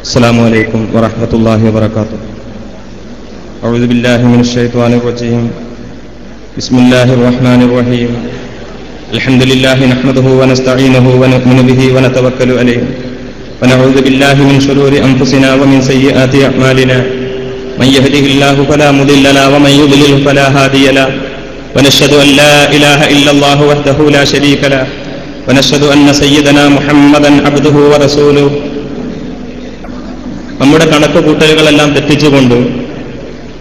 السلام عليكم ورحمة الله وبركاته. أعوذ بالله من الشيطان الرجيم. بسم الله الرحمن الرحيم. الحمد لله نحمده ونستعينه ونؤمن به ونتوكل عليه. ونعوذ بالله من شرور أنفسنا ومن سيئات أعمالنا. من يهده الله فلا مضل له ومن يضلل فلا هادي له. ونشهد أن لا إله إلا الله وحده لا شريك له. ونشهد أن سيدنا محمدا عبده ورسوله. നമ്മുടെ കണക്ക് കൂട്ടലുകളെല്ലാം തെറ്റിച്ചുകൊണ്ട്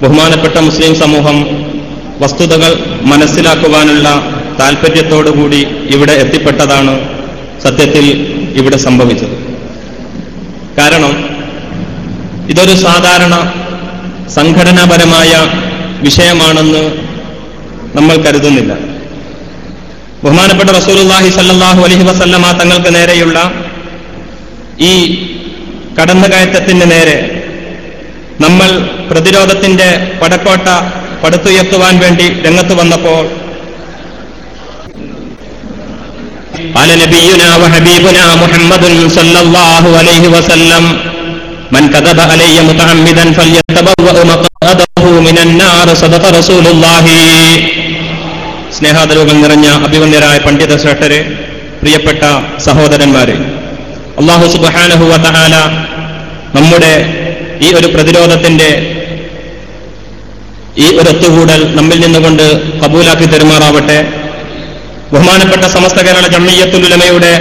ബഹുമാനപ്പെട്ട മുസ്ലിം സമൂഹം വസ്തുതകൾ മനസ്സിലാക്കുവാനുള്ള താൽപ്പര്യത്തോടുകൂടി ഇവിടെ എത്തിപ്പെട്ടതാണ് സത്യത്തിൽ ഇവിടെ സംഭവിച്ചത്. കാരണം ഇതൊരു സാധാരണ സംഘടനാപരമായ വിഷയമാണെന്ന് നമ്മൾ കരുതുന്നില്ല. ബഹുമാനപ്പെട്ട റസൂലുള്ളാഹി സല്ലാഹു അലഹി വസല്ലമ തങ്ങൾക്ക് നേരെയുള്ള ഈ കടന്നുകയറ്റത്തിന് നേരെ നമ്മൾ പ്രതിരോധത്തിന്റെ പടക്കോട്ട പടുത്തുയർത്തുവാൻ വേണ്ടി രംഗത്ത് വന്നപ്പോൾ قال نبينا وحبيبنا محمد صلى الله عليه وسلم من كذب علي متعمدا فليتبوأ مقعده من النار صدق رسول الله സ്നേഹാദരവുകൾ നിറഞ്ഞ അഭിവന്യരായ പണ്ഡിത ശ്രേഷ്ഠരെ പ്രിയപ്പെട്ട സഹോദരന്മാരെ അള്ളാഹു സുബാനഹുവ തഹാല നമ്മുടെ ഈ ഒരു പ്രതിരോധത്തിന്റെ ഈ ഒരു ഒത്തുകൂടൽ നമ്മിൽ നിന്നുകൊണ്ട് കബൂലാക്കി തെരുമാറാവട്ടെ. ബഹുമാനപ്പെട്ട സമസ്ത കേരള ജമ്മിയത്തുലുലമയുടെ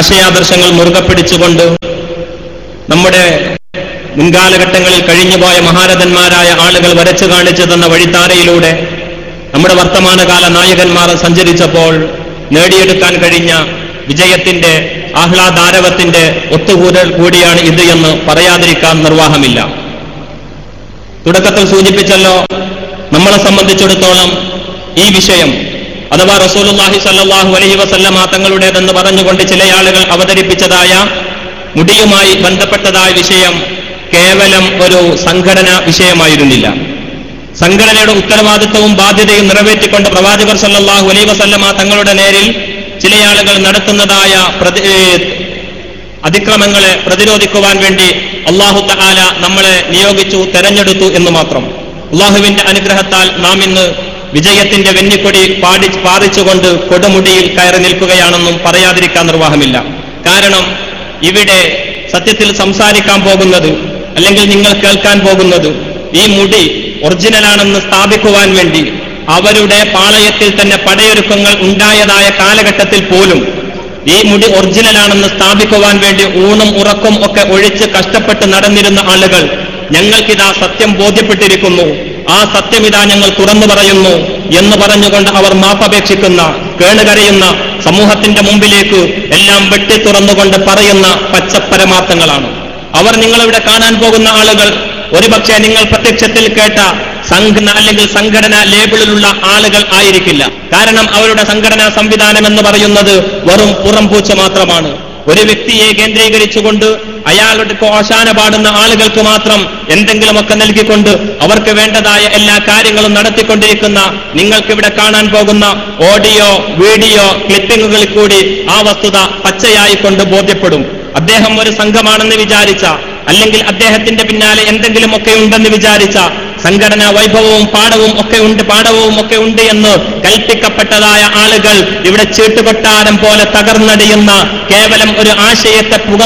ആശയാദർശങ്ങൾ മുറുകെ പിടിച്ചുകൊണ്ട് നമ്മുടെ മുൻകാലഘട്ടങ്ങളിൽ കഴിഞ്ഞുപോയ മഹാരഥന്മാരായ ആളുകൾ വരച്ചു കാണിച്ചു തന്ന വഴിത്താരയിലൂടെ നമ്മുടെ വർത്തമാനകാല നായകന്മാർ സഞ്ചരിച്ചപ്പോൾ നേടിയെടുക്കാൻ കഴിഞ്ഞ വിജയത്തിന്റെ ആഹ്ലാദാരവത്തിന്റെ ഒത്തുകൂടൽ കൂടിയാണ് ഇത് എന്ന് പറയാതിരിക്കാൻ നിർവാഹമില്ല. തുടക്കത്തിൽ സൂചിപ്പിച്ചല്ലോ നമ്മളെ സംബന്ധിച്ചിടത്തോളം ഈ വിഷയം അഥവാ റസൂലുല്ലാഹി സല്ലാഹു അലൈഹി വസല്ലമ തങ്ങളുടേതെന്ന് പറഞ്ഞുകൊണ്ട് ചില ആളുകൾ അവതരിപ്പിച്ചതായ മുടിയുമായി ബന്ധപ്പെട്ടതായ വിഷയം കേവലം ഒരു സംഘടന വിഷയമായിരുന്നില്ല. സംഘടനയുടെ ഉത്തരവാദിത്വവും ബാധ്യതയും നിറവേറ്റിക്കൊണ്ട് പ്രവാചകർ സല്ലാഹു അലൈ വസല്ലമ തങ്ങളുടെ നേരിൽ ചില ആളുകൾ നടത്തുന്നതായ അതിക്രമങ്ങളെ പ്രതിരോധിക്കുവാൻ വേണ്ടി അള്ളാഹു തആല നമ്മളെ നിയോഗിച്ചു തെരഞ്ഞെടുത്തു എന്ന് മാത്രം. അള്ളാഹുവിന്റെ അനുഗ്രഹത്താൽ നാം ഇന്ന് വിജയത്തിന്റെ വെന്നിക്കൊടി പാടി പാറിച്ചുകൊണ്ട് കൊടുമുടിയിൽ കയറി നിൽക്കുകയാണെന്നും പറയാതിരിക്കാൻ നിർവാഹമില്ല. കാരണം ഇവിടെ സത്യത്തിൽ സംസാരിക്കാൻ പോകുന്നത് അല്ലെങ്കിൽ നിങ്ങൾ കേൾക്കാൻ പോകുന്നത് ഈ മുടി ഒറിജിനലാണെന്ന് സ്ഥാപിക്കുവാൻ വേണ്ടി അവരുടെ പാളയത്തിൽ തന്നെ പടയൊരുക്കങ്ങൾ ഉണ്ടായതായ കാലഘട്ടത്തിൽ പോലും ഈ മുടി ഒറിജിനലാണെന്ന് സ്ഥാപിക്കുവാൻ വേണ്ടി ഊണും ഉറക്കും ഒക്കെ ഒഴിച്ച് കഷ്ടപ്പെട്ട് നടന്നിരുന്ന ആളുകൾ ഞങ്ങൾക്കിതാ സത്യം ബോധ്യപ്പെട്ടിരിക്കുന്നു. ആ സത്യമിതാ ഞങ്ങൾ തുറന്നു പറയുന്നു എന്ന് പറഞ്ഞുകൊണ്ട് അവർ മാപ്പപേക്ഷിക്കുന്ന കേണുകരയുന്ന സമൂഹത്തിന്റെ മുമ്പിലേക്ക് എല്ലാം വെട്ടി തുറന്നുകൊണ്ട് പറയുന്ന പച്ചപ്പരമാർത്ഥങ്ങളാണ്. അവർ നിങ്ങളിവിടെ കാണാൻ പോകുന്ന ആളുകൾ ഒരുപക്ഷെ നിങ്ങൾ പ്രത്യക്ഷത്തിൽ കേട്ട സംഘടന അല്ലെങ്കിൽ സംഘടന ലേബിളിലുള്ള ആളുകൾ ആയിരിക്കില്ല. കാരണം അവരുടെ സംഘടനാ സംവിധാനം എന്ന് പറയുന്നത് വെറും പുറംപൂച്ച മാത്രമാണ്. ഒരു വ്യക്തിയെ കേന്ദ്രീകരിച്ചുകൊണ്ട് അയാളുടെ ഓശാന പാടുന്ന ആളുകൾക്ക് മാത്രം എന്തെങ്കിലുമൊക്കെ നൽകിക്കൊണ്ട് അവർക്ക് വേണ്ടതായ എല്ലാ കാര്യങ്ങളും നടത്തിക്കൊണ്ടിരിക്കുന്ന നിങ്ങൾക്കിവിടെ കാണാൻ പോകുന്ന ഓഡിയോ വീഡിയോ ക്ലിപ്പിങ്ങുകളിൽ കൂടി ആ വസ്തുത പച്ചയായിക്കൊണ്ട് ബോധ്യപ്പെടും. അദ്ദേഹം ഒരു സംഘമാണെന്ന് വിചാരിച്ച അല്ലെങ്കിൽ അദ്ദേഹത്തിന്റെ പിന്നാലെ എന്തെങ്കിലുമൊക്കെ ഉണ്ടെന്ന് വിചാരിച്ച സംഘടനാ വൈഭവവും പാഠവും ഒക്കെ ഉണ്ട് പാഠവും ഒക്കെ ഉണ്ട് എന്ന് കൽപ്പിക്കപ്പെട്ടതായ ആളുകൾ ഇവിടെ ചീട്ടുകൊട്ടാരം പോലെ തകർന്നടിയുന്ന കേവലം ഒരു ആശയത്തെ പുക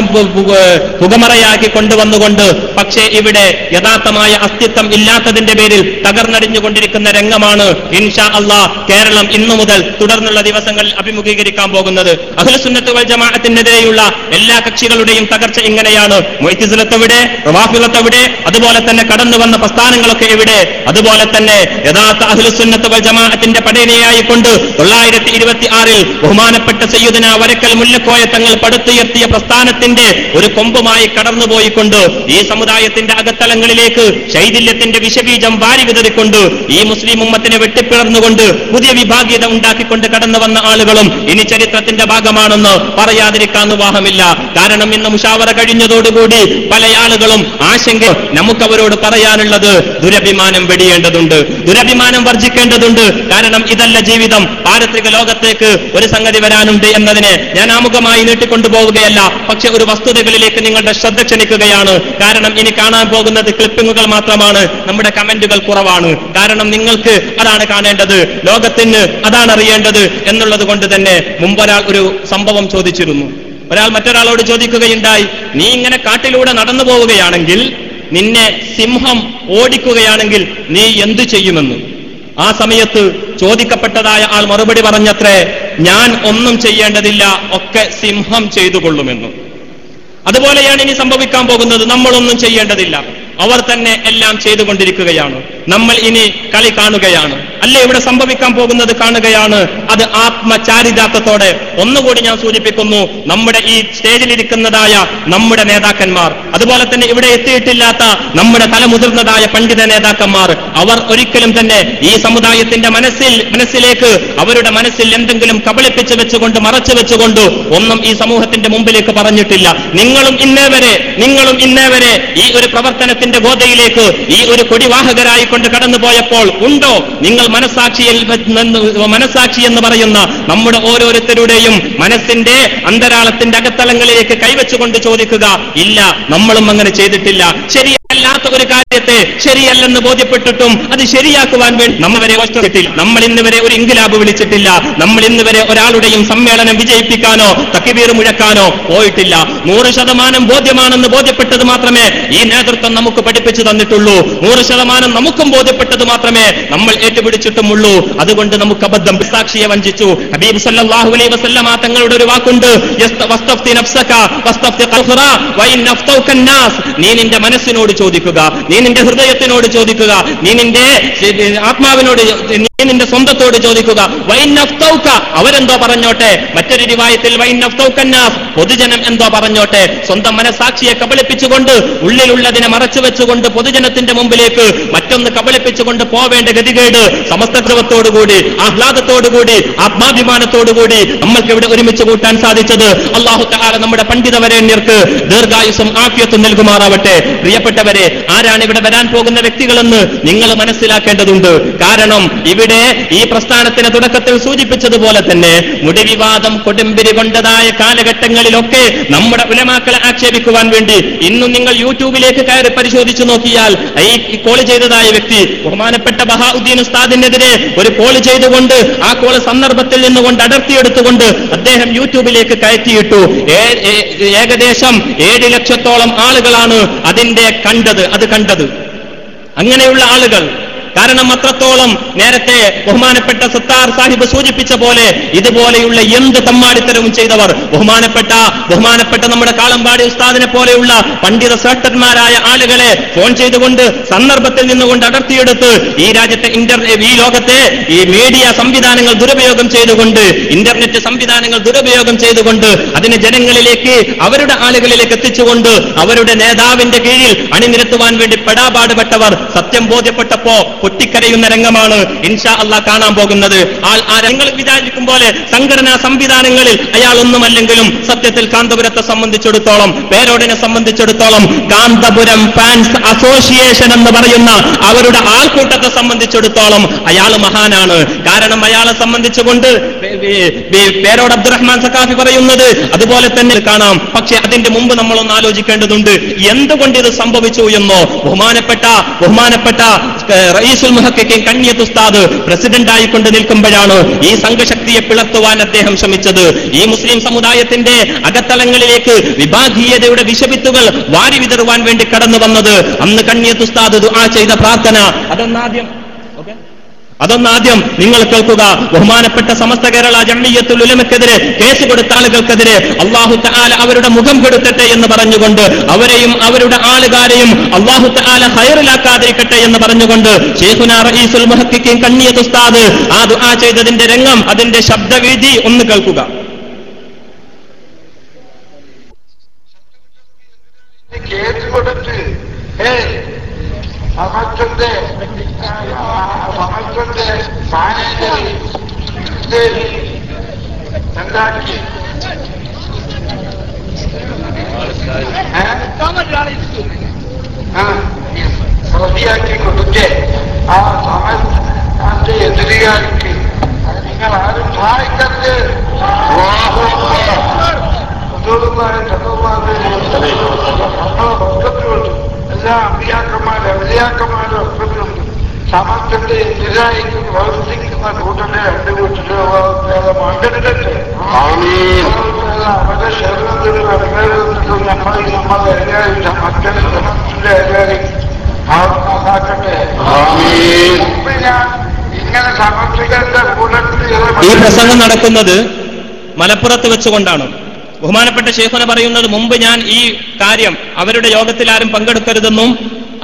പുകമറയാക്കി കൊണ്ടുവന്നുകൊണ്ട് പക്ഷേ ഇവിടെ യഥാർത്ഥമായ അസ്തിത്വം ഇല്ലാത്തതിന്റെ പേരിൽ തകർന്നടിഞ്ഞുകൊണ്ടിരിക്കുന്ന രംഗമാണ് ഇൻഷാ അള്ളാ കേരളം ഇന്നു മുതൽ തുടർന്നുള്ള ദിവസങ്ങളിൽ അഭിമുഖീകരിക്കാൻ പോകുന്നത്. അഖിലസുന്നത്ത് വൽ ജമാഅത്തിനെതിരെയുള്ള എല്ലാ കക്ഷികളുടെയും തകർച്ച ഇങ്ങനെയാണ്. മൊയ്ത്തിസിലത്തെവിടെ റവാഫിലത്തെവിടെ അതുപോലെ തന്നെ കടന്നു വന്ന പ്രസ്ഥാനങ്ങളൊക്കെ എവിടെ? അതുപോലെ തന്നെ യഥാർത്ഥ അഖിലസുന്നത്ത് വൽ ജമാഅത്തിന്റെ പടയണിയായിക്കൊണ്ട് തൊള്ളായിരത്തി ഇരുപത്തി ആറിൽ ബഹുമാനപ്പെട്ട സയ്യുദന വരക്കൽ മുല്ലക്കോയ തങ്ങൾ പടുത്തുയർത്തിയ പ്രസ്ഥാനത്തിന്റെ ഒരു കൊമ്പുമായി കടന്നുപോയിക്കൊണ്ട് ഈ സമുദായത്തിന്റെ അകത്തലങ്ങളിലേക്ക് ശൈഥില്യത്തിന്റെ വിഷബീജം വാരി വിതറിക്കൊണ്ട് ഈ മുസ്ലിം ഉമ്മത്തിനെ വെട്ടിപ്പിളർന്നുകൊണ്ട് പുതിയ വിഭാഗീയത ഉണ്ടാക്കിക്കൊണ്ട് കടന്നു വന്ന ആളുകളും ഇനി ചരിത്രത്തിന്റെ ഭാഗമാണെന്ന് പറയാതിരിക്കാൻ വാഹമില്ല. കാരണം ഇന്ന് മുഷാവറ കഴിഞ്ഞതോടുകൂടി പല ആളുകളും ആശങ്ക നമുക്കവരോട് പറയാനുള്ളത് ദുരഭിമാനം വെടിയേണ്ടതുണ്ട്. ദുരഭിമാനം വർജിക്കേണ്ടതുണ്ട്. കാരണം ഇതല്ല ജീവിതം. പാരത്രിക ലോകത്തേക്ക് ഒരു സംഗതി വരാനുണ്ട് എന്നതിനെ ഞാൻ ആമുഖമായി വിശദമായി നീട്ടിക്കൊണ്ടുപോവുകയല്ല പക്ഷെ ഒരു വസ്തുതകളിലേക്ക് നിങ്ങളുടെ ശ്രദ്ധ ക്ഷണിക്കുകയാണ്. കാരണം ഇനി കാണാൻ പോകുന്നത് ക്ലിപ്പിങ്ങുകൾ മാത്രമാണ്. നമ്മുടെ കമന്റുകൾ കുറവാണ്. കാരണം നിങ്ങൾക്ക് അതാണ് കാണേണ്ടത്. ലോകത്തിന് അതാണ് അറിയേണ്ടത് എന്നുള്ളത് കൊണ്ട് തന്നെ മുമ്പൊരാൾ ഒരു സംഭവം ചോദിച്ചിരുന്നു. ഒരാൾ മറ്റൊരാളോട് ചോദിക്കുകയുണ്ടായി. നീ ഇങ്ങനെ കാട്ടിലൂടെ നടന്നു പോവുകയാണെങ്കിൽ നിന്നെ സിംഹം ഓടിക്കുകയാണെങ്കിൽ നീ എന്തു ചെയ്യുമെന്ന്? ആ സമയത്ത് ചോദിക്കപ്പെട്ടതായ ആൾ മറുപടി പറഞ്ഞത്രേ ഞാൻ ഒന്നും ചെയ്യേണ്ടതില്ല ഒക്കെ സിംഹം ചെയ്തു കൊള്ളുമെന്ന് അതുപോലെയാണ് ഇനി സംഭവിക്കാൻ പോകുന്നത് നമ്മളൊന്നും ചെയ്യേണ്ടതില്ല. അവർ തന്നെ എല്ലാം ചെയ്തുകൊണ്ടിരിക്കുകയാണ്. നമ്മൾ ഇനി കളി കാണുകയാണ്. അല്ലെ ഇവിടെ സംഭവിക്കാൻ പോകുന്നത് കാണുകയാണ്. അത് ആത്മചാരിതാർത്ഥത്തോടെ ഒന്നുകൂടി ഞാൻ സൂചിപ്പിക്കുന്നു. നമ്മുടെ ഈ സ്റ്റേജിലിരിക്കുന്നതായ നമ്മുടെ നേതാക്കന്മാർ അതുപോലെ തന്നെ ഇവിടെ എത്തിയിട്ടില്ലാത്ത നമ്മുടെ തലമുതിർന്നതായ പണ്ഡിത നേതാക്കന്മാർ അവർ ഒരിക്കലും തന്നെ ഈ സമുദായത്തിന്റെ മനസ്സിൽ മനസ്സിലേക്ക് അവരുടെ മനസ്സിൽ എന്തെങ്കിലും കബളിപ്പിച്ച് വെച്ചുകൊണ്ട് മറച്ചു വെച്ചുകൊണ്ട് ഒന്നും ഈ സമൂഹത്തിന്റെ മുമ്പിലേക്ക് പറഞ്ഞിട്ടില്ല. നിങ്ങളും ഇന്നേ വരെ നിങ്ങളും ഇന്നേ വരെ ഈ ഒരു പ്രവർത്തനത്തിന്റെ ബോധയിലേക്ക് ഈ ഒരു കൊടിവാഹകരായി കൊണ്ട് കടന്നുപോയപ്പോൾ ഉണ്ടോ? നിങ്ങൾ മനസ്സാക്ഷി മനസാക്ഷി എന്ന് പറയുന്ന നമ്മുടെ ഓരോരുത്തരുടെയും മനസ്സിന്റെ അന്തരാളത്തിന്റെ അകത്തലങ്ങളിലേക്ക് കൈവച്ചുകൊണ്ട് ചോദിക്കുക ഇല്ല നമ്മളും അങ്ങനെ ചെയ്തിട്ടില്ല. ശരിയാകാത്ത ഒരു കാര്യത്തെ ശരിയല്ലെന്ന് ബോധ്യപ്പെട്ടിട്ടും അത് ശരിയാക്കുവാൻ വേണ്ടി നമ്മൾ വരെ ഒറ്റപ്പെട്ടില്ല നമ്മൾ ഇന്ന് വരെ ഒരു ഇൻകിലാബ് വിളിച്ചിട്ടില്ല. നമ്മൾ ഇന്ന് വരെ ഒരാളുടെയും സമ്മേളനം വിജയിപ്പിക്കാനോ തക്കിബീർ മുഴക്കാനോ പോയിട്ടില്ല. നൂറ് ശതമാനം ബോധ്യമാണെന്ന് ബോധ്യപ്പെട്ടത് മാത്രമേ ഈ നേതൃത്വം നമുക്ക് പഠിപ്പിച്ചു തന്നിട്ടുള്ളൂ. നൂറ് ശതമാനം നമുക്കും ബോധ്യപ്പെട്ടത് മാത്രമേ നമ്മൾ ഏറ്റുപിടിച്ചിട്ടുമുള്ളൂ. അതുകൊണ്ട് നമുക്ക് അബദ്ധം സാക്ഷിയെ വഞ്ചിച്ചു. ഹബീബ് സല്ലാഹു അലൈ വസല്ലമ തങ്ങളുടെ ഒരു വാക്കുണ്ട്. നീ നിന്റെ മനസ്സിനോട് ചോദിക്കും ചോദിക്കുക. നീ നിന്റെ ഹൃദയത്തിനോട് ചോദിക്കുക. നീ നിന്റെ ആത്മാവിനോട് നിന്റെ സ്വന്തത്തോട് ചോദിക്കുക. അവരെന്തോ പറഞ്ഞോട്ടെ? മറ്റൊരു നഫ്തൗക്കന്നാസ് പൊതുജനം എന്തോ പറഞ്ഞോട്ടെ? സ്വന്തം മനസാക്ഷിയെ കബളിപ്പിച്ചുകൊണ്ട് ഉള്ളിലുള്ളതിനെ മറച്ചു വെച്ചുകൊണ്ട് പൊതുജനത്തിന്റെ മുമ്പിലേക്ക് മറ്റൊന്ന് കബളിപ്പിച്ചുകൊണ്ട് പോവേണ്ട ഗതികേട് സമസ്തത്വത്തോടുകൂടി ആഹ്ലാദത്തോടുകൂടി ആത്മാഭിമാനത്തോടുകൂടി നമ്മൾക്ക് ഇവിടെ ഒരുമിച്ച് കൂട്ടാൻ സാധിച്ചത് അള്ളാഹു താല നമ്മുടെ പണ്ഡിതവരേണ്യർക്ക് ദീർഘായുസം ആഫ്യത്വം നൽകുമാറാവട്ടെ. പ്രിയപ്പെട്ടവരെ ആരാണ് ഇവിടെ വരാൻ പോകുന്ന വ്യക്തികളെന്ന് നിങ്ങൾ മനസ്സിലാക്കേണ്ടതുണ്ട്. കാരണം ഇവിടെ ഈ പ്രസ്ഥാനത്തിന് തുടക്കത്തിൽ സൂചിപ്പിച്ചതുപോലെ തന്നെ മുടിവിവാദം കൊടുമ്പിരി കൊണ്ടതായ കാലഘട്ടങ്ങളിലൊക്കെ നമ്മുടെ ഉലമാക്കളെ ആക്ഷേപിക്കുവാൻ വേണ്ടി ഇന്നും നിങ്ങൾ യൂട്യൂബിലേക്ക് കയറി പരിശോധിച്ചു നോക്കിയാൽ ഈ കോൾ ചെയ്തതായ വ്യക്തി ബഹുമാനപ്പെട്ട ബഹാഉദ്ദീൻ ഉസ്താദിനെതിരെ ഒരു കോൾ ചെയ്തുകൊണ്ട് ആ കോൾ സന്ദർഭത്തിൽ നിന്നുകൊണ്ട് അടർത്തിയെടുത്തുകൊണ്ട് അദ്ദേഹം യൂട്യൂബിലേക്ക് കയറ്റിയിട്ടു. ഏകദേശം ഏഴ് ലക്ഷത്തോളം ആളുകളാണ് അതിന്റെ കണ്ടത് അത് കണ്ടത്. അങ്ങനെയുള്ള ആളുകൾ കാരണം അത്രത്തോളം നേരത്തെ ബഹുമാനപ്പെട്ട സത്താർ സാഹിബ് സൂചിപ്പിച്ച പോലെ ഇതുപോലെയുള്ള എന്ത് തമ്മാടിത്തരവും ചെയ്തവർ ബഹുമാനപ്പെട്ട ബഹുമാനപ്പെട്ട നമ്മുടെ കാളമ്പാടി ഉസ്താദിനെ പോലെയുള്ള പണ്ഡിത ശ്രേഷ്ഠന്മാരായ ആളുകളെ ഫോൺ ചെയ്തുകൊണ്ട് സന്ദർഭത്തിൽ നിന്നുകൊണ്ട് അടർത്തിയെടുത്ത് ഈ രാജ്യത്തെ ഇന്റർ ഈ ലോകത്തെ ഈ മീഡിയ സംവിധാനങ്ങൾ ദുരുപയോഗം ചെയ്തുകൊണ്ട് ഇന്റർനെറ്റ് സംവിധാനങ്ങൾ ദുരുപയോഗം ചെയ്തുകൊണ്ട് അതിനെ ജനങ്ങളിലേക്ക് അവരുടെ ആളുകളിലേക്ക് എത്തിച്ചുകൊണ്ട് അവരുടെ നേതാവിന്റെ കീഴിൽ അണിനിരത്തുവാൻ വേണ്ടി പെടാപാടുപെട്ടവർ സത്യം ബോധ്യപ്പെട്ടപ്പോ പൊട്ടിക്കരയുന്ന രംഗമാണ് ഇൻഷാ അള്ളാഹ് കാണാൻ പോകുന്നത്. രംഗങ്ങൾ വിചാരിക്കും പോലെ സംഘടനാ സംവിധാനങ്ങളിൽ അയാൾ ഒന്നുമല്ലെങ്കിലും സത്യത്തിൽ കാന്തപുരത്തെ സംബന്ധിച്ചിടത്തോളം പേരോടിനെ സംബന്ധിച്ചിടത്തോളം കാന്തപുരം ഫാൻസ് അസോസിയേഷൻ എന്ന് പറയുന്ന അവരുടെ ആൾക്കൂട്ടത്തെ സംബന്ധിച്ചിടത്തോളം അയാൾ മഹാനാണ്. കാരണം അയാളെ സംബന്ധിച്ചുകൊണ്ട് പേരോട് അബ്ദുറഹ്മാൻ സഖാഫി പറയുന്നത് അതുപോലെ തന്നെ കാണാം. പക്ഷെ അതിന്റെ മുമ്പ് നമ്മളൊന്ന് ആലോചിക്കേണ്ടതുണ്ട്. എന്തുകൊണ്ട് ഇത് സംഭവിച്ചു എന്നോ? ബഹുമാനപ്പെട്ട ബഹുമാനപ്പെട്ട റയീസുൽ മുഹക്കിക്കൻ കണ്ണിയത് ഉസ്താദ് പ്രസിഡന്റ് ആയിക്കൊണ്ട് നിൽക്കുമ്പോഴാണ് ഈ സംഘശക്തിയെ പിളർത്തുവാൻ അദ്ദേഹം ശ്രമിച്ചത്. ഈ മുസ്ലിം സമുദായത്തിന്റെ അകത്തലങ്ങളിലേക്ക് വിഭാഗീയതയുടെ വിഷവിത്തുകൾ വാരി വിതറുവാൻ വേണ്ടി കടന്നു വന്നത് അന്ന് കണ്ണിയത് ഉസ്താദ് ദുആ ചെയ്ത പ്രാർത്ഥന. അതൊന്നാദ്യം അതൊന്നാദ്യം നിങ്ങൾ കേൾക്കുക. ബഹുമാനപ്പെട്ട സമസ്ത കേരള ജമ്മിയത്തുൽ ഉലമക്കെതിരെ കേസ് കൊടുത്ത ആളുകൾക്കെതിരെ അള്ളാഹു തആല അവരുടെ മുഖം കെടുത്തട്ടെ എന്ന് പറഞ്ഞുകൊണ്ട് അവരെയും അവരുടെ ആളുകാരെയും അള്ളാഹു തആല ഹൈറിലാക്കാതിരിക്കട്ടെ എന്ന് പറഞ്ഞുകൊണ്ട് ഷെയ്ഖുന റഈസുൽ ഉസ്താദ് ആ ദുആ ചെയ്തതിന്റെ രംഗം അതിന്റെ ശബ്ദവീതി ഒന്ന് കേൾക്കുക കേസ് കൊടുത്ത് ഏ സമത്വന്റെ സമത്വന്റെ മാനേജർ എന്താക്കി ഏ? ആ, സൗദിയാക്കി കൊടുത്ത് ആ സമത്തിന്റെ എതിരുകാർക്ക് നിങ്ങൾ ആരും സഹായിക്കരുത് അല്ലാഹു അക്ബർ. റസൂലുള്ളാഹി സ്വല്ലല്ലാഹു അലൈഹി വസല്ലം നമ്മളെ ഭക്തത്തിലുണ്ട് എല്ലാ അമ്പിയാക്കന്മാരും അവിലിയാക്കന്മാരും ഒപ്പത്തിലുണ്ട് സമത്തിന്റെ എതിരായിട്ട് പ്രവർത്തിക്കുന്ന കൂട്ടത്തെ രണ്ട് കൂട്ടരെ മണ്ഡലത്തെ അവരുടെ ശരീരത്തിൽ ഇറങ്ങരുന്നിട്ടും നമ്മൾ നമ്മളെ എല്ലാവരും സമത്തിന്റെ സമത്തിന്റെ എല്ലാവരും ആത്മാക്കാക്കട്ടെ മുമ്പ് ഞാൻ ഇങ്ങനെ സമർപ്പിക്കേണ്ട കൂട്ടത്തിൽ ഈ പ്രസംഗം നടക്കുന്നത് മലപ്പുറത്ത് വെച്ചുകൊണ്ടാണ്. ബഹുമാനപ്പെട്ട ശേഖന പറയുന്നത് മുമ്പ് ഞാൻ ഈ കാര്യം അവരുടെ യോഗത്തിൽ ആരും പങ്കെടുക്കരുതെന്നും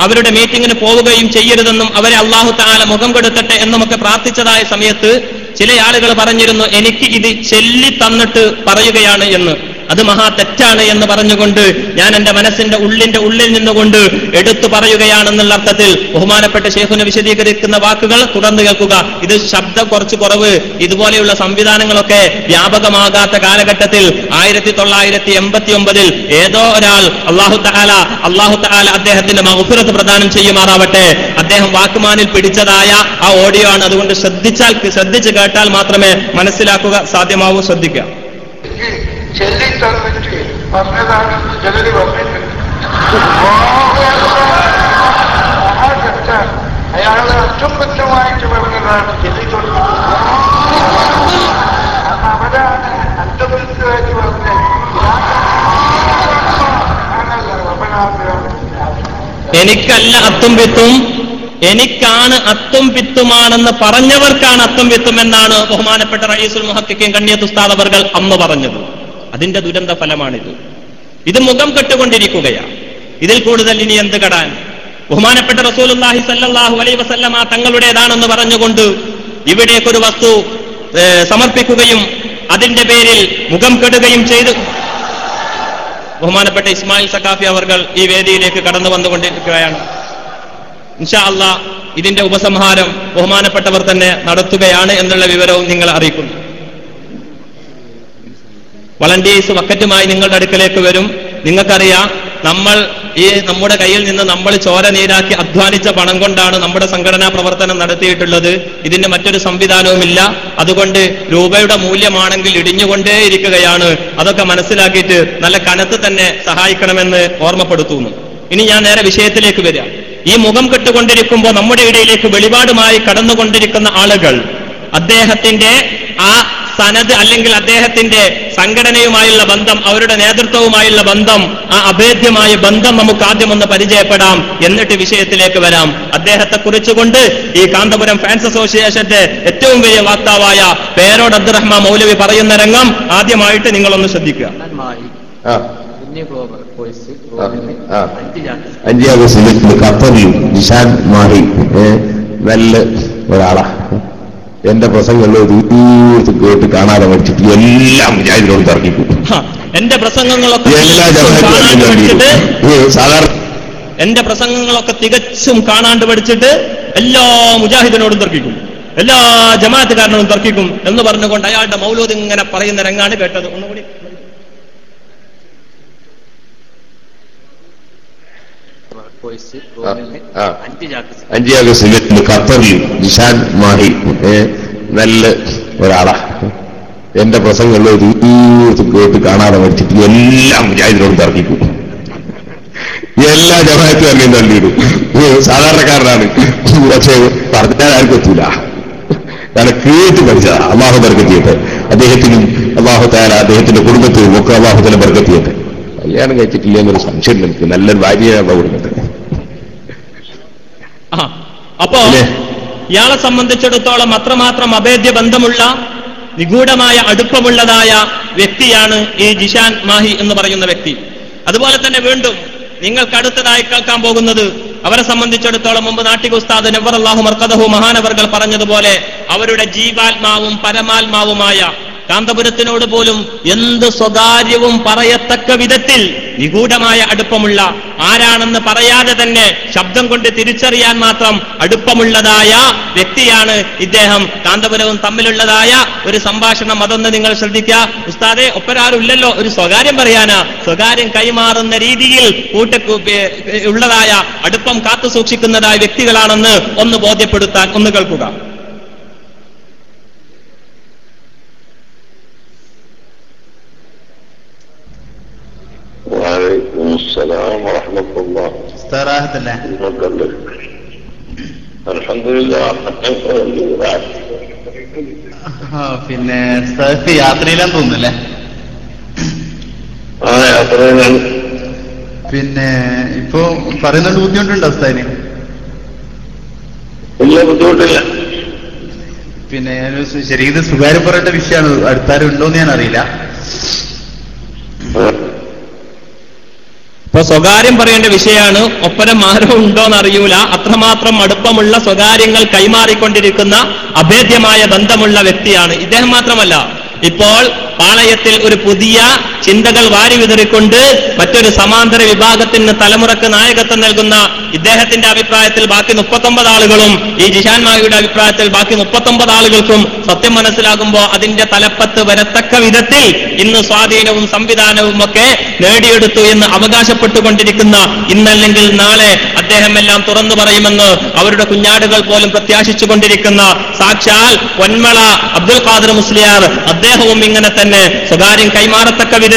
അവരുടെ മീറ്റിങ്ങിന് പോവുകയും ചെയ്യരുതെന്നും അവരെ അള്ളാഹു താല മുഖം കൊടുത്തട്ടെ എന്നുമൊക്കെ പ്രാർത്ഥിച്ചതായ സമയത്ത് ചില ആളുകൾ പറഞ്ഞിരുന്നു എനിക്ക് ഇത് ചെല്ലി തന്നിട്ട് പറയുകയാണ് എന്ന്. അത് മഹാ തെറ്റാണ് എന്ന് പറഞ്ഞുകൊണ്ട് ഞാൻ എന്റെ മനസ്സിന്റെ ഉള്ളിന്റെ ഉള്ളിൽ നിന്നുകൊണ്ട് എടുത്തു പറയുകയാണെന്നുള്ള അർത്ഥത്തിൽ ബഹുമാനപ്പെട്ട ഷേഖുന് വിശദീകരിക്കുന്ന വാക്കുകൾ തുടർന്ന് കേൾക്കുക. ഇത് ശബ്ദം കുറച്ച് കുറവ് ഇതുപോലെയുള്ള സംവിധാനങ്ങളൊക്കെ വ്യാപകമാകാത്ത കാലഘട്ടത്തിൽ ആയിരത്തി തൊള്ളായിരത്തി എൺപത്തി ഒമ്പതിൽ ഏതോ ഒരാൾ അള്ളാഹു തഹാല അള്ളാഹു തഹാല അദ്ദേഹത്തിന്റെ മഹുഫിറത്ത് പ്രദാനം ചെയ്യുമാറാവട്ടെ. അദ്ദേഹം വാക്കുമാനിൽ പിടിച്ചതായ ആ ഓഡിയോ ആണ്. അതുകൊണ്ട് ശ്രദ്ധിച്ചാൽ ശ്രദ്ധിച്ച് കേട്ടാൽ മാത്രമേ മനസ്സിലാക്കുക സാധ്യമാവൂ ശ്രദ്ധിക്കുക. ചെല്ലി തന്നിട്ട് പറഞ്ഞതാണെന്ന് ചിലര് പറഞ്ഞിട്ടുണ്ട് അയാൾ അറ്റംപറ്റമായിട്ട് പറഞ്ഞതാണ് ചെല്ലി അന്ന് അവരാണ് അറ്റംപറ്റമായിട്ട് പറഞ്ഞത് എനിക്കല്ല അത്തും പിത്തും എനിക്കാണ് അത്തും പിത്തുമാണെന്ന് പറഞ്ഞവർക്കാണ് അത്തും പിത്തും എന്നാണ് ബഹുമാനപ്പെട്ട റയീസുൽ മുഹക്കിക്കും കണ്ണിയത്ത് ഉസ്താദ് അവർകൾ അന്ന് പറഞ്ഞത്. അതിന്റെ ദുരന്ത ഫലമാണിത്. ഇത് മുഖം കെട്ടുകൊണ്ടിരിക്കുകയാണ്. ഇതിൽ കൂടുതൽ ഇനി എന്ത് കടാൻ? ബഹുമാനപ്പെട്ട റസൂലുള്ളാഹി സല്ലാഹു അലൈ വസല്ലമ തങ്ങളുടേതാണെന്ന് പറഞ്ഞുകൊണ്ട് ഇവിടേക്കൊരു വസ്തു സമർപ്പിക്കുകയും അതിന്റെ പേരിൽ മുഖം കെടുകയും ചെയ്തു. ബഹുമാനപ്പെട്ട ഇസ്മായിൽ സക്കാഫി അവർ ഈ വേദിയിലേക്ക് കടന്നു വന്നുകൊണ്ടിരിക്കുകയാണ്. ഇൻഷാ അള്ളാ ഇതിന്റെ ഉപസംഹാരം ബഹുമാനപ്പെട്ടവർ തന്നെ നടത്തുകയാണ് എന്നുള്ള വിവരവും നിങ്ങൾ അറിയിക്കുന്നു. വളണ്ടിയേഴ്സ് ബക്കറ്റുമായി നിങ്ങളുടെ അടുക്കലേക്ക് വരും. നിങ്ങൾക്കറിയാം നമ്മൾ ഈ നമ്മുടെ കയ്യിൽ നിന്ന് നമ്മൾ ചോര നീരാക്കി അധ്വാനിച്ച പണം കൊണ്ടാണ് നമ്മുടെ സംഘടനാ പ്രവർത്തനം നടത്തിയിട്ടുള്ളത്. ഇതിന്റെ മറ്റൊരു സംവിധാനവുമില്ല. അതുകൊണ്ട് രൂപയുടെ മൂല്യമാണെങ്കിൽ ഇടിഞ്ഞുകൊണ്ടേയിരിക്കുകയാണ് അതൊക്കെ മനസ്സിലാക്കിയിട്ട് നല്ല കനത്ത് തന്നെ സഹായിക്കണമെന്ന് ഓർമ്മപ്പെടുത്തുന്നു. ഇനി ഞാൻ നേരെ വിഷയത്തിലേക്ക് വരാം ഈ മുഖം കെട്ടുകൊണ്ടിരിക്കുമ്പോൾ നമ്മുടെ ഇടയിലേക്ക് വെളിപാടുമായി കടന്നുകൊണ്ടിരിക്കുന്ന ആളുകൾ അദ്ദേഹത്തിന്റെ ആ സനത് അല്ലെങ്കിൽ അദ്ദേഹത്തിന്റെ സംഘടനയുമായുള്ള ബന്ധം അവരുടെ നേതൃത്വവുമായുള്ള ബന്ധം ആ അഭേദ്യമായ ബന്ധം നമുക്ക് ആദ്യം ഒന്ന് പരിചയപ്പെടാം. എന്നിട്ട് വിഷയത്തിലേക്ക് വരാം. അദ്ദേഹത്തെ കുറിച്ചുകൊണ്ട് ഈ കാന്തപുരം ഫാൻസ് അസോസിയേഷന്റെ ഏറ്റവും വലിയ വാക്താവായ പേരോട് അബ്ദുറഹ്മാൻ മൗലവി പറയുന്ന രംഗം ആദ്യമായിട്ട് നിങ്ങളൊന്ന് ശ്രദ്ധിക്കുക. അഞ്ചാം ചാൻസ് ഖത്തറിൽ നിഷാൻ മാറി. നല്ല ഒരാളാ. എന്റെ പ്രസംഗങ്ങൾ ദൂരത്ത് കേട്ട് കാണാതെ പഠിച്ചിട്ട് എല്ലാം ഞാൻ ഇതിനോട് തർക്കിക്കും എന്റെ പ്രസംഗങ്ങളൊക്കെ എല്ലാ ജമാഅത്തും സാധാരണ എന്റെ പ്രസംഗങ്ങളൊക്കെ തികച്ചും കാണാണ്ട് പഠിച്ചിട്ട് എല്ലാ മുജാഹിദിനോടും തർക്കിക്കും. എല്ലാ ജമാഅത്തുകാരനോടും തർക്കിക്കും എന്ന് പറഞ്ഞുകൊണ്ട് അയാളുടെ മൗലൂദ് ഇങ്ങനെ പറയുന്ന രംഗാണ് കേട്ടത്. ഒന്നുകൂടി കോഴ്സ് ആ, ആ. അഞ്ച് ചാക്ക് ആഗസ്റ്റിൽ ഖത്തറിൽ നിഷാൻ മാഹി. നല്ല ഒരാളാ. എന്റെ പ്രസംഗങ്ങളിൽ ദൂരത്ത് കേട്ട് കാണാതെ മരിച്ചിട്ട് എല്ലാം മുജാഹിദിനോട് തർക്കിക്കും. എല്ലാ ജമാഅത്തുകാരനെയും തള്ളിയിടും. സാധാരണക്കാരനാണ്. പക്ഷേ പറഞ്ഞാൽ ആർക്കും എത്തൂല കാരണം കേട്ട് പഠിച്ചതാ. അള്ളാഹു ബർക്കത്തിയട്ടെ. അദ്ദേഹത്തിനും അള്ളാഹു അദ്ദേഹത്തിന്റെ കുടുംബത്തിനും ഒക്കെ അള്ളാഹു ബർക്കത്തിയട്ടെ. കല്യാണം കഴിച്ചിട്ടില്ല എന്നൊരു സംശയം എനിക്ക്. നല്ലൊരു ഭാര്യയാണ് കൊടുക്കുന്നത് ആ അപ്പോ? ഇയാളെ സംബന്ധിച്ചിടത്തോളം അത്രമാത്രം അഭേദ്യ ബന്ധമുള്ള നിഗൂഢമായ അടുപ്പമുള്ളതായ വ്യക്തിയാണ് ഈ ജിഷാൻ മാഹി എന്ന് പറയുന്ന വ്യക്തി അതുപോലെ തന്നെ വീണ്ടും നിങ്ങൾക്ക് അടുത്തതായി കേൾക്കാൻ പോകുന്നത് അവരെ സംബന്ധിച്ചിടത്തോളം മുമ്പ് നാട്ടിക ഉസ്താദ് നവർ അള്ളാഹു മർക്കദഹു മഹാനവർകൾ പറഞ്ഞതുപോലെ അവരുടെ ജീവാത്മാവും പരമാത്മാവുമായ കാന്തപുരത്തിനോട് പോലും എന്ത് സ്വകാര്യവും പറയത്തക്ക വിധത്തിൽ നിഗൂഢമായ അടുപ്പമുള്ള ആരാണെന്ന് പറയാതെ തന്നെ ശബ്ദം കൊണ്ട് തിരിച്ചറിയാൻ മാത്രം അടുപ്പമുള്ളതായ വ്യക്തിയാണ് ഇദ്ദേഹം. കാന്തപുരവും തമ്മിലുള്ളതായ ഒരു സംഭാഷണം അതൊന്ന് നിങ്ങൾ ശ്രദ്ധിക്കുക ഉസ്താദെ ഒപ്പരാരും ഇല്ലല്ലോ ഒരു സ്വകാര്യം പറയാനാ. സ്വകാര്യം കൈമാറുന്ന രീതിയിൽ കൂട്ട ഉള്ളതായ അടുപ്പം കാത്തു സൂക്ഷിക്കുന്നതായ വ്യക്തികളാണെന്ന് ഒന്ന് ബോധ്യപ്പെടുത്താൻ ഒന്ന് കേൾക്കുക. റാഹത്തല്ലേ പിന്നെ ഉസ്താദ് യാത്രയിലാന്ന് തോന്നുന്നല്ലേ? ആ യാത്രയിലാണ്. പിന്നെ ഇപ്പൊ പറയുന്നുണ്ട് ബുദ്ധിമുട്ടുണ്ടോ വലിയ ബുദ്ധിമുട്ടില്ല. പിന്നെ ശരി ഇത് സ്വകാര്യം പറയേണ്ട വിഷയമാണ്. അടുത്താരും ഉണ്ടോന്ന് ഞാൻ അറിയില്ല. ഇപ്പൊ സ്വകാര്യം പറയേണ്ട വിഷയമാണ് ഒപ്പരം ആരോ ഉണ്ടോന്ന് അറിയൂല അത്രമാത്രം അടുപ്പമുള്ള സ്വകാര്യങ്ങൾ കൈമാറിക്കൊണ്ടിരിക്കുന്ന അഭേദ്യമായ ബന്ധമുള്ള വ്യക്തിയാണ്. ഇദ്ദേഹം മാത്രമല്ല ഇപ്പോൾ പാളയത്തിൽ ഒരു പുതിയ ചിന്തകൾ വാരി വിതറിക്കൊണ്ട് മറ്റൊരു സമാന്തര വിഭാഗത്തിന് തലമുറയ്ക്ക് നായകത്വം നൽകുന്ന ഇദ്ദേഹത്തിന്റെ അഭിപ്രായത്തിൽ ബാക്കി മുപ്പത്തൊമ്പത് ആളുകളും ഈ ജിഷാൻ മാവിയുടെ അഭിപ്രായത്തിൽ ബാക്കി മുപ്പത്തൊമ്പത് ആളുകൾക്കും സത്യം മനസ്സിലാകുമ്പോൾ അതിന്റെ തലപ്പത്ത് വരത്തക്ക വിധത്തിൽ ഇന്ന് സ്വാധീനവും സംവിധാനവും ഒക്കെ നേടിയെടുത്തു എന്ന് അവകാശപ്പെട്ടുകൊണ്ടിരിക്കുന്ന ഇന്നല്ലെങ്കിൽ നാളെ അദ്ദേഹം എല്ലാം തുറന്നു പറയുമെന്ന് അവരുടെ കുഞ്ഞാടുകൾ പോലും പ്രത്യാശിച്ചുകൊണ്ടിരിക്കുന്ന സാക്ഷാൽ പൊന്മള അബ്ദുൽ ഖാദർ മുസ്ലിയാർ അദ്ദേഹവും ഇങ്ങനെ തന്നെ സ്വകാര്യം കൈമാറത്തക്ക വിധത്തിൽ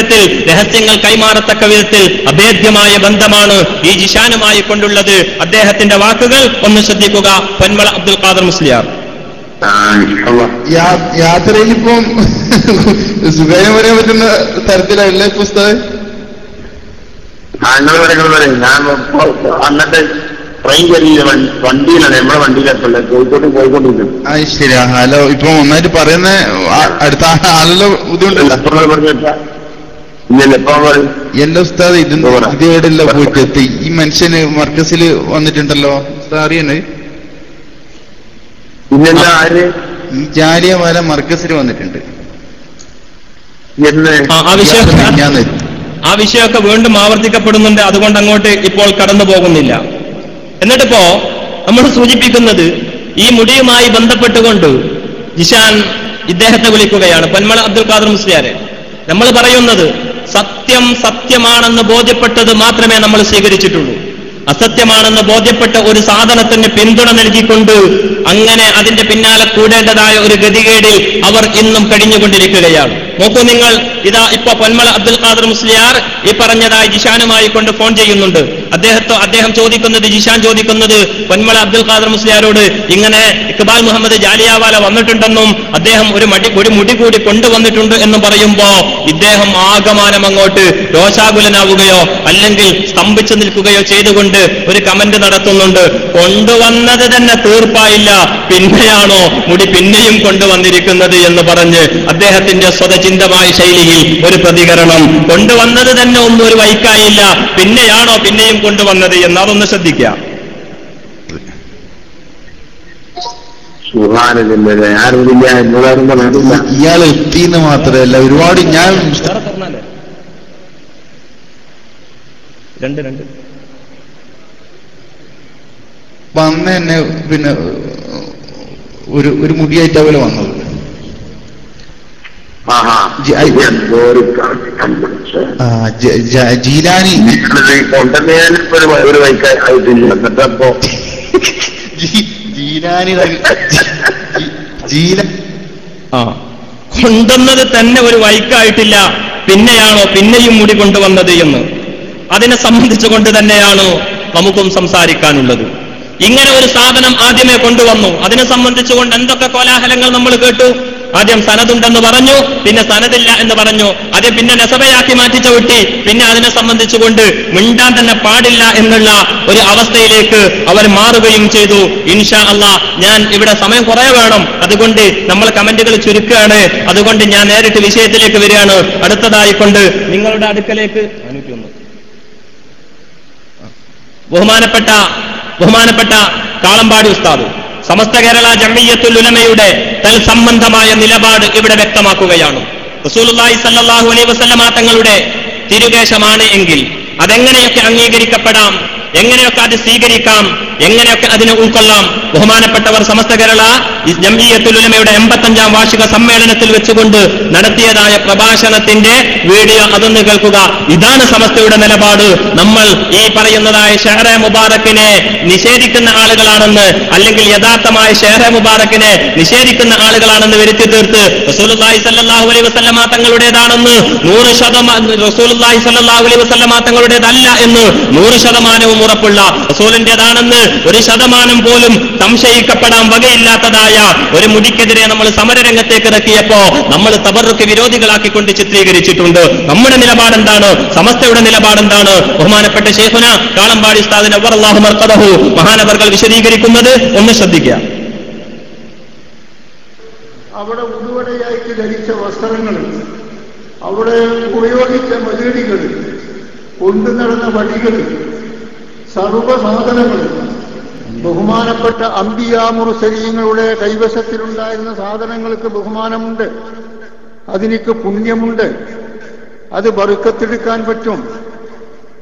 രഹസ്യങ്ങൾ കൈമാറത്തക്ക വിധത്തിൽ അഭേദ്യമായ ബന്ധമാണ് ഈ ജിഷാനുമായി കൊണ്ടുള്ളത്. അദ്ദേഹത്തിന്റെ വാക്കുകൾ ഒന്ന് ശ്രദ്ധിക്കുക. പൊന്മള അബ്ദുൽ ഖാദർ മുസ്ലിയാർ. യാത്രയിൽ ഇപ്പം സുഖാര്യം പറയാൻ പറ്റുന്ന തരത്തിലല്ലേ പുസ്തകം? വരെ ഞാൻ അന്നത്തെ ട്രെയിൻ കയറിയില്ല വണ്ടി- വണ്ടിയിലാണ്. നമ്മളെ വണ്ടിയിലെത്തല്ലേ കോഴിക്കോട്ട് പോയിക്കൊണ്ടിരിക്കുന്നു. ശരിയാ. ശരി ഹലോ ഇപ്പൊ ഒന്നായിട്ട് പറയുന്ന അടുത്ത ആളെല്ലാം ബുദ്ധിമുട്ടല്ല. എല്ലാ ഉസ്താദ് ഇത് ഇതേടല്ല പോയിട്ട് എത്തി? ഈ മനുഷ്യന് മർക്കസിൽ വന്നിട്ടുണ്ടല്ലോ ഉസ്താദ് അറിയണേ? ഈ ജാലിയവാല മർക്കസിൽ വന്നിട്ടുണ്ട്. ആ വിഷയമൊക്കെ വീണ്ടും ആവർത്തിക്കപ്പെടുന്നുണ്ട് അതുകൊണ്ട് അങ്ങോട്ട് ഇപ്പോൾ കടന്നു പോകുന്നില്ല. എന്നിട്ടിപ്പോ നമ്മൾ സൂചിപ്പിക്കുന്നത് ഈ മുടിയുമായി ബന്ധപ്പെട്ടുകൊണ്ട് ജിഷാൻ ഇദ്ദേഹത്തെ വിളിക്കുകയാണ്. പൊന്മള അബ്ദുൽ ഖാദർ മുസ്ലിയാരെ. നമ്മൾ പറയുന്നത് സത്യം സത്യമാണെന്ന് ബോധ്യപ്പെട്ടത് മാത്രമേ നമ്മൾ സ്വീകരിച്ചിട്ടുള്ളൂ. അസത്യമാണെന്ന് ബോധ്യപ്പെട്ട ഒരു സാധനത്തിന് പിന്തുണ നൽകിക്കൊണ്ട് അങ്ങനെ അതിന്റെ പിന്നാലെ കൂടേണ്ടതായ ഒരു ഗതികേടിൽ അവർ ഇന്നും കഴിഞ്ഞുകൊണ്ടിരിക്കുകയാണ്. നോക്കൂ നിങ്ങൾ ഇതാ ഇപ്പൊ പൊന്മള അബ്ദുൽ ഖാദർ മുസ്ലിയാർ ഈ പറഞ്ഞതായി ജിഷാനുമായി കൊണ്ട് ഫോൺ ചെയ്യുന്നുണ്ട്. അദ്ദേഹത്തെ അദ്ദേഹം ചോദിക്കുന്നത് ജിഷാൻ ചോദിക്കുന്നത് പൊന്മള അബ്ദുൽ ഖാദർ മുസ്ലിയാരോട് ഇങ്ങനെ ഇക്ബാൽ മുഹമ്മദ് ജാലിയാവാല വന്നിട്ടുണ്ടെന്നും അദ്ദേഹം ഒരു മടി ഒരു മുടി കൂടി കൊണ്ടുവന്നിട്ടുണ്ട് എന്നും പറയുമ്പോ ഇദ്ദേഹം ആകമാനം അങ്ങോട്ട് രോഷാകുലനാവുകയോ അല്ലെങ്കിൽ സ്തംഭിച്ചു നിൽക്കുകയോ ചെയ്തുകൊണ്ട് ഒരു കമന്റ് നടത്തുന്നുണ്ട്. കൊണ്ടുവന്നത് തന്നെ തീർപ്പായില്ല. പിന്നെയാണോ മുടി പിന്നെയും കൊണ്ടുവന്നിരിക്കുന്നത് എന്ന് പറഞ്ഞ് അദ്ദേഹത്തിന്റെ സ്വതചിന്തമായ ശൈലിയിൽ ഒരു പ്രതികരണം കൊണ്ടുവന്നത് തന്നെ ഒന്നും ഒരു വൈക്കായില്ല. പിന്നെയാണോ പിന്നെയും കൊണ്ടുവന്നത് എന്ന് അതൊന്ന് പറഞ്ഞില്ല ഇയാൾ എത്തിന്ന് മാത്രമല്ല ഒരുപാട് ഞാൻ രണ്ട് രണ്ട്. വന്ന തന്നെ പിന്നെ ഒരു ഒരു മുടിയായിട്ട് അവർ വന്നത് ആഹാ ജി- ഐ- എന്തോ ഒരു കാര്യം പിടിച്ചേ. ആ, ജ- ജ- ജീലാനി. ഒരു ആയിട്ടില്ല. എന്നിട്ടപ്പോ ജീലാനി ജീല ആ. കൊണ്ടുവന്നത് തന്നെ ഒരു വൈക്കായിട്ടില്ല. പിന്നെയാണോ പിന്നെയും മുടി കൊണ്ടുവന്നത് എന്ന്. അതിനെ സംബന്ധിച്ചുകൊണ്ട് തന്നെയാണോ നമുക്കും സംസാരിക്കാനുള്ളത്. ഇങ്ങനെ ഒരു സാധനം ആദ്യമേ കൊണ്ടുവന്നു. അതിനെ സംബന്ധിച്ചുകൊണ്ട് എന്തൊക്കെ കോലാഹലങ്ങൾ നമ്മൾ കേട്ടു? ആദ്യം സനതുണ്ടെന്ന് പറഞ്ഞു പിന്നെ സനതില്ല എന്ന് പറഞ്ഞു. അത് പിന്നെ നെസബയാക്കി മാറ്റി ചവിട്ടി പിന്നെ അതിനെ സംബന്ധിച്ചുകൊണ്ട് മിണ്ടാൻ തന്നെ പാടില്ല എന്നുള്ള ഒരു അവസ്ഥയിലേക്ക് അവർ മാറുകയും ചെയ്തു. ഇൻഷാ അള്ളാ ഞാൻ ഇവിടെ സമയം കുറെ വേണം. അതുകൊണ്ട് നമ്മൾ കമന്റുകൾ ചുരുക്കുകയാണ്. അതുകൊണ്ട് ഞാൻ നേരിട്ട് വിഷയത്തിലേക്ക് വരികയാണ്. അടുത്തതായിക്കൊണ്ട് നിങ്ങളുടെ അടുക്കലേക്ക് ബഹുമാനപ്പെട്ട ബഹുമാനപ്പെട്ട കാളമ്പാടി ഉസ്താദ്. സമസ്ത കേരള ജമ്മിയത്തുൽ ഉലമയുടെ തൽസംബന്ധമായ നിലപാട് ഇവിടെ വ്യക്തമാക്കുകയാണ്. റസൂലുള്ളാഹി സല്ലല്ലാഹു അലൈഹി വസല്ലമ തങ്ങളുടെ തിരുകേശമാണ് എങ്കിൽ അതെങ്ങനെയൊക്കെ അംഗീകരിക്കപ്പെടാം? എങ്ങനെയൊക്കെ അത് സ്വീകരിക്കാം? എങ്ങനെയൊക്കെ അതിനെ ഉൾക്കൊള്ളാം? ബഹുമാനപ്പെട്ടവർ സമസ്ത കേരള ജംഇയത്തുലമയുടെ എൺപത്തഞ്ചാം വാർഷിക സമ്മേളനത്തിൽ വെച്ചുകൊണ്ട് നടത്തിയതായ പ്രഭാഷണത്തിന്റെ വീഡിയോ അതൊന്ന് കേൾക്കുക. ഇതാണ് സമസ്തയുടെ നിലപാട്. നമ്മൾ ഈ പറയുന്നതായ ഷെഹറെ മുബാറക്കിനെ നിഷേധിക്കുന്ന ആളുകളാണെന്ന് അല്ലെങ്കിൽ യഥാർത്ഥമായ ഷെഹറെ മുബാറക്കിനെ നിഷേധിക്കുന്ന ആളുകളാണെന്ന് വരുത്തി തീർത്ത് റസൂലുള്ളാഹി സല്ലാഹു അലൈഹി വസല്ലമ തങ്ങളുടേതാണെന്ന് നൂറ് ശതമാനം റസൂലുള്ളാഹി സല്ലാഹു അലൈഹി വസല്ലമ തങ്ങളുടേതല്ല എന്ന് നൂറ് ശതമാനവും ഉറപ്പുള്ള റസൂലിന്റേതാണെന്ന് ഒരു ശതമാനം പോലും സംശയിക്കപ്പെടാൻ വകയില്ലാത്തതായ ഒരു മുടിക്കെതിരെ നമ്മൾ സമരരംഗത്തേക്ക് ഇറക്കിയപ്പോ നമ്മൾ തബറുക്ക് വിരോധികളാക്കിക്കൊണ്ട് ചിത്രീകരിച്ചിട്ടുണ്ട്. നമ്മുടെ നിലപാടെന്താണ്? സമസ്തയുടെ നിലപാടെന്താണ്? ബഹുമാനപ്പെട്ട ശേഖന കാളമ്പാടി സ്ഥാദിന് അവർ മഹാനവർകൾ വിശദീകരിക്കുന്നത് ഒന്ന് ശ്രദ്ധിക്കുക. അവിടെ ഉടുവടയായിട്ട് ധരിച്ച വസ്ത്രങ്ങൾ അവിടെ ഉപയോഗിച്ച മതിലടികൾ കൊണ്ടു നടന്ന വടികൾ സർവസാധനങ്ങൾ ബഹുമാനപ്പെട്ട അമ്പിയാമുറുസരീങ്ങളുടെ കൈവശത്തിലുണ്ടായിരുന്ന സാധനങ്ങൾക്ക് ബഹുമാനമുണ്ട്. അതിനിക്ക് പുണ്യമുണ്ട്. അത് ബറുക്കത്തെടുക്കാൻ പറ്റും.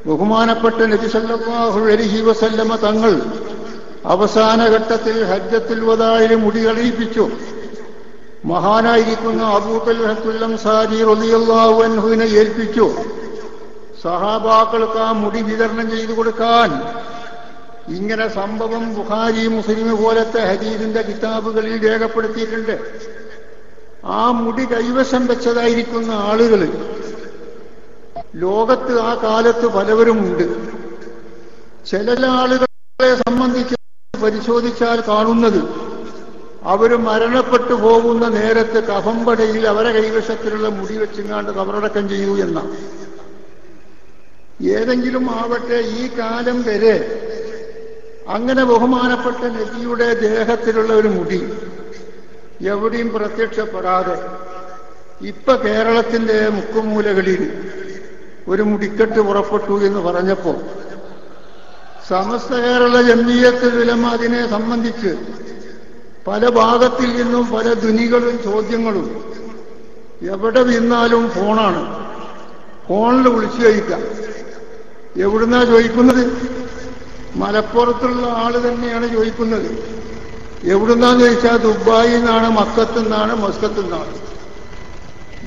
ബഹുമാനപ്പെട്ട നബി സല്ലല്ലാഹു അലൈഹി വസല്ലമ തങ്ങൾ അവസാന ഘട്ടത്തിൽ ഹജ്ജത്തുൽ മുടികളിയിപ്പിച്ചു മുടി അബൂബൽ ഹത്തുല്ലം സാരി അൻഹുവിനെ ഏൽപ്പിച്ചു. സഹാബാക്കൾക്ക് ആ മുടി വിതരണം ചെയ്തു കൊടുക്കാൻ. ഇങ്ങനെ സംഭവം ബുഖാരി മുസ്ലിം പോലത്തെ ഹദീദിന്റെ കിതാബുകളിൽ രേഖപ്പെടുത്തിയിട്ടുണ്ട്. ആ മുടി കൈവശം വെച്ചതായിരിക്കുന്ന ആളുകൾ. ലോകത്ത് ആ കാലത്ത് പലവരുമുണ്ട് ചില ആളുകളെ സംബന്ധിച്ച് പരിശോധിച്ചാൽ കാണുന്നത് അവർ മരണപ്പെട്ടു പോകുന്ന നേരത്ത് കഫമ്പടയിൽ അവരെ കൈവശത്തിലുള്ള മുടി വെച്ചിങ്ങാണ്ട് കബറടക്കം ചെയ്യൂ എന്ന ഏതെങ്കിലും ആവട്ടെ ഈ കാലം വരെ അങ്ങനെ ബഹുമാനപ്പെട്ട നബിയുടെ ദേഹത്തിലുള്ള ഒരു മുടി എവിടെയും പ്രത്യക്ഷപ്പെടാതെ ഇപ്പൊ കേരളത്തിന്റെ മുക്കുമൂലകളിൽ ഒരു മുടിക്കെട്ട് പുറപ്പെട്ടു എന്ന് പറഞ്ഞപ്പോൾ സമസ്ത കേരള ജമീയത്ത് വിലമ അതിനെ സംബന്ധിച്ച് പല ഭാഗത്തിൽ നിന്നും പല ധ്വനികളും ചോദ്യങ്ങളും എവിടെ നിന്നാലും ഫോണാണ്. ഫോണിൽ വിളിച്ചു കഴിക്കാം എവിടുന്നാ ചോദിക്കുന്നത്? മലപ്പുറത്തുള്ള ആൾ തന്നെയാണ് ചോദിക്കുന്നത്. എവിടുന്നാന്ന് ചോദിച്ചാൽ ദുബായിൽ നിന്നാണ് മക്കത്തു നിന്നാണ് മസ്കത്തു നിന്നാണ്.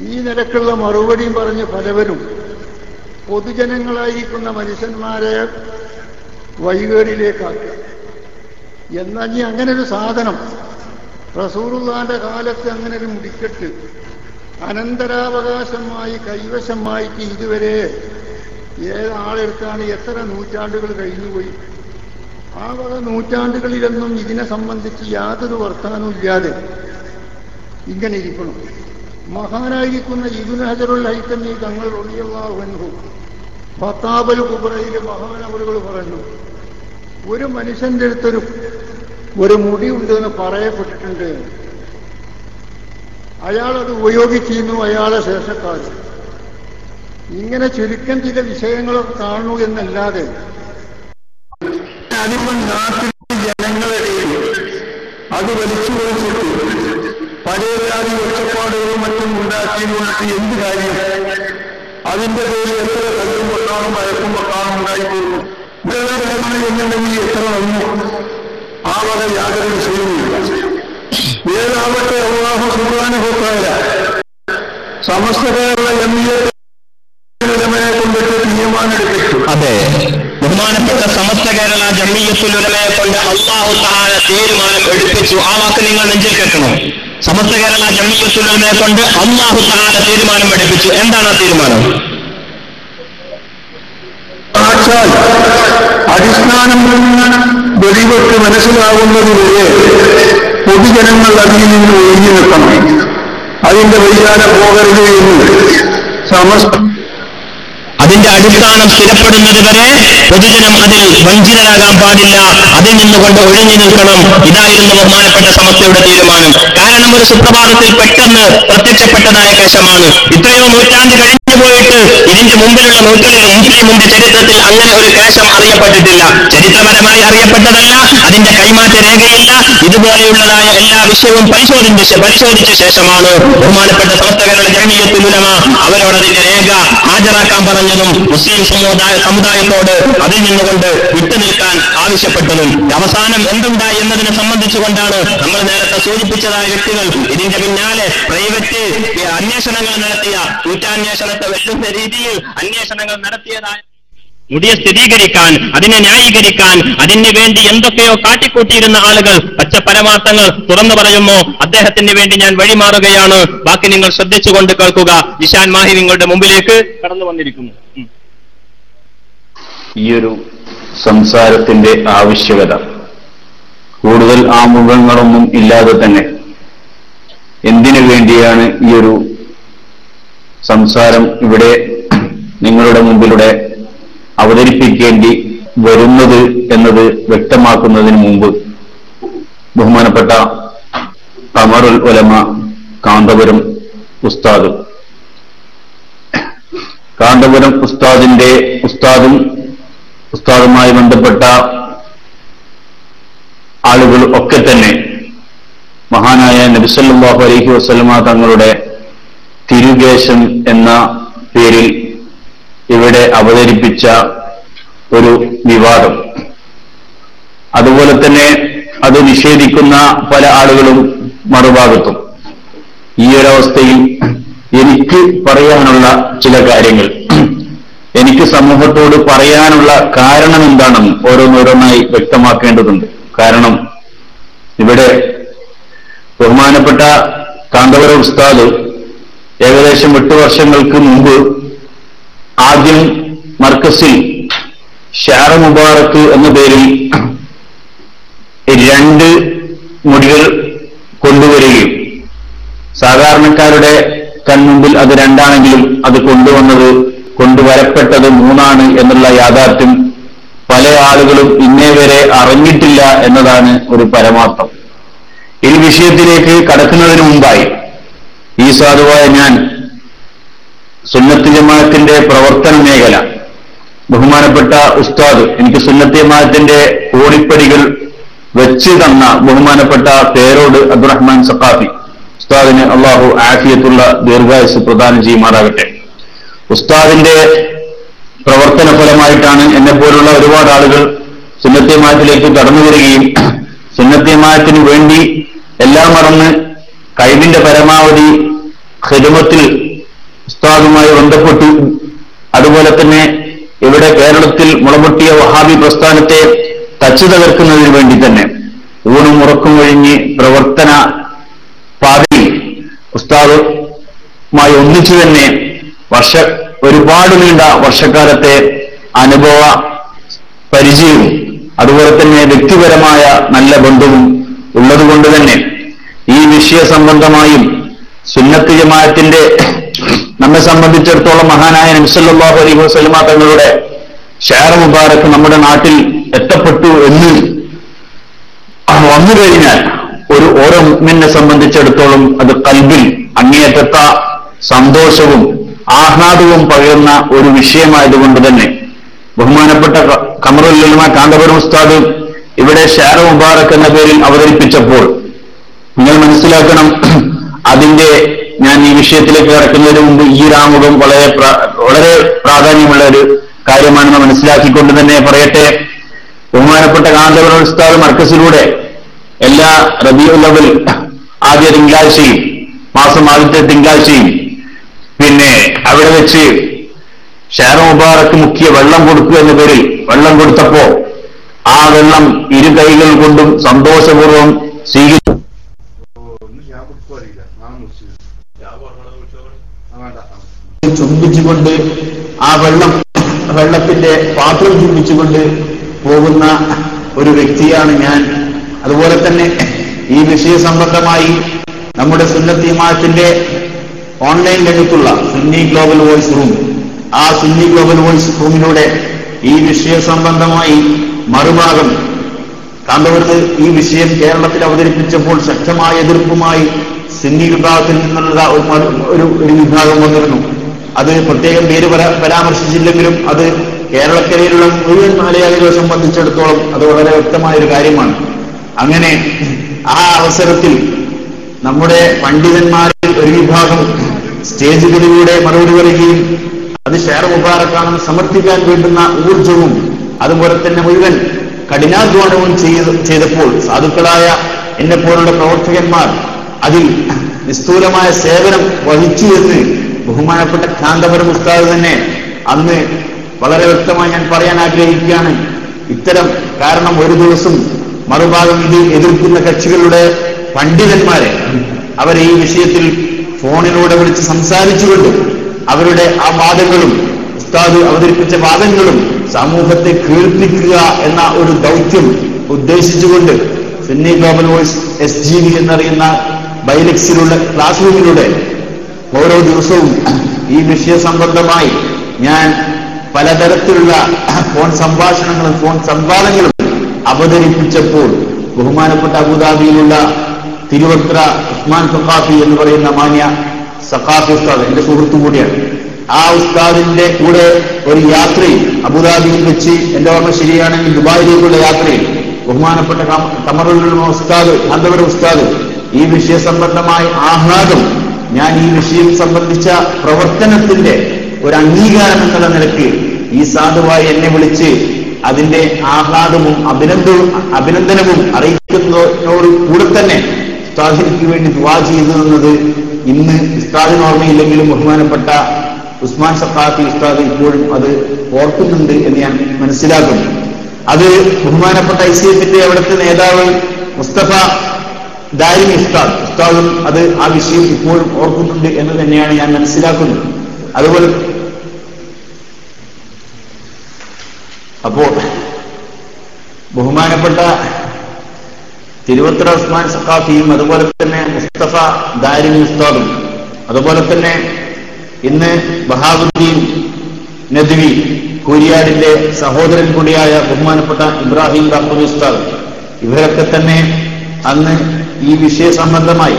ഈ നിരക്കുള്ള മറുപടിയും പറഞ്ഞ് പലവരും പൊതുജനങ്ങളായിരിക്കുന്ന മനുഷ്യന്മാരെ വഴികേടിലേക്കാക്കുക. എന്നാൽ ഈ അങ്ങനെ ഒരു സാധനം. റസൂറുള്ളാന്റെ കാലത്ത് അങ്ങനെ ഒരു മുടിക്കെട്ട് അനന്തരാവകാശമായി കൈവശമായിട്ട് ഇതുവരെ ഏതാളെടുത്താണ് എത്ര നൂറ്റാണ്ടുകൾ കഴിഞ്ഞുപോയി? ആ വക നൂറ്റാണ്ടുകളിലൊന്നും ഇതിനെ സംബന്ധിച്ച് യാതൊരു വർത്തമാനവും ഇല്ലാതെ ഇങ്ങനെ ഇരിക്കണം. മഹാനായിരിക്കുന്ന ഇബുൻ ഹജറുൽ ഹൈത്തമി തങ്ങൾ ഒളിയല്ലാഹു ഫത്താബൽ കുബറയിലെ മഹാനവറുകൾ പറഞ്ഞു ഒരു മനുഷ്യന്റെ അടുത്തൊരു ഒരു മുടി ഉണ്ട് എന്ന് പറയപ്പെട്ടിട്ടുണ്ട്. അയാളത് ഉപയോഗിച്ചിരുന്നു അയാളെ ശേഷക്കാർ ഇങ്ങനെ ചുരുക്കം ചില വിഷയങ്ങളൊക്കെ കാണുന്നു എന്നല്ലാതെ ജനങ്ങളിടയിൽ അത് വലിച്ചു ഒറ്റപ്പാടുകളും മറ്റും ഉണ്ടാക്കിയതുകൊണ്ട് എന്ത് കാര്യം? അതിന്റെ പേരിൽ എത്ര കല്ലും പൊട്ടാനും വഴക്കും പൊട്ടാനും ഉണ്ടായിപ്പോകുന്നു എത്ര വന്നു? ആ വക യാതൊരു വിഷയവുമില്ല. ഏതാവട്ടെ അള്ളാഹു സുഖാനുഭവക്കാര സമസ്ത കേരള എം അതെ. ബഹുമാനപ്പെട്ട സമസ്ത കേരള ജമീയത്തുലമയെ കൊണ്ട് അള്ളാഹു താഴെ തീരുമാനം എടുപ്പിച്ചു ആ വാക്ക് നിങ്ങൾ നെഞ്ചിൽ കേൾക്കണം. സമസ്ത കേരള ജമീയത്തുലമയെ കൊണ്ട് അള്ളാഹു താഴെ തീരുമാനം എടുപ്പിച്ചു എന്താണ് ആ തീരുമാനം? അടിസ്ഥാനം വെടിവെട്ട് മനസ്സിലാകുന്നതുവരെ പൊതുജനങ്ങൾ അതിൽ നിന്ന് ഒഴിഞ്ഞു നിൽക്കണം. അതിന്റെ വൈകാതെ പോകരുത് എന്ന് സമസ്ത അതിന്റെ അടിസ്ഥാനം സ്ഥിരപ്പെടുന്നത് വരെ പൊതുജനം അതിൽ വഞ്ചിതരാകാൻ പാടില്ല. അതിൽ നിന്നുകൊണ്ട് ഒഴിഞ്ഞു നിൽക്കണം. ഇതായിരുന്നു ബഹുമാനപ്പെട്ട സമസ്തയുടെ തീരുമാനം. കാരണം ഒരു സുപ്രഭാതത്തിൽ പെട്ടെന്ന് പ്രത്യക്ഷപ്പെട്ടതായ കേശമാണ്. ഇത്രയോ നൂറ്റാണ്ട് കഴിഞ്ഞു ഇതിന്റെ മുമ്പിലുള്ള നൂറ്റുകളിലും മുസ്ലിമിന്റെ ചരിത്രത്തിൽ അങ്ങനെ ഒരു കേശം അറിയപ്പെട്ടിട്ടില്ല. ചരിത്രപരമായി അറിയപ്പെട്ടതല്ല അതിന്റെ കൈമാറ്റ രേഖയില്ല ഇതുപോലെയുള്ളതായ എല്ലാ വിഷയവും പരിശോധിച്ച പരിശോധിച്ച ശേഷമാണ് ബഹുമാനപ്പെട്ട പ്രവർത്തകരുടെ ജനീയത്തിൽ ഉലമ അവരോട് അതിന്റെ രേഖ ഹാജരാക്കാൻ പറഞ്ഞതും മുസ്ലിം സമുദായ സമുദായത്തോട് അതിൽ നിന്നുകൊണ്ട് വിട്ടുനിൽക്കാൻ ആവശ്യപ്പെട്ടതും. അവസാനം എന്തുണ്ടായി എന്നതിനെ സംബന്ധിച്ചുകൊണ്ടാണ് നമ്മൾ നേരത്തെ സൂചിപ്പിച്ചതായ വ്യക്തികൾ. ഇതിന്റെ പിന്നാലെ പ്രൈവറ്റ് അന്വേഷണങ്ങൾ നടത്തിയ കൂറ്റാന്വേഷണത്തെ വെല്ലുന്ന രീതിയിൽ അന്വേഷണങ്ങൾ നടത്തിയതായ. മുടിയെ സ്ഥിരീകരിക്കാൻ അതിനെ ന്യായീകരിക്കാൻ അതിന് വേണ്ടി എന്തൊക്കെയോ കാട്ടിക്കൂട്ടിയിരുന്ന ആളുകൾ പച്ച പരമാർത്ഥങ്ങൾ തുറന്നു പറയുമോ? അദ്ദേഹത്തിന് വേണ്ടി ഞാൻ വഴിമാറുകയാണ്. ബാക്കി നിങ്ങൾ ശ്രദ്ധിച്ചുകൊണ്ട് കേൾക്കുക. ഇഷാൻ മാഹി നിങ്ങളുടെ മുമ്പിലേക്ക്. കടന്നു വന്നിരിക്കുന്നു. ഈ ഈയൊരു സംസാരത്തിന്റെ ആവശ്യകത. കൂടുതൽ ആമുഖങ്ങളൊന്നും ഇല്ലാതെ തന്നെ എന്തിനു വേണ്ടിയാണ് ഈ ഒരു സംസാരം ഇവിടെ നിങ്ങളുടെ മുമ്പിലൂടെ അവതരിപ്പിക്കേണ്ടി വരുന്നത് എന്നത് വ്യക്തമാക്കുന്നതിന് മുമ്പ് ബഹുമാനപ്പെട്ട കമറുൽ ഉലമ കാന്തപുരം ഉസ്താദ്. കാന്തപുരം ഉസ്താദിന്റെ ഉസ്താദും ഉസ്താദുമായി ബന്ധപ്പെട്ട ആളുകൾ ഒക്കെ തന്നെ മഹാനായ നബിസല്ലാഹു അലഹി വസ്ലമ തങ്ങളുടെ തിരുകേശം എന്ന പേരിൽ ഇവിടെ അവതരിപ്പിച്ച ഒരു വിവാദം. അതുപോലെ തന്നെ അത് നിഷേധിക്കുന്ന പല ആളുകളും മറുഭാഗത്തും. ഈ ഒരവസ്ഥയിൽ എനിക്ക് പറയാനുള്ള ചില കാര്യങ്ങൾ. എനിക്ക് സമൂഹത്തോട് പറയാനുള്ള കാരണം എന്താണെന്ന് ഓരോന്നോരോന്നായി വ്യക്തമാക്കേണ്ടതുണ്ട്. കാരണം ഇവിടെ ബഹുമാനപ്പെട്ട കാന്തപുര ഉസ്താദ് ഏകദേശം എട്ട് വർഷങ്ങൾക്ക് മുമ്പ് ആദ്യം മർക്കസിൽ ഷാറ മുബാറക്ക് എന്ന പേരിൽ രണ്ട് മുടികൾ കൊണ്ടുവരികയും സാധാരണക്കാരുടെ കൺമുമ്പിൽ അത് രണ്ടാണെങ്കിലും അത് കൊണ്ടുവന്നത് കൊണ്ടുവരപ്പെട്ടത് മൂന്നാണ് എന്നുള്ള യാഥാർത്ഥ്യം പല ആളുകളും ഇന്നേ വരെ അറിഞ്ഞിട്ടില്ല എന്നതാണ് ഒരു പരമാർത്ഥം. ഈ വിഷയത്തിലേക്ക് കടക്കുന്നതിന് മുമ്പായി ഈ സാധുവായ ഞാൻ സുന്നത്ത് ജമാഅത്തിന്റെ പ്രവർത്തന മേഖല. ബഹുമാനപ്പെട്ട ഉസ്താദ് എനിക്ക് സുന്നത്ത് ജമാഅത്തിന്റെ കോടിപ്പടികൾ വെച്ച് തന്ന ബഹുമാനപ്പെട്ട പേരോട് അബ്ദുറഹ്മാൻ സഖാഫി. ഉസ്താദിന് അള്ളാഹു ആഫിയത്തുള്ള ദീർഘായുസ് പ്രദാനം ചെയ്യുമാറാകട്ടെ ഉസ്താദിന്റെ പ്രവർത്തന ഫലമായിട്ടാണ് എന്നെ പോലുള്ള ഒരുപാട് ആളുകൾ സുന്നത്തിയമായത്തിലേക്ക് കടന്നു വരികയും സുന്നത്തിയമായത്തിന് വേണ്ടി എല്ലാം മറന്ന് കഴിവിന്റെ പരമാവധി ഹിദമത്തിൽ ഉസ്താദുമായി ബന്ധപ്പെട്ടു അതുപോലെ തന്നെ ഇവിടെ കേരളത്തിൽ മുളമുട്ടിയ വഹാബി പ്രസ്ഥാനത്തെ തച്ചു തകർക്കുന്നതിന് വേണ്ടി തന്നെ ഊണും ഉറക്കും കഴിഞ്ഞ് പ്രവർത്തന പാതയിൽ ഉസ്താദുമായി ഒന്നിച്ചു തന്നെ വർഷ ഒരുപാട് നീണ്ട വർഷക്കാലത്തെ അനുഭവ പരിചയവും അതുപോലെ തന്നെ വ്യക്തിപരമായ നല്ല ബന്ധവും ഉള്ളതുകൊണ്ട് തന്നെ ഈ വിഷയ സംബന്ധമായും സുന്നത്ത് ജമാഅത്തിന്റെ നമ്മെ സംബന്ധിച്ചിടത്തോളം മഹാനായ നംസല്ലാഹു അലൈഹി വസ്ലമ തങ്ങളുടെ ഷാർ മുബാറക്ക് നമ്മുടെ നാട്ടിൽ എത്തപ്പെട്ടു എന്ന് വന്നു കഴിഞ്ഞാൽ ഒരു ഓരോ മുഗ്മിനെ സംബന്ധിച്ചിടത്തോളം അത് കൽബിൽ അങ്ങേയറ്റത്ത സന്തോഷവും ആഹ്ലാദവും പകരുന്ന ഒരു വിഷയമായതുകൊണ്ട് തന്നെ ബഹുമാനപ്പെട്ട കമറുല്ലമ കാന്തപുരം ഉസ്താദ് ഇവിടെ ഷാർ മുബാറക്ക് എന്ന പേരിൽ അവതരിപ്പിച്ചപ്പോൾ നിങ്ങൾ മനസ്സിലാക്കണം അതിന്റെ ഞാൻ ഈ വിഷയത്തിലേക്ക് കടക്കുന്നതിന് മുമ്പ് ഈ രാമുഖം വളരെ വളരെ പ്രാധാന്യമുള്ള ഒരു കാര്യമാണെന്ന് മനസ്സിലാക്കിക്കൊണ്ട് തന്നെ പറയട്ടെ. ബഹുമാനപ്പെട്ട കാന്തപുരം ഉസ്താദ് മർക്കസിലൂടെ എല്ലാ റബിയുള്ളവൽ ആദ്യ തിങ്കളാഴ്ചയും മാസം ആദ്യത്തെ തിങ്കളാഴ്ചയും പിന്നെ അവിടെ വെച്ച് ഷാർ മുബാറക്ക് മുക്കിയ വെള്ളം കൊടുക്കുക എന്ന പേരിൽ വെള്ളം കൊടുത്തപ്പോ ആ വെള്ളം ഇരു കൈകൾ കൊണ്ടും സന്തോഷപൂർവം സ്വീകരിച്ചു ചുംബിച്ചുകൊണ്ട് ആ വെള്ളം വെള്ളത്തിന്റെ പാത്രം ചുംബിച്ചുകൊണ്ട് പോകുന്ന ഒരു വ്യക്തിയാണ് ഞാൻ. അതുപോലെ തന്നെ ഈ വിഷയ സംബന്ധമായി നമ്മുടെ സുന്നത്തിമാത്തിന്റെ ഓൺലൈൻ രംഗത്തുള്ള സുന്നി ഗ്ലോബൽ വോയിസ് റൂം. ആ സുന്നി ഗ്ലോബൽ വോയിസ് റൂമിലൂടെ ഈ വിഷയ സംബന്ധമായി മറുഭാഗം കാന്തപുരത്ത് ഈ വിഷയം കേരളത്തിൽ അവതരിപ്പിച്ചപ്പോൾ ശക്തമായ എതിർപ്പുമായി സുന്നി വിഭാഗത്തിൽ നിന്നുള്ള ഒരു ഒരു വിഭാഗം വന്നിരുന്നു. അത് പ്രത്യേകം പേര് പരാ- പരാമർശിച്ചില്ലെങ്കിലും അത് കേരളക്കരയിലുള്ള മുഴുവൻ മലയാളികളെ സംബന്ധിച്ചിടത്തോളം അത് വളരെ വ്യക്തമായ ഒരു കാര്യമാണ്. അങ്ങനെ ആ അവസരത്തിൽ നമ്മുടെ പണ്ഡിതന്മാരിൽ ഒരു വിഭാഗം സ്റ്റേജുകളിലൂടെ മറുപടി പറയുകയും അത് ഷെയർ മുബാറക്കാണെന്ന് സമർത്ഥിക്കാൻ വേണ്ടുന്ന ഊർജവും അതുപോലെ തന്നെ മുഴുവൻ കഠിനാധ്വാനവും ചെയ്ത് ചെയ്തപ്പോൾ സാധുക്കളായ എന്നെ പോലുള്ള പ്രവർത്തകന്മാർ അതിൽ നിസ്തൂലമായ സേവനം വഹിച്ചു എന്ന് ബഹുമാനപ്പെട്ട കാന്തപുരം ഉസ്താദ് തന്നെ അന്ന് വളരെ വ്യക്തമായി ഞാൻ പറയാൻ ആഗ്രഹിക്കുകയാണ്. ഇത്തരം കാരണം ഒരു ദിവസം മറുഭാഗം ഇത് എതിർക്കുന്ന കക്ഷികളുടെ പണ്ഡിതന്മാരെ അവരെ ഈ വിഷയത്തിൽ ഫോണിലൂടെ വിളിച്ച് സംസാരിച്ചുകൊണ്ട് അവരുടെ ആ വാദങ്ങളും ഉസ്താദ് അവതരിപ്പിച്ച വാദങ്ങളും സമൂഹത്തെ കീർത്തിക്കുക എന്ന ഒരു ദൗത്യം ഉദ്ദേശിച്ചുകൊണ്ട് സിന്നി global voice S G V എന്നറിയുന്ന ബൈലക്സിലുള്ള ക്ലാസ് റൂമിലൂടെ ഓരോ ദിവസവും ഈ വിഷയ സംബന്ധമായി ഞാൻ പലതരത്തിലുള്ള ഫോൺ സംഭാഷണങ്ങളും ഫോൺ സംവാദങ്ങളും അവതരിപ്പിച്ചപ്പോൾ ബഹുമാനപ്പെട്ട അബുദാബിയിലുള്ള തിരുവത്ര ഉസ്മാൻ സഖാഫി എന്ന് പറയുന്ന മാന്യ സഖാഫി ഉസ്താദ് എന്റെ സുഹൃത്തും കൂടിയാണ്. ആ ഉസ്താദിന്റെ കൂടെ ഒരു യാത്രയിൽ അബുദാബിയിൽ വെച്ച് എന്റെ ഓർമ്മ ശരിയാണെങ്കിൽ ദുബായിലേക്കുള്ള യാത്രയിൽ ബഹുമാനപ്പെട്ട തമറുള്ള ഉസ്താദ് അന്തപുര ഉസ്താദ് ഈ വിഷയ സംബന്ധമായ ആഹ്ലാദം ഞാൻ ഈ വിഷയം സംബന്ധിച്ച പ്രവർത്തനത്തിന്റെ ഒരു അംഗീകാരം എന്നുള്ള നിലയ്ക്ക് ഈ സാധുവായി എന്നെ വിളിച്ച് അതിന്റെ ആഹ്ലാദവും അഭിനന്ദവും അഭിനന്ദനവും അറിയിക്കുന്നതിനോട് കൂടെ തന്നെ ഉസ്താദിനിക്ക് വേണ്ടി ദുവാ ചെയ്തു എന്നത് ഇന്ന് ഉസ്താദിന് ഓർമ്മയില്ലെങ്കിലും ബഹുമാനപ്പെട്ട ഉസ്മാൻ സഖാഫി ഉസ്താദ് ഇപ്പോഴും അത് ഓർക്കുന്നുണ്ട് എന്ന് ഞാൻ മനസ്സിലാക്കുന്നു. അത് ബഹുമാനപ്പെട്ട ഐസിയത്തിന്റെ അവിടുത്തെ നേതാവ് മുസ്തഫ ദാരിമി ഉസ്താദ് ഉസ്താദും അത് ആ വിഷയം ഇപ്പോഴും ഓർക്കുന്നുണ്ട് എന്ന് തന്നെയാണ് ഞാൻ മനസ്സിലാക്കുന്നത്. അതുപോലെ അപ്പോ ബഹുമാനപ്പെട്ട തിരുവത്ര ഉസ്മാൻ സഖാഫിയും അതുപോലെ തന്നെ മുസ്തഫ ദാരിമി ഉസ്താദും അതുപോലെ തന്നെ ഇന്ന് ബഹാബുദ്ദീൻ നദ്വി കൂരിയാടിന്റെ സഹോദരൻ കൂടിയായ ബഹുമാനപ്പെട്ട ഇബ്രാഹിം റാഫി ഉസ്താദ് ഇവരൊക്കെ തന്നെ അന്ന് ഈ വിഷയ സംബന്ധമായി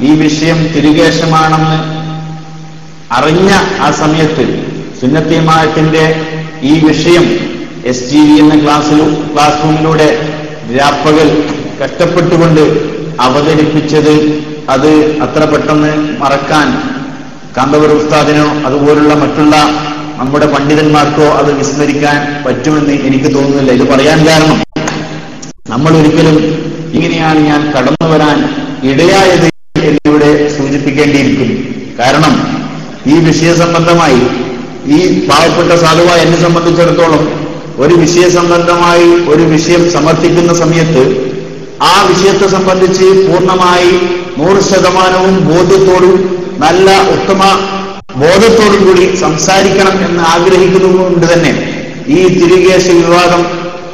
ഈ വിഷയം തിരികേശമാണെന്ന് അറിഞ്ഞ ആ സമയത്ത് സുന്നത്തിമായത്തിന്റെ ഈ വിഷയം എസ് ടി വി എന്ന ക്ലാസ്സിൽ ക്ലാസ് റൂമിലൂടെ രാപ്പകൽ കഷ്ടപ്പെട്ടുകൊണ്ട് അവതരിപ്പിച്ചത് അത് അത്ര പെട്ടെന്ന് മറക്കാൻ കാന്തപുര ഉസ്താദിനോ അതുപോലുള്ള മറ്റുള്ള നമ്മുടെ പണ്ഡിതന്മാർക്കോ അത് വിസ്മരിക്കാൻ പറ്റുമെന്ന് എനിക്ക് തോന്നുന്നില്ല. ഇത് പറയാൻ കാരണം നമ്മൾ ഒരിക്കലും ഇങ്ങനെയാണ് ഞാൻ കടന്നു വരാൻ ഇടയായത് എന്നിവിടെ സൂചിപ്പിക്കേണ്ടിയിരിക്കുന്നു കാരണം ഈ വിഷയ സംബന്ധമായി ഈ പാവപ്പെട്ട സാധുവ എന്നെ സംബന്ധിച്ചിടത്തോളം ഒരു വിഷയ സംബന്ധമായി ഒരു വിഷയം സമർപ്പിക്കുന്ന സമയത്ത് ആ വിഷയത്തെ സംബന്ധിച്ച് പൂർണമായി നൂറ് ശതമാനവും ബോധ്യത്തോടും നല്ല ഉത്തമ ബോധത്തോടും കൂടി സംസാരിക്കണം എന്ന് ആഗ്രഹിക്കുന്നതുകൊണ്ട് തന്നെ ഈ തിരികേശ വിവാദം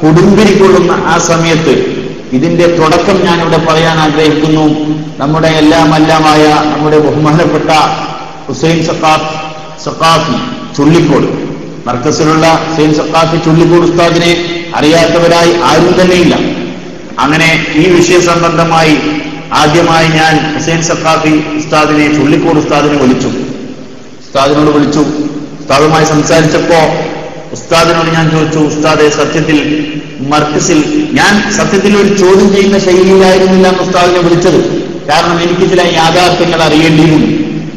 കുടുംബിരിക്കൊള്ളുന്ന ആ സമയത്ത് ഇതിന്റെ തുടക്കം ഞാനിവിടെ പറയാൻ ആഗ്രഹിക്കുന്നു. നമ്മുടെ എല്ലാം എല്ലാമായ നമ്മുടെ ബഹുമാനപ്പെട്ട ഹുസൈൻ സക്കാഫ് സക്കാഫി ചുള്ളിക്കോട്. മർക്കസിലുള്ള ഹുസൈൻ സക്കാഫി ചുള്ളിക്കോട് ഉസ്താദിനെ അറിയാത്തവരായി ആരും തന്നെയില്ല. അങ്ങനെ ഈ വിഷയ സംബന്ധമായി ആദ്യമായി ഞാൻ ഹുസൈൻ സക്കാഫി ഉസ്താദിനെ ചുള്ളിക്കോട് ഉസ്താദിനെ വിളിച്ചു. ഉസ്താദിനോട് വിളിച്ചു. ഉസ്താദുമായി സംസാരിച്ചപ്പോ ഉസ്താദിനോട് ഞാൻ ചോദിച്ചു ഉസ്താദെ സത്യത്തിൽ മർക്കസിൽ ഞാൻ സത്യത്തിൽ ഒരു ചോദ്യം ചെയ്യുന്ന ശൈലിയിലായിരുന്നില്ല ഉസ്താദിനെ വിളിച്ചത്. കാരണം എനിക്ക് ചില യാഥാർത്ഥ്യങ്ങൾ അറിയേണ്ടിയിരുന്നു.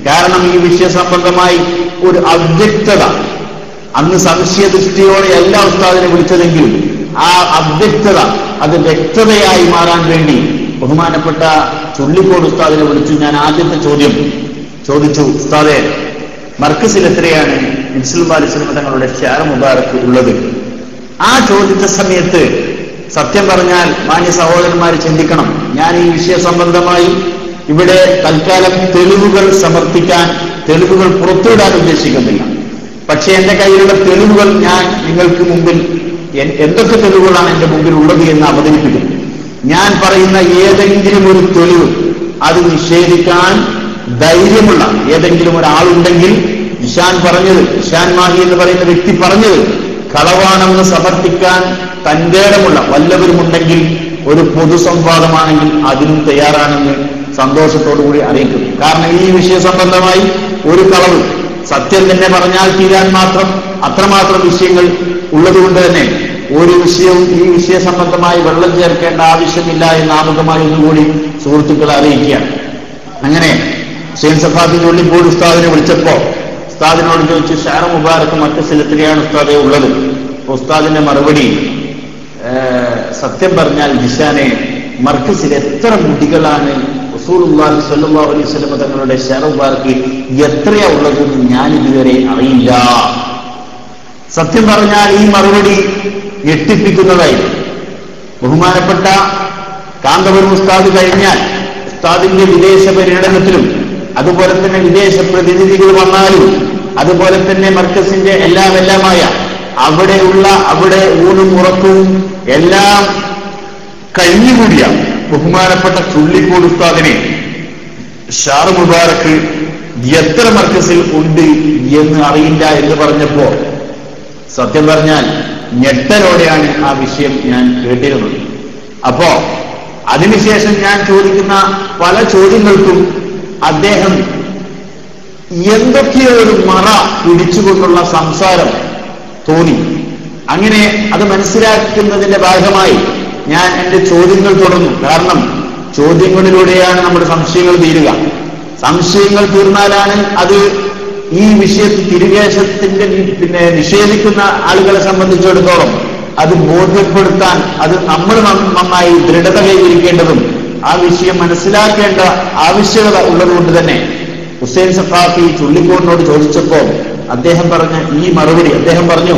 കാരണം ഈ വിഷയ സംബന്ധമായി ഒരു അവ്യക്തത. അന്ന് സംശയദൃഷ്ടിയോടെ എല്ലാ ഉസ്താദിനെ വിളിച്ചതെങ്കിലും ആ അവ്യക്തത അത് വ്യക്തതയായി മാറാൻ വേണ്ടി ബഹുമാനപ്പെട്ട ചുള്ളിക്കോട് ഉസ്താദിനെ വിളിച്ചു ഞാൻ ആദ്യത്തെ ചോദ്യം ചോദിച്ചു ഉസ്താദെ മർക്കസിൽ എത്രയാണ് ഇൻസുൽബാലിസ്ലമ തങ്ങളുടെ ഷെയർ മുബാറക്ക് ഉള്ളത്. ആ ചോദിച്ച സമയത്ത് സത്യം പറഞ്ഞാൽ മാന്യ സഹോദരന്മാർ ചിന്തിക്കണം. ഞാൻ ഈ വിഷയ സംബന്ധമായി ഇവിടെ തൽക്കാലം തെളിവുകൾ സമർപ്പിക്കാൻ തെളിവുകൾ പുറത്തുവിടാൻ ഉദ്ദേശിക്കുന്നില്ല. പക്ഷെ എന്റെ കയ്യിലുള്ള തെളിവുകൾ ഞാൻ നിങ്ങൾക്ക് മുമ്പിൽ എന്തൊക്കെ തെളിവുകളാണ് എന്റെ മുമ്പിൽ ഉള്ളത് എന്ന് അവതരിപ്പിക്കുന്നു. ഞാൻ പറയുന്ന ഏതെങ്കിലും ഒരു തെളിവ് അത് നിഷേധിക്കാൻ ധൈര്യമുള്ള ഏതെങ്കിലും ഒരാളുണ്ടെങ്കിൽ ഇഷാൻ പറഞ്ഞത് ഇഷാൻ മാഹി എന്ന് പറയുന്ന വ്യക്തി പറഞ്ഞത് കളവാണെന്ന് സമർത്ഥിക്കാൻ തന്റെടമുള്ള വല്ലവരുമുണ്ടെങ്കിൽ ഒരു പൊതുസംവാദമാണെങ്കിൽ അതിനും തയ്യാറാണെന്ന് സന്തോഷത്തോടുകൂടി അറിയിക്കും കാരണം ഈ വിഷയ സംബന്ധമായി ഒരു കളവ് സത്യം തന്നെ പറഞ്ഞാൽ തീരാൻ മാത്രം അത്രമാത്രം വിഷയങ്ങൾ ഉള്ളതുകൊണ്ട് തന്നെ ഒരു വിഷയവും ഈ വിഷയ സംബന്ധമായി വെള്ളം ചേർക്കേണ്ട ആവശ്യമില്ല എന്ന് ആമുഖമായി ഒന്നുകൂടി സുഹൃത്തുക്കളെ അറിയിക്കുകയാണ്. അങ്ങനെ ഹുസൈൻ ഉള്ളിൽ പോലും ഉസ്താദിനെ വിളിച്ചപ്പോ ഉസ്താദിനോട് ചോദിച്ചു ഷാറ മുബാറക്ക് മറ്റ് സ്ഥലത്തിലെയാണ് ഉസ്താദെ ഉള്ളത്. ഉസ്താദിന്റെ മറുപടി സത്യം പറഞ്ഞാൽ ജിഷാനെ മർക്കസിൽ എത്ര മുടികളാണ് റസൂലുള്ളാഹി അലൈഹി വസല്ലം തങ്ങളുടെ ഷാറ എത്രയാ ഉള്ളതെന്ന് ഞാൻ ഇതുവരെ അറിയില്ല. സത്യം പറഞ്ഞാൽ ഈ മറുപടി ഞെട്ടിപ്പിക്കുന്നതായി. ബഹുമാനപ്പെട്ട കാന്തപുരം ഉസ്താദ് കഴിഞ്ഞാൽ ഉസ്താദിന്റെ വിദേശ പര്യടനത്തിലും അതുപോലെ തന്നെ വിദേശ പ്രതിനിധികൾ വന്നാലും അതുപോലെ തന്നെ മർക്കസിന്റെ എല്ലാം എല്ലാമായ അവിടെയുള്ള അവിടെ ഊണും ഉറക്കവും എല്ലാം കഴിഞ്ഞുകൂടിയ ബഹുമാനപ്പെട്ട ചുള്ളിക്കോട് ഉസ്താദിനെ ഷാർ മുബാറക്ക് എത്ര മർക്കസിൽ ഉണ്ട് എന്ന് അറിയില്ല എന്ന് പറഞ്ഞപ്പോ സത്യം പറഞ്ഞാൽ ഞെട്ടലോടെയാണ് ആ വിഷയം ഞാൻ കേട്ടിരുന്നത്. അപ്പോ അതിനുശേഷം ഞാൻ ചോദിക്കുന്ന പല ചോദ്യങ്ങൾക്കും അദ്ദേഹം എന്തൊക്കെയോ ഒരു മറ പിടിച്ചുകൊണ്ടുള്ള സംസാരം തോന്നി. അങ്ങനെ അത് മനസ്സിലാക്കുന്നതിന്റെ ഭാഗമായി ഞാൻ എന്റെ ചോദ്യങ്ങൾ തുടർന്നു കാരണം ചോദ്യങ്ങളിലൂടെയാണ് നമ്മുടെ സംശയങ്ങൾ തീരുക. സംശയങ്ങൾ തീർന്നാലാണ് അത് ഈ വിഷയത്തിൽ തിരുവേശത്തിന്റെ പിന്നെ നിഷേധിക്കുന്ന ആളുകളെ സംബന്ധിച്ചിടത്തോളം അത് ബോധ്യപ്പെടുത്താൻ അത് നമ്മൾ നന്ന- നന്നായി ദൃഢത കൈവരിക്കേണ്ടതും ആ വിഷയം മനസ്സിലാക്കേണ്ട ആവശ്യകത ഉള്ളതുകൊണ്ട് തന്നെ ഹുസൈൻ സഫാഫി ചുള്ളിക്കോടിനോട് ചോദിച്ചപ്പോ അദ്ദേഹം പറഞ്ഞ ഈ മറുപടി അദ്ദേഹം പറഞ്ഞു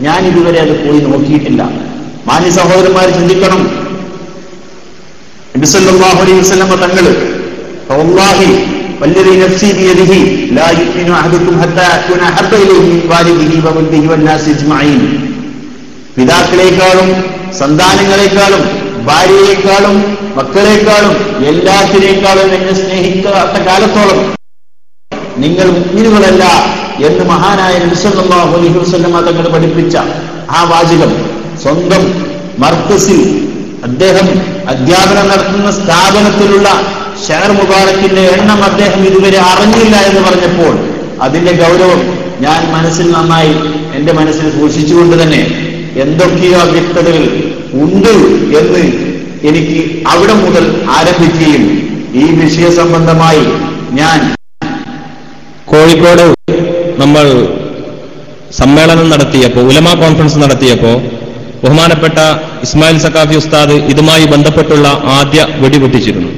ഞാൻ ഇതുവരെ അത് പോയി നോക്കിയിട്ടില്ല. മാന്യ സഹോദരന്മാർ ചിന്തിക്കണം. അലൈഹി തങ്ങൾ പിതാക്കളെക്കാളും സന്താനങ്ങളെക്കാളും ഭാര്യയെക്കാളും മക്കളെക്കാളും എല്ലാത്തിനേക്കാളും എന്നെ സ്നേഹിക്കാത്ത കാലത്തോളം നിങ്ങൾ മുഗ്മിനുകളല്ല എന്ന് മഹാനായ നബിസല്ലാഹു അലൈഹി തങ്ങൾ പഠിപ്പിച്ച ആ വാചകം. സ്വന്തം മർക്കസിൽ അദ്ദേഹം അധ്യാപനം നടത്തുന്ന സ്ഥാപനത്തിലുള്ള ഷെയർ മുബാറക്കിന്റെ എണ്ണം അദ്ദേഹം ഇതുവരെ അറിഞ്ഞില്ല എന്ന് പറഞ്ഞപ്പോൾ അതിന്റെ ഗൗരവം ഞാൻ മനസ്സിൽ നന്നായി എന്റെ മനസ്സിൽ സൂക്ഷിച്ചുകൊണ്ട് തന്നെ എന്തൊക്കെയോ അവ്യക്തതകൾ ഉണ്ട് എന്ന് എനിക്ക് അവിടെ മുതൽ ആരംഭിക്കുകയും ഈ വിഷയ സംബന്ധമായി ഞാൻ കോഴിക്കോട് നമ്മൾ സമ്മേളനം നടത്തിയപ്പോ ഉലമ കോൺഫറൻസ് നടത്തിയപ്പോ ബഹുമാനപ്പെട്ട ഇസ്മായിൽ സക്കാഫി ഉസ്താദ് ഇതുമായി ബന്ധപ്പെട്ടുള്ള ആദ്യ വെടിപൊട്ടിച്ചിരുന്നു.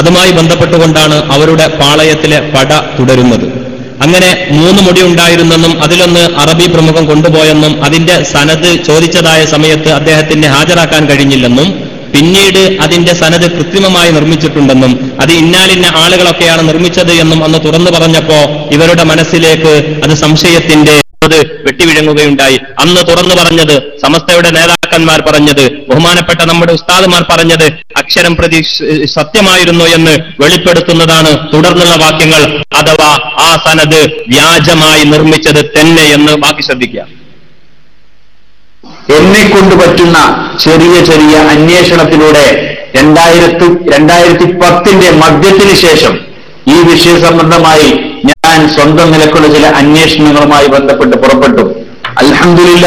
അതുമായി ബന്ധപ്പെട്ടുകൊണ്ടാണ് അവരുടെ പാളയത്തിലെ പട തുടരുന്നത്. അങ്ങനെ മൂന്ന് മുടി ഉണ്ടായിരുന്നെന്നും അതിലൊന്ന് അറബി പ്രമുഖം കൊണ്ടുപോയെന്നും അതിന്റെ സനത് ചോദിച്ചതായ സമയത്ത് അദ്ദേഹത്തിന് ഹാജരാക്കാൻ കഴിഞ്ഞില്ലെന്നും പിന്നീട് അതിന്റെ സനത് കൃത്രിമമായി നിർമ്മിച്ചിട്ടുണ്ടെന്നും അത് ഇന്നാലിന്ന ആളുകളൊക്കെയാണ് നിർമ്മിച്ചത് എന്നും അന്ന് തുറന്നു പറഞ്ഞപ്പോ ഇവരുടെ മനസ്സിലേക്ക് അത് സംശയത്തിന്റെ അത് വെട്ടിവിഴങ്ങുകയുണ്ടായി. അന്ന് തുറന്നു പറഞ്ഞത് സമസ്തയുടെ നേതാക്കന്മാർ പറഞ്ഞത് ബഹുമാനപ്പെട്ട നമ്മുടെ ഉസ്താദുമാർ പറഞ്ഞത് അക്ഷരം പ്രതി സത്യമായിരുന്നു എന്ന് വെളിപ്പെടുത്തുന്നതാണ് തുടർന്നുള്ള വാക്യങ്ങൾ. അഥവാ ആ സനത് വ്യാജമായി നിർമ്മിച്ചത് തന്നെ എന്ന് ബാക്കി ശ്രദ്ധിക്കുക. എന്നെ കൊണ്ട് പറ്റുന്ന ചെറിയ ചെറിയ അന്വേഷണത്തിലൂടെ രണ്ടായിരത്തി രണ്ടായിരത്തി പത്തിന്റെ മധ്യത്തിന് ശേഷം ഈ വിഷയ സംബന്ധമായി ഞാൻ സ്വന്തം നിലക്കുള്ള ചില അന്വേഷണങ്ങളുമായി ബന്ധപ്പെട്ട് പുറപ്പെട്ടു അലഹമില്ല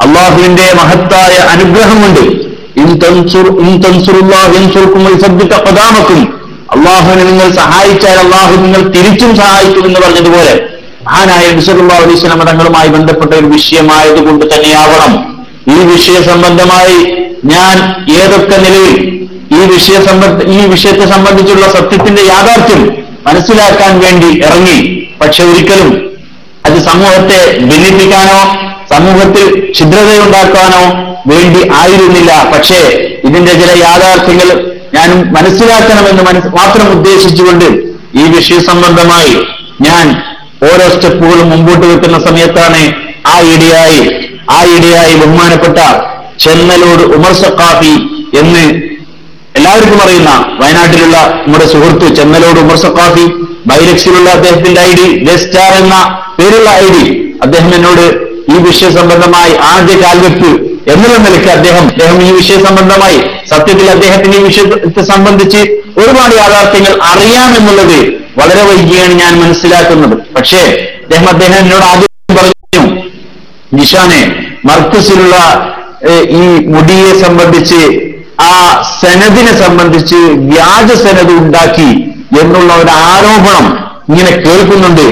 അള്ളാഹുവിന്റെ മഹത്തായ അനുഗ്രഹമുണ്ട്. അള്ളാഹുവിനെ നിങ്ങൾ സഹായിച്ചാൽ അള്ളാഹു നിങ്ങൾ തിരിച്ചും സഹായിക്കും എന്ന് പറഞ്ഞതുപോലെ മഹാനായ ബിസറുല്ലാ അലൈസ്ലാം തങ്ങളുമായി ബന്ധപ്പെട്ട ഒരു വിഷയമായതുകൊണ്ട് തന്നെയാവണം ഈ വിഷയ സംബന്ധമായി ഞാൻ ഏതൊക്കെ നിലയിൽ ഈ വിഷയ സംബന്ധ ഈ വിഷയത്തെ സംബന്ധിച്ചുള്ള സത്യത്തിന്റെ യാഥാർത്ഥ്യം മനസ്സിലാക്കാൻ വേണ്ടി ഇറങ്ങി. പക്ഷെ ഒരിക്കലും അത് സമൂഹത്തെ ഭിന്നിപ്പിക്കാനോ സമൂഹത്തിൽ ഛിദ്രതയുണ്ടാക്കാനോ വേണ്ടി ആയിരുന്നില്ല. പക്ഷേ ഇതിന്റെ ചില യാഥാർത്ഥ്യങ്ങൾ ഞാൻ മനസ്സിലാക്കണമെന്ന് മനസ് മാത്രം ഉദ്ദേശിച്ചുകൊണ്ട് ഈ വിഷയ സംബന്ധമായി ഞാൻ ഓരോ സ്റ്റെപ്പുകളും മുമ്പോട്ട് വെക്കുന്ന സമയത്താണ് ആ ഇടയായി ആ ഇടയായി ബഹുമാനപ്പെട്ട ചെന്നലോട് ഉമർ സക്കാഫി എന്ന് എല്ലാവർക്കും അറിയുന്ന വയനാട്ടിലുള്ള നമ്മുടെ സുഹൃത്ത് ചെന്നലോട് ഉമർ സക്കാഫി ബൈലക്സിലുള്ള അദ്ദേഹത്തിന്റെ ഐ ഡി ഗസ്റ്റാർ എന്ന പേരുള്ള ഐ ഡി. അദ്ദേഹം എന്നോട് ഈ വിഷയ സംബന്ധമായി ആദ്യ കാൽവെപ്പ് എന്നുള്ള നിലയ്ക്ക് അദ്ദേഹം അദ്ദേഹം ഈ വിഷയ സംബന്ധമായി സത്യത്തിൽ അദ്ദേഹത്തിന് ഈ വിഷയത്തെ സംബന്ധിച്ച് ഒരുപാട് യാഥാർത്ഥ്യങ്ങൾ അറിയാമെന്നുള്ളത് വളരെ വൈകിയാണ് ഞാൻ മനസ്സിലാക്കുന്നത്. പക്ഷേ അദ്ദേഹം അദ്ദേഹം എന്നോട് ആദ്യം പറഞ്ഞു നിഷാനെ മർക്കസിലുള്ള ഈ മുടിയെ സംബന്ധിച്ച് ആ സനദിനെ സംബന്ധിച്ച് വ്യാജ സനത് ഉണ്ടാക്കി എന്നുള്ള ഒരു ആരോപണം ഇങ്ങനെ കേൾക്കുന്നുണ്ട്.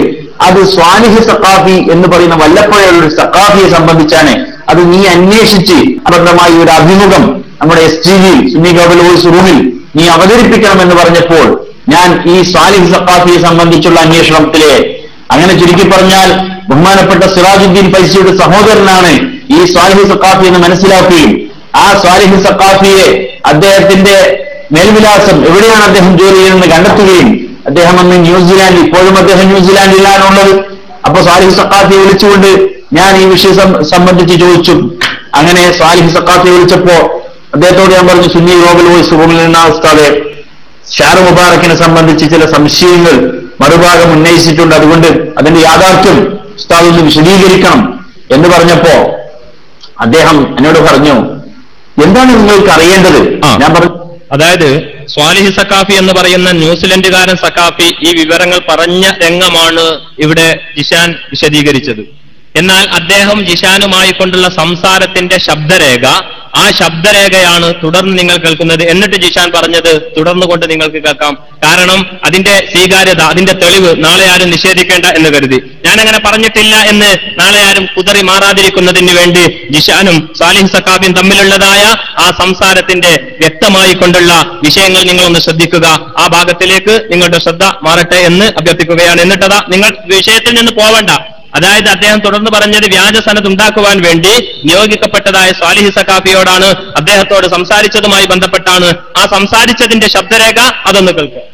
അത് സ്വാലിഹ് സക്കാഫി എന്ന് പറയുന്ന വല്ലപ്പോഴുള്ള ഒരു സക്കാഫിയെ സംബന്ധിച്ചാണ് അത് നീ അന്വേഷിച്ച് അബദ്ധമായി ഒരു അഭിമുഖം നമ്മുടെ എസ് ടി വിയിൽ സുന്നി ഗ്ലോബൽ റൂമിൽ നീ അവതരിപ്പിക്കണം എന്ന് പറഞ്ഞപ്പോൾ ഞാൻ ഈ സ്വാലിഹ് സക്കാഫിയെ സംബന്ധിച്ചുള്ള അന്വേഷണത്തിലെ അങ്ങനെ ചുരുക്കി പറഞ്ഞാൽ ബഹുമാനപ്പെട്ട സിറാജുദ്ദീൻ പൈസയുടെ സഹോദരനാണ് ഈ സ്വാലിഹി സക്കാഫി എന്ന് മനസ്സിലാക്കുകയും ആ സ്വാലിഹി സക്കാഫിയെ അദ്ദേഹത്തിന്റെ മേൽവിലാസം എവിടെയാണ് അദ്ദേഹം ജോലി ചെയ്യുന്നത് കണ്ടെത്തുകയും അദ്ദേഹം അന്ന് ന്യൂസിലാൻഡ് ഇപ്പോഴും അദ്ദേഹം ന്യൂസിലാൻഡിലാണുള്ളത്. അപ്പൊ സാലിഹ് സക്കാഫിയെ വിളിച്ചുകൊണ്ട് ഞാൻ ഈ വിഷയം സംബന്ധിച്ച് ചോദിച്ചു. അങ്ങനെ സാലിഹ് സക്കാഫിയെ വിളിച്ചപ്പോ അദ്ദേഹത്തോട് ഞാൻ പറഞ്ഞു സുന്നി ഗ്ലോബൽ വോയിസ് റൂമിൽ നിന്ന ഉസ്താദെ ഷാർ മുബാറക്കിനെ സംബന്ധിച്ച് ചില സംശയങ്ങൾ മറുഭാഗം ഉന്നയിച്ചിട്ടുണ്ട്. അതുകൊണ്ട് അതിന്റെ യാഥാർത്ഥ്യം ഉസ്താദ് ഒന്ന് വിശദീകരിക്കണം എന്ന് പറഞ്ഞപ്പോ അദ്ദേഹം എന്നോട് പറഞ്ഞു എന്താണ് നിങ്ങൾക്ക് അറിയേണ്ടത്? ഞാൻ പറഞ്ഞു അതായത് സ്വാലിഹി സക്കാഫി എന്ന് പറയുന്ന ന്യൂസിലൻഡുകാരൻ സക്കാഫി ഈ വിവരങ്ങൾ പറഞ്ഞ രംഗമാണ് ഇവിടെ ജിഷാൻ വിശദീകരിച്ചത്. എന്നാൽ അദ്ദേഹം ജിഷാനുമായി കൊണ്ടുള്ള സംസാരത്തിന്റെ ശബ്ദരേഖ ആ ശബ്ദരേഖയാണ് തുടർന്ന് നിങ്ങൾ കേൾക്കുന്നത് എന്നിട്ട് ജിഷാൻ പറഞ്ഞത് തുടർന്ന് കൊണ്ട് നിങ്ങൾക്ക് കേൾക്കാം. കാരണം അതിന്റെ സ്വീകാര്യത അതിന്റെ തെളിവ് നാളെ ആരും നിഷേധിക്കേണ്ട എന്ന് കരുതി. ഞാൻ അങ്ങനെ പറഞ്ഞിട്ടില്ല എന്ന് നാളെ ആരും കുതറി മാറാതിരിക്കുന്നതിന് വേണ്ടി ജിഷാനും സാലിഹ് സക്കാബിയും തമ്മിലുള്ളതായ ആ സംസാരത്തിന്റെ വ്യക്തമായി കൊണ്ടുള്ള വിഷയങ്ങൾ നിങ്ങളൊന്ന് ശ്രദ്ധിക്കുക. ആ ഭാഗത്തിലേക്ക് നിങ്ങളുടെ ശ്രദ്ധ മാറട്ടെ എന്ന് അഭ്യർത്ഥിക്കുകയാണ്. എന്നിട്ടതാ നിങ്ങൾ വിഷയത്തിൽ നിന്ന് പോവണ്ട. അതായത് അദ്ദേഹം തുടർന്ന് പറഞ്ഞത് വ്യാജസനത് ഉണ്ടാക്കുവാൻ വേണ്ടി നിയോഗിക്കപ്പെട്ടതായ സ്വാലിഹി സഖാഫിയോടാണ് അദ്ദേഹത്തോട് സംസാരിച്ചതുമായി ബന്ധപ്പെട്ടാണ് ആ സംസാരിച്ചതിന്റെ ശബ്ദരേഖ അതൊന്ന് കേൾക്കുക.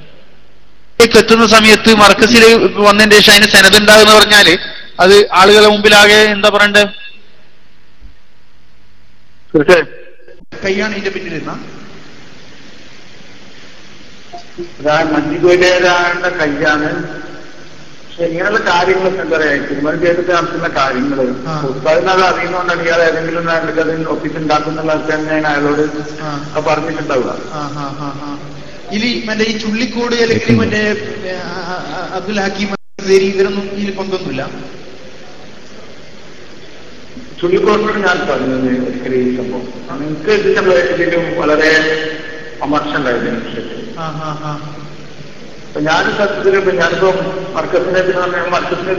എത്തുന്ന സമയത്ത് മർക്കസിൽ വന്നതിന് ശേഷം അതിന് സെനത് ഉണ്ടാകുന്ന പറഞ്ഞാൽ അത് ആളുകളെ മുമ്പിലാകെ എന്താ പറയണ്ടേ? തീർച്ചയായും. കൈയാണ് ഇതിന്റെ പിന്നിലിരുന്ന. മഞ്ജുരേതാണ്ട കയ്യാണ് പക്ഷെ ഇങ്ങനെയുള്ള കാര്യങ്ങളൊക്കെ എന്താ പറയാ തിരുമല ചെയ്തിട്ട് നടത്തുന്ന കാര്യങ്ങൾ ഉത്പാദനം ഉസ്താദിനത് അറിയുന്നതുകൊണ്ടാണ് ഇയാൾ ഏതെങ്കിലും നാട്ടിൽ അതിന് ഒപ്പിച്ച് ഉണ്ടാക്കുന്നുള്ള തന്നെ ഞാൻ അയാളോട് പറഞ്ഞിട്ടുണ്ടാവുക. ഇതിൽ മറ്റേ ഈ ചുള്ളിക്കോട് അല്ലെങ്കിൽ മറ്റേ അബ്ദുൽ ഹക്കീം ഇവരൊന്നും ഇതിൽ പങ്കൊന്നുമില്ല. ചുള്ളിക്കോട്ടിനോട് ഞാൻ പറഞ്ഞത് ഒരിക്കലും ഈ സംഭവം. നിങ്ങൾക്ക് ഇതിന്റെ ഇതിലും വളരെ അമർഷ ഉണ്ടായിരുന്നു ഈ വിഷയത്തിൽ ആ, ആ, ആ. അപ്പൊ ഞാൻ സത്യത്തിൽ ഇപ്പൊ ഞാനിപ്പോ മർക്കസിനെ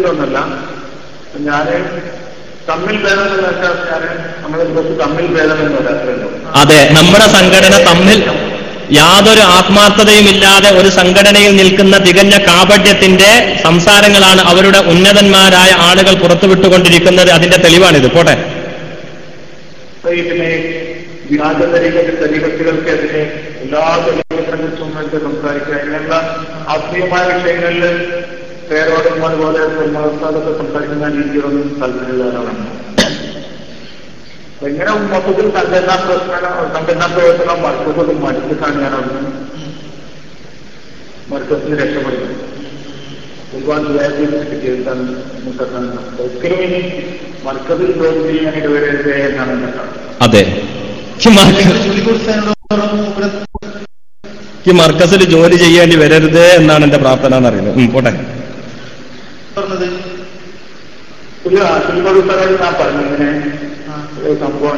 ഒന്നല്ല. ഞാൻ തമ്മിൽ ഭേദം എന്ന് വെച്ചാൽ ഞാൻ നമ്മളെ കുറച്ച് തമ്മിൽ ഭേദം എന്ന് പറയാറുണ്ടോ. അതെ നമ്മുടെ സംഘടന തമ്മിൽ യാതൊരു ആത്മാർത്ഥതയും ഇല്ലാതെ ഒരു സംഘടനയിൽ നിൽക്കുന്ന തികഞ്ഞ കാപട്യത്തിന്റെ സംസാരങ്ങളാണ് അവരുടെ ഉന്നതന്മാരായ ആളുകൾ പുറത്തുവിട്ടുകൊണ്ടിരിക്കുന്നത്. അതിന്റെ തെളിവാണിത്. പോട്ടെ. പിന്നെ വ്യാജ തരീകത്തുകൾക്കെതിരെ എല്ലാ തരീകത്തെക്കുറിച്ചും നമുക്ക് സംസാരിക്കുക ഇങ്ങനെയുള്ള ആത്മീയമായ വിഷയങ്ങളിൽ പേരോടും അതുപോലെ മതസ്ഥാനത്ത് സംസാരിക്കുന്ന രീതികളൊന്നും താല്പര്യമുള്ള ഒരാളാണ് അപ്പൊ ഇങ്ങനെ മൊത്തത്തിൽ സംഘടനാ പ്രവർത്തനം സംഘടനാ പ്രവർത്തനം മർക്കസൊക്കെ മടുത്തിട്ടാണ് ഞാൻ അവിടുന്ന് മർക്കസിന് രക്ഷപ്പെടുന്നത്. ഒരുപാട് വേദന കിട്ടിയിട്ടാണ് നമുക്കതാണ് ഒരിക്കലും ഇനി മർക്കസിൽ ജോലി ചെയ്യാൻ ഇടവരരുത് എന്നാണ് എന്റെ കാണുന്നത് അതെ. ഈ മർക്കസിൽ ജോലി ചെയ്യേണ്ടി വരരുത് എന്നാണ് എന്റെ പ്രാർത്ഥന എന്ന് അറിയുന്നത് പോട്ടെ. ഒരു ആശുപത്രി സ്ഥലങ്ങളിൽ ഞാൻ പറഞ്ഞു. ഇങ്ങനെ സംഭവം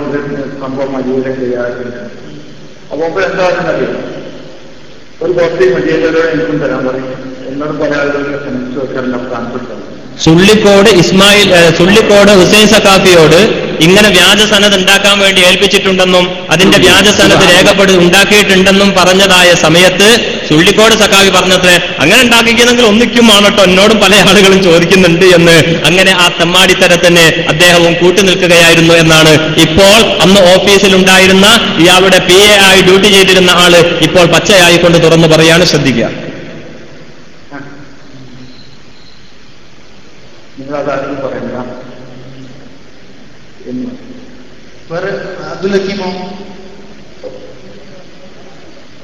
അപ്പൊ ഇപ്പൊ ഒരു എനിക്കും തരാൻ പറയും. എന്നോട് ആളുകളും ശ്രമിച്ചു വെക്കാറുണ്ട്. കാണിച്ചിട്ടുണ്ട് ചുള്ളിക്കോട് ഇസ്മായിൽ സുള്ളിക്കോട് ഹുസൈൻ സഖാഫിയോട് ഇങ്ങനെ വ്യാജ സനത് ഉണ്ടാക്കാൻ വേണ്ടി ഏൽപ്പിച്ചിട്ടുണ്ടെന്നും അതിന്റെ വ്യാജ സനത് രേഖപ്പെടു ഉണ്ടാക്കിയിട്ടുണ്ടെന്നും പറഞ്ഞതായ സമയത്ത് ചുള്ളിക്കോട് സഖാവി പറഞ്ഞത് അങ്ങനെ ഉണ്ടാക്കിക്കുന്നെങ്കിൽ ഒന്നിക്കും ആണട്ടോ എന്നോടും പല ആളുകളും ചോദിക്കുന്നുണ്ട് എന്ന് അങ്ങനെ ആ തെമ്മാടിത്തരത്തിന് അദ്ദേഹവും കൂട്ടുനിൽക്കുകയായിരുന്നു എന്നാണ്. ഇപ്പോൾ അന്ന് ഓഫീസിൽ ഉണ്ടായിരുന്ന ഇയാളുടെ പി ആയി ഡ്യൂട്ടി ചെയ്തിരുന്ന ആൾ ഇപ്പോൾ പച്ചയായി കൊണ്ട് തുറന്നു പറയാണ് ശ്രദ്ധിക്കുക. നിങ്ങൾ അതാരും പറയണ്ട എന്ന്. വേറെ അബ്ദുൽ ഹക്കീമോ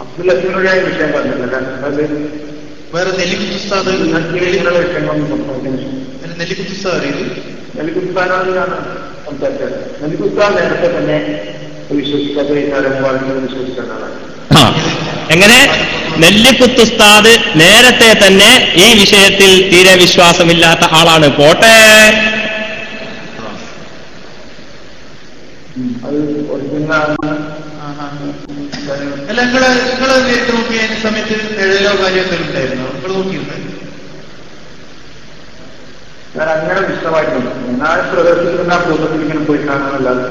അബ്ദുൽ അസീമിനോട് വിഷയം പറഞ്ഞില്ല അത് വേറെ നെല്ലിക്കുത്ത് ഉസ്താദ് ഇങ്ങനെയുള്ള വിഷയങ്ങളൊന്നും ഉസ്താദ് അറിയത് നെല്ലിക്കുത്താനോട് ഞാൻ സംസാരിച്ചത്. നെല്ലിക്കുത്താൻ നേരത്തെ തന്നെ ആ. എങ്ങനെ? നെല്ലിക്കുത്തുസ്താദ് നേരത്തെ തന്നെ ഈ വിഷയത്തിൽ തീരെ വിശ്വാസമില്ലാത്ത ആളാണ്. പോട്ടെ. അല്ല നിങ്ങൾ നിങ്ങൾ നേരിട്ട് നോക്കിയ സമയത്ത് നിഴലോ കാര്യമൊക്കെ ഉണ്ടായിരുന്നു? നിങ്ങൾ നോക്കിയിരുന്നു ഞാൻ അങ്ങനെ വിശദമായിട്ടുണ്ട് ഞാൻ പ്രദർശിക്കുന്ന കൂട്ടത്തിൽ ഇങ്ങനെ പോയി കാണാനല്ലാതെ.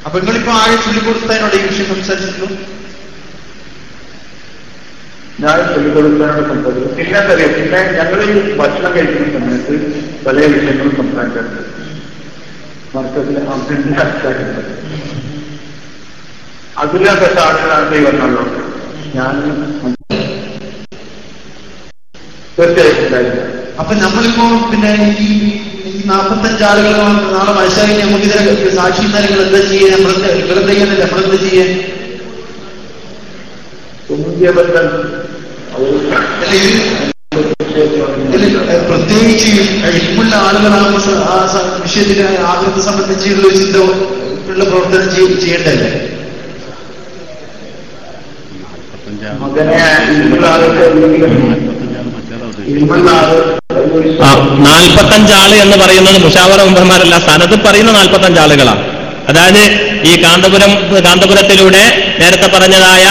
അപ്പൊ നിങ്ങളിപ്പോ ആകെ ചൊല്ലിക്കൊടുത്തതിനോട് ഈ വിഷയം സംസാരിച്ചിട്ടുള്ളൂ ഞാൻ ചൊല്ലിക്കൊടുക്കാനോട് സംസാരിക്കും പിന്നെ അറിയാം പിന്നെ ഞങ്ങൾ ഈ ഭക്ഷണം കഴിക്കുന്ന സമയത്ത് പല വിഷയങ്ങളും സംസാരിക്കാറുണ്ട്. മർക്കത്തിലെ അമ്മന്റെ അച്ചാറുണ്ട് അതിലൊക്കെ ആളുകളാണ് ഈ വന്നുള്ളൂ ഞാൻ തീർച്ചയായിട്ടും അപ്പൊ നമ്മളിപ്പോ പിന്നെ ഈ ഈ നാൽപ്പത്തഞ്ച് ആളുകൾ നാളെ മനസ്സിലാക്കി നമുക്ക് ഇതിനെ സാക്ഷി നിങ്ങൾ എന്താ ചെയ്യാൻ നമ്മളെന്താ നിങ്ങളെന്താ ചെയ്യാൻ നമ്മളെന്താ ചെയ്യാൻ പ്രത്യേകിച്ച് ഇൽമുള്ള ആളുകളാകുമ്പോൾ ആ വിഷയത്തിന് ആഗ്രഹത്തെ സംബന്ധിച്ചുള്ള ചിന്ത ഉള്ള പ്രവർത്തനം ചെയ്യ- ചെയ്യേണ്ടതല്ലേ? മകനെ ഇൽമുള്ള ആളുകൾ ഇൽമുള്ള ആളുകൾ നാൽപ്പത്തഞ്ച് ആൾ എന്ന് പറയുന്നത് മുഷാവറ മുമ്പന്മാരല്ല സനത് പറയുന്ന നാൽപ്പത്തഞ്ച് ആളുകളാണ് അതായത് ഈ കാന്തപുരം കാന്തപുരത്തിലൂടെ നേരത്തെ പറഞ്ഞതായ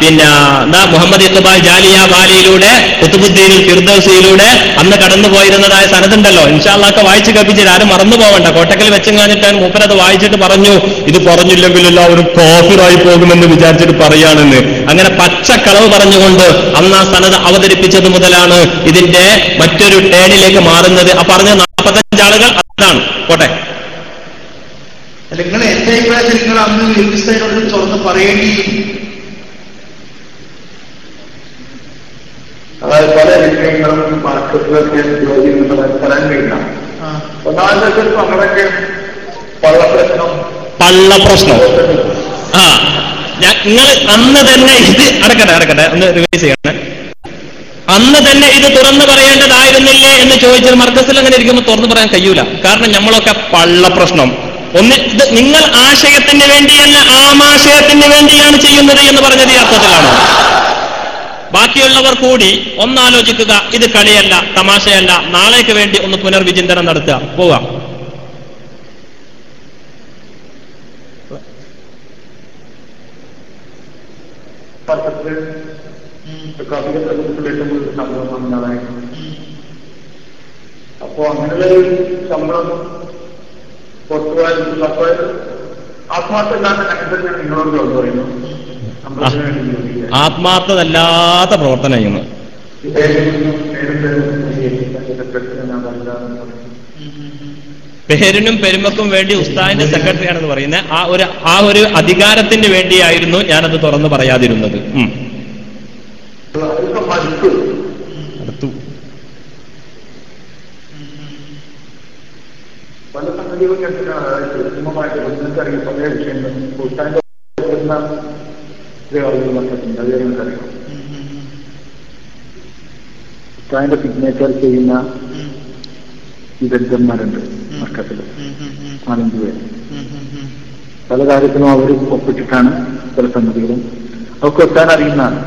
പിന്നെ എന്താ മുഹമ്മദ് ഇഖ്ബാൽ ജാലിയ ബാലിയിലൂടെ കുത്തുബുദ്ദീനിൽ ഫിർദൌസിയിലൂടെ അന്ന് കടന്നു പോയിരുന്നതായ സനതുണ്ടല്ലോ ഇൻഷാള്ളൊക്കെ വായിച്ചു കപ്പിച്ചിട്ട് ആരും മറന്നു പോവണ്ട. കോട്ടക്കൽ വെച്ചെങ്ങാനിട്ട് മൂപ്പരത് വായിച്ചിട്ട് പറഞ്ഞു ഇത് പറഞ്ഞില്ലെങ്കിൽ എല്ലാവരും കോഫിറായി പോകുമെന്ന് വിചാരിച്ചിട്ട് പറയാണെന്ന് അങ്ങനെ പച്ച പച്ചക്കളവ് പറഞ്ഞുകൊണ്ട് അന്ന് ആ സനത് അവതരിപ്പിച്ചത് മുതലാണ് ഇതിന്റെ മറ്റൊരു ടേണിലേക്ക് മാറുന്നത്. ആ പറഞ്ഞ നാൽപ്പത്തഞ്ച് ആളുകൾ അതാണ്. കോട്ടെ നിങ്ങൾ എന്റെ അഭിപ്രായത്തിൽ നിങ്ങൾ അന്ന് തുറന്ന് അതായത് പല വിഷയങ്ങളും മാർക്കറ്റിലൊക്കെ ജോലി പറയാൻ കഴിയില്ല. ഒന്നാമത്തെ നമ്മളൊക്കെ പള്ളപ്രശ്നം പള്ള പ്രശ്നം. ആ. നിങ്ങൾ അന്ന് തന്നെ ഇത് അടക്കട്ടെ അടക്കട്ടെ ഒന്ന് റിവൈസ് ചെയ്യണം. അന്ന് തന്നെ ഇത് തുറന്നു പറയേണ്ടതായിരുന്നില്ലേ എന്ന് ചോദിച്ചാൽ മർക്കസിൽ അങ്ങനെ ഇരിക്കുമ്പോൾ തുറന്നു പറയാൻ കഴിയൂല. കാരണം നമ്മളൊക്കെ പള്ള പ്രശ്നം. ഒന്ന് ഇത് നിങ്ങൾ ആശയത്തിന് വേണ്ടിയല്ല ആമാശയത്തിന് വേണ്ടിയാണ് ചെയ്യുന്നത് എന്ന് പറഞ്ഞത് ഈ അർത്ഥത്തിലാണ്. ബാക്കിയുള്ളവർ കൂടി ഒന്നാലോചിക്കുക ഇത് കളിയല്ല തമാശയല്ല നാളേക്ക് വേണ്ടി ഒന്ന് പുനർവിചിന്തനം നടത്തുക. പോവുക പത്രത്തിൽ കവിതത്തെ കുറിച്ചുള്ള ഏറ്റവും കൂടുതൽ സംഭവം വന്നതായിരുന്നു അപ്പോ അങ്ങനെയുള്ള ഒരു ശമ്പളം പുറത്തുപോയാൽ അപ്പൊ ആത്മാർത്ഥമില്ലാത്ത കണ്ടത്തിൽ ഞാൻ നിങ്ങളോട് തുറന്നു പറയുന്നു ശമ്പളത്തിന് വേണ്ടി ജോലിയില്ല. ആത്മാർത്ഥതല്ലാത്ത പ്രവർത്തനം ചെയ്യുന്നു ഏതെങ്കിലും ഏതെങ്കിലും സെക്രട്ടറി ഞാൻ പറഞ്ഞതാണ് പേരിനും പെരുമക്കും വേണ്ടി ഉസ്താദിന്റെ സെക്രട്ടറി ആണെന്ന് പറയുന്നത് ആ ഒരു ആ ഒരു അധികാരത്തിന് വേണ്ടിയായിരുന്നു ഞാനത് തുറന്നു പറയാതിരുന്നത്. ഉം. ഉസ്താദിന്റെ ചില ആളുകൾ വന്നിട്ടുണ്ട് അത് നിങ്ങൾക്കറിയാം ഉസ്താദിന്റെ സിഗ്നേച്ചർ ചെയ്യുന്ന വിദഗ്ധന്മാരുണ്ട് മക്കത്തിൽ നാലഞ്ച് പേര് പല കാര്യത്തിനും അവർ ഒപ്പിട്ടിട്ടാണ് പല സംഗതികളും അവർക്ക് ഉസ്താൻ അറിയുന്നതാണ്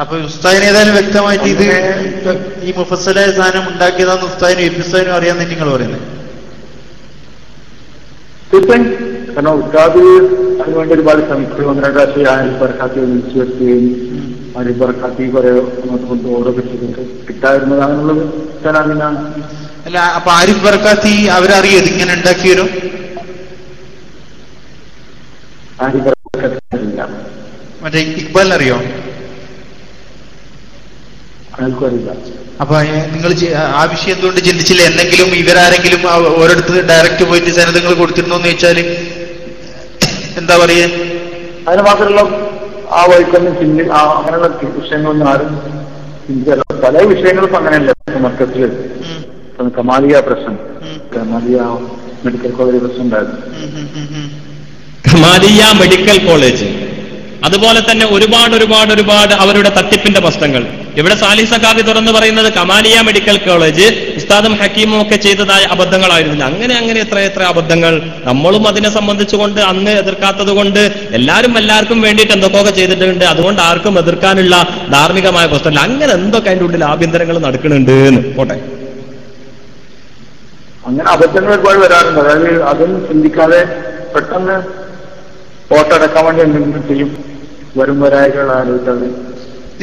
അപ്പൊ ഉസ്താദിന് ഏതായാലും വ്യക്തമായിട്ട് ഇത് ഈ മുഫസലായ സാധനം ഉണ്ടാക്കിയതാന്ന് ഉസ്താദിനും എബിസ്താദിനും അറിയാന്ന് നിങ്ങൾ പറയുന്നത് തീർച്ചയായും കാരണം ഉസ്താദ് അതിനുവേണ്ടി ഒരുപാട് ശ്രമിച്ചു ഒന്നര പ്രാവശ്യം ആരിഫ് ബർക്കാത്തി വിളിച്ചു വെക്കുകയും ആരിഫ് ബർക്കാത്തി കുറെ അങ്ങോട്ട് കൊണ്ട് ഓർഡർ ചെയ്തിട്ട് കിട്ടാതിരുന്നതാണെന്നുള്ളത് ഉസ്താൻ അറിയുന്നതാണ് അല്ല അപ്പൊ ആരിഫ് ബർക്കാത്തി അവരറിയോ ഇതിങ്ങനെ ഉണ്ടാക്കി വരും ആരിഫ് ബർക്കാത്തി അറിയില്ല മറ്റേ ഇക്ബാലിന് അറിയോ? അറിയില്ല. അപ്പൊ നിങ്ങൾ ആ വിഷയം എന്തുകൊണ്ട് ചിന്തിച്ചില്ല? എന്തെങ്കിലും ഇവരാരെങ്കിലും ഓരോരുത്തർ ഡയറക്റ്റ് പോയിട്ട് സന്നദ്ധങ്ങൾ കൊടുത്തിരുന്നോ എന്ന് ചോദിച്ചാൽ എന്താ പറയേ? അതിന് മാത്രമല്ല ആ വഴിക്കൊന്നും ചിന്തി ആ അങ്ങനെയുള്ള വിഷയങ്ങളൊന്നും ആരും ചിന്തിച്ചല്ല പല വിഷയങ്ങളും അങ്ങനെയല്ല മൊത്തത്തിൽ കമാലിയ പ്രശ്നം. കമാലിയ മെഡിക്കൽ കോളേജ് പ്രശ്നം ഉണ്ടായിരുന്നു. ഖമാലിയ മെഡിക്കൽ കോളേജ് അതുപോലെ തന്നെ ഒരുപാട് ഒരുപാട് ഒരുപാട് അവരുടെ തട്ടിപ്പിന്റെ പ്രശ്നങ്ങൾ. ഇവിടെ സാലി സക്കാബി തുറന്നു പറയുന്നത് കമാലിയ മെഡിക്കൽ കോളേജ് ഉസ്താദും ഹക്കീമും ഒക്കെ ചെയ്തതായ അബദ്ധങ്ങളായിരുന്നില്ല അങ്ങനെ അങ്ങനെ എത്ര എത്ര അബദ്ധങ്ങൾ നമ്മളും അതിനെ സംബന്ധിച്ചുകൊണ്ട് അന്ന് എതിർക്കാത്തത് കൊണ്ട് എല്ലാവരും എല്ലാവർക്കും വേണ്ടിയിട്ട് എന്തൊക്കെയൊക്കെ ചെയ്തിട്ടുണ്ട്. അതുകൊണ്ട് ആർക്കും എതിർക്കാനുള്ള ധാർമ്മികമായ പ്രശ്നമില്ല. അങ്ങനെ എന്തൊക്കെ അതിന്റെ ഉള്ളിൽ ആഭ്യന്തരങ്ങൾ നടക്കുന്നുണ്ട് എന്ന്. പോട്ടെ. അങ്ങനെ അബദ്ധങ്ങൾ ഒരുപാട് വരാറുണ്ട്. അതായത് അതൊന്നും ചിന്തിക്കാതെ പെട്ടെന്ന് ഫോട്ടോ എടുക്കാൻ വേണ്ടി എന്തെങ്കിലും ചെയ്യും? വരും വരായികൾ ആലോചിക്കാതെ.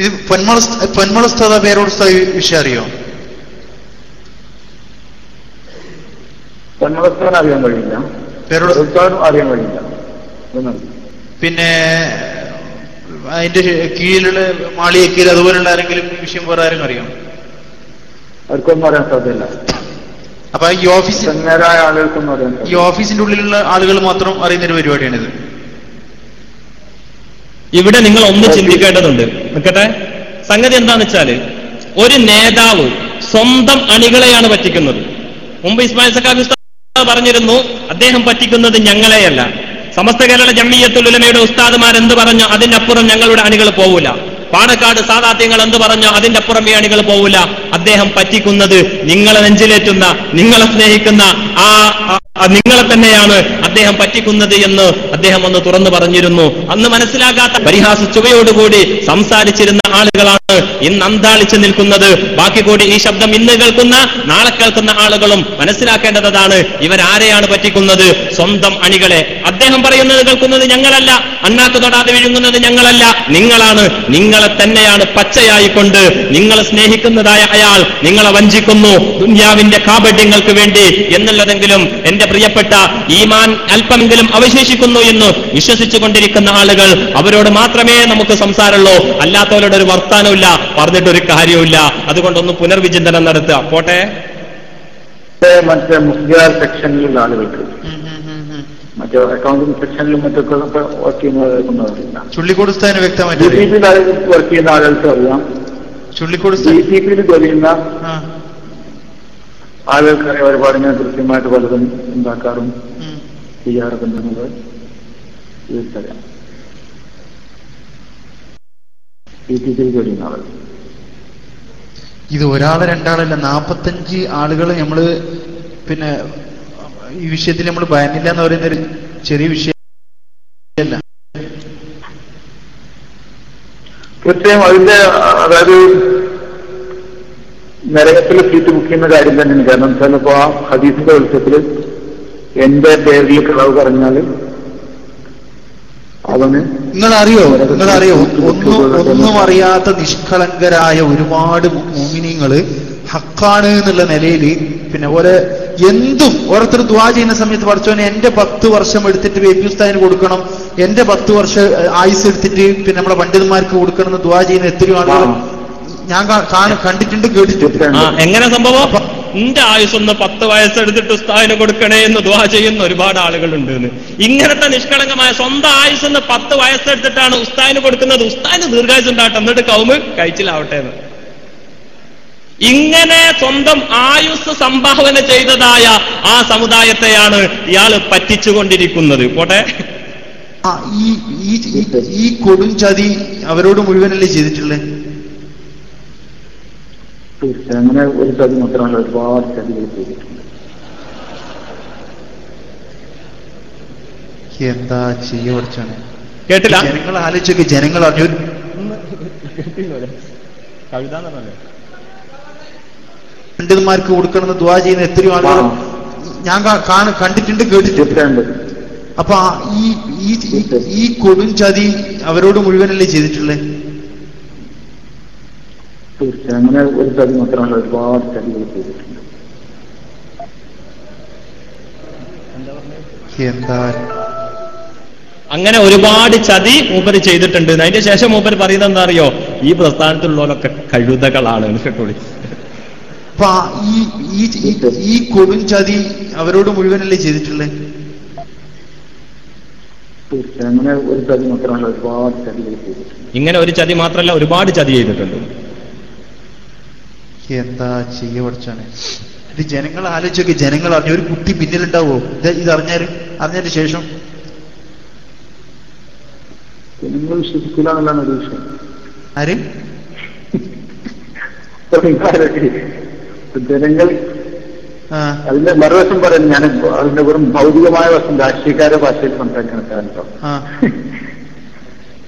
ഇത് പൊന്മള പൊന്മള ഉസ്താദ പേരോട് വിഷയം അറിയോ? തന്മതസ്ഥാനം അറിയാൻ കഴിയില്ല. പേരോട് അറിയാൻ കഴിയില്ല. പിന്നെ അതിന്റെ കീഴിലുള്ള മാളിയക്കീൽ അതുപോലുള്ള ആരെങ്കിലും വിഷയം വേറെ ആരും അറിയാം? അവർക്കൊന്നും അറിയാൻ സാധ്യതയില്ല. അപ്പൊ ഈ അറിയാൻ ഈ ഓഫീസിന്റെ ഉള്ളിലുള്ള ആളുകൾ മാത്രം അറിയുന്ന ഒരു പരിപാടിയാണിത്. ഇവിടെ നിങ്ങൾ ഒന്ന് ചിന്തിക്കേണ്ടതുണ്ട്. നിൽക്കട്ടെ? സംഗതി എന്താന്ന് വെച്ചാൽ ഒരു നേതാവ് സ്വന്തം അണികളെയാണ് പറ്റിക്കുന്നത്. മുമ്പ് ഇസ്മായിൽ സക്കാബി പറഞ്ഞിരുന്നു അദ്ദേഹം പറ്റിക്കുന്നത് ഞങ്ങളെയല്ല. സമസ്ത കേരള ജമ്മിയത്തുൽ ഉലമയുടെ ഉസ്താദുമാർ എന്ത് പറഞ്ഞു? അതിനപ്പുറം ഞങ്ങളുടെ അണികൾ പോവില്ല പാണക്കാട് സാദാത്യങ്ങൾ എന്ത് പറഞ്ഞു അതിന്റെ ഈ അണികൾ പോവില്ല. അദ്ദേഹം പറ്റിക്കുന്നത് നിങ്ങളെ നെഞ്ചിലേറ്റുന്ന നിങ്ങളെ സ്നേഹിക്കുന്ന ആ നിങ്ങളെ തന്നെയാണ് അദ്ദേഹം പറ്റിക്കുന്നത് എന്ന് അദ്ദേഹം ഒന്ന് തുറന്നു പറഞ്ഞിരുന്നു. അന്ന് മനസ്സിലാകാത്ത പരിഹാസ ചുവയോടുകൂടി സംസാരിച്ചിരുന്ന ആളുകളാണ് ഇന്ന് അന്താളിച്ചു നിൽക്കുന്നത്. ബാക്കി കൂടി ഈ ശബ്ദം ഇന്ന് കേൾക്കുന്ന നാളെ കേൾക്കുന്ന ആളുകളും മനസ്സിലാക്കേണ്ടതാണ് ഇവരാരെയാണ് പറ്റിക്കുന്നത്. സ്വന്തം അണികളെ. അദ്ദേഹം പറയുന്നത് കേൾക്കുന്നത് ഞങ്ങളല്ല. അണ്ണാക്ക് തൊടാതെ വിഴുങ്ങുന്നത് ഞങ്ങളല്ല. നിങ്ങളാണ്. നിങ്ങളെ തന്നെയാണ് പച്ചയായിക്കൊണ്ട് നിങ്ങളെ സ്നേഹിക്കുന്നതായ അയാൾ നിങ്ങളെ വഞ്ചിക്കുന്നു. ദുന്യാവിന്റെ കാപട്യങ്ങൾക്ക് വേണ്ടി എന്നുള്ളതെങ്കിലും എന്റെ പ്രിയപ്പെട്ട ഈമാൻ അല്പമെങ്കിലും അവശേഷിക്കുന്നു എന്ന് വിശ്വസിച്ചു കൊണ്ടിരിക്കുന്ന ആളുകൾ അവരോട് മാത്രമേ നമുക്ക് സംസാരമുള്ളൂ. അല്ലാത്തവരോട് ഒരു വർത്താനമില്ല പറഞ്ഞിട്ടൊരു കാര്യവുമില്ല. അതുകൊണ്ടൊന്ന് പുനർവിചിന്തനം നടത്തുക. പോട്ടെ. മറ്റേ മുസ്ലിം സെക്ഷനിലുള്ള ആളുകൾക്ക് മറ്റേ അക്കൗണ്ടിംഗ് സെക്ഷനിലും മറ്റൊക്കെ വർക്ക് ചുള്ളിക്കോട് വ്യക്തമായിട്ട് സി അറിയാം പിയിൽ വർക്ക് ചെയ്യുന്ന ആളുകൾക്ക് അറിയാം ചുള്ളിക്കോട് പിയിൽ ജോലി ചെയ്യുന്ന ആ. ആളുകൾക്കറിയാം ഒരുപാട് ഞാൻ കൃത്യമായിട്ട് പലതും ഉണ്ടാക്കാറും. ചെയ്യാറൊക്കെ പിയിൽ ജോലി ചെയ്യുന്ന ആളുകൾ. ഇത് ഒരാൾ രണ്ടാളല്ല നാപ്പത്തഞ്ച് ആളുകൾ നമ്മൾ പിന്നെ ഈ വിഷയത്തിൽ നമ്മൾ ഭയന്നില്ല എന്ന് പറയുന്ന ഒരു ചെറിയ വിഷയമല്ല തീർച്ചയായും അതിന്റെ അതായത് നരകത്തിലെ സീറ്റ് ബുക്ക് ചെയ്യുന്ന കാര്യം തന്നെയാണ്. കാരണം വെച്ചാൽ ഇപ്പൊ ആ ഹദീസിന്റെ വെളിച്ചത്തിൽ എന്റെ പേരിൽ കളവ് പറഞ്ഞാൽ അവന് നിങ്ങൾ അറിയോ നിങ്ങൾ അറിയോ ഒന്നും ഒന്നും അറിയാത്ത നിഷ്കളങ്കരായ ഒരുപാട് മോമിനിങ്ങൾ ഹക്കാണ് എന്നുള്ള നിലയിൽ പിന്നെ ഓരോ എന്തും ഓരോരുത്തർ ദ്വാ ചെയ്യുന്ന സമയത്ത് പഠിച്ചോനെ എന്റെ പത്ത് വർഷം എടുത്തിട്ട് ഉസ്താദിന് കൊടുക്കണം. എന്റെ പത്ത് വർഷം ആയുസ് എടുത്തിട്ട് പിന്നെ നമ്മളെ പണ്ഡിതന്മാർക്ക് കൊടുക്കണം എന്ന് ദ്വാ ചെയ്യുന്ന എത്രയോ ആളുകൾ ഞാൻ കണ്ടിട്ടുണ്ട് കേട്ടിട്ടുണ്ട്. എങ്ങനെ സംഭവം? എന്റെ ആയുസ്സൊന്ന് പത്ത് വയസ്സെടുത്തിട്ട് ഉസ്താദിന് കൊടുക്കണേ എന്ന് ദ്വാ ചെയ്യുന്ന ഒരുപാട് ആളുകളുണ്ട് ഇങ്ങനത്തെ നിഷ്കളങ്കമായ സ്വന്തം ആയുസ്സെന്ന് പത്ത് വയസ്സെടുത്തിട്ടാണ് ഉസ്താദിന് കൊടുക്കുന്നത്. ഉസ്താദിന് ദീർഘായുസ് ഉണ്ടാകട്ടെ എന്നിട്ട് കൗമ് കഴിച്ചിലാവട്ടെ എന്ന്. ഇങ്ങനെ സ്വന്തം ആയുസ് സംഭാവന ചെയ്തതായ ആ സമുദായത്തെയാണ് ഇയാൾ പറ്റിച്ചുകൊണ്ടിരിക്കുന്നത്. പോട്ടെ. ആ ഈ ഈ കൊടും ചതി അവരോട് മുഴുവനല്ലേ ചെയ്തിട്ടുള്ളത് അങ്ങനെ ഒരു ചതി മാത്രമല്ല ഒരുപാട് ചതികൾ ചെയ്തിട്ടുണ്ട്. എന്താ ചെയ്യ പഠിച്ചാണ്? കേട്ടില്ല? ജനങ്ങൾ ആലോചിച്ചൊക്കെ ജനങ്ങൾ അറിഞ്ഞു. പണ്ഡിതന്മാർക്ക് കൊടുക്കണമെന്ന് ദ്വാ ചെയ്യുന്ന എത്രയോ ആളുകൾ ഞാൻ കാണ- കണ്ടിട്ടുണ്ട് കേട്ടിട്ടുണ്ട്. അപ്പൊ ഈ ഈ കൊടും ചതി അവരോട് മുഴുവനല്ലേ ചെയ്തിട്ടുള്ളത് തീർച്ചയായും. അങ്ങനെ ഒരു ചതി മാത്രമല്ല ഒരുപാട് ചതികൾ ചെയ്തിട്ടുണ്ട്. എന്താ? അങ്ങനെ ഒരുപാട് ചതി മൂപ്പര് ചെയ്തിട്ടുണ്ട്. അതിന്റെ ശേഷം മൂപ്പര് പറയുന്നത് എന്താ അറിയോ? ഈ പ്രസ്ഥാനത്തിലുള്ളവരൊക്കെ കഴുതകളാണ്. കേട്ടോളി. അപ്പൊ ഈ ഈ ഈ- കൊടും ചതി അവരോട് മുഴുവനല്ലേ ചെയ്തിട്ടുള്ളത് തീർച്ചയായും അങ്ങനെ ഒരു ചതി മാത്രമല്ല ഒരുപാട് ചതികൾ ചെയ്തിട്ടുണ്ട്. ഇങ്ങനെ ഒരു ചതി മാത്രമല്ല ഒരുപാട് ചതി ചെയ്തിട്ടുണ്ട്. എന്താ ചെയ്യ പഠിച്ചാണ്? ഇത് ജനങ്ങൾ ആലോചിച്ചൊക്കെ ജനങ്ങൾ അറിഞ്ഞ. ഒരു കുട്ടി പിന്നിലുണ്ടാവോ? ഇത് ഇത് അറിഞ്ഞാൽ അറിഞ്ഞതിന് ശേഷം? ജനങ്ങൾ വിശ്വസിക്കില്ല എന്നുള്ളതാണ് ഒരു വിഷയം. ആര്? ജനങ്ങൾ അതിന്റെ മറുവശം പറയാൻ ഞാൻ അതിന്റെ വെറും ഭൗതികമായ വശം രാഷ്ട്രീയക്കാരുടെ ഭാഷയിൽ സംസാരിക്കണം കേട്ടോ. ആ.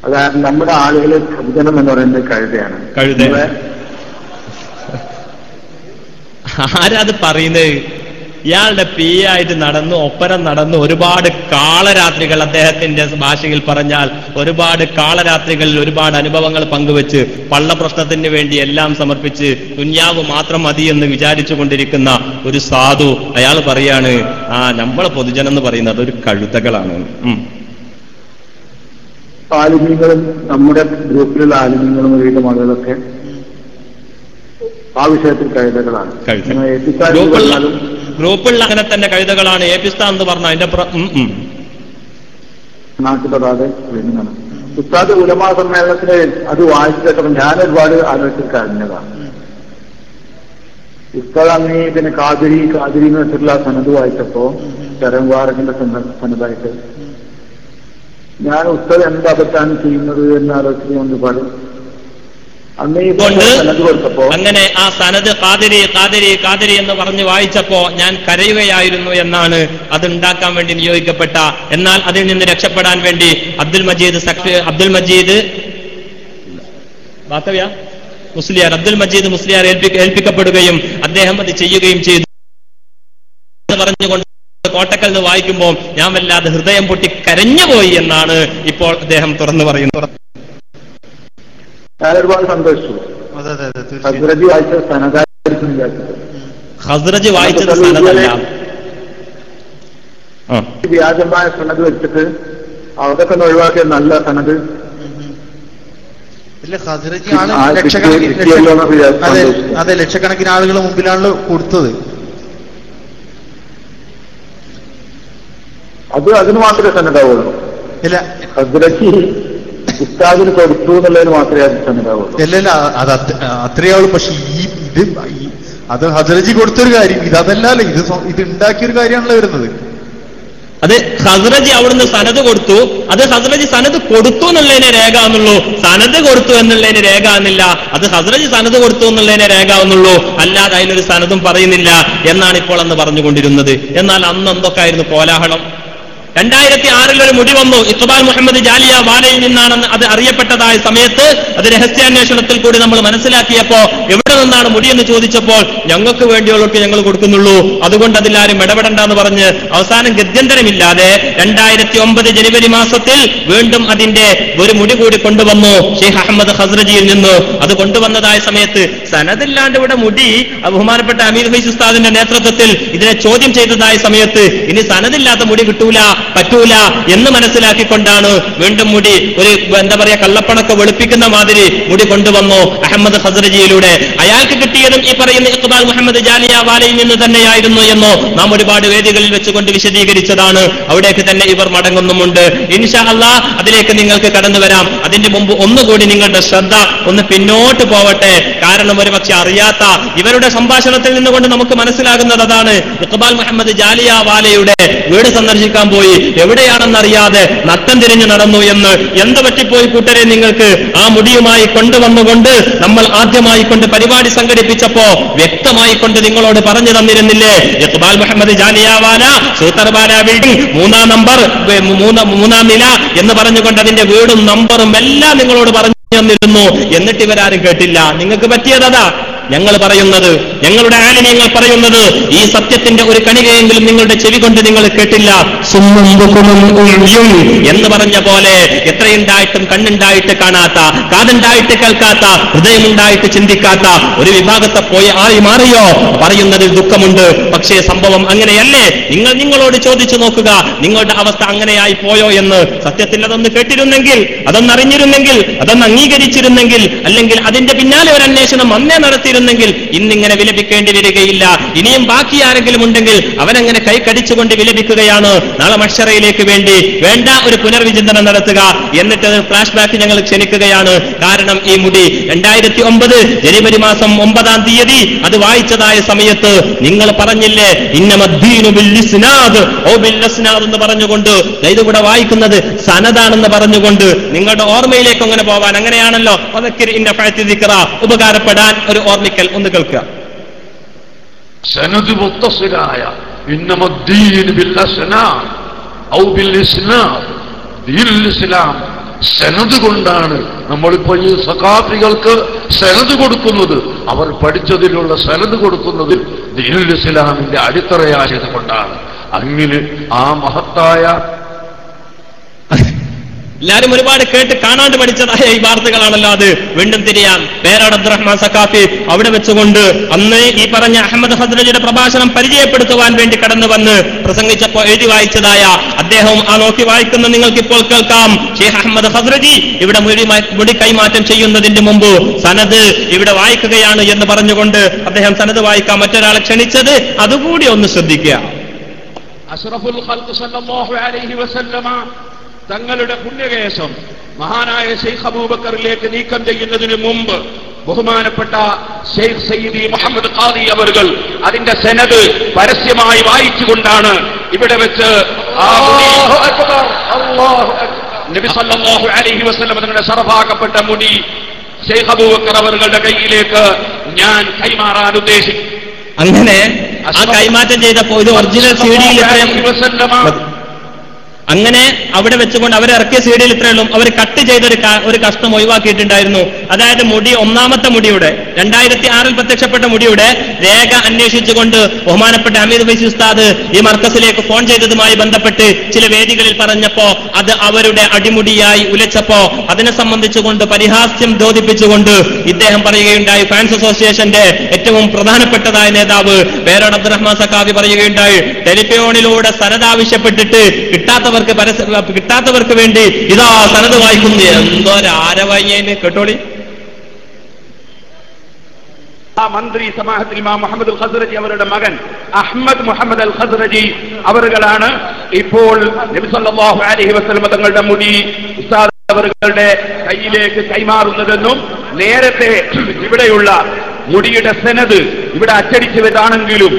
അതായത് നമ്മുടെ ആളുകളെ ഭജനം എന്ന് പറയുന്നത് കഴുതയാണ്. കഴുത. ആരാ അത് പറയുന്നത്? ഇയാളുടെ പി ആയിട്ട് നടന്നു ഒപ്പരം നടന്നു ഒരുപാട് കാളരാത്രികൾ അദ്ദേഹത്തിന്റെ ഭാഷയിൽ പറഞ്ഞാൽ ഒരുപാട് കാളരാത്രികളിൽ ഒരുപാട് അനുഭവങ്ങൾ പങ്കുവെച്ച് പള്ള പ്രശ്നത്തിന് വേണ്ടി എല്ലാം സമർപ്പിച്ച് ദുന്യാവ് മാത്രം മതി എന്ന് വിചാരിച്ചു കൊണ്ടിരിക്കുന്ന ഒരു സാധു അയാൾ പറയാണ് ആ നമ്മളെ പൊതുജനം എന്ന് പറയുന്നത് ഒരു കഴുതകളാണ്. ആലുമികളും നമ്മുടെ ഗ്രൂപ്പിലുള്ള ആലുമികളും ഒരുവിധം ആളുകളൊക്കെ ആ വിഷയത്തിൽ കഴുതകളാണ്. ഗ്രൂപ്പുള്ള അങ്ങനെ തന്നെ കഴുതകളാണ് ഏപിസ്ഥാൻ എന്ന് പറഞ്ഞ അതിന്റെ ഉസ്താദ് ഉലമാ സമ്മേളനത്തിന് അത് വായിച്ചിട്ടപ്പോൾ ഞാൻ ഒരുപാട് ആലോചിച്ച് കഴിഞ്ഞതാണ് ഉസ്താദ് അങ്ങനെ പിന്നെ കാതിരി കാതിരി എന്ന് വെച്ചിട്ടുള്ള സനത് വായിച്ചപ്പോ ചരംവാറകിന്റെ സനതായിട്ട് ഞാൻ ഉസ്താദ് എന്താ അബദ്ധാണ് ചെയ്യുന്നത് എന്ന് ആലോചിച്ചുകൊണ്ട് ഈ കൊണ്ട് അങ്ങനെ ആ സനത് കാതിരി കാതിരി കാതിരി എന്ന് പറഞ്ഞ് വായിച്ചപ്പോ ഞാൻ കരയുകയായിരുന്നു എന്നാണ് അത് ഉണ്ടാക്കാൻ വേണ്ടി നിയോഗിക്കപ്പെട്ട. എന്നാൽ അതിൽ നിന്ന് രക്ഷപ്പെടാൻ വേണ്ടി അബ്ദുൽ മജീദ് അബ്ദുൽ മജീദ് വാത്തവ്യ മുസ്ലിയാർ അബ്ദുൽ മജീദ് മുസ്ലിയാർ ഏൽപ്പിക്കപ്പെടുകയും അദ്ദേഹം അത് ചെയ്യുകയും ചെയ്തു. പറഞ്ഞുകൊണ്ട് കോട്ടക്കൽ നിന്ന് വായിക്കുമ്പോൾ ഞാൻ വല്ലാതെ ഹൃദയം പൊട്ടി കരഞ്ഞുപോയി എന്നാണ് ഇപ്പോൾ അദ്ദേഹം തുറന്നു പറയുന്നത്. ഞാൻ ഒരുപാട് സന്തോഷിച്ചു ഹസ്രജി വായിച്ച സനതായിരിക്കും ഹസ്രജ് വായിച്ചത് സനതല്ല. വ്യാജമായ സനത് വെച്ചിട്ട് അതൊക്കെ ഒന്ന് ഒഴിവാക്കിയ നല്ല സനത്. അതെ ലക്ഷക്കണക്കിന് ആളുകൾ മുമ്പിലാണല്ലോ കൊടുത്തത്. അത് അതിന് മാത്രമേ സന്നദ്ധാവുള്ളൂ ഇല്ല. ഹസ്രജി ഉസ്താദിന് കൊടുത്തു എന്നുള്ളതിന് മാത്രമേ അത് സന്നദ്ധാവുള്ളൂ ഇല്ല ഇല്ല അത് അത്രേ ആവുള്ളൂ പക്ഷെ ഈ ഇത് അത് ഹസരജി കൊടുത്തൊരു കാര്യം ഇത് അതല്ലല്ലോ ഇത് ഇത് ഉണ്ടാക്കിയൊരു കാര്യമാണല്ലോ വരുന്നത്. അത് ഹസ്രജി അവിടുന്ന് സനത് കൊടുത്തു. അത് ഹസ്രജി സനത് കൊടുത്തു എന്നുള്ളതിനെ രേഖ എന്നുള്ളൂ സനത് കൊടുത്തു എന്നുള്ളതിന് രേഖ എന്നില്ല അത് ഹസ്രജി സനത് കൊടുത്തു എന്നുള്ളതിനെ രേഖ എന്നുള്ളൂ അല്ലാതെ അതിനൊരു സനതും പറയുന്നില്ല എന്നാണ് ഇപ്പോൾ അന്ന് പറഞ്ഞുകൊണ്ടിരുന്നത്. എന്നാൽ അന്ന് എന്തൊക്കെ ആയിരുന്നു കോലാഹലം? രണ്ടായിരത്തി ആറിൽ ഒരു മുടി വന്നു. ഇക്ബാൽ മുഹമ്മദ് ജാലിയ വാലയിൽ നിന്നാണെന്ന് അത് അറിയപ്പെട്ടതായ സമയത്ത് അത് രഹസ്യാന്വേഷണത്തിൽ കൂടി നമ്മൾ മനസ്സിലാക്കിയപ്പോ എവിടെ നിന്നാണ് മുടി എന്ന് ചോദിച്ചപ്പോൾ ഞങ്ങൾക്ക് വേണ്ടിയുള്ളവർക്ക് ഞങ്ങൾ കൊടുക്കുന്നുള്ളൂ. അതുകൊണ്ട് അതിലാരും ഇടപെടണ്ട എന്ന് പറഞ്ഞ് അവസാനം ഗത്യന്തരമില്ലാതെ രണ്ടായിരത്തി ഒമ്പത് ജനുവരി മാസത്തിൽ വീണ്ടും അതിന്റെ ഒരു മുടി കൂടി കൊണ്ടുവന്നു ഷെയ്ഖ് അഹമ്മദ് ഹസ്രജിയിൽ നിന്ന്. അത് കൊണ്ടുവന്നതായ സമയത്ത് സനദില്ലാണ്ട് ഇവിടെ മുടി ബഹുമാനപ്പെട്ട അമീർ ഹൈസ് ഉസ്താദിന്റെ നേതൃത്വത്തിൽ ഇതിനെ ചോദ്യം ചെയ്തതായ സമയത്ത് ഇനി സനദില്ലാത്ത മുടി കിട്ടൂല. പറ്റൂല എന്ന് മനസ്സിലാക്കിക്കൊണ്ടാണ് വീണ്ടും മുടി ഒരു എന്താ പറയാ കള്ളപ്പണൊക്കെ വെളുപ്പിക്കുന്ന മാതിരി മുടി കൊണ്ടുവന്നു അഹമ്മദ് ഹസ്രജിയിലൂടെ അയാൾക്ക് കിട്ടിയതും ഈ പറയുന്ന ഇഖ്ബാൽ മുഹമ്മദ് ജാലിയ വാലയിൽ നിന്ന് തന്നെയായിരുന്നു എന്നോ നാം ഒരുപാട് വേദികളിൽ വെച്ചുകൊണ്ട് വിശദീകരിച്ചതാണ്. അവിടേക്ക് തന്നെ ഇവർ മടങ്ങുന്നുമുണ്ട്. ഇൻഷാ അല്ലാ അതിലേക്ക് നിങ്ങൾക്ക് കടന്നു വരാം. അതിന്റെ മുമ്പ് ഒന്നുകൂടി നിങ്ങളുടെ ശ്രദ്ധ ഒന്ന് പിന്നോട്ട് പോവട്ടെ. കാരണം ഒരു പക്ഷെ അറിയാത്ത ഇവരുടെ സംഭാഷണത്തിൽ നിന്നുകൊണ്ട് നമുക്ക് മനസ്സിലാകുന്നത് അതാണ്. ഇഖ്ബാൽ മുഹമ്മദ് ജാലിയ വാലയുടെ വീട് സന്ദർശിക്കാൻ പോയി. എവിടെയാണെന്നറിയാതെ നട്ടം തിരിഞ്ഞു നടന്നു എന്ന് എന്ത് പറ്റിപ്പോയി കൂട്ടരെ നിങ്ങൾക്ക്? ആ മുടിയുമായി കൊണ്ടുവന്നുകൊണ്ട് നമ്മൾ ആദ്യമായി കൊണ്ട് പരിപാടി സംഘടിപ്പിച്ചപ്പോ വ്യക്തമായി കൊണ്ട് നിങ്ങളോട് പറഞ്ഞു തന്നിരുന്നില്ലേ? ഇഖ്ബാൽ മുഹമ്മദ് ജാലിയാവാല സൂത്തർബാല ബിൽഡിംഗ് മൂന്നാം നമ്പർ മൂന്നാം നില എന്ന് പറഞ്ഞുകൊണ്ട് അതിന്റെ വീടും നമ്പറും എല്ലാം നിങ്ങളോട് പറഞ്ഞു തന്നിരുന്നു. എന്നിട്ട് ഇവരാരും കേട്ടില്ല. നിങ്ങൾക്ക് പറ്റിയതതാ? ഞങ്ങൾ പറയുന്നത് ഞങ്ങളുടെ ആലിന്യങ്ങൾ പറയുന്നത് ഈ സത്യത്തിന്റെ ഒരു കണികയെങ്കിലും നിങ്ങളുടെ ചെവി കൊണ്ട് നിങ്ങൾ കേട്ടില്ല. എന്ന് പറഞ്ഞ പോലെ എത്രയുണ്ടായിട്ടും കണ്ണുണ്ടായിട്ട് കാണാത്ത കാതുണ്ടായിട്ട് കേൾക്കാത്ത ഹൃദയമുണ്ടായിട്ട് ചിന്തിക്കാത്ത ഒരു വിഭാഗത്തെ പോയി ആയി മാറിയോ? പറയുന്നതിൽ ദുഃഖമുണ്ട്. പക്ഷേ സംഭവം അങ്ങനെയല്ലേ? നിങ്ങൾ നിങ്ങളോട് ചോദിച്ചു നോക്കുക നിങ്ങളുടെ അവസ്ഥ അങ്ങനെയായി പോയോ എന്ന്. സത്യത്തിൽ അതൊന്ന് കേട്ടിരുന്നെങ്കിൽ അതൊന്ന് അറിഞ്ഞിരുന്നെങ്കിൽ അതൊന്ന് അംഗീകരിച്ചിരുന്നെങ്കിൽ അല്ലെങ്കിൽ അതിന്റെ പിന്നാലെ ഒരു അന്വേഷണം അന്നേ നടത്തിയിരുന്നെങ്കിൽ ഇന്നിങ്ങനെ വിലപിക്കേണ്ടി വരികയില്ല. ഇനിയും ബാക്കി ആരെങ്കിലും ഉണ്ടെങ്കിൽ അവനങ്ങനെ കൈ കടിച്ചുകൊണ്ട് വിലപിക്കുകയാണ്. നാളെ മഷറയിലേക്ക് വേണ്ടി വേണ്ട ഒരു പുനർവിചിന്തനം നടത്തുക. എന്നിട്ട് ഫ്ലാഷ് ബാക്ക് ഞങ്ങൾ ക്ഷണിക്കുകയാണ്. കാരണം ഈ മുടി രണ്ടായിരത്തി ഒമ്പത് ജനുവരി മാസം ഒമ്പതാം തീയതി അത് വായിച്ചതായ സമയത്ത് നിങ്ങൾ പറഞ്ഞില്ലേ ഇന്നമദ്ദീനു ബില്ലിസ്നാദ് ഓ എന്ന് പറഞ്ഞുകൊണ്ട് ദാ ഇതുകൂടെ വായിക്കുന്നത് സനദാണെന്ന് പറഞ്ഞുകൊണ്ട് നിങ്ങളുടെ ഓർമ്മയിലേക്ക് അങ്ങനെ പോവാൻ അങ്ങനെയാണല്ലോ. ഉപകാരപ്പെടാൻ ഒരു ഓർമ്മിക്കൽ ഒന്ന് കേൾക്കുക. സനദ് മുത്തസിലായ ഇന്നമദ്ദീൻ കൊണ്ടാണ് നമ്മളിപ്പോ ഈ സഖാഫികൾക്ക് സനത് കൊടുക്കുന്നത്. അവർ പഠിച്ചതിലുള്ള സനത് കൊടുക്കുന്നത് ദീനുൽ ഇസ്ലാമിന്റെ അടിത്തറയായത് കൊണ്ടാണ്. അങ്ങനെ ആ മഹത്തായ എല്ലാരും ഒരുപാട് കേട്ട് കാണാണ്ട് പഠിച്ചതായ ഈ വാർത്തകളാണല്ലോ അത്. വീണ്ടും തിരിയാം. പേരാട് അബ്ദുറഹ്മാൻ സക്കാഫി അവിടെ വെച്ചുകൊണ്ട് അന്ന് ഈ പറഞ്ഞ അഹമ്മദ് ഹസ്രജിയുടെ പ്രഭാഷണം പരിചയപ്പെടുത്തുവാൻ വേണ്ടി കടന്നു വന്ന് പ്രസംഗിച്ചപ്പോൾ എഴുതി വായിച്ചതായ അദ്ദേഹം ആ നോക്കി വായിക്കുന്ന നിങ്ങൾക്ക് ഇപ്പോൾ കേൾക്കാം. ഷെയ്ഖ് അഹമ്മദ് ഹസ്രജി ഇവിടെ മുടി കൈമാറ്റം ചെയ്യുന്നതിന്റെ മുമ്പ് സനത് ഇവിടെ വായിക്കുകയാണ് എന്ന് പറഞ്ഞുകൊണ്ട് അദ്ദേഹം സനത് വായിക്കാൻ മറ്റൊരാളെ ക്ഷണിച്ചത് അതുകൂടി ഒന്ന് ശ്രദ്ധിക്കുക. അഷ്റഫുൽ തങ്ങളുടെ പുണ്യകേശം മഹാനായ ഷെയ്ഖ് അബൂബക്കറിലേക്ക് നീക്കം ചെയ്യുന്നതിന് മുമ്പ് ബഹുമാനപ്പെട്ട ഷെയ്ഖ് സയ്യിദി മുഹമ്മദ് ഖാദി അവർകൾ അതിന്റെ സെനത് പരസ്യമായി വായിച്ചുകൊണ്ടാണ് ഇവിടെ വെച്ച് നബി സല്ലല്ലാഹു അലൈഹി വസല്ലം തങ്ങളുടെ ശറഫാക്കപ്പെട്ട മുടി ഷെയ്ഖ് അബൂബക്കർ അവരുടെ കയ്യിലേക്ക് ഞാൻ കൈമാറാൻ ഉദ്ദേശിക്കും അങ്ങനെ ആ കൈമാറ്റം ചെയ്തപ്പോ ഇത് ഒറിജിനൽ സി ഡിയിൽ അങ്ങനെ അവിടെ വെച്ചുകൊണ്ട് അവരെ ഇറക്കിയ സീഡിയിൽ ഇത്രയുള്ളൂ അവർ കട്ട് ചെയ്ത ഒരു കഷ്ണം ഒഴിവാക്കിയിട്ടുണ്ടായിരുന്നു. അതായത് മുടി ഒന്നാമത്തെ മുടിയുടെ രണ്ടായിരത്തി ആറിൽ പ്രത്യക്ഷപ്പെട്ട മുടിയുടെ രേഖ അന്വേഷിച്ചുകൊണ്ട് ബഹുമാനപ്പെട്ട അമീർ വൈസി ഉസ്താദ് ഈ മർക്കസിലേക്ക് ഫോൺ ചെയ്തതുമായി ബന്ധപ്പെട്ട് ചില വേദികളിൽ പറഞ്ഞപ്പോ അത് അവരുടെ അടിമുടിയായി ഉലച്ചപ്പോ അതിനെ സംബന്ധിച്ചുകൊണ്ട് പരിഹാസ്യം ദോധിപ്പിച്ചുകൊണ്ട് ഇദ്ദേഹം പറയുകയുണ്ടായി. ഫാൻസ് അസോസിയേഷന്റെ ഏറ്റവും പ്രധാനപ്പെട്ടതായ നേതാവ് പേരോട് അബ്ദുറഹ്മാൻ സക്കാവി പറയുകയുണ്ടായി. ടെലിഫോണിലൂടെ സനത് ആവശ്യപ്പെട്ടിട്ട് കിട്ടാത്തവർക്ക് പരസ്യ കിട്ടാത്തവർക്ക് വേണ്ടി ഇതാ സനത് വായിക്കുന്നു. എന്തോ ആരവയ്യേന് കേട്ടോളി. ആ മന്ത്രി സമാഹത്തിൽ ഇമാം മുഹമ്മദ് ഖസ്റജി അവരുടെ മകൻ അഹമ്മദ് മുഹമ്മദ് അൽ ഖസ്റജി അവരുകളാണ്. ഇപ്പോൾ നബി സല്ലല്ലാഹു അലൈഹി വസല്ലം തങ്ങളുടെ മുടി അവരുടെ കയ്യിലേക്ക് കൈമാറുന്നതെന്നും നേരത്തെ ഇവിടെയുള്ള മുടിയുടെ സെനത് ഇവിടെ അച്ചടിച്ചു വെച്ചാണെങ്കിലും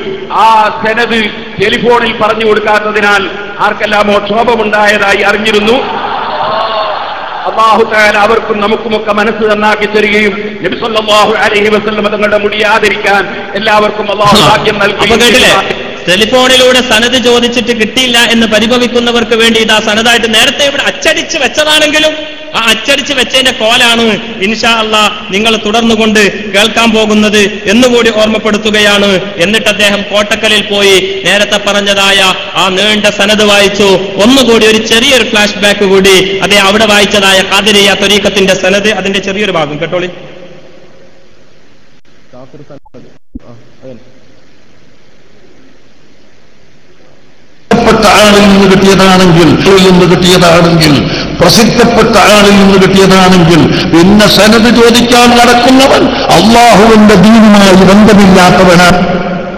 ആ സെനത് ടെലിഫോണിൽ പറഞ്ഞു കൊടുക്കാത്തതിനാൽ ആർക്കെല്ലാമോ ക്ഷോഭമുണ്ടായതായി അറിഞ്ഞിരുന്നു. അള്ളാഹു താല അവർക്കും നമുക്കുമൊക്കെ മനസ്സ് നന്നാക്കി തരികയും നബി അലഹി വസല്ലം തങ്ങളുടെ മുടിയാതിരിക്കാൻ എല്ലാവർക്കും അള്ളാഹു ഭാഗ്യം നൽകി ടെലിഫോണിലൂടെ സനത് ചോദിച്ചിട്ട് കിട്ടിയില്ല എന്ന് പരിഭവിക്കുന്നവർക്ക് വേണ്ടി ഇതാ സനതായിട്ട് നേരത്തെ ഇവിടെ അച്ചടിച്ച് വെച്ചതാണെങ്കിലും ആ അച്ചടിച്ച് വെച്ചതിന്റെ കോലാണ് ഇൻഷാ അള്ളാ നിങ്ങൾ തുടർന്നുകൊണ്ട് കേൾക്കാൻ പോകുന്നത് എന്നുകൂടി ഓർമ്മപ്പെടുത്തുകയാണ്. എന്നിട്ട് അദ്ദേഹം കോട്ടക്കലിൽ പോയി നേരത്തെ പറഞ്ഞതായ ആ നീണ്ട സനത് വായിച്ചു. ഒന്നുകൂടി ഒരു ചെറിയൊരു ഫ്ലാഷ് ബാക്ക് കൂടി അതേ അവിടെ വായിച്ചതായ കാതിരിയ തൊരീക്കത്തിന്റെ സനത് അതിന്റെ ചെറിയൊരു ഭാഗം കേട്ടോളി പ്രസിദ്ധപ്പെട്ട ആളിൽ നിന്ന് കിട്ടിയതാണെങ്കിൽ ിൽ നിന്ന് കിട്ടിയതാണെങ്കിൽ പ്രസിദ്ധപ്പെട്ട ആളിൽ നിന്ന് കിട്ടിയതാണെങ്കിൽ പിന്നെ സനത് ചോദിക്കാൻ നടക്കുന്നവൻ അള്ളാഹുവിന്റെ ദീനുമായി ബന്ധമില്ലാത്തവനാണ്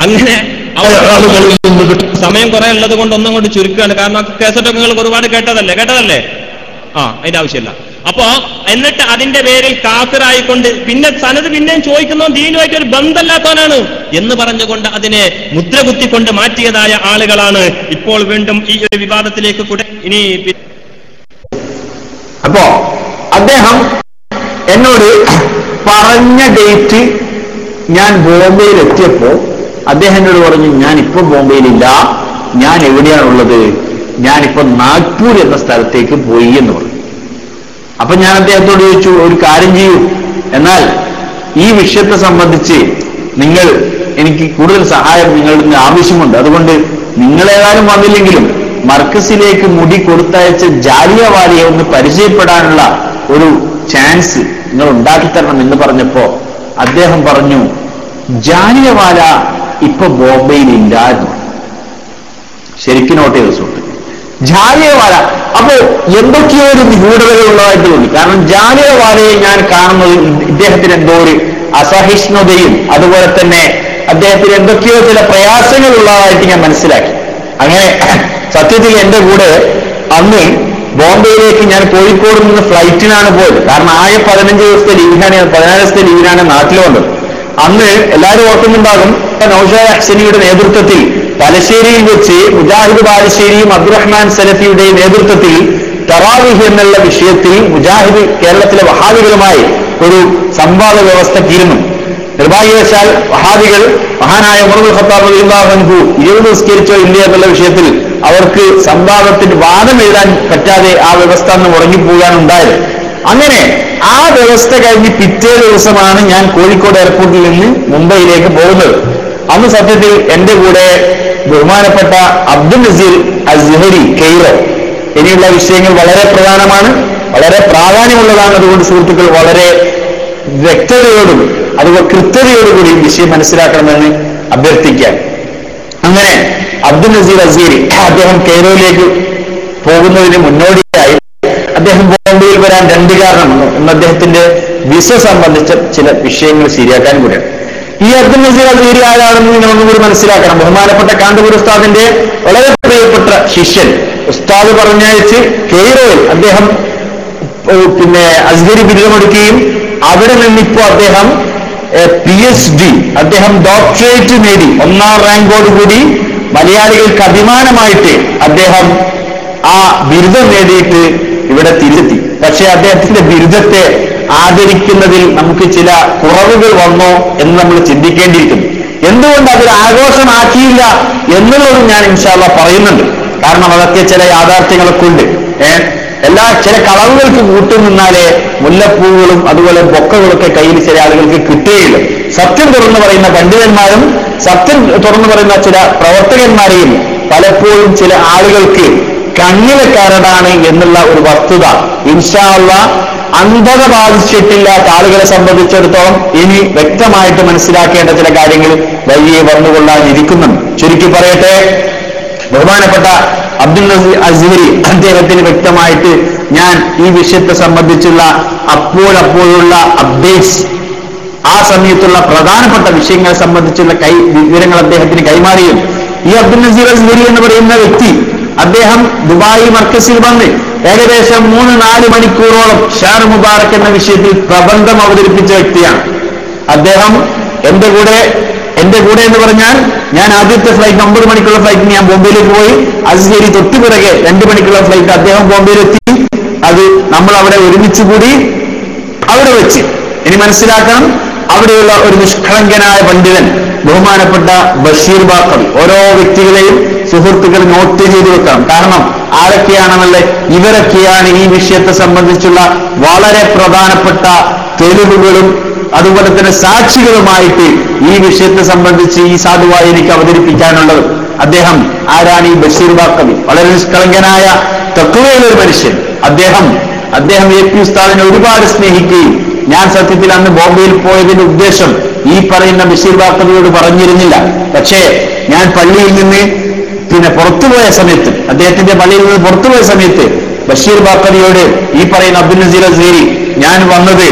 അങ്ങനെ ആളുകളിൽ നിന്ന് കിട്ടി സമയം കുറെ ഉള്ളത് കൊണ്ട് ഒന്നും കൊണ്ട് ചുരുക്കുകയാണ്. കാരണം കേസറ്റൊക്കെ ഒരുപാട് കേട്ടതല്ലേ? കേട്ടതല്ലേ? ആ അതിന്റെ ആവശ്യമില്ല. അപ്പോ എന്നിട്ട് അതിന്റെ പേരിൽ കാസറായിക്കൊണ്ട് പിന്നെ സനത് പിന്നെയും ചോദിക്കുന്നോ ദീനുമായിട്ട് ഒരു ബന്ധമില്ലാത്തവനാണ് എന്ന് പറഞ്ഞുകൊണ്ട് അതിനെ മുദ്ര കുത്തിക്കൊണ്ട് മാറ്റിയതായ ആളുകളാണ് ഇപ്പോൾ വീണ്ടും ഈ ഒരു വിവാദത്തിലേക്ക് കൂടെ ഇനി അപ്പോ അദ്ദേഹം എന്നോട് പറഞ്ഞ ഡേറ്റ് ഞാൻ ബോംബെയിൽ എത്തിയപ്പോ അദ്ദേഹം എന്നോട് പറഞ്ഞു ഞാൻ ഇപ്പൊ ബോംബെയിലില്ല. ഞാൻ എവിടെയാണുള്ളത്? ഞാനിപ്പോ നാഗ്പൂർ എന്ന സ്ഥലത്തേക്ക് പോയി എന്ന് പറഞ്ഞു. അപ്പൊ ഞാൻ അദ്ദേഹത്തോട് ചോദിച്ചു ഒരു കാര്യം ചെയ്യൂ. എന്നാൽ ഈ വിഷയത്തെ സംബന്ധിച്ച് നിങ്ങൾ എനിക്ക് കൂടുതൽ സഹായം നിങ്ങളുടെ ആവശ്യമുണ്ട്. അതുകൊണ്ട് നിങ്ങളേതായാലും വന്നില്ലെങ്കിലും മർക്കസിലേക്ക് മുടി കൊടുത്തയച്ച ജാലിയവാലിയെ ഒന്ന് പരിചയപ്പെടാനുള്ള ഒരു ചാൻസ് നിങ്ങൾ ഉണ്ടാക്കി തരണം എന്ന് പറഞ്ഞപ്പോ അദ്ദേഹം പറഞ്ഞു ജാലിയവാല ഇപ്പൊ ബോംബെയിലില്ല പറഞ്ഞു. ശരിക്കും നോട്ട് ചെയ്ത് ജാലിയവാല അപ്പോ എന്തൊക്കെയോ ഒരു നിഗൂഢതകൾ ഉള്ളതായിട്ട് തോന്നി കാരണം ജാലിയവാലയെ ഞാൻ കാണുന്നത് ഇദ്ദേഹത്തിന് എന്തോ ഒരു അസഹിഷ്ണുതയും അതുപോലെ തന്നെ അദ്ദേഹത്തിന് എന്തൊക്കെയോ ചില പ്രയാസങ്ങൾ ഉള്ളതായിട്ട് ഞാൻ മനസ്സിലാക്കി. അങ്ങനെ സത്യത്തിൽ എന്റെ കൂടെ അന്ന് ബോംബെയിലേക്ക് ഞാൻ കോഴിക്കോട് നിന്ന് ഫ്ലൈറ്റിനാണ് പോയത്. കാരണം ആയ പതിനഞ്ച് ദിവസത്തെ ലീവിനാണ് പതിനാല് ദിവസത്തെ ലീവിനാണ് വന്നത്. അന്ന് എല്ലാവരും ഓർക്കുന്നുണ്ടാകും നൌഷാദ് അക്സനിയുടെ നേതൃത്വത്തിൽ തലശ്ശേരിയിൽ വെച്ച് മുജാഹിദ് ബാലുശ്ശേരിയും അബ്ദുറഹ്മാൻ സലഫിയുടെ നേതൃത്വത്തിൽ തറാവിഹ് എന്നുള്ള വിഷയത്തിൽ മുജാഹിദ് കേരളത്തിലെ വഹാബികളുമായി ഒരു സംവാദ വ്യവസ്ഥക്കിരുന്നു നിർഭാഗ്യവശാൽ വഹാദികൾ മഹാനായ ഉമർബുൽ ഖത്താബ് അള്ളാഹു ഇരുപത് നിസ്കരിച്ചോ ഇല്ലേ എന്നുള്ള വിഷയത്തിൽ അവർക്ക് സംവാദത്തിന് വാദം എഴുതാൻ പറ്റാതെ ആ വ്യവസ്ഥ അന്ന് മുടങ്ങിപ്പോകാൻ ഉണ്ടായത്. അങ്ങനെ ആ വ്യവസ്ഥ കഴിഞ്ഞ് പിറ്റേ ദിവസമാണ് ഞാൻ കോഴിക്കോട് എയർപോർട്ടിൽ നിന്ന് മുംബൈയിലേക്ക് പോകുന്നത്. അന്ന് സത്യത്തിൽ എന്റെ കൂടെ ബഹുമാനപ്പെട്ട അബ്ദുൽ നസീർ അസ്ഹരി കെയ്റോ. ഇനിയുള്ള വിഷയങ്ങൾ വളരെ പ്രധാനമാണ് വളരെ പ്രാധാന്യമുള്ളതാണ്. അതുകൊണ്ട് സുഹൃത്തുക്കൾ വളരെ വ്യക്തതയോടും അതുപോലെ കൃത്യതയോടുകൂടി വിഷയം മനസ്സിലാക്കണമെന്ന് അഭ്യർത്ഥിക്കാൻ അങ്ങനെ അബ്ദുൽ നസീർ അസീരി അദ്ദേഹം കെയ്റോയിലേക്ക് പോകുന്നതിന് മുന്നോടിയായി അദ്ദേഹം ബോംബെയിൽ വരാൻ രണ്ട് കാരണമുണ്ട് ഒന്ന് അദ്ദേഹത്തിന്റെ വിസ സംബന്ധിച്ച ചില വിഷയങ്ങൾ ശരിയാക്കാൻ കൂടിയാണ്. ഈ അബ്ദുൽ നസീർ അസീരി ആരാണെന്ന് നിങ്ങൾ ഒന്നുകൂടി മനസ്സിലാക്കണം. ബഹുമാനപ്പെട്ട കാന്തപൂർ ഉസ്താദിന്റെ വളരെ പ്രിയപ്പെട്ട ശിഷ്യൻ ഉസ്താദ് പറഞ്ഞയച്ച് കെയ്റോയിൽ അദ്ദേഹം പിന്നെ അസ്ഗരി ബിരുദമെടുക്കുകയും അവിടെ നിന്നിപ്പോ അദ്ദേഹം പി എച്ച് ഡി അദ്ദേഹം ഡോക്ടറേറ്റ് നേടി. ഒന്നാം റാങ്കോടുകൂടി മലയാളികൾക്ക് അഭിമാനമായിട്ട് അദ്ദേഹം ആ ബിരുദം നേടിയിട്ട് ഇവിടെ തിരുത്തി. പക്ഷെ അദ്ദേഹത്തിന്റെ ബിരുദത്തെ ആദരിക്കുന്നതിൽ നമുക്ക് ചില കുറവുകൾ വന്നോ എന്ന് നമ്മൾ ചിന്തിക്കേണ്ടിയിരിക്കുന്നു. എന്തുകൊണ്ട് അതൊരു ആഘോഷമാക്കിയില്ല എന്നുള്ളതും ഞാൻ ഇൻഷാല്ല പറയുന്നുണ്ട്. കാരണം അതൊക്കെ ചില യാഥാർത്ഥ്യങ്ങളൊക്കെ ഉണ്ട്. എല്ലാ ചില കളവുകൾക്ക് കൂട്ടുനിന്നാലേ മുല്ലപ്പൂവുകളും അതുപോലെ ബൊക്കകളൊക്കെ കയ്യിൽ ചില ആളുകൾക്ക് കിട്ടുകയില്ല സത്യം തുറന്നു പറയുന്ന പണ്ഡിതന്മാരും സത്യം തുറന്നു പറയുന്ന ചില പ്രവർത്തകന്മാരെയും പലപ്പോഴും ചില ആളുകൾക്ക് കണ്ണിലെ കരടാണ് എന്നുള്ള ഒരു വസ്തുത. ഇൻഷാള്ള അന്ധത ബാധിച്ചിട്ടില്ലാത്ത ആളുകളെ സംബന്ധിച്ചിടത്തോളം ഇനി വ്യക്തമായിട്ട് മനസ്സിലാക്കേണ്ട ചില കാര്യങ്ങൾ വഴിയെ വന്നുകൊള്ളാനിരിക്കുന്നുണ്ട് ചുരുക്കി പറയട്ടെ ബഹുമാനപ്പെട്ട അബ്ദുൽ അസീരി അദ്ദേഹത്തിന് വ്യക്തമായിട്ട് ഞാൻ ഈ വിഷയത്തെ സംബന്ധിച്ചുള്ള അപ്പോഴപ്പോഴുള്ള അപ്ഡേറ്റ്സ് ആ സമയത്തുള്ള പ്രധാനപ്പെട്ട വിഷയങ്ങളെ സംബന്ധിച്ചുള്ള കൈ വിവരങ്ങൾ അദ്ദേഹത്തിന് കൈമാറിയും. ഈ അബ്ദുൽ നസീർ അസ്ഹരി എന്ന് പറയുന്ന വ്യക്തി അദ്ദേഹം ദുബായി മർക്കസിൽ വന്ന് ഏകദേശം മൂന്ന് നാല് മണിക്കൂറോളം ഷാർ മുബാറക് എന്ന വിഷയത്തിൽ പ്രബന്ധം അവതരിപ്പിച്ച വ്യക്തിയാണ്. അദ്ദേഹം എന്റെ കൂടെ എന്റെ കൂടെ എന്ന് പറഞ്ഞാൽ ഞാൻ ആദ്യത്തെ ഫ്ലൈറ്റ് ഒമ്പത് മണിക്കുള്ള ഫ്ലൈറ്റിന് ഞാൻ ബോംബെയിലേക്ക് പോയി. അസ്ഗേരി തൊട്ടു പിറകെ രണ്ട് മണിക്കുള്ള ഫ്ലൈറ്റ് അദ്ദേഹം ബോംബെയിലെത്തി. അത് നമ്മൾ അവിടെ ഒരുമിച്ച് കൂടി അവിടെ വെച്ച്. ഇനി മനസ്സിലാക്കണം അവിടെയുള്ള ഒരു നിഷ്കളങ്കനായ പണ്ഡിതൻ ബഹുമാനപ്പെട്ട ബഷീർ ബാക്കർ ഓരോ വ്യക്തികളെയും സുഹൃത്തുക്കൾ നോട്ട് ചെയ്ത് വെക്കണം. കാരണം ആരൊക്കെയാണെന്നല്ലേ? ഇവരൊക്കെയാണ് ഈ വിഷയത്തെ സംബന്ധിച്ചുള്ള വളരെ പ്രധാനപ്പെട്ട തെളിവുകളും അതുപോലെ തന്നെ സാക്ഷികളുമായിട്ട് ഈ വിഷയത്തെ സംബന്ധിച്ച് ഈ സാധുവായി എനിക്ക് അവതരിപ്പിക്കാനുള്ളത്. അദ്ദേഹം ആരാണ് ഈ ബഷീർ ബാക്കവി വളരെ നിഷ്കളങ്കനായ തത്വയിലൊരു മനുഷ്യൻ. അദ്ദേഹം അദ്ദേഹം എ പി ഉസ്താദിനെ ഒരുപാട് സ്നേഹിക്കുകയും ഞാൻ സത്യത്തിൽ അന്ന് ബോംബെയിൽ പോയതിന്റെ ഉദ്ദേശം ഈ പറയുന്ന ബഷീർ ബാക്കറിയോട് പറഞ്ഞിരുന്നില്ല. പക്ഷേ ഞാൻ പള്ളിയിൽ നിന്ന് പിന്നെ പുറത്തുപോയ സമയത്ത് അദ്ദേഹത്തിന്റെ പള്ളിയിൽ നിന്ന് പുറത്തുപോയ സമയത്ത് ബഷീർ ബാക്കറിയോട് ഈ പറയുന്ന അബ്ദുൽ നസീർ അസീരി ഞാൻ വന്നത്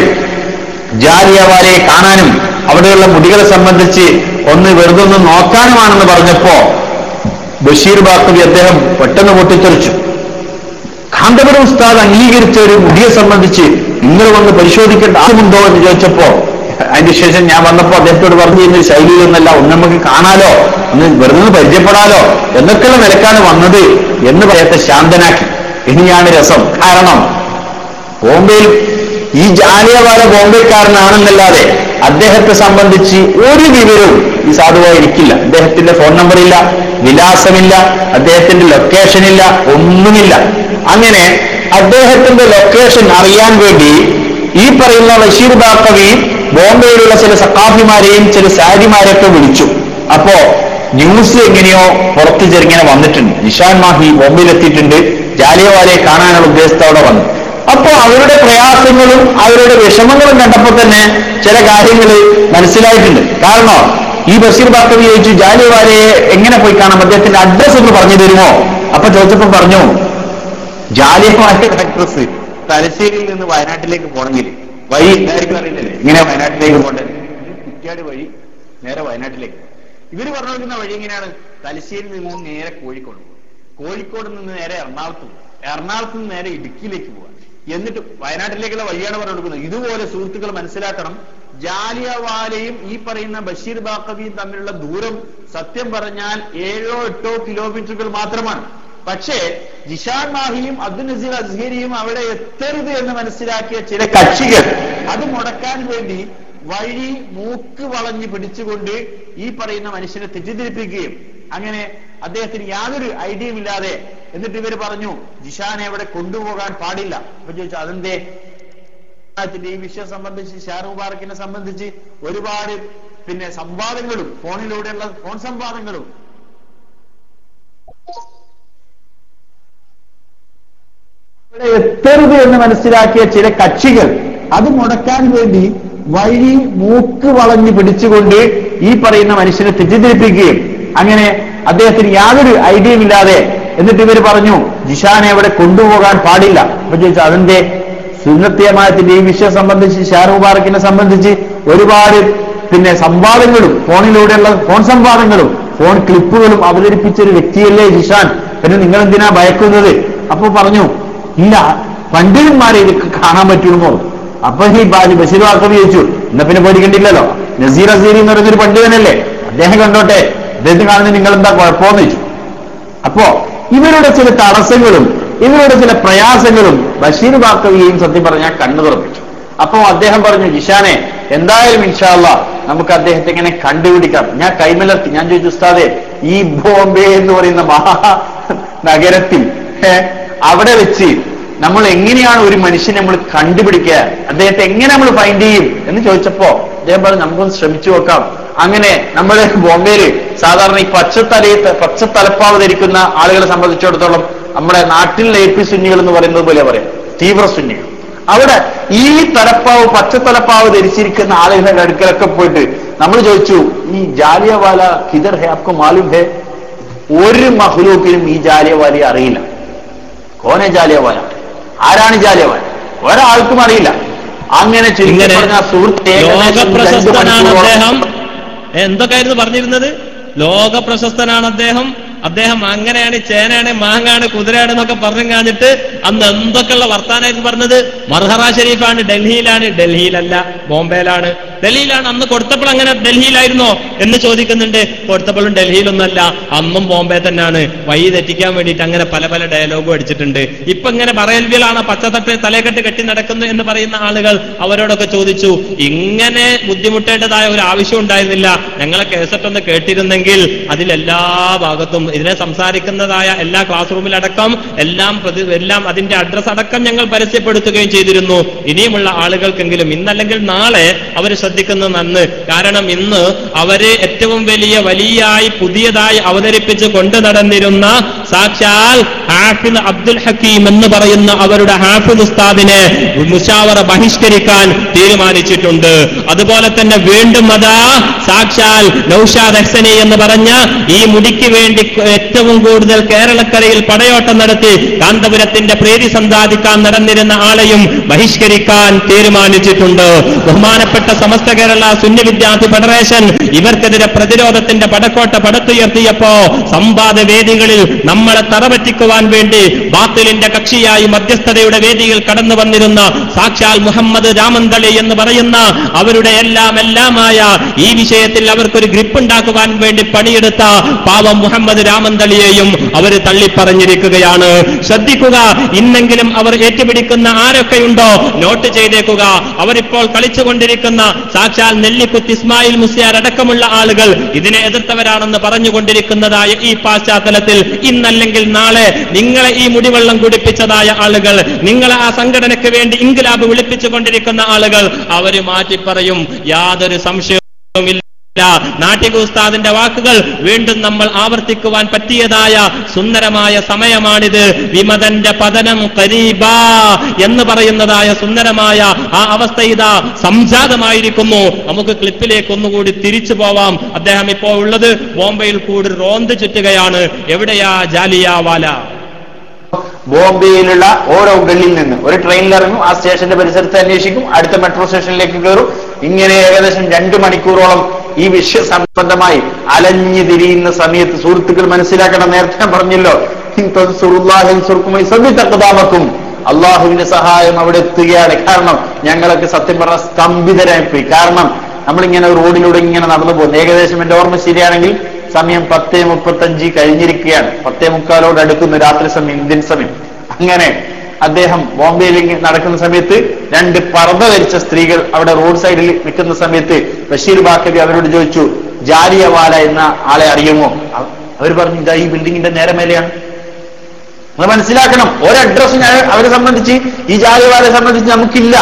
ജാലിയവാരെ കാണാനും അവിടെയുള്ള മുടികളെ സംബന്ധിച്ച് ഒന്ന് വെറുതെ ഒന്ന് നോക്കാനുമാണെന്ന് പറഞ്ഞപ്പോ ബഷീർ ബാക്കറി അദ്ദേഹം പെട്ടെന്ന് പൊട്ടിത്തെറിച്ചു. കാന്തപുരം ഉസ്താദ് അംഗീകരിച്ച ഒരു മുടിയെ സംബന്ധിച്ച് നിങ്ങൾ വന്ന് പരിശോധിക്കേണ്ട ആവശ്യമുണ്ടോ എന്ന് ചോദിച്ചപ്പോ അതിന് ശേഷം ഞാൻ വന്നപ്പോ അദ്ദേഹത്തോട് പറഞ്ഞു ഇന്ന ശൈലിയിലൊന്നല്ല ഒന്ന് നമുക്ക് കാണാലോ ഒന്ന് വെറുതെ പരിചയപ്പെടാലോ എന്നൊക്കെയുള്ള നിലക്കാണ് വന്നത് എന്ന് പറയത്തെ ശാന്തനാക്കി. ഇനിയാണ് രസം. കാരണം ബോംബെയിൽ ഈ ജാലിയവാല ബോംബെക്കാരനാണെന്നല്ലാതെ അദ്ദേഹത്തെ സംബന്ധിച്ച് ഒരു വിവരവും ഈ സാധുവായി ഇരിക്കില്ല അദ്ദേഹത്തിന്റെ ഫോൺ നമ്പർ ഇല്ല വിലാസമില്ല അദ്ദേഹത്തിന്റെ ലൊക്കേഷൻ ഇല്ല ഒന്നുമില്ല. അങ്ങനെ അദ്ദേഹത്തിന്റെ ലൊക്കേഷൻ അറിയാൻ വേണ്ടി ഈ പറയുന്ന ബഷീർ ബാക്കവി ബോംബെയിലുള്ള ചില സക്കാഫിമാരെയും ചില സാരിമാരെയൊക്കെ വിളിച്ചു. അപ്പോ ന്യൂസ് എങ്ങനെയോ പുറത്തു ചെറുങ്ങനെ വന്നിട്ടുണ്ട്. നിഷാൻ മാഹി ബോംബെയിലെത്തിയിട്ടുണ്ട്. ജാലിയവാലയെ കാണാനുള്ള ഉദ്ദേശത്തോടെ വന്നു. അപ്പോ അവരുടെ പ്രയാസങ്ങളും അവരുടെ വിഷമങ്ങളും കണ്ടപ്പോൾ തന്നെ ചില കാര്യങ്ങൾ മനസ്സിലായിട്ടുണ്ട്. കാരണം ഈ ബഷീർ ബാക്കവി ചോദിച്ചു ജാലിയവാലയെ എങ്ങനെ പോയി കാണാം? അദ്ദേഹത്തിന്റെ അഡ്രസ് ഒന്ന് പറഞ്ഞു തരുമോ? അപ്പൊ ചോദിച്ചപ്പോ പറഞ്ഞു ജാലിയവാലയുടെ ആക്ട്രസ് തലശ്ശേരിയിൽ നിന്ന് വയനാട്ടിലേക്ക് പോകണമെങ്കിൽ വഴി എല്ലാവർക്കും അറിയില്ലല്ലേ? ഇങ്ങനെ വയനാട്ടിലേക്ക് പോകേണ്ടത് കുറ്റ്യാട് വഴി നേരെ വയനാട്ടിലേക്ക് ഇവർ പറഞ്ഞിരിക്കുന്ന വഴി എങ്ങനെയാണ്? തലശ്ശേരിയിൽ നിന്ന് നേരെ കോഴിക്കോട് പോകും കോഴിക്കോട് നിന്ന് നേരെ എറണാകുളത്ത് പോകും എറണാകുളത്ത് നിന്ന് നേരെ ഇടുക്കിയിലേക്ക് പോവാ എന്നിട്ട് വയനാട്ടിലേക്കുള്ള വഴിയാണ് പറഞ്ഞു കൊടുക്കുന്നത്. ഇതുപോലെ സുഹൃത്തുക്കൾ മനസ്സിലാക്കണം. ജാലിയവാലയും ഈ പറയുന്ന ബഷീർ ബാക്കവിയും തമ്മിലുള്ള ദൂരം സത്യം പറഞ്ഞാൽ ഏഴോ എട്ടോ കിലോമീറ്ററുകൾ മാത്രമാണ്. പക്ഷേ ജിഷാൻ മാഹിയും അബ്ദുൽ നസീർ അസ്ഹരിയും അവിടെ എത്തരുത് എന്ന് മനസ്സിലാക്കിയ ചില കക്ഷികൾ അത് മുടക്കാൻ വേണ്ടി വഴി മൂക്ക് വളഞ്ഞ് പിടിച്ചുകൊണ്ട് ഈ പറയുന്ന മനുഷ്യനെ തെറ്റിദ്ധരിപ്പിക്കുകയും അങ്ങനെ അദ്ദേഹത്തിന് യാതൊരു ഐഡിയയും ഇല്ലാതെ എന്നിട്ട് ഇവർ പറഞ്ഞു ജിഷാനെ അവിടെ കൊണ്ടുപോകാൻ പാടില്ല. അപ്പൊ ചോദിച്ചു അതെന്തേ? ഈ വിഷയം സംബന്ധിച്ച് ഷാർ മുബാറക്കിനെ സംബന്ധിച്ച് ഒരുപാട് പിന്നെ സംവാദങ്ങളും ഫോണിലൂടെയുള്ള ഫോൺ സംവാദങ്ങളും. ഇവിടെ എത്തരുത് എന്ന് മനസ്സിലാക്കിയ ചില കക്ഷികൾ അത് മുടക്കാൻ വേണ്ടി വഴി മൂക്ക് വളഞ്ഞ് പിടിച്ചുകൊണ്ട് ഈ പറയുന്ന മനുഷ്യനെ തെറ്റിദ്ധരിപ്പിക്കുകയും അങ്ങനെ അദ്ദേഹത്തിന് യാതൊരു ഐഡിയയും ഇല്ലാതെ എന്നിട്ട് ഇവർ പറഞ്ഞു ജിഷാനെ അവിടെ കൊണ്ടുപോകാൻ പാടില്ല. അപ്പൊ ചോദിച്ചു അതിന്റെ സുന്നത്യമായത്തിന്റെ ഈ വിഷയം സംബന്ധിച്ച് ഷാർ മുബാറക്കിനെ സംബന്ധിച്ച് ഒരുപാട് പിന്നെ സംവാദങ്ങളും ഫോണിലൂടെയുള്ള ഫോൺ സംവാദങ്ങളും ഫോൺ ക്ലിപ്പുകളും അവതരിപ്പിച്ച ഒരു വ്യക്തിയല്ലേ ജിഷാൻ? പിന്നെ നിങ്ങൾ എന്തിനാ ഭയക്കുന്നത്? അപ്പൊ പറഞ്ഞു ഇല്ല പണ്ഡിതന്മാരെ ഇത് കാണാൻ പറ്റുമെന്നോ അപ്പൊ ഈ ബാജി ബഷീർ വാക്കവി ചോദിച്ചു എന്നാ പിന്നെ പേടിക്കണ്ടില്ലല്ലോ? നസീർ അസീരി എന്ന് പറയുന്നൊരു പണ്ഡിതനല്ലേ? അദ്ദേഹം കണ്ടോട്ടെ അദ്ദേഹത്തെ കാണുന്നത് നിങ്ങൾ എന്താ കുഴപ്പമെന്ന് ചോദിച്ചു. അപ്പോ ഇവരുടെ ചില തടസ്സങ്ങളും ഇവരുടെ ചില പ്രയാസങ്ങളും ബഷീർ ബാക്കവിയെയും സത്യം പറഞ്ഞാൽ കണ്ണു തുറപ്പിച്ചു. അപ്പോ അദ്ദേഹം പറഞ്ഞു ജിഷാനെ എന്തായാലും ഇൻഷാല്ല നമുക്ക് അദ്ദേഹത്തെ ഇങ്ങനെ കണ്ടുപിടിക്കാം. ഞാൻ കൈമലർത്തി ഞാൻ ചോദിച്ചു ഉസ്താദെ ഈ ബോംബെ എന്ന് പറയുന്ന മഹാ നഗരത്തിൽ അവിടെ വെച്ച് നമ്മൾ എങ്ങനെയാണ് ഒരു മനുഷ്യനെ നമ്മൾ കണ്ടുപിടിക്കുക? അദ്ദേഹത്തെ എങ്ങനെ നമ്മൾ ഫൈൻഡ് ചെയ്യും എന്ന് ചോദിച്ചപ്പോ അദ്ദേഹം പറഞ്ഞു നമുക്കൊന്ന് ശ്രമിച്ചു നോക്കാം. അങ്ങനെ നമ്മൾ ബോംബെയിൽ സാധാരണ ഈ പച്ചത്തലയത്ത് പച്ചത്തലപ്പാവ് ധരിക്കുന്ന ആളുകളെ സംബന്ധിച്ചിടത്തോളം നമ്മുടെ നാട്ടിൽ എ പി സുന്നികൾ എന്ന് പറയുന്നത് പോലെ പറയാം. തീവ്ര സുന്നികൾ. അവിടെ ഈ തലപ്പാവ് പച്ചത്തലപ്പാവ് ധരിച്ചിരിക്കുന്ന ആളുകളുടെ അടുക്കലൊക്കെ പോയിട്ട് നമ്മൾ ചോദിച്ചു ഈ ജാലിയവാല കിതർ ഹെ ആപ്കോ മാലും ഹെ? ഒരു മഹ്ലൂക്കിനും ഈ ജാലിയവാലയെ അറിയില്ല. കോനെ ജാലിയവാല ആരാണ് ജാലിയവാല ഒരാൾക്കും അറിയില്ല. അങ്ങനെ അദ്ദേഹം. എന്തൊക്കെയായിരുന്നു പറഞ്ഞിരുന്നത്? ലോക പ്രശസ്തനാണ് അദ്ദേഹം. അദ്ദേഹം അങ്ങനെയാണ് ചേനയാണ് മാങ്ങാണ് കുതിരയാണ് എന്നൊക്കെ പറഞ്ഞു കാണിട്ട് അന്ന് എന്തൊക്കെയുള്ള വർത്താനായിരുന്നു പറഞ്ഞത്? മർഹറ ഷെരീഫാണ് ഡൽഹിയിലാണ്. ഡൽഹിയിലല്ല ബോംബെയിലാണ്. ഡൽഹിയിലാണ്. അന്ന് കൊടുത്തപ്പോൾ അങ്ങനെ ഡൽഹിയിലായിരുന്നോ എന്ന് ചോദിക്കുന്നുണ്ട്. കൊടുത്തപ്പോഴും ഡൽഹിയിലൊന്നല്ല അന്നും ബോംബെ തന്നെയാണ്. വഴി തെറ്റിക്കാൻ വേണ്ടിയിട്ട് അങ്ങനെ പല പല ഡയലോഗും അടിച്ചിട്ടുണ്ട്. ഇപ്പൊ ഇങ്ങനെ പറയൽവിലാണ് പച്ചത്തട്ട് തലേക്കെട്ട് കെട്ടി നടക്കുന്നു എന്ന് പറയുന്ന ആളുകൾ അവരോടൊക്കെ ചോദിച്ചു ഇങ്ങനെ ബുദ്ധിമുട്ടേണ്ടതായ ഒരു ആവശ്യം ഉണ്ടായിരുന്നില്ല. ഞങ്ങളെ കേസറ്റ് ഒന്ന് കേട്ടിരുന്നെങ്കിൽ അതിലെല്ലാ ഭാഗത്തും ഇതിനെ സംസാരിക്കുന്നതായ എല്ലാ ക്ലാസ് റൂമിലടക്കം എല്ലാം എല്ലാം അതിന്റെ അഡ്രസ് അടക്കം ഞങ്ങൾ പരസ്യപ്പെടുത്തുകയും ചെയ്തിരുന്നു. ഇനിയുമുള്ള ആളുകൾക്കെങ്കിലും ഇന്നല്ലെങ്കിൽ നാളെ അവർ ശ്രദ്ധിക്കുന്നത് നന്ന് കാരണം ഇന്ന് അവരെ ഏറ്റവും വലിയ വലിയായി പുതിയതായി അവതരിപ്പിച്ച് കൊണ്ടു നടന്നിരുന്ന സാക്ഷാൽ ഹാഫിദ് അബ്ദുൽ ഹക്കീം എന്ന് പറയുന്ന അവരുടെ ഹാഫിദ് ഉസ്താദിനെ മുഷാവറ ബഹിഷ്കരിക്കാൻ തീരുമാനിച്ചിട്ടുണ്ട്. അതുപോലെ തന്നെ വീണ്ടും അതാ സാക്ഷാൽ നൌഷാദ് ഹസനി എന്ന് പറഞ്ഞ ഈ മുടിക്ക് വേണ്ടി ഏറ്റവും കൂടുതൽ കേരളക്കരയിൽ പടയോട്ടം നടത്തി കാന്തപുരത്തിന്റെ പ്രീതി സന്താദിക്കാൻ നടന്നിരുന്ന ആളെയും ബഹിഷ്കരിക്കാൻ തീരുമാനിച്ചിട്ടുണ്ട്. ബഹുമാനപ്പെട്ട സമസ്ത കേരള സുന്നി വിദ്യാർത്ഥി ഫെഡറേഷൻ ഇവർക്കെതിരെ പ്രതിരോധത്തിന്റെ പടക്കോട്ട പടത്തുയർത്തിയപ്പോ സംവാദ വേദികളിൽ നമ്മളെ തറപറ്റിക്കുവാൻ വേണ്ടി ബാത്തിലിന്റെ കക്ഷിയായി മധ്യസ്ഥതയുടെ വേദിയിൽ കടന്നു വന്നിരുന്ന സാക്ഷാൽ മുഹമ്മദ് രാമന്തളി എന്ന് പറയുന്ന അവരുടെ എല്ലാം എല്ലാമായ ഈ വിഷയത്തിൽ അവർക്കൊരു ഗ്രിപ്പ് ഉണ്ടാക്കുവാൻ വേണ്ടി പണിയെടുത്ത പാവം മുഹമ്മദ് രാമന്തളിയെയും അവർ തള്ളിപ്പറഞ്ഞിരിക്കുകയാണ്. ശ്രദ്ധിക്കുക ഇന്നെങ്കിലും അവർ ഏറ്റുപിടിക്കുന്ന ആരൊക്കെയുണ്ടോ നോട്ട് ചെയ്തേക്കുക. അവരിപ്പോൾ കളിച്ചുകൊണ്ടിരിക്കുന്ന സാക്ഷാൽ നെല്ലിക്കുത്ത് ഇസ്മായിൽ മുസ്യാർ അടക്കമുള്ള ആളുകൾ ഇതിനെ എതിർത്തവരാണെന്ന് പറഞ്ഞുകൊണ്ടിരിക്കുന്നതായ ഈ പാശ്ചാത്തലത്തിൽ ഇന്നല്ലെങ്കിൽ നാളെ നിങ്ങളെ ഈ മുടിവെള്ളം കുടിപ്പിച്ചതായ ആളുകൾ നിങ്ങളെ ആ സംഘടനയ്ക്ക് വേണ്ടി ഇൻകിലാബ് വിളിപ്പിച്ചുകൊണ്ടിരിക്കുന്ന ആളുകൾ അവർ മാറ്റിപ്പറയും. യാതൊരു സംശയവുമില്ല. നാട്ടിക ഉസ്താദിന്റെ വാക്കുകൾ വീണ്ടും നമ്മൾ ആവർത്തിക്കുവാൻ പറ്റിയതായ സുന്ദരമായ സമയമാണിത്. വിമതന്റെ പതനം കരീബ എന്ന് പറയുന്നതായ സുന്ദരമായ ആ അവസ്ഥ ഇതാ സംജാതമായിരിക്കുന്നു. നമുക്ക് ക്ലിപ്പിലേക്ക് ഒന്നുകൂടി തിരിച്ചു പോവാം. അദ്ദേഹം ഇപ്പോ ഉള്ളത് ബോംബെയിൽ കൂടി റോന്ത് ചുറ്റുകയാണ്. എവിടെയാ ജാലിയാവാല ബോംബെയിലുള്ള ഓരോ ഗള്ളിൽ നിന്ന് ഒരു ട്രെയിനിൽ ഇറങ്ങും ആ സ്റ്റേഷന്റെ പരിസരത്ത് അന്വേഷിക്കും അടുത്ത മെട്രോ സ്റ്റേഷനിലേക്ക് കയറും. ഇങ്ങനെ ഏകദേശം രണ്ടു മണിക്കൂറോളം ഈ വിഷയ സംബന്ധമായി അലഞ്ഞു തിരിയുന്ന സമയത്ത് സുഹൃത്തുക്കൾ മനസ്സിലാക്കണം. നേരത്തെ ഞാൻ പറഞ്ഞല്ലോ തക്കതാമക്കും അള്ളാഹുവിന്റെ സഹായം അവിടെ എത്തുകയാണ്. കാരണം ഞങ്ങളൊക്കെ സത്യം പറഞ്ഞ സ്തംഭിതരായിപ്പോയി കാരണം നമ്മളിങ്ങനെ റോഡിലൂടെ ഇങ്ങനെ നടന്നു പോകുന്നു. ഏകദേശം എന്റെ ഓർമ്മ ശരിയാണെങ്കിൽ സമയം പത്തേ മുപ്പത്തഞ്ച് കഴിഞ്ഞിരിക്കുകയാണ്. പത്തേ മുക്കാലോട് അടുക്കുന്നു രാത്രി സമയം ഇന്ത്യൻ സമയം. അങ്ങനെ അദ്ദേഹം ബോംബെയിലേക്ക് നടക്കുന്ന സമയത്ത് രണ്ട് പർദ്ദ ധരിച്ച സ്ത്രീകൾ അവിടെ റോഡ് സൈഡിൽ നിൽക്കുന്ന സമയത്ത് ബഷീർ ബാക്കബി അവരോട് ചോദിച്ചു ജാലിയവാല എന്ന ആളെ അറിയുമോ? അവർ പറഞ്ഞു ഇതാ ഈ ബിൽഡിങ്ങിന്റെ നേരെ മേലെയാണ് നിങ്ങൾ മനസ്സിലാക്കണം ഒരു അഡ്രസ് അവരെ സംബന്ധിച്ച് ഈ ജാലിയവാലയെ സംബന്ധിച്ച് നമുക്കില്ല.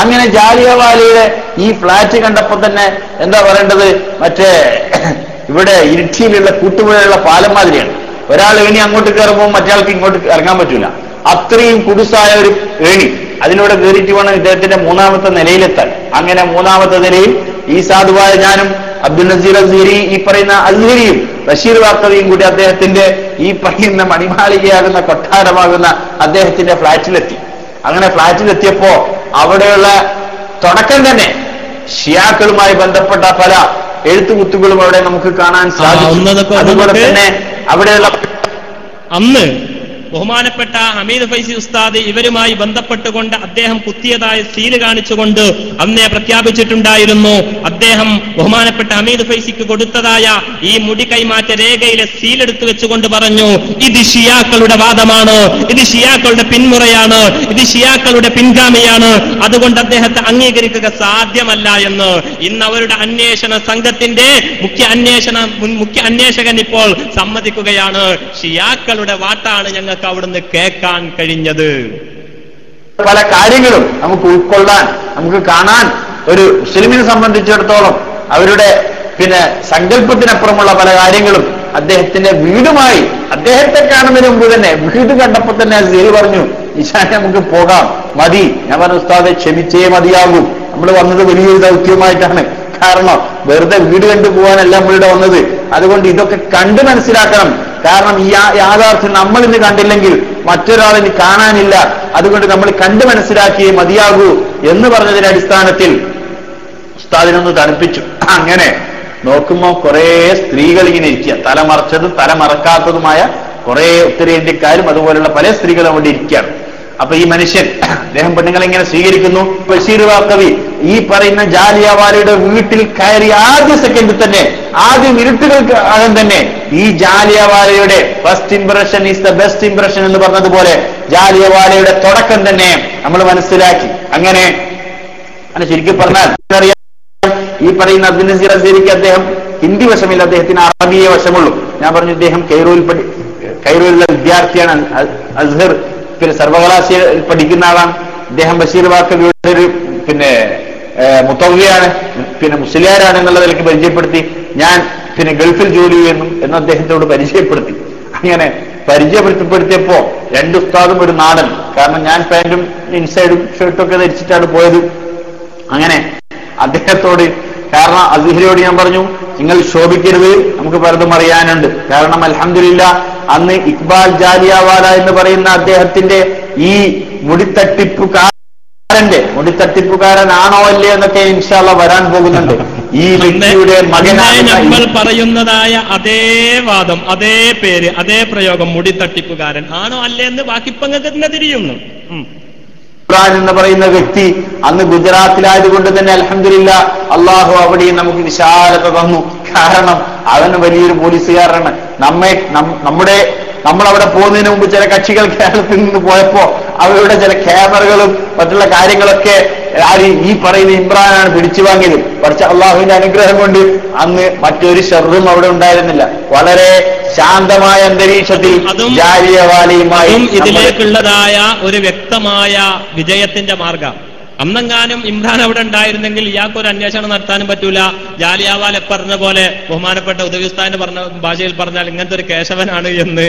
അങ്ങനെ ജാലിയവാലയുടെ ഈ ഫ്ലാറ്റ് കണ്ടപ്പോ തന്നെ എന്താ പറയേണ്ടത്? മറ്റേ ഇവിടെ ഇരിട്ടിയിലുള്ള കൂട്ടുപുഴയുള്ള പാലം മാതിരിയാണ്. ഒരാൾ ഇനി അങ്ങോട്ട് കയറുമ്പോൾ മറ്റേയാൾക്ക് ഇങ്ങോട്ട് ഇറങ്ങാൻ പറ്റൂല. അത്രയും കുടുസായ ഒരു ഏണി. അതിലൂടെ കയറിയിട്ട് വേണം ഇദ്ദേഹത്തിന്റെ മൂന്നാമത്തെ നിലയിലെത്താൻ. അങ്ങനെ മൂന്നാമത്തെ നിലയിൽ ഈ സാധുവായ ഞാനും അബ്ദുൽ നസീർ അസീരി ഈ പറയുന്ന അസീരിയും ബഷീർ വാർത്തവയും കൂടി അദ്ദേഹത്തിന്റെ ഈ പറയുന്ന മണിമാളികയാകുന്ന കൊട്ടാരമാകുന്ന അദ്ദേഹത്തിന്റെ ഫ്ളാറ്റിലെത്തി അങ്ങനെ ഫ്ളാറ്റിലെത്തിയപ്പോ അവിടെയുള്ള തുടക്കം തന്നെ ഷിയാക്കളുമായി ബന്ധപ്പെട്ട പല എഴുത്തുകുത്തുകളും അവിടെ നമുക്ക് കാണാൻ സാധിക്കും അതുപോലെ തന്നെ അവിടെയുള്ള അന്ന് ബഹുമാനപ്പെട്ട ഹമീദ് ഫൈസി ഉസ്താദ് ഇവരുമായി ബന്ധപ്പെട്ടുകൊണ്ട് അദ്ദേഹം കുത്തിയതായ സീൽ കാണിച്ചുകൊണ്ട് അന്നേ പ്രഖ്യാപിച്ചിട്ടുണ്ടായിരുന്നു. അദ്ദേഹം ബഹുമാനപ്പെട്ട ഹമീദ് ഫൈസിക്ക് കൊടുത്തതായ ഈ മുടി കൈമാറ്റ രേഖയിലെ സീലെടുത്ത് വെച്ചുകൊണ്ട് പറഞ്ഞു ഇത് ഷിയാക്കളുടെ വാദമാണ് ഇത് ഷിയാക്കളുടെ പിന്മുറയാണ് ഇത് ഷിയാക്കളുടെ പിൻഗാമിയാണ്. അതുകൊണ്ട് അദ്ദേഹത്തെ അംഗീകരിക്കുക സാധ്യമല്ല എന്ന്. ഇന്ന് അവരുടെ അന്വേഷണ സംഘത്തിന്റെ മുഖ്യ അന്വേഷണ മുഖ്യ അന്വേഷകൻ ഇപ്പോൾ സമ്മതിക്കുകയാണ്. ഷിയാക്കളുടെ വാട്ടാണ് ഞങ്ങൾക്ക് അവിടുന്ന് കേൾക്കാൻ കഴിഞ്ഞത്? പല കാര്യങ്ങളും നമുക്ക് ഉൾക്കൊള്ളാൻ നമുക്ക് കാണാൻ ഒരു മുസ്ലിമിനെ സംബന്ധിച്ചിടത്തോളം അവരുടെ പിന്നെ സങ്കല്പത്തിനപ്പുറമുള്ള പല കാര്യങ്ങളും അദ്ദേഹത്തിന്റെ വീടുമായി അദ്ദേഹത്തെ കാണുന്നതിന് മുമ്പ് തന്നെ വീട് കണ്ടപ്പോ തന്നെ അസീൽ പറഞ്ഞു ഇഷാൻ നമുക്ക് പോകാം. മതി. ഞാൻ പറഞ്ഞു ഉസ്താദെ ക്ഷമിച്ചേ മതിയാകും. നമ്മൾ വന്നത് വലിയൊരു ദൗത്യമായിട്ടാണ്. കാരണം വെറുതെ വീട് കണ്ടു പോകാനല്ല നമ്മളിവിടെ വന്നത്. അതുകൊണ്ട് ഇതൊക്കെ കണ്ട് മനസ്സിലാക്കണം. കാരണം ഈ യാഥാർത്ഥ്യം നമ്മൾ ഇന്ന് കണ്ടില്ലെങ്കിൽ മറ്റൊരാളിന് കാണാനില്ല. അതുകൊണ്ട് നമ്മൾ കണ്ട് മനസ്സിലാക്കിയേ മതിയാകൂ എന്ന് പറഞ്ഞതിന്റെ അടിസ്ഥാനത്തിൽ ഉസ്താദിനൊന്ന് തണുപ്പിച്ചു. അങ്ങനെ നോക്കുമ്പോ കുറേ സ്ത്രീകൾ ഇങ്ങനെ ഇരിക്കുക. തല മറച്ചതും തല മറക്കാത്തതുമായ കുറെ ഉത്തരേന്ത്യക്കാരും അതുപോലുള്ള പല സ്ത്രീകളും അവിടെ ഇരിക്കുകയാണ്. അപ്പൊ ഈ മനുഷ്യൻ അദ്ദേഹം പെണ്ണുങ്ങളെ ഇങ്ങനെ സ്വീകരിക്കുന്നു. ബഷീർ വാക്കവി ഈ പറയുന്ന ജാലിയവാലയുടെ വീട്ടിൽ കയറി ആദ്യ സെക്കൻഡിൽ തന്നെ ആദ്യം ഇരുട്ടുകൾക്ക് അകം തന്നെ ഈ ജാലിയവാലയുടെ first impression is the best impression എന്ന് പറഞ്ഞതുപോലെ ജാലിയവാലയുടെ തുടക്കം തന്നെ നമ്മൾ മനസ്സിലാക്കി. അങ്ങനെ ശരിക്കും പറഞ്ഞാൽ ഈ പറയുന്ന അബ്ദുൽ അദ്ദേഹം ഹിന്ദി വശമില്ല അദ്ദേഹത്തിന് അറബിയെ വശമുള്ളൂ. ഞാൻ പറഞ്ഞു ഇദ്ദേഹം കൈറൂരിൽ പഠി കൈറൂരിലെ വിദ്യാർത്ഥിയാണ് അസ്ഹർ. പിന്നെ സർവകലാശാലയിൽ പഠിക്കുന്ന ആളാണ്. അദ്ദേഹം ബഷീർ വാക്കവിയുടെ ഒരു പിന്നെ ഏഹ്, മുത്തവ്വയാണ് പിന്നെ മുസ്ലിയാരാണ് എന്നുള്ള നിലയ്ക്ക് പരിചയപ്പെടുത്തി. ഞാൻ പിന്നെ ഗൾഫിൽ ജോലി ചെയ്യുന്നു എന്ന് അദ്ദേഹത്തോട് പരിചയപ്പെടുത്തി. അങ്ങനെ പരിചയപ്പെടുത്തിപ്പെടുത്തിയപ്പോ രണ്ട് ഉസ്താദും ഒരു നാടൻ. കാരണം ഞാൻ പാന്റും ഇൻസൈഡും ഷർട്ടും ഒക്കെ ധരിച്ചിട്ടാണ് പോയത്. അങ്ങനെ അദ്ദേഹത്തോട് കാരണം അസിഹരോട് ഞാൻ പറഞ്ഞു നിങ്ങൾ ശോഭിക്കരുത് നമുക്ക് പലതും അറിയാനുണ്ട്. കാരണം അലഹമില്ല അന്ന് ഇക്ബാൽ ജാലിയാവാല എന്ന് പറയുന്ന അദ്ദേഹത്തിന്റെ ഈ മുടിത്തട്ടിപ്പുകാരന്റെ മുടിത്തട്ടിപ്പുകാരനാണോ അല്ലേ എന്നൊക്കെ ഇൻഷാല്ല വരാൻ പോകുന്നുണ്ട്. ഈ വ്യക്തിയുടെ മകനായി നമ്മൾ പറയുന്നതായ അതേ വാദം അതേ പേര് അതേ പ്രയോഗം മുടി തട്ടിപ്പുകാരൻ ആണോ അല്ലേ എന്ന് ബാക്കിപ്പങ്ങൾക്ക് തന്നെ തിരിയുന്നു. എന്ന് പറയുന്ന വ്യക്തി അന്ന് ഗുജറാത്തിലായതുകൊണ്ട് തന്നെ അലഹമില്ല അള്ളാഹു അവിടെ നമുക്ക് വിശാലത തന്നു. കാരണം അവൻ വലിയൊരു പോലീസുകാരനാണ്. നമ്മെ നമ്മുടെ നമ്മൾ അവിടെ പോകുന്നതിന് മുമ്പ് ചില കക്ഷികൾ കേരളത്തിൽ നിന്ന് പോയപ്പോ അവരുടെ ചില ക്യാമറകളും മറ്റുള്ള കാര്യങ്ങളൊക്കെ ആര് ഈ പറയുന്ന ഇമ്രാനാണ് പിടിച്ചു വാങ്ങിയത് പഠിച്ച അള്ളാഹുവിന്റെ അനുഗ്രഹം കൊണ്ട് അന്ന് മറ്റൊരു ഷെറും അവിടെ ഉണ്ടായിരുന്നില്ല. വളരെ ശാന്തമായ അന്തരീക്ഷത്തിൽ ജാലിയവാലിയുമായി ഇതിലേക്കുള്ളതായ ഒരു വ്യക്തമായ വിജയത്തിന്റെ മാർഗം അന്നെങ്ങാനും ഇമ്രാൻ അവിടെ ഉണ്ടായിരുന്നെങ്കിൽ ഇയാൾക്ക് ഒരു അന്വേഷണം നടത്താനും പറ്റൂല. ജാലിയാവാൽ പറഞ്ഞ പോലെ ബഹുമാനപ്പെട്ട ഉദ്യോഗസ്ഥാന്റെ പറഞ്ഞ ഭാഷയിൽ പറഞ്ഞാൽ ഇങ്ങനത്തെ ഒരു കേശവനാണ് എന്ന്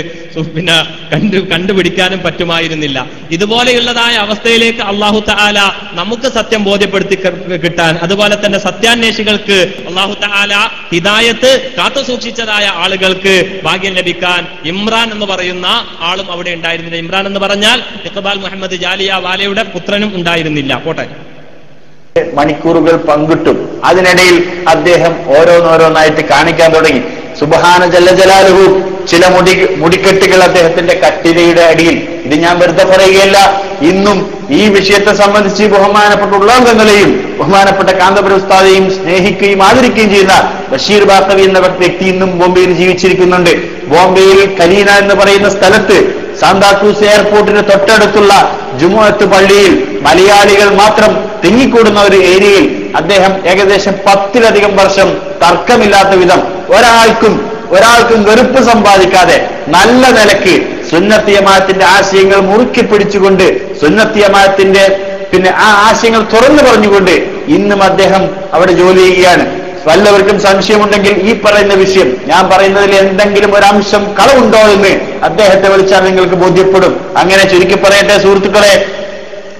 പിന്നെ കണ്ടു കണ്ടുപിടിക്കാനും പറ്റുമായിരുന്നില്ല. ഇതുപോലെയുള്ളതായ അവസ്ഥയിലേക്ക് അള്ളാഹു താല നമുക്ക് സത്യം ബോധ്യപ്പെടുത്തി കിട്ടാൻ അതുപോലെ തന്നെ സത്യാന്വേഷികൾക്ക് അള്ളാഹു താല ഹിദായത്ത് കാത്തു സൂക്ഷിച്ചതായ ആളുകൾക്ക് ഭാഗ്യം ലഭിക്കാൻ ഇമ്രാൻ എന്ന് പറയുന്ന ആളും അവിടെ ഉണ്ടായിരുന്നില്ല. ഇമ്രാൻ എന്ന് പറഞ്ഞാൽ ഇഖബാൽ മുഹമ്മദ് ജാലിയ വാലയുടെ പുത്രനും ഉണ്ടായിരുന്നില്ല. പോട്ടെ മണിക്കൂറുകൾ പങ്കിട്ടു. അതിനിടയിൽ അദ്ദേഹം ഓരോന്നോരോന്നായിട്ട് കാണിക്കാൻ തുടങ്ങി. സുബഹാന ജല്ല ജലാലുഹു. ചില മുടി മുടിക്കെട്ടുകൾ അദ്ദേഹത്തിന്റെ കട്ടിലയുടെ അടിയിൽ. ഇത് ഞാൻ വെറുതെ പറയുകയല്ല. ഇന്നും ഈ വിഷയത്തെ സംബന്ധിച്ച് ബഹുമാനപ്പെട്ട ഉള്ളാംഗങ്ങളെയും ബഹുമാനപ്പെട്ട കാന്തപുര ഉസ്താദെയും സ്നേഹിക്കുകയും ആദരിക്കുകയും ചെയ്യുന്ന ബഷീർ ബാത്തവി എന്ന വ്യക്തി ഇന്നും ബോംബെയിൽ ജീവിച്ചിരിക്കുന്നുണ്ട്. ബോംബെയിൽ കലീന എന്ന് പറയുന്ന സ്ഥലത്ത് സാന്താക്രൂസ് എയർപോർട്ടിന് തൊട്ടടുത്തുള്ള ജുമുഅത്ത് പള്ളിയിൽ മലയാളികൾ മാത്രം തിങ്ങിക്കൂടുന്ന ഒരു ഏരിയയിൽ അദ്ദേഹം ഏകദേശം പത്തിലധികം വർഷം തർക്കമില്ലാത്ത വിധം ഒരാൾക്കും ഒരാൾക്കും വെറുപ്പ് സമ്പാദിക്കാതെ നല്ല നിലയ്ക്ക് സുന്നത്തിയമാത്തിന്റെ ആശയങ്ങൾ മുറുക്കി പിടിച്ചുകൊണ്ട് സുന്നത്തിയമാത്തിന്റെ പിന്നെ ആ ആശയങ്ങൾ തുറന്നു പറഞ്ഞുകൊണ്ട് ഇന്നും അദ്ദേഹം അവിടെ ജോലി ചെയ്യുകയാണ്. വല്ലവർക്കും സംശയമുണ്ടെങ്കിൽ ഈ പറയുന്ന വിഷയം ഞാൻ പറയുന്നതിൽ എന്തെങ്കിലും ഒരു അംശം കളവുണ്ടോ എന്ന് അദ്ദേഹത്തെ വിളിച്ചാൽ നിങ്ങൾക്ക് ബോധ്യപ്പെടും. അങ്ങനെ ചുരുക്കി പറയട്ടെ സുഹൃത്തുക്കളെ.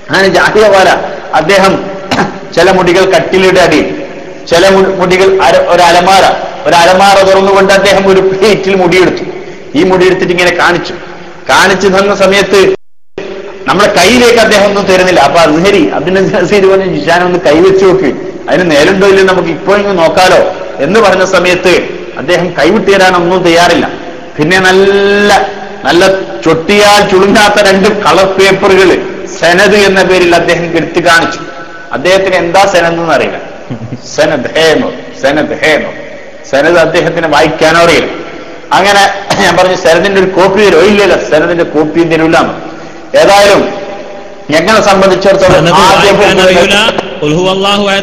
അങ്ങനെ ജാഹിയവാല അദ്ദേഹം ചില മുടികൾ കട്ടിലിയുടെ അടിയിൽ ചില മുടികൾ ഒരു അലമാര ഒരു അലമാര തുറന്നുകൊണ്ട് അദ്ദേഹം ഒരു പ്ലേറ്റിൽ മുടിയെടുത്തു. ഈ മുടിയെടുത്തിട്ട് ഇങ്ങനെ കാണിച്ചു. കാണിച്ചു തന്ന സമയത്ത് നമ്മുടെ കയ്യിലേക്ക് അദ്ദേഹം ഒന്നും തരുന്നില്ല. അപ്പൊ അസ്ഹരി അതിന് നസീർ പറഞ്ഞു ജിഷാൻ ഒന്ന് കൈവച്ച് നോക്ക്. അതിന് നേരുണ്ടോ ഇല്ലെന്ന് നമുക്ക് ഇപ്പോഴെങ്കിലും നോക്കാലോ എന്ന് പറഞ്ഞ സമയത്ത് അദ്ദേഹം കൈവിട്ട് തരാൻ ഒന്നും തയ്യാറില്ല. പിന്നെ നല്ല നല്ല ചൊട്ടിയാൽ ചുളുങ്ങാത്ത രണ്ട് കളർ പേപ്പറുകൾ സെനത് എന്ന പേരിൽ അദ്ദേഹം എടുത്തു കാണിച്ചു. അദ്ദേഹത്തിന് എന്താ സെനത് എന്ന് അറിയില്ല സെനത് ഹേമോ സെനത് ഹേമോ സെനത് അദ്ദേഹത്തിന് വായിക്കാനോ അറിയില്ല. അങ്ങനെ ഞാൻ പറഞ്ഞു സെനതിന്റെ ഒരു കോപ്പി തരുമോ? ഇല്ലല്ല സെനതിന്റെ കോപ്പിയും തരൂല ഏതായാലും ഞങ്ങളെ സംബന്ധിച്ചിടത്തോളം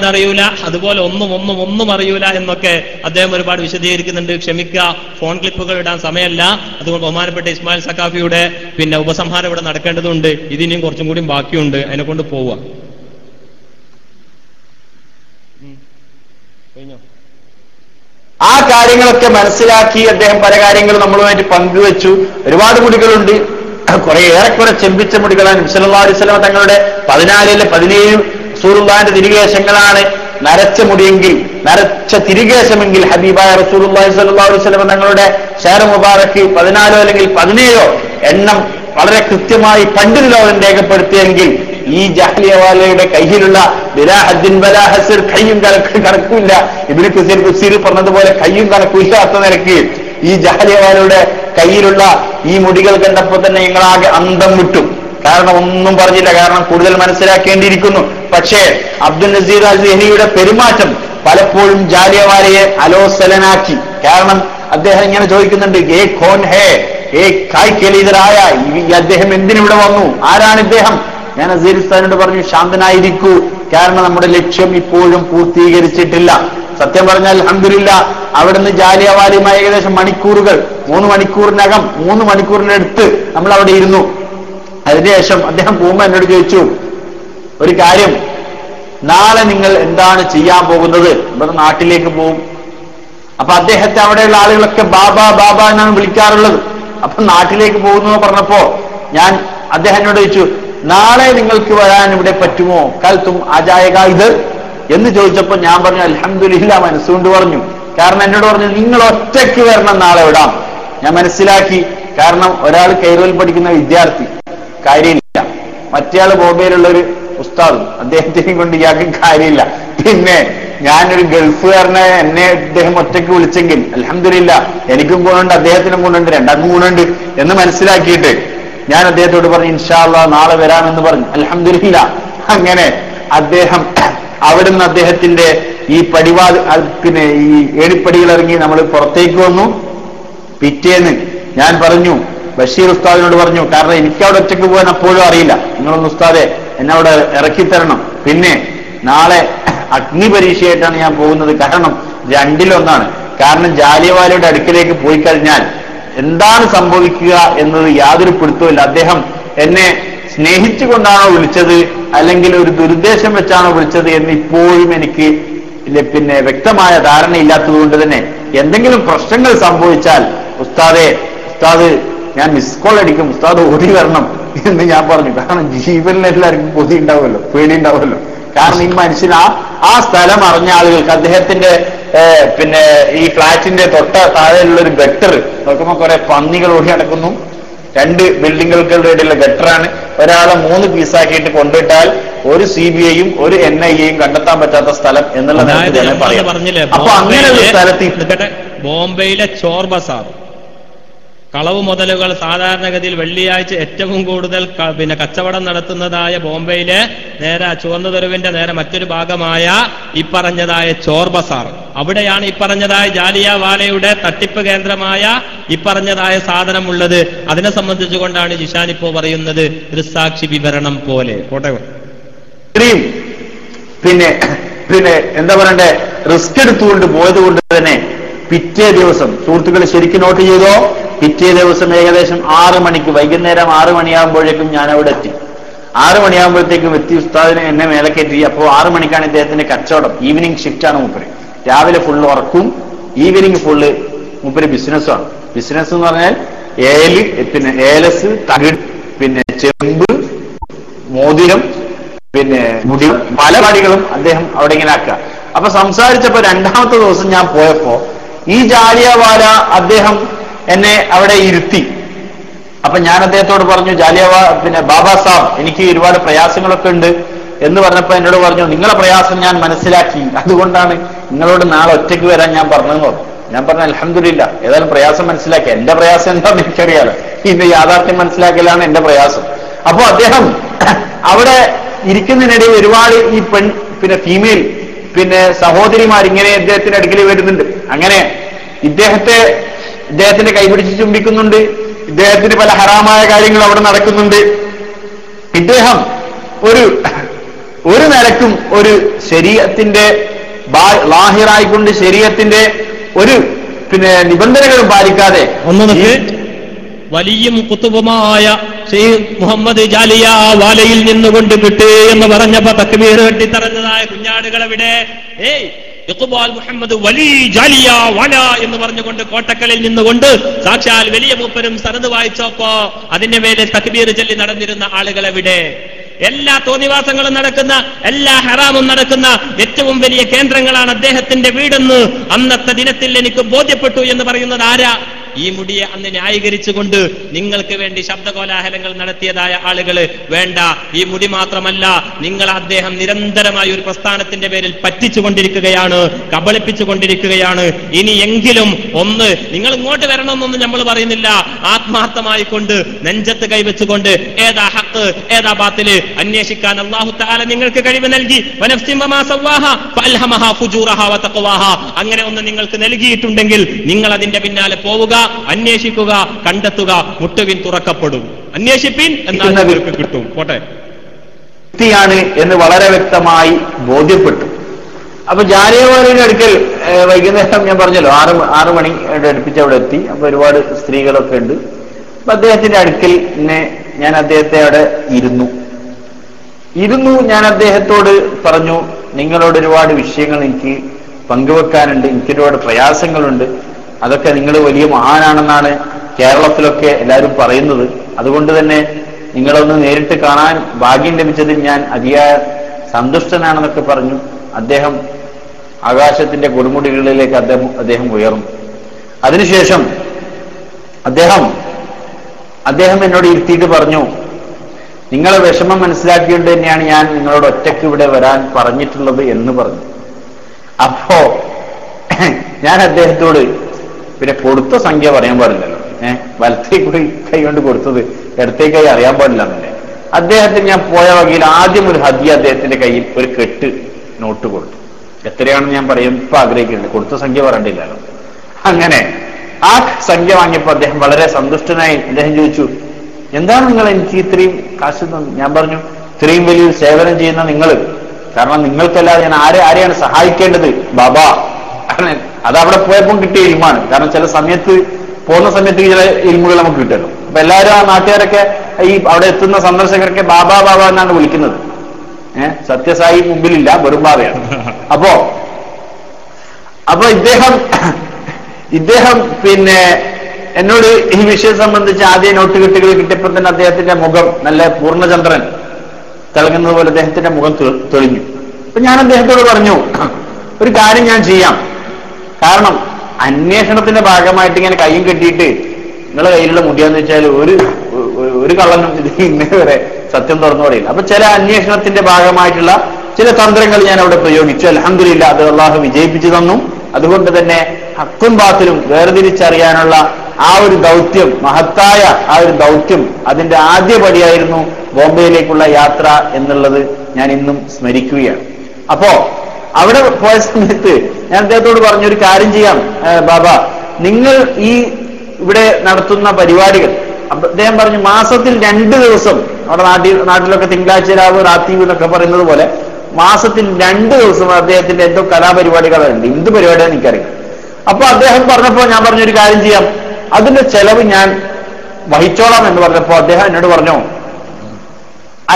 അറിയൂല അതുപോലെ ഒന്നും ഒന്നും ഒന്നും അറിയൂല എന്നൊക്കെ അദ്ദേഹം ഒരുപാട് വിശദീകരിക്കുന്നുണ്ട്. ക്ഷമിക്കുക ഫോൺ ക്ലിപ്പുകൾ ഇടാൻ സമയമല്ല. അതുകൊണ്ട് ബഹുമാനപ്പെട്ട ഇസ്മായിൽ സഖാഫിയുടെ പിന്നെ ഉപസംഹാരം ഇവിടെ നടക്കേണ്ടതുണ്ട്. ഇതിനും കുറച്ചും കൂടി ബാക്കിയുണ്ട്. അതിനെ കൊണ്ട് പോവുക. ആ കാര്യങ്ങളൊക്കെ മനസ്സിലാക്കി അദ്ദേഹം പല കാര്യങ്ങളും നമ്മളുമായിട്ട് പങ്കുവെച്ചു. ഒരുപാട് മുടികളുണ്ട് കുറെ ഏറെക്കുറെ ചെമ്പിച്ച മുടികളാണ് നബ്സല്ലാ അലൈവലമ തങ്ങളുടെ പതിനാലിലെ പതിനേഴ് സൂറുല്ലാന്റെ തിരികേശങ്ങളാണ് നരച്ച മുടിയെങ്കിൽ നരച്ച തിരികേശമെങ്കിൽ ഹബീബായ റസൂലുള്ളാഹി സ്വല്ലല്ലാഹു അലൈഹി വസല്ലം തങ്ങളുടെ ഷേർ മുബാറക്ക് പതിനാലോ അല്ലെങ്കിൽ പതിനേഴോ എണ്ണം വളരെ കൃത്യമായി പണ്ഡിത ലോകം രേഖപ്പെടുത്തിയെങ്കിൽ ഈ ജാഹ്ലിയവാലയുടെ കയ്യിലുള്ള ബിലാഹദ്ദിൻ ബലാഹസിർ കയ്യും കണക്ക് കണക്കില്ല. ഇബിന് കുസീർ കുസീർ പറഞ്ഞതുപോലെ കയ്യും കണക്കില്ലാത്ത നിലയ്ക്ക് ഈ ജഹലിയവാലയുടെ കയ്യിലുള്ള ഈ മുടികൾ കണ്ടപ്പോൾ തന്നെ ഞങ്ങളാകെ അന്തം വിട്ടു. കാരണം ഒന്നും പറഞ്ഞില്ല കാരണം കൂടുതൽ മനസ്സിലാക്കേണ്ടിയിരിക്കുന്നു. പക്ഷേ അബ്ദുൽ നസീർ അൽ അൽഹിയുടെ പെരുമാറ്റം പലപ്പോഴും ജാലിയവാലയെ അലോസലനാക്കി. കാരണം അദ്ദേഹം ഇങ്ങനെ ചോദിക്കുന്നുണ്ട് ഏ ഖോൻ ഹേ? ഏ കായ്ക്കലീതരായ? ഈ അദ്ദേഹം എന്തിനിവിടെ വന്നു? ആരാണ് ഇദ്ദേഹം? ഞാൻ അസീരിസ്ഥാനോട് പറഞ്ഞു ശാന്തനായിരിക്കൂ. കാരണം നമ്മുടെ ലക്ഷ്യം ഇപ്പോഴും പൂർത്തീകരിച്ചിട്ടില്ല. സത്യം പറഞ്ഞാൽ അഹമ്മദില്ല അവിടുന്ന് ജാലിയവാലിയുമായി ഏകദേശം മണിക്കൂറുകൾ മൂന്ന് മണിക്കൂറിനകം മൂന്ന് മണിക്കൂറിനടുത്ത് നമ്മൾ അവിടെ ഇരുന്നു. അതിനുശേഷം അദ്ദേഹം പോകുമ്പോൾ എന്നോട് ചോദിച്ചു ഒരു കാര്യം നാളെ നിങ്ങൾ എന്താണ് ചെയ്യാൻ പോകുന്നത്? ഇവിടെ നാട്ടിലേക്ക് പോകും അപ്പൊ അദ്ദേഹത്തെ അവിടെയുള്ള ആളുകളൊക്കെ ബാബ ബാബ എന്നാണ് വിളിക്കാറുള്ളത്. അപ്പൊ നാട്ടിലേക്ക് പോകുന്നു പറഞ്ഞപ്പോ ഞാൻ അദ്ദേഹം എന്നോട് ചോദിച്ചു നാളെ നിങ്ങൾക്ക് വരാൻ ഇവിടെ പറ്റുമോ? കൽത്തും അജായക ഇത്. എന്ന് ചോദിച്ചപ്പോ ഞാൻ പറഞ്ഞു അലഹമില്ല മനസ്സുകൊണ്ട് പറഞ്ഞു. കാരണം എന്നോട് പറഞ്ഞു നിങ്ങൾ ഒറ്റയ്ക്ക് വരണം നാളെ വിടാം. ഞാൻ മനസ്സിലാക്കി. കാരണം ഒരാൾ കൈറോയിൽ പഠിക്കുന്ന വിദ്യാർത്ഥി കാര്യമില്ല. മറ്റേയാൾ ബോംബെയിലുള്ള ഒരു ഉസ്താദും അദ്ദേഹത്തിനെയും കൊണ്ട് ഇയാൾക്ക് കാര്യമില്ല. പിന്നെ ഞാനൊരു ഗൾഫുകാരനെ എന്നെ അദ്ദേഹം ഒറ്റയ്ക്ക് വിളിച്ചെങ്കിൽ അലഹമില്ല എനിക്കും ഗുണമുണ്ട് അദ്ദേഹത്തിനും ഗുണമുണ്ട് രണ്ടാൾക്കും ഗുണമുണ്ട് എന്ന് മനസ്സിലാക്കിയിട്ട് ഞാൻ അദ്ദേഹത്തോട് പറഞ്ഞു ഇൻഷാല്ല നാളെ വരാമെന്ന് പറഞ്ഞു. അലഹമില്ല അങ്ങനെ അദ്ദേഹം അവിടുന്ന് അദ്ദേഹത്തിന്റെ ഈ പടിവാ പിന്നെ ഈ ഏണിപ്പടികൾ ഇറങ്ങി നമ്മൾ പുറത്തേക്ക് വന്നു. പിറ്റേന്ന് ഞാൻ പറഞ്ഞു ബഷീർ ഉസ്താദിനോട് പറഞ്ഞു കാരണം എനിക്ക് അവിടെ ഒറ്റയ്ക്ക് പോകാൻ അപ്പോഴും അറിയില്ല. നിങ്ങളൊന്ന് ഉസ്താദെ എന്നെ അവിടെ ഇറക്കിത്തരണം. പിന്നെ നാളെ അഗ്നി പരീക്ഷയായിട്ടാണ് ഞാൻ പോകുന്നത്. കാരണം രണ്ടിലൊന്നാണ്. കാരണം ജാലിയവാലയുടെ അടുക്കിലേക്ക് പോയി കഴിഞ്ഞാൽ എന്താണ് സംഭവിക്കുക എന്നത് യാതൊരു പിടുത്തവുമില്ല. അദ്ദേഹം എന്നെ സ്നേഹിച്ചുകൊണ്ടാണോ വിളിച്ചത്? അല്ലെങ്കിൽ ഒരു ദുരുദ്ദേശം വെച്ചാണോ വിളിച്ചത് എന്ന് ഇപ്പോഴും എനിക്ക് പിന്നെ വ്യക്തമായ ധാരണയില്ലാത്തത് കൊണ്ട് തന്നെ എന്തെങ്കിലും പ്രശ്നങ്ങൾ സംഭവിച്ചാൽ ഉസ്താദെ ഉസ്താദ് ഞാൻ മിസ് കോൾ അടിക്കും ഉസ്താദ് ഓടി വരണം എന്ന് ഞാൻ പറഞ്ഞു. കാരണം ജീവനിൽ എല്ലാവർക്കും കൊതി ഉണ്ടാവുമല്ലോ പേടി ഉണ്ടാവുമല്ലോ. കാരണം ഈ മനുഷ്യൻ ആ ആ സ്ഥലം അറിഞ്ഞ ആളുകൾക്ക് അദ്ദേഹത്തിന്റെ പിന്നെ ഈ ഫ്ലാറ്റിന്റെ തൊട്ട താഴെയുള്ള ഒരു ഗട്ടർ നോക്കുമ്പോൾ കുറെ പന്നികൾ ഓടി നടക്കുന്നു. രണ്ട് ബിൽഡിങ്ങുകൾക്കുള്ള ഇടയിലുള്ള ഗട്ടറാണ്. ഒരാളെ മൂന്ന് പീസാക്കിയിട്ട് കൊണ്ടിട്ടാൽ ഒരു സി ബി ഐയും ഒരു എൻ ഐ എയും കണ്ടെത്താൻ പറ്റാത്ത സ്ഥലം എന്നുള്ള പറയാം. പറഞ്ഞില്ലേ അപ്പൊ അങ്ങനെ ഒരു സ്ഥലത്ത് ബോംബെയിലെ ചോർ ബസാർ കളവ് മുതലുകൾ സാധാരണഗതിയിൽ വെള്ളിയാഴ്ച ഏറ്റവും കൂടുതൽ പിന്നെ കച്ചവടം നടത്തുന്നതായ ബോംബെയിലെ നേരെ ചുവന്ന തെരുവിന്റെ നേരെ മറ്റൊരു ഭാഗമായ ഇപ്പറഞ്ഞതായ ചോർബസാർ ചോർ ബസാർ. അവിടെയാണ് ഇപ്പറഞ്ഞതായ ജാലിയാവാലയുടെ ജാലിയ വാലയുടെ തട്ടിപ്പ് കേന്ദ്രമായ ഇപ്പറഞ്ഞതായ പറഞ്ഞതായ സാധനം ഉള്ളത് അതിനെ സംബന്ധിച്ചുകൊണ്ടാണ് ജിഷാൻ ഇപ്പോ പറയുന്നത് ദൃസാക്ഷി വിവരണം പോലെ. ഇത്രയും പിന്നെ പിന്നെ എന്താ പറയണ്ടേ? റിസ്ക് എടുത്തുകൊണ്ട് പോയത് കൊണ്ട് തന്നെ പിറ്റേ ദിവസം സുഹൃത്തുക്കൾ ശരിക്കും നോട്ട് ചെയ്തോ? പിറ്റേ ദിവസം ഏകദേശം ആറ് മണിക്ക് വൈകുന്നേരം ആറ് മണിയാകുമ്പോഴേക്കും ഞാൻ അവിടെ എത്തി. ആറ് മണിയാകുമ്പോഴത്തേക്കും എത്തി ഉസ്താദിനെ എന്നെ മേലെ കയറ്റി. അപ്പോൾ ആറ് മണിക്കാണ് ഇദ്ദേഹത്തിന്റെ കച്ചവടം. ഈവനിങ് ഷിഫ്റ്റ് ആണ് മൂപ്പര്. രാവിലെ ഫുള്ള് ഉറക്കും. ഈവനിങ് ഫുള്ള് മൂപ്പര് ബിസിനസ്സാണ് ബിസിനസ് എന്ന് പറഞ്ഞാൽ ഏൽ പിന്നെ ഏലസ് തകിട് പിന്നെ ചെമ്പ് മോതിരം പിന്നെ മുടി പല പടികളും അദ്ദേഹം അവിടെ ഇങ്ങനെ ആക്കുക. അപ്പൊ സംസാരിച്ചപ്പോ രണ്ടാമത്തെ ദിവസം ഞാൻ പോയപ്പോ ഈ ജാലിയവാല അദ്ദേഹം എന്നെ അവിടെ ഇരുത്തി. അപ്പൊ ഞാൻ അദ്ദേഹത്തോട് പറഞ്ഞു ജാലിയവാ പിന്നെ ബാബാ സാബ് എനിക്ക് ഒരുപാട് പ്രയാസങ്ങളൊക്കെ ഉണ്ട്. എന്ന് പറഞ്ഞപ്പോ എന്നോട് പറഞ്ഞു നിങ്ങളെ പ്രയാസം ഞാൻ മനസ്സിലാക്കി. അതുകൊണ്ടാണ് നിങ്ങളോട് നാളെ ഒറ്റയ്ക്ക് വരാൻ ഞാൻ പറഞ്ഞതെന്ന് പറഞ്ഞു. ഞാൻ പറഞ്ഞു അലഹമില്ല ഏതായാലും പ്രയാസം മനസ്സിലാക്കി. എന്റെ പ്രയാസം എന്താണെന്ന് എനിക്കറിയാലോ. ഇതിന്റെ യാഥാർത്ഥ്യം മനസ്സിലാക്കലാണ് എന്റെ പ്രയാസം. അപ്പോ അദ്ദേഹം അവിടെ ഇരിക്കുന്നതിനിടയിൽ ഒരുപാട് ഈ പെൺ പിന്നെ ഫീമെയിൽ പിന്നെ സഹോദരിമാർ ഇങ്ങനെ ഇദ്ദേഹത്തിന്റെ അടുക്കൽ വരുന്നുണ്ട്. അങ്ങനെ ഇദ്ദേഹത്തെ ഇദ്ദേഹത്തിന്റെ കൈപിടിച്ച് ചുംബിക്കുന്നുണ്ട്. ഇദ്ദേഹത്തിന് പല ഹറാമായ കാര്യങ്ങൾ അവിടെ നടക്കുന്നുണ്ട്. ഇദ്ദേഹം ഒരു ഒരു നിലക്കും ഒരു ശരീരത്തിന്റെ ലാഹിറായിക്കൊണ്ട് ശരീരത്തിന്റെ ഒരു പിന്നെ നിബന്ധനകളും പാലിക്കാതെ ഒന്ന് വലിയും കുത്തുബുമായ ശ്രീ മുഹമ്മദ് ജാലിയ വാലയിൽ നിന്നുകൊണ്ട് കിട്ടേ എന്ന് പറഞ്ഞപ്പോ തക്ബീർ കെട്ടിത്തറഞ്ഞതായ കുഞ്ഞാടുകളെവിടെ? ഏയ് ഇഖ്ബാൽ മുഹമ്മദ് വലി ജാലിയ വല എന്ന് പറഞ്ഞുകൊണ്ട് കോട്ടക്കലിൽ നിന്നുകൊണ്ട് സാക്ഷാൽ വലിയ മൂപ്പരും സനത് വായിച്ചപ്പോ അതിന്റെ മേലെ തക്ബീർ ചൊല്ലി നടന്നിരുന്ന ആളുകളെവിടെ? എല്ലാ തോന്നിവാസങ്ങളും നടക്കുന്ന എല്ലാ ഹറാമും നടക്കുന്ന ഏറ്റവും വലിയ കേന്ദ്രങ്ങളാണ് അദ്ദേഹത്തിന്റെ വീടെന്ന് അന്നത്തെ ദിനത്തിൽ എനിക്ക് ബോധ്യപ്പെട്ടു എന്ന് പറയുന്നത് ആരാ? ഈ മുടിയെ അന്ന് ന്യായീകരിച്ചുകൊണ്ട് നിങ്ങൾക്ക് വേണ്ടി ശബ്ദകോലാഹലങ്ങൾ നടത്തിയതായ ആളുകൾ വേണ്ട. ഈ മുടി മാത്രമല്ല നിങ്ങൾ അദ്ദേഹം നിരന്തരമായി ഒരു പ്രസ്ഥാനത്തിന്റെ പേരിൽ പറ്റിച്ചുകൊണ്ടിരിക്കുകയാണ് കബളിപ്പിച്ചുകൊണ്ടിരിക്കുകയാണ്. ഇനിയെങ്കിലും ഒന്ന് നിങ്ങൾ ഇങ്ങോട്ട് വരണമെന്നൊന്നും നമ്മൾ പറയുന്നില്ല. ആത്മാർത്ഥമായി കൊണ്ട് നെഞ്ചത്ത് കൈവച്ചുകൊണ്ട് ഏതാ ഹക്ക് ഏതാ ബാത്തിൽ അന്വേഷിക്കാൻ അള്ളാഹു താല നിങ്ങൾക്ക് കഴിവ് നൽകി. അങ്ങനെ ഒന്ന് നിങ്ങൾക്ക് നൽകിയിട്ടുണ്ടെങ്കിൽ നിങ്ങൾ അതിന്റെ പിന്നാലെ പോവുക. അന്വേഷിക്കുക കണ്ടെത്തുക മുട്ടുവിൻ തുറക്കപ്പെടും. അന്വേഷിപ്പിൻ എന്നാൽ കിട്ടും. പോട്ടെ. വ്യക്തിയാണ് എന്ന് വളരെ വ്യക്തമായി ബോധ്യപ്പെട്ടു. അപ്പൊ ജാലിയവാലയുടെ അടുക്കൽ വൈകുന്നേരം ഞാൻ പറഞ്ഞല്ലോ ആറ് ആറു മണി അടുപ്പിച്ച് അവിടെ എത്തി. അപ്പൊ ഒരുപാട് സ്ത്രീകളൊക്കെ ഉണ്ട്. അപ്പൊ അദ്ദേഹത്തിന്റെ അടുക്കൽ എന്നെ ഞാൻ അദ്ദേഹത്തെ അവിടെ ഇരുന്നു. ഇരുന്നു ഞാൻ അദ്ദേഹത്തോട് പറഞ്ഞു നിങ്ങളോട് ഒരുപാട് വിഷയങ്ങൾ എനിക്ക് പങ്കുവെക്കാനുണ്ട്. എനിക്ക് ഒരുപാട് പ്രയാസങ്ങളുണ്ട്. അതൊക്കെ നിങ്ങൾ വലിയ മഹാനാണെന്നാണ് കേരളത്തിലൊക്കെ എല്ലാവരും പറയുന്നത്. അതുകൊണ്ട് തന്നെ നിങ്ങളൊന്ന് നേരിട്ട് കാണാൻ ഭാഗ്യം ലഭിച്ചതിൽ ഞാൻ അതിയായ സന്തുഷ്ടനാണെന്നൊക്കെ പറഞ്ഞു. അദ്ദേഹം ആകാശത്തിന്റെ കൊടുമുടികളിലേക്ക് അദ്ദേഹം അദ്ദേഹം ഉയർന്നു. അതിനുശേഷം അദ്ദേഹം അദ്ദേഹം എന്നോട് ഇരുത്തിയിട്ട് പറഞ്ഞു നിങ്ങളെ വിഷമം മനസ്സിലാക്കിയിട്ട് തന്നെയാണ് ഞാൻ നിങ്ങളോട് ഒറ്റയ്ക്ക് ഇവിടെ വരാൻ പറഞ്ഞിട്ടുള്ളത് എന്ന് പറഞ്ഞു. അപ്പോ ഞാൻ അദ്ദേഹത്തോട് പിന്നെ കൊടുത്ത സംഖ്യ പറയാൻ പാടില്ലല്ലോ. ഏഹ് വലത്തേ കൂടി കൈ കൊണ്ട് കൊടുത്തത് ഇടത്തേ കൈ അറിയാൻ പാടില്ല എന്നല്ലേ. അദ്ദേഹത്തിന് ഞാൻ പോയ വകയിൽ ആദ്യം ഒരു ഹദ്യ അദ്ദേഹത്തിന്റെ കയ്യിൽ ഒരു കെട്ട് നോട്ട് കൊടുത്തു. എത്രയാണെന്ന് ഞാൻ പറയും ഇപ്പൊ ആഗ്രഹിക്കുന്നുണ്ട് കൊടുത്ത സംഖ്യ പറയണ്ടില്ലല്ലോ അങ്ങനെ ആ സംഖ്യ വാങ്ങിയപ്പോൾ അദ്ദേഹം വളരെ സന്തുഷ്ടനായി അദ്ദേഹം ചോദിച്ചു എന്താണ് നിങ്ങൾ എനിക്ക് ഇത്രയും കാശ് ഞാൻ പറഞ്ഞു ഇത്രയും വലിയൊരു സേവനം ചെയ്യുന്ന നിങ്ങൾ കാരണം നിങ്ങൾക്കല്ലാതെ ഞാൻ ആരെ ആരെയാണ് സഹായിക്കേണ്ടത്? ബാബ. അത് അവിടെ പോയപ്പോൾ കിട്ടിയ ഇൽമാണ്. കാരണം ചില സമയത്ത് പോകുന്ന സമയത്ത് ചില ഇൽമുകൾ നമുക്ക് കിട്ടുമല്ലോ. അപ്പൊ എല്ലാവരും ആ നാട്ടുകാരൊക്കെ ഈ അവിടെ എത്തുന്ന സന്ദർശകരൊക്കെ ബാബ ബാബ എന്നാണ് വിളിക്കുന്നത്. ഏഹ് സത്യസായി മുമ്പിലില്ല വെറും ബാബയാണ്. അപ്പോ അപ്പൊ ഇദ്ദേഹം ഇദ്ദേഹം പിന്നെ എന്നോട് ഈ വിഷയം സംബന്ധിച്ച് ആദ്യ നോട്ട് കെട്ടുകൾ കിട്ടിയപ്പോൾ തന്നെ അദ്ദേഹത്തിന്റെ മുഖം നല്ല പൂർണചന്ദ്രൻ തിളങ്ങുന്നത് പോലെ അദ്ദേഹത്തിന്റെ മുഖം തെളിഞ്ഞു. അപ്പൊ ഞാൻ അദ്ദേഹത്തോട് പറഞ്ഞു ഒരു കാര്യം ഞാൻ ചെയ്യാം. കാരണം അന്വേഷണത്തിന്റെ ഭാഗമായിട്ട് ഇങ്ങനെ കൈയും കെട്ടിയിട്ട് നിങ്ങളെ കയ്യിലുള്ള മുടിയാന്ന് വെച്ചാൽ ഒരു ഒരു- കള്ളനും ഇത് ഇന്നേ വരെ സത്യം തുറന്നു പറയില്ല. അപ്പൊ ചില അന്വേഷണത്തിന്റെ ഭാഗമായിട്ടുള്ള ചില തന്ത്രങ്ങൾ ഞാൻ അവിടെ പ്രയോഗിച്ചു. അലഹമില്ല അത് അള്ളാഹു വിജയിപ്പിച്ചു തന്നു. അതുകൊണ്ട് തന്നെ ഹക്കും ബാത്തിലും വേർതിരിച്ചറിയാനുള്ള ആ ഒരു ദൗത്യം മഹത്തായ ആ ഒരു ദൗത്യം അതിന്റെ ആദ്യ പടിയായിരുന്നു ബോംബെയിലേക്കുള്ള യാത്ര എന്നുള്ളത് ഞാൻ ഇന്നും സ്മരിക്കുകയാണ്. അപ്പോ അവിടെ പോയ സമയത്ത് ഞാൻ അദ്ദേഹത്തോട് പറഞ്ഞു ഒരു കാര്യം ചെയ്യാം ബാബ. നിങ്ങൾ ഈ ഇവിടെ നടത്തുന്ന പരിപാടികൾ. അദ്ദേഹം പറഞ്ഞു മാസത്തിൽ രണ്ട് ദിവസം അവിടെ നാട്ടിൽ നാട്ടിലൊക്കെ തിങ്കളാഴ്ച രാവ് റാത്തീവ് എന്നൊക്കെ പറയുന്നത് പോലെ മാസത്തിൽ രണ്ട് ദിവസം അദ്ദേഹത്തിന്റെ എന്തോ കലാപരിപാടികളുണ്ട്. എന്ത് പരിപാടിയാണ് എനിക്കറിയാം അപ്പൊ അദ്ദേഹം പറഞ്ഞപ്പോൾ ഞാൻ പറഞ്ഞൊരു കാര്യം ചെയ്യാം. അതിന്റെ ചെലവ് ഞാൻ വഹിച്ചോളാം എന്ന് പറഞ്ഞപ്പോ അദ്ദേഹം എന്നോട് പറഞ്ഞു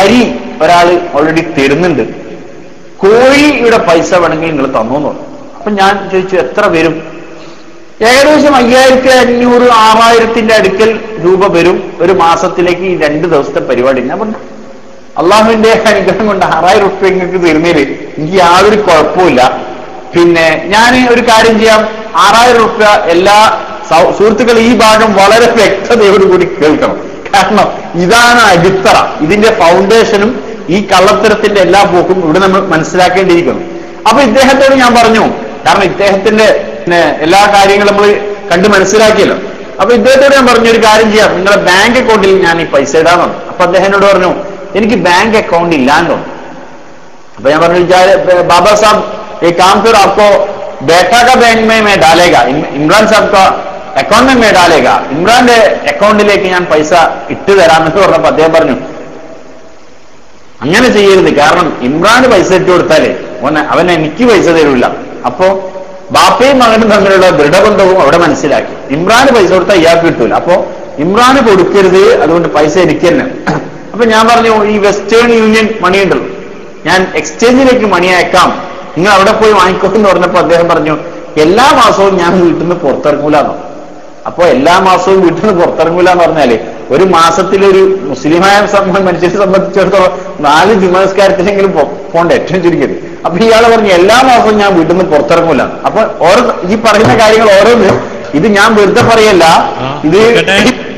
അരി ഒരാൾ ഓൾറെഡി തരുന്നുണ്ട്. കോഴിയുടെ പൈസ വേണമെങ്കിൽ നിങ്ങൾ തന്നു എന്ന് അപ്പൊ ഞാൻ ചോദിച്ചു എത്ര വരും? ഏകദേശം അയ്യായിരത്തി അഞ്ഞൂറ് ആറായിരത്തിന്റെ അടുക്കൽ രൂപ വരും. ഒരു മാസത്തിലേക്ക് ഈ രണ്ട് ദിവസത്തെ പരിപാടി. ഞാൻ പറഞ്ഞു അള്ളാഹുവിന്റെ അനുഗ്രഹം കൊണ്ട് ആറായിരം റുപ്യ നിങ്ങൾക്ക് തരുന്നതിൽ എനിക്ക് യാതൊരു കുഴപ്പമില്ല പിന്നെ ഞാൻ ഒരു കാര്യം ചെയ്യാം. ആറായിരം റുപ്യ എല്ലാ സുഹൃത്തുക്കൾ ഈ ഭാഗം വളരെ വ്യക്തതയോടുകൂടി കേൾക്കണം. കാരണം ഇതാണ് അടിത്തറ. ഇതിന്റെ ഫൗണ്ടേഷനും ഈ കള്ളത്തരത്തിന്റെ എല്ലാ പോക്കും ഇവിടെ നമ്മൾ മനസ്സിലാക്കേണ്ടിയിരിക്കുന്നു. അപ്പൊ ഇദ്ദേഹത്തോട് ഞാൻ പറഞ്ഞു കാരണം ഇദ്ദേഹത്തിന്റെ എല്ലാ കാര്യങ്ങളും നമ്മൾ കണ്ട് മനസ്സിലാക്കിയല്ലോ. അപ്പൊ ഇദ്ദേഹത്തോട് ഞാൻ പറഞ്ഞു ഒരു കാര്യം ചെയ്യാം. നിങ്ങളുടെ ബാങ്ക് അക്കൗണ്ടിൽ ഞാൻ ഈ പൈസ ഇടാൻ പറഞ്ഞു. അപ്പൊ അദ്ദേഹനോട് പറഞ്ഞു എനിക്ക് ബാങ്ക് അക്കൗണ്ട് ഇല്ലാന്നോ അപ്പൊ ഞാൻ പറഞ്ഞു വിചാര ബാബാ സാബ് ഈ കാം ഫിർ ബേട്ടാക ബാങ്ക് മേ മേ ഡാലേഗാ. ഇമ്രാൻ സാബ്ക്ക അക്കൗണ്ട് മേ ഡാലേഗ. ഇമ്രാന്റെ അക്കൗണ്ടിലേക്ക് ഞാൻ പൈസ ഇട്ട് തരാമെന്ന് പറഞ്ഞപ്പോ അദ്ദേഹം പറഞ്ഞു അങ്ങനെ ചെയ്യരുത്. കാരണം ഇമ്രാന് പൈസ ഇട്ട് കൊടുത്താലേ അവൻ അവൻ എനിക്ക് പൈസ തരൂല. അപ്പോ ബാപ്പയും മകനും തമ്മിലുള്ള ദൃഢബന്ധവും അവിടെ മനസ്സിലാക്കി. ഇമ്രാന് പൈസ കൊടുത്താൽ ഇയാൾക്ക് കിട്ടൂല. അപ്പോ ഇമ്രാന് കൊടുക്കരുത്. അതുകൊണ്ട് പൈസ എനിക്ക് തന്നെ. അപ്പൊ ഞാൻ പറഞ്ഞു ഈ വെസ്റ്റേൺ യൂണിയൻ മണി ഉണ്ടല്ലോ ഞാൻ എക്സ്ചേഞ്ചിലേക്ക് മണി അയക്കാം. നിങ്ങൾ അവിടെ പോയി വാങ്ങിക്കോ എന്ന് പറഞ്ഞപ്പോ അദ്ദേഹം പറഞ്ഞു എല്ലാ മാസവും ഞാൻ വീട്ടിൽ നിന്ന് പുറത്തിറങ്ങൂലെന്നോ. അപ്പൊ എല്ലാ മാസവും വീട്ടിൽ നിന്ന് പുറത്തിറങ്ങൂല എന്ന് പറഞ്ഞാൽ ഒരു മാസത്തിലൊരു മുസ്ലിമായ മനുഷ്യരെ സംബന്ധിച്ചിടത്തോളം നാല് ജുമസ്കാരത്തിനെങ്കിലും പോണ്ട ഏറ്റവും ചുരുക്കിയത് അപ്പൊ ഇയാൾ പറഞ്ഞു എല്ലാ മാസവും ഞാൻ വീട്ടിൽ നിന്ന് പുറത്തിറങ്ങൂല. അപ്പൊ ഓരോ ഈ പറയുന്ന കാര്യങ്ങൾ ഓരോന്ന് ഇത് ഞാൻ വെറുതെ പറയല്ല. ഇത്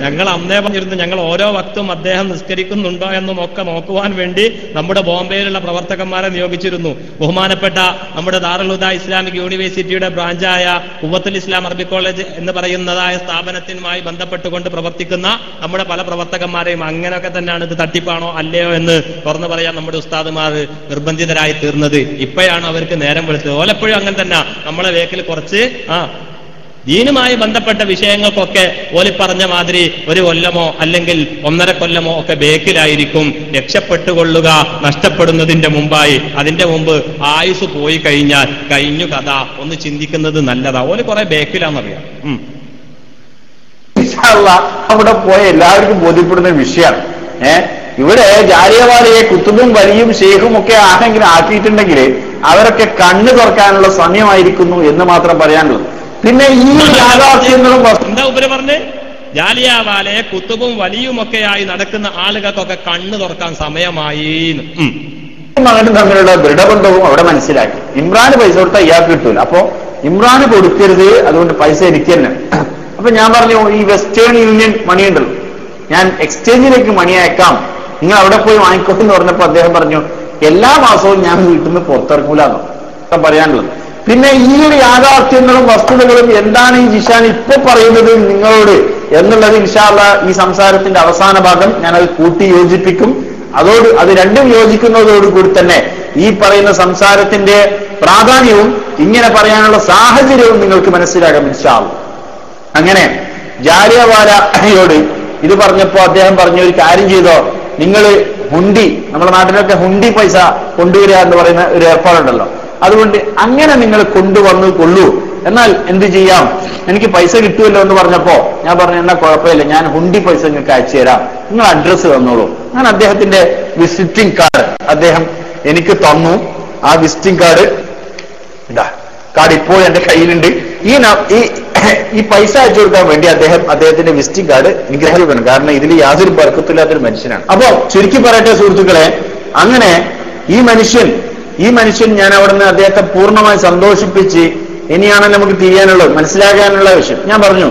ഞങ്ങൾ അന്നേ പറഞ്ഞിരുന്നു ഞങ്ങൾ ഓരോ വക്തും അദ്ദേഹം നിസ്കരിക്കുന്നുണ്ടോ എന്നും ഒക്കെ നോക്കുവാൻ വേണ്ടി നമ്മുടെ ബോംബെയിലുള്ള പ്രവർത്തകന്മാരെ നിയോഗിച്ചിരുന്നു. ബഹുമാനപ്പെട്ട നമ്മുടെ ദാറുൽഹുദ ഇസ്ലാമിക് യൂണിവേഴ്സിറ്റിയുടെ ബ്രാഞ്ചായ ഉവത്തുൽ ഇസ്ലാം അറബി കോളേജ് എന്ന് പറയുന്നതായ സ്ഥാപനത്തിനുമായി ബന്ധപ്പെട്ടുകൊണ്ട് പ്രവർത്തിക്കുന്ന നമ്മുടെ പല പ്രവർത്തകന്മാരെയും അങ്ങനെയൊക്കെ തന്നെയാണ് ഇത് തട്ടിപ്പാണോ അല്ലയോ എന്ന് തുറന്നു പറയാൻ നമ്മുടെ ഉസ്താദുമാർ നിർബന്ധിതരായി തീർന്നത്. ഇപ്പോഴാണ് അവർക്ക് നേരം വെളുത്തത്. ഓലെപ്പോഴും അങ്ങനെ തന്നെ. നമ്മളെ വേക്കിൽ കുറച്ച് ആ ദീനുമായി ബന്ധപ്പെട്ട വിഷയങ്ങൾക്കൊക്കെ ഓലി പറഞ്ഞ മാതിരി ഒരു കൊല്ലമോ അല്ലെങ്കിൽ ഒന്നര കൊല്ലമോ ഒക്കെ ബേക്കിലായിരിക്കും രക്ഷപ്പെട്ടുകൊള്ളുക നഷ്ടപ്പെടുന്നതിന്റെ മുമ്പായി. അതിന്റെ മുമ്പ് ആയുസ് പോയി കഴിഞ്ഞാൽ കഴിഞ്ഞു കഥ. ഒന്ന് ചിന്തിക്കുന്നത് നല്ലതാ. ഓൽ കുറെ ബേക്കിലാന്നറിയാം. അവിടെ പോയ എല്ലാവർക്കും ബോധ്യപ്പെടുന്ന വിഷയമാണ് ഏ? ഇവിടെ ജാലിയവാലയെ കുത്തുബും വലിയും ഷെയ്ഖും ഒക്കെ ആരെങ്കിലും ആക്കിയിട്ടുണ്ടെങ്കിൽ അവരൊക്കെ കണ്ണു തുറക്കാനുള്ള സമയമായിരിക്കുന്നു എന്ന് മാത്രം പറയാനുള്ളത്. പിന്നെ ഈ യാഥാർത്ഥ്യങ്ങളും എന്താ ഉപരി പറഞ്ഞ്? ജാലിയാവാലെ കുത്തുബും വലിയുമൊക്കെയായി നടക്കുന്ന ആളുകൾക്കൊക്കെ കണ്ണു തുറക്കാൻ സമയമായി. മകനും തമ്മിലുള്ള ദൃഢബന്ധവും അവിടെ മനസ്സിലാക്കി. ഇമ്രാന് പൈസ കൊടുത്താൽ ഇയാൾക്ക് കിട്ടൂല. അപ്പോ ഇമ്രാന് കൊടുക്കരുത് അതുകൊണ്ട് പൈസ എനിക്ക് തന്നെ. അപ്പൊ ഞാൻ പറഞ്ഞു ഈ വെസ്റ്റേൺ യൂണിയൻ മണി ഉണ്ടല്ലോ ഞാൻ എക്സ്ചേഞ്ചിലേക്ക് മണി അയക്കാം നിങ്ങൾ അവിടെ പോയി വാങ്ങിക്കോ എന്ന് പറഞ്ഞപ്പോ അദ്ദേഹം പറഞ്ഞു എല്ലാ മാസവും ഞാൻ വീട്ടിൽ നിന്ന് പുറത്തിറങ്ങൂലെന്നോ പറയാനുള്ളത് പിന്നെ ഈ ഒരു യാഥാർത്ഥ്യങ്ങളും വസ്തുതകളും എന്താണ് ഈ ജിഷാൻ ഇപ്പൊ പറയുന്നത് നിങ്ങളോട് എന്നുള്ളത് ഇൻഷാള്ള ഈ സംസാരത്തിന്റെ അവസാന ഭാഗം ഞാൻ അത് കൂട്ടി യോജിപ്പിക്കും. അതോട് അത് രണ്ടും യോജിക്കുന്നതോടുകൂടി തന്നെ ഈ പറയുന്ന സംസാരത്തിന്റെ പ്രാധാന്യവും ഇങ്ങനെ പറയാനുള്ള സാഹചര്യവും നിങ്ങൾക്ക് മനസ്സിലാകാം ഇൻഷാല്ല അങ്ങനെ ജാലിയവാലയോട് ഇത് പറഞ്ഞപ്പോ അദ്ദേഹം പറഞ്ഞ ഒരു കാര്യം ചെയ്തോ? നിങ്ങൾ ഹുണ്ടി നമ്മുടെ നാട്ടിലൊക്കെ ഹുണ്ടി പൈസ കൊണ്ടുവരിക എന്ന് പറയുന്ന ഒരു ഏർപ്പാടുണ്ടല്ലോ. അതുകൊണ്ട് അങ്ങനെ നിങ്ങൾ കൊണ്ടുവന്ന് കൊള്ളൂ. എന്നാൽ എന്ത് ചെയ്യാം? എനിക്ക് പൈസ കിട്ടുമല്ലോ എന്ന് പറഞ്ഞപ്പോ ഞാൻ പറഞ്ഞു എന്നാ കുഴപ്പമില്ല ഞാൻ ഹുണ്ടി പൈസ നിങ്ങൾക്ക് അയച്ചു തരാം. നിങ്ങൾ അഡ്രസ്സ് തന്നോളൂ. ഞാൻ അദ്ദേഹത്തിന്റെ വിസിറ്റിംഗ് കാർഡ് അദ്ദേഹം എനിക്ക് തന്നു. ആ വിസിറ്റിംഗ് കാർഡ് ഇതാ കാർഡ് ഇപ്പോൾ എന്റെ കയ്യിലുണ്ട്. ഈ ഈ പൈസ അയച്ചു കൊടുക്കാൻ വേണ്ടി അദ്ദേഹം അദ്ദേഹത്തിന്റെ വിസിറ്റിംഗ് കാർഡ് എനിക്ക് കൊടുക്കണം കാരണം ഇതിൽ യാതൊരു ബർക്കത്തില്ലാത്തൊരു മനുഷ്യനാണ്. അപ്പോ ചുരുക്കി പറയട്ടെ സുഹൃത്തുക്കളെ അങ്ങനെ ഈ മനുഷ്യൻ ഈ മനുഷ്യൻ ഞാൻ അവിടുന്ന് അദ്ദേഹത്തെ പൂർണമായി സന്തോഷിപ്പിച്ച് ഇനിയാണ് നമുക്ക് തിരിയാനുള്ളത് മനസ്സിലാകാനുള്ള വിഷയം. ഞാൻ പറഞ്ഞു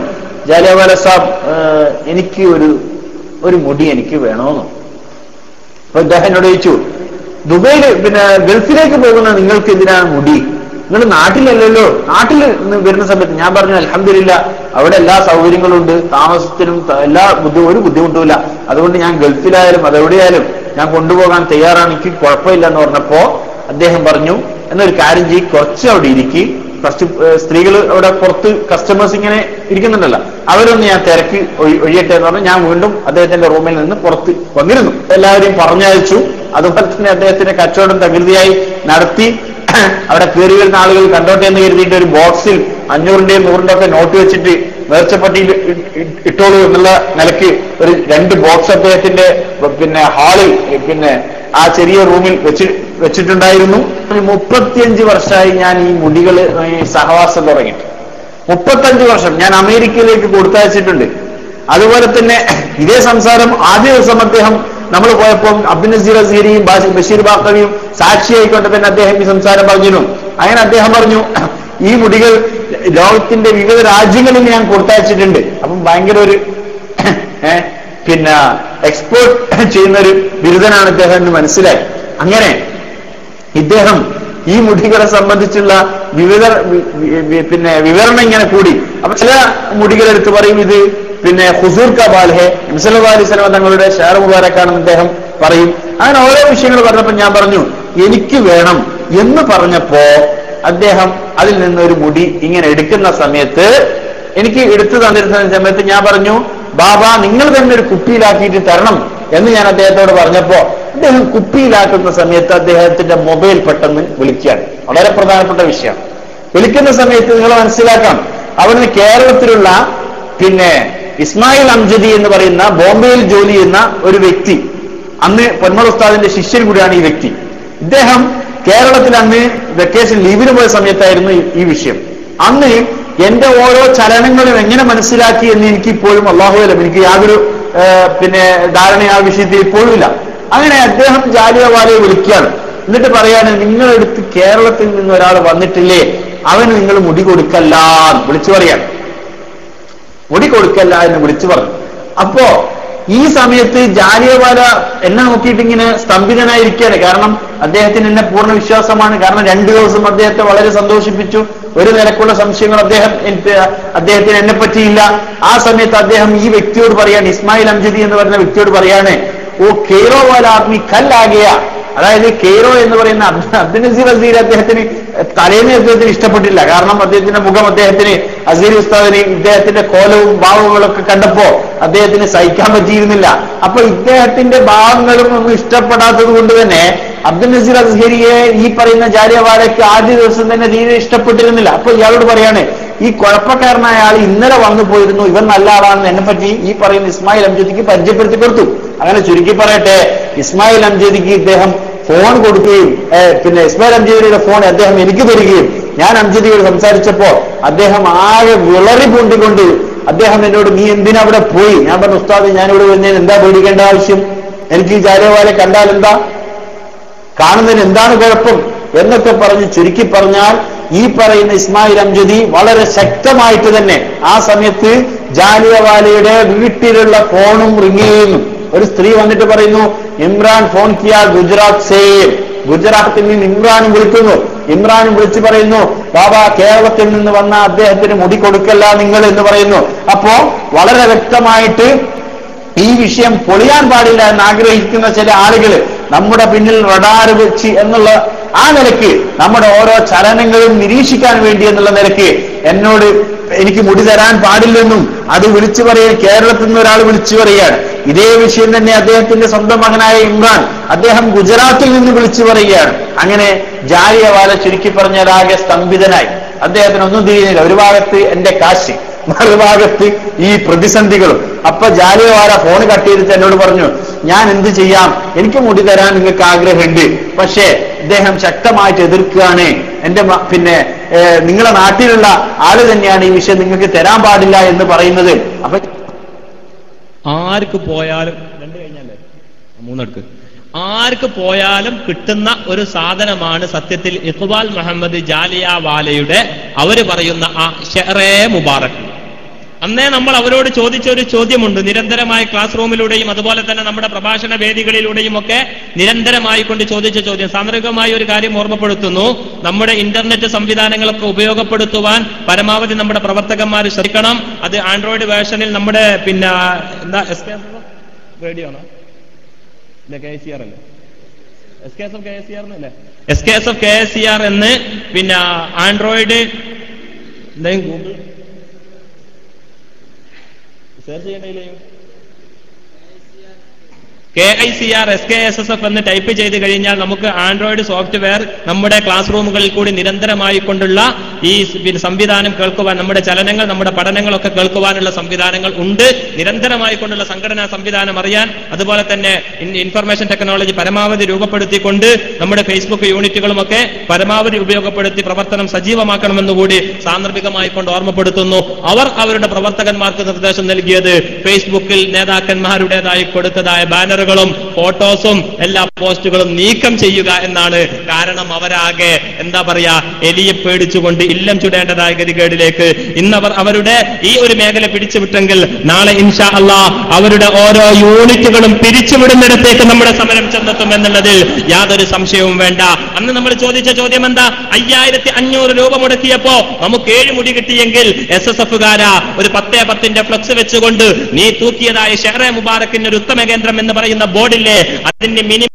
ജാലിയവാല സാബ് എനിക്ക് ഒരു ഒരു മുടി എനിക്ക് വേണമെന്നു അപ്പൊ ഇദ്ദേഹം എന്നോട് ചോദിച്ചു ദുബൈയിൽ പിന്നെ ഗൾഫിലേക്ക് പോകുന്ന നിങ്ങൾക്ക് എന്തിനാണ് മുടി? നിങ്ങൾ നാട്ടിലല്ലല്ലോ. നാട്ടിൽ വരുന്ന സമയത്ത് ഞാൻ പറഞ്ഞു അലഹമില്ല അവിടെ എല്ലാ സൗകര്യങ്ങളും ഉണ്ട് താമസത്തിനും എല്ലാ ബുദ്ധി ഒരു ബുദ്ധിമുട്ടുമില്ല. അതുകൊണ്ട് ഞാൻ ഗൾഫിലായാലും അതെവിടെയായാലും ഞാൻ കൊണ്ടുപോകാൻ തയ്യാറാണ് എനിക്ക് കുഴപ്പമില്ല എന്ന് പറഞ്ഞപ്പോ അദ്ദേഹം പറഞ്ഞു എന്നൊരു കാര്യം ചെയ്യും കുറച്ച് അവിടെ ഇരിക്കി. കുറച്ച് സ്ത്രീകൾ അവിടെ പുറത്ത് കസ്റ്റമേഴ്സ് ഇങ്ങനെ ഇരിക്കുന്നുണ്ടല്ലോ. അവരൊന്ന് ഞാൻ തിരക്ക് ഒഴി- ഒഴിയട്ടെ എന്ന് പറഞ്ഞ്. ഞാൻ വീണ്ടും അദ്ദേഹത്തിന്റെ റൂമിൽ നിന്ന് പുറത്ത് വന്നിരുന്നു. എല്ലാവരെയും പറഞ്ഞയച്ചു. അതുപോലെ തന്നെ അദ്ദേഹത്തിന്റെ കച്ചവടം തകൃതിയായി നടത്തി. അവിടെ കയറി വരുന്ന ആളുകൾ കണ്ടോട്ടെ എന്ന് കരുതിയിട്ട് ഒരു ബോക്സിൽ അഞ്ഞൂറിന്റെയും നൂറിന്റെ ഒക്കെ നോട്ട് വെച്ചിട്ട് നേർച്ചപ്പട്ടിയിൽ ഇട്ടോളൂ എന്നുള്ള നിലയ്ക്ക് ഒരു രണ്ട് ബോക്സ് അദ്ദേഹത്തിന്റെ പിന്നെ ഹാളിൽ പിന്നെ ആ ചെറിയ റൂമിൽ വെച്ച് വെച്ചിട്ടുണ്ടായിരുന്നു. മുപ്പത്തിയഞ്ച് വർഷമായി ഞാൻ ഈ മുടികൾ സഹവാസം തുടങ്ങിയിട്ട്. മുപ്പത്തഞ്ച് വർഷം ഞാൻ അമേരിക്കയിലേക്ക് കൊടുത്തയച്ചിട്ടുണ്ട്. അതുപോലെ തന്നെ ഇതേ സംസാരം ആദ്യ ദിവസം അദ്ദേഹം നമ്മൾ പോയപ്പോൾ അബ്ദുൽ നസീർ അസീരിയും ബാഷി- ബഷീർ ബാക്കവിയും സാക്ഷിയായിക്കൊണ്ട് തന്നെ അദ്ദേഹം ഈ സംസാരം പറഞ്ഞിരുന്നു. അങ്ങനെ അദ്ദേഹം പറഞ്ഞു ഈ മുടികൾ ലോകത്തിന്റെ വിവിധ രാജ്യങ്ങളിൽ ഞാൻ കൊടുത്തയച്ചിട്ടുണ്ട്. അപ്പം ഭയങ്കര ഒരു പിന്നെ എക്സ്പോർട്ട് ചെയ്യുന്ന ഒരു ബിരുദനാണ് അദ്ദേഹം എന്ന് മനസ്സിലായി. അങ്ങനെ ഇദ്ദേഹം ഈ മുടികളെ സംബന്ധിച്ചുള്ള വിവിധ പിന്നെ വിവരണം ഇങ്ങനെ കൂടി. അപ്പൊ ചില മുടികളെടുത്ത് പറയും ഇത് പിന്നെ ഹുസൂർ കബാൽഹെ ഹെ അലി സ്വലമ തങ്ങളുടെ ഷെയർ മുബാരക്കാണെന്ന് അദ്ദേഹം പറയും. അങ്ങനെ ഓരോ വിഷയങ്ങൾ പറഞ്ഞപ്പോൾ ഞാൻ പറഞ്ഞു എനിക്ക് വേണം എന്ന് പറഞ്ഞപ്പോ അദ്ദേഹം അതിൽ നിന്നൊരു മുടി ഇങ്ങനെ എടുക്കുന്ന സമയത്ത് എനിക്ക് എടുത്തു തന്നിരുന്ന സമയത്ത് ഞാൻ പറഞ്ഞു ബാബ നിങ്ങൾ തന്നെ ഒരു കുപ്പിയിലാക്കിയിട്ട് തരണം എന്ന് ഞാൻ അദ്ദേഹത്തോട് പറഞ്ഞപ്പോ അദ്ദേഹം കുപ്പിയിലാക്കുന്ന സമയത്ത് അദ്ദേഹത്തിന്റെ മൊബൈൽ പെട്ടെന്ന് വിളിക്കുകയാണ്. വളരെ പ്രധാനപ്പെട്ട വിഷയമാണ് വിളിക്കുന്ന സമയത്ത് നിങ്ങൾ മനസ്സിലാക്കാം അവിടുന്ന് കേരളത്തിലുള്ള പിന്നെ ഇസ്മായിൽ അംജദി എന്ന് പറയുന്ന ബോംബെയിൽ ജോലി ചെയ്യുന്ന ഒരു വ്യക്തി അന്ന് പൊന്മൾ ഉസ്താദിന്റെ ശിഷ്യൻ കൂടിയാണ് ഈ വ്യക്തി. ഇദ്ദേഹം കേരളത്തിൽ അന്ന് വെക്കേഷൻ ലീവിന് പോയ സമയത്തായിരുന്നു ഈ- ഈ വിഷയം. അന്ന് എന്റെ ഓരോ ചലനങ്ങളും എങ്ങനെ മനസ്സിലാക്കി എന്ന് എനിക്ക് ഇപ്പോഴും അള്ളാഹുലം എനിക്ക് യാതൊരു പിന്നെ ധാരണ ആ വിഷയത്തിൽ ഇപ്പോഴും ഇല്ല. അങ്ങനെ അദ്ദേഹം ജാലിയവാലയെ വിളിക്കുകയാണ്. എന്നിട്ട് പറയാണ് നിങ്ങളെടുത്ത് കേരളത്തിൽ നിന്ന് ഒരാൾ വന്നിട്ടില്ലേ അവന് നിങ്ങൾ മുടി കൊടുക്കല്ല വിളിച്ചു പറയാണ്. മുടി കൊടുക്കല്ല എന്ന് വിളിച്ചു പറഞ്ഞു. അപ്പോ ഈ സമയത്ത് ജാലിയവാല എന്നെ നോക്കിയിട്ട് ഇങ്ങനെ സ്തംഭിതനായിരിക്കുകയാണ്. കാരണം അദ്ദേഹത്തിന് എന്നെ പൂർണ വിശ്വാസമാണ്. കാരണം രണ്ടു ദിവസം അദ്ദേഹത്തെ വളരെ സന്തോഷിപ്പിച്ചു. ഒരു നിലക്കുള്ള സംശയങ്ങൾ അദ്ദേഹം അദ്ദേഹത്തിന് എന്നെ പറ്റിയില്ല. ആ സമയത്ത് അദ്ദേഹം ഈ വ്യക്തിയോട് പറയാണ് ഇസ്മായിൽ അംജദി എന്ന് പറയുന്ന വ്യക്തിയോട് പറയാണ് ഓ കെയ്റോ വാല ആദ്മി കല്ലാകിയ. അതായത് കെയ്റോ എന്ന് പറയുന്ന അബ്ദു- അബ്ദുൽ നസീർ അസീർ അദ്ദേഹത്തിന് തലേന്ന് അദ്ദേഹത്തിന് ഇഷ്ടപ്പെട്ടില്ല. കാരണം അദ്ദേഹത്തിന്റെ മുഖം അദ്ദേഹത്തിന് അസീർ ഉസ്താദിന് ഇദ്ദേഹത്തിന്റെ കോലവും ഭാവങ്ങളും ഒക്കെ കണ്ടപ്പോ അദ്ദേഹത്തിന് സഹിക്കാൻ പറ്റിയിരുന്നില്ല. അപ്പൊ ഇദ്ദേഹത്തിന്റെ ഭാവങ്ങളും ഒന്നും ഇഷ്ടപ്പെടാത്തത് കൊണ്ട് തന്നെ അബ്ദുൽ നസീർ അസ്ഹരിയെ ഈ പറയുന്ന ജാലിയവാലയ്ക്ക് ആദ്യ ദിവസം തന്നെ തീരെ ഇഷ്ടപ്പെട്ടിരുന്നില്ല. അപ്പൊ ഇയാളോട് പറയാണ് ഈ കുഴപ്പക്കാരനായ ആൾ ഇന്നലെ വന്നു പോയിരുന്നു. ഇവൻ നല്ല ആളാണെന്ന് എന്നെ പറ്റി ഈ പറയുന്ന ഇസ്മായിൽ അംജദിക്ക് പരിചയപ്പെടുത്തി കൊടുത്തു അങ്ങനെ ചുരുക്കി പറയട്ടെ ഇസ്മായിൽ അംജദിക്ക് ഇദ്ദേഹം ഫോൺ കൊടുക്കുകയും പിന്നെ ഇസ്മായിൽ അംജദിയുടെ ഫോൺ അദ്ദേഹം എനിക്ക് തരികയും ഞാൻ അംജദിയോട് സംസാരിച്ചപ്പോ അദ്ദേഹം ആകെ വിളറി പൂണ്ടിക്കൊണ്ട് അദ്ദേഹം എന്നോട് നീ എന്തിനാ അവിടെ പോയി? ഞാൻ പറഞ്ഞു ഉസ്താദ് ഞാനിവിടെ വന്നതിന് എന്താ പേടിക്കേണ്ട ആവശ്യം? എനിക്ക് ഈ ജാലിയവാലെ കണ്ടാൽ എന്താ? കാണുന്നതിന് എന്താണ് കുഴപ്പം എന്നൊക്കെ പറഞ്ഞ് ചുരുക്കി പറഞ്ഞാൽ ഈ പറയുന്ന ഇസ്മായിൽ അംജദി വളരെ ശക്തമായിട്ട് തന്നെ ആ സമയത്ത് ജാലിയവാലയുടെ വീട്ടിലുള്ള ഫോണും റിങ് ചെയ്യുന്നു. ഒരു സ്ത്രീ വന്നിട്ട് പറയുന്നു ഇമ്രാൻ ഫോൺ കിയ ഗുജറാത്ത് സേ. ഗുജറാത്തിൽ നിന്ന് ഇമ്രാനും വിളിക്കുന്നു. ഇമ്രാനും വിളിച്ചു പറയുന്നു ബാബ കേരളത്തിൽ നിന്ന് വന്ന അദ്ദേഹത്തിന് മുടി കൊടുക്കല്ല നിങ്ങൾ എന്ന് പറയുന്നു. അപ്പോ വളരെ വ്യക്തമായിട്ട് ഈ വിഷയം പൊളിയാൻ പാടില്ല എന്ന് ആഗ്രഹിക്കുന്ന ചില ആളുകൾ നമ്മുടെ പിന്നിൽ റഡാർ വെച്ച് എന്നുള്ള ആ നിലയ്ക്ക് നമ്മുടെ ഓരോ ചലനങ്ങളും നിരീക്ഷിക്കാൻ വേണ്ടി എന്നുള്ള നിലയ്ക്ക് എന്നോട് എനിക്ക് മുടി തരാൻ പാടില്ലെന്നും അത് വിളിച്ചു പറയാൻ കേരളത്തിൽ നിന്ന് ഒരാൾ വിളിച്ചു പറയുകയാണ് ഇതേ വിഷയം തന്നെ അദ്ദേഹത്തിന്റെ സ്വന്തം മകനായ ഇമ്രാൻ അദ്ദേഹം ഗുജറാത്തിൽ നിന്ന് വിളിച്ചു പറയുകയാണ് അങ്ങനെ ജാലിയവാല ചുരുക്കി പറഞ്ഞാൽ ആകെ സ്തംഭിതനായി. അദ്ദേഹത്തിന് ഒന്നും തിരിയുന്നില്ല. ഒരു ഭാഗത്ത് എന്റെ കാശ്. മറുഭാഗത്ത് ഈ പ്രതിസന്ധികളും. അപ്പൊ ജാലിയവാല ഫോൺ കട്ട് ചെയ്തിട്ട് എന്നോട് പറഞ്ഞു ഞാൻ എന്ത് ചെയ്യാം? എനിക്ക് മുടി തരാൻ നിങ്ങൾക്ക് ആഗ്രഹമുണ്ട്. പക്ഷേ ഇദ്ദേഹം ശക്തമായിട്ട് എതിർക്കുകയാണ്. എന്റെ പിന്നെ നിങ്ങളെ നാട്ടിലുള്ള ആൾ തന്നെയാണ് ഈ വിഷയം നിങ്ങൾക്ക് തരാൻ പാടില്ല എന്ന് പറയുന്നത്. അപ്പൊ ആർക്ക് പോയാലും രണ്ട് കഴിഞ്ഞല്ലേ? മൂന്നെടുക്ക്. ആർക്ക് പോയാലും കിട്ടുന്ന ഒരു സാധനമാണ് സത്യത്തിൽ ഇഖ്ബാൽ മുഹമ്മദ് ജാലിയ വാലയുടെ അവർ പറയുന്ന ആ ഷെറേ മുബാറക്. അന്നേ നമ്മൾ അവരോട് ചോദിച്ച ഒരു ചോദ്യമുണ്ട്. നിരന്തരമായി ക്ലാസ് റൂമിലൂടെയും അതുപോലെ തന്നെ നമ്മുടെ പ്രഭാഷണ വേദികളിലൂടെയും ഒക്കെ നിരന്തരമായി കൊണ്ട് ചോദിച്ച ചോദ്യം. സാന്ദർഭികമായ ഒരു കാര്യം ഓർമ്മപ്പെടുത്തുന്നു. നമ്മുടെ ഇന്റർനെറ്റ് സംവിധാനങ്ങളൊക്കെ ഉപയോഗപ്പെടുത്തുവാൻ പരമാവധി നമ്മുടെ പ്രവർത്തകന്മാർ ശ്രമിക്കണം അത് ആൻഡ്രോയിഡ് വേർഷനിൽ നമ്മുടെ പിന്നെ എന്താ എസ് കെ റേഡിയോ അല്ലേ? S K S F K S C R എന്ന് പിന്നെ ആൻഡ്രോയിഡ് എന്തെങ്കിലും ഗൂഗിൾ സെർച്ച് ചെയ്യണ്ടേ K I C R S K S S F എന്ന് ടൈപ്പ് ചെയ്ത് കഴിഞ്ഞാൽ നമുക്ക് ആൻഡ്രോയിഡ് സോഫ്റ്റ്വെയർ നമ്മുടെ ക്ലാസ് റൂമുകളിൽ കൂടി നിരന്തരമായി കൊണ്ടുള്ള ഈ സംവിധാനം കേൾക്കുവാൻ നമ്മുടെ ചലനങ്ങൾ നമ്മുടെ പഠനങ്ങളൊക്കെ കേൾക്കുവാനുള്ള സംവിധാനങ്ങൾ ഉണ്ട്. നിരന്തരമായി കൊണ്ടുള്ള സംഘടനാ സംവിധാനം അറിയാൻ അതുപോലെ തന്നെ ഇൻഫർമേഷൻ ടെക്നോളജി പരമാവധി രൂപപ്പെടുത്തിക്കൊണ്ട് നമ്മുടെ ഫേസ്ബുക്ക് യൂണിറ്റുകളുമൊക്കെ പരമാവധി ഉപയോഗപ്പെടുത്തി പ്രവർത്തനം സജീവമാക്കണമെന്നുകൂടി സാന്ദർഭികമായി കൊണ്ട് ഓർമ്മപ്പെടുത്തുന്നു. അവർ അവരുടെ പ്രവർത്തകന്മാർക്ക് നിർദ്ദേശം നൽകിയത് ഫേസ്ബുക്കിൽ നേതാക്കന്മാരുടേതായി കൊടുത്തതായ ബാനറുകളും ഫോട്ടോസും എല്ലാ പോസ്റ്റുകളും നീക്കം ചെയ്യുക എന്നാണ് കാരണം അവരാകെ എന്താ പറയാ എലിയെ പേടിച്ചുകൊണ്ട് ഇല്ലം ചുടേണ്ടതായ ഗതികേടിലേക്ക് ഇന്നവർ അവരുടെ ഈ ഒരു മേഖല പിടിച്ചുവിട്ടെങ്കിൽ നാളെ ഇൻഷാ അള്ളാ അവരുടെ ഓരോ യൂണിറ്റുകളും പിരിച്ചുവിടുന്നിടത്തേക്ക് നമ്മുടെ സമരം ചെന്നെത്തും എന്നുള്ളതിൽ യാതൊരു സംശയവും വേണ്ട. അന്ന് നമ്മൾ ചോദിച്ച ചോദ്യം എന്താ? അയ്യായിരത്തി അഞ്ഞൂറ് രൂപ മുടക്കിയപ്പോ നമുക്ക് ഏഴ് മുടി കിട്ടിയെങ്കിൽ എസ് എസ് എഫുകാരാ ഒരു പത്തേ പത്തിന്റെ ഫ്ലക്സ് വെച്ചുകൊണ്ട് നീ തൂക്കിയതായ ഷെഹറെ മുബാറക്കിന്റെ ഒരു ഉത്തമ കേന്ദ്രം എന്ന് പറയുന്ന ബോർഡില്ലേ അതിന്റെ മിനിമം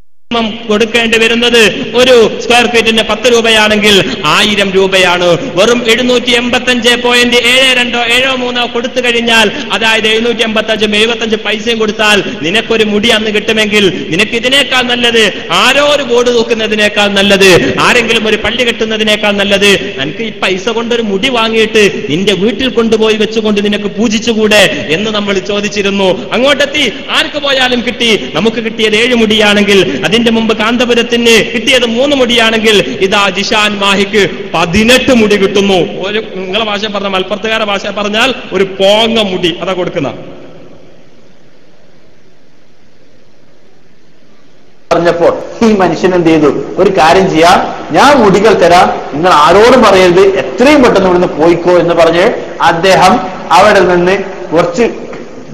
കൊടുക്കേണ്ടി വരുന്നത് ഒരു സ്ക്വയർ ഫീറ്റിന് പത്ത് രൂപയാണെങ്കിൽ ആയിരം രൂപയാണ്. വെറും എഴുന്നൂറ്റി എൺപത്തഞ്ച് പോയിന്റ് ഏഴ് രണ്ടോ ഏഴോ മൂന്നോ കൊടുത്തു കഴിഞ്ഞാൽ അതായത് എഴുന്നൂറ്റി എൺപത്തഞ്ചും എഴുപത്തഞ്ച് പൈസയും കൊടുത്താൽ നിനക്കൊരു മുടി അന്ന് കിട്ടുമെങ്കിൽ നിനക്ക് ഇതിനേക്കാൾ നല്ലത് ആരോ ഒരു ബോർഡ് തൂക്കുന്നതിനേക്കാൾ നല്ലത് ആരെങ്കിലും ഒരു പള്ളി കെട്ടുന്നതിനേക്കാൾ നല്ലത്. നിനക്ക് ഈ പൈസ കൊണ്ടൊരു മുടി വാങ്ങിയിട്ട് നിന്റെ വീട്ടിൽ കൊണ്ടുപോയി വെച്ചുകൊണ്ട് നിനക്ക് പൂജിച്ചുകൂടെ എന്ന് നമ്മൾ ചോദിച്ചിരുന്നു. അങ്ങോട്ടെത്തി ആർക്ക് പോയാലും കിട്ടി. നമുക്ക് കിട്ടിയത് ഏഴ് മുടിയാണെങ്കിൽ അതിന്റെ മുമ്പ് കാന്തപുരത്തിന് കിട്ടിയത് മൂന്ന് മുടിയാണെങ്കിൽ ഇതാ ജിഷാൻ മാഹിക്ക് പതിനെട്ട് മുടി കിട്ടുന്നു. ഒരു നിങ്ങളെ ഭാഷ പറഞ്ഞ മലപ്പുറത്തുകാരുടെ ഭാഷ പറഞ്ഞാൽ ഒരു പോങ്ങ മുടി അതാ കൊടുക്കുന്ന. പറഞ്ഞപ്പോൾ ഈ മനുഷ്യൻ എന്ത് ചെയ്തു? ഒരു കാര്യം ചെയ്യാ ഞാൻ മുടികൾ തരാം നിങ്ങൾ ആരോടും പറയരുത് എത്രയും പെട്ടെന്ന് ഇവിടുന്ന് പോയിക്കോ എന്ന് പറഞ്ഞ് അദ്ദേഹം അവിടെ നിന്ന് കുറച്ച്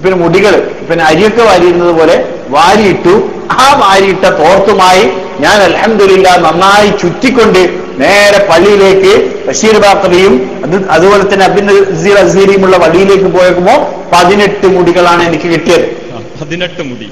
പിന്നെ മുടികൾ പിന്നെ അരിയൊക്കെ വാരിയിരുന്നത് പോലെ വാരിയിട്ടു ആ വാരിയിട്ട തോർത്തുമായി ഞാൻ അലഹമില്ല നന്നായി ചുറ്റിക്കൊണ്ട് നേരെ പള്ളിയിലേക്ക് ബഷീർ ബാക്കറിയും അത് അതുപോലെ തന്നെ അബിൻ നസീർ അസീറിയുമുള്ള പള്ളിയിലേക്ക് പോയപ്പോ പതിനെട്ട് മുടികളാണ് എനിക്ക് കിട്ടിയത്. പതിനെട്ട് മുടി.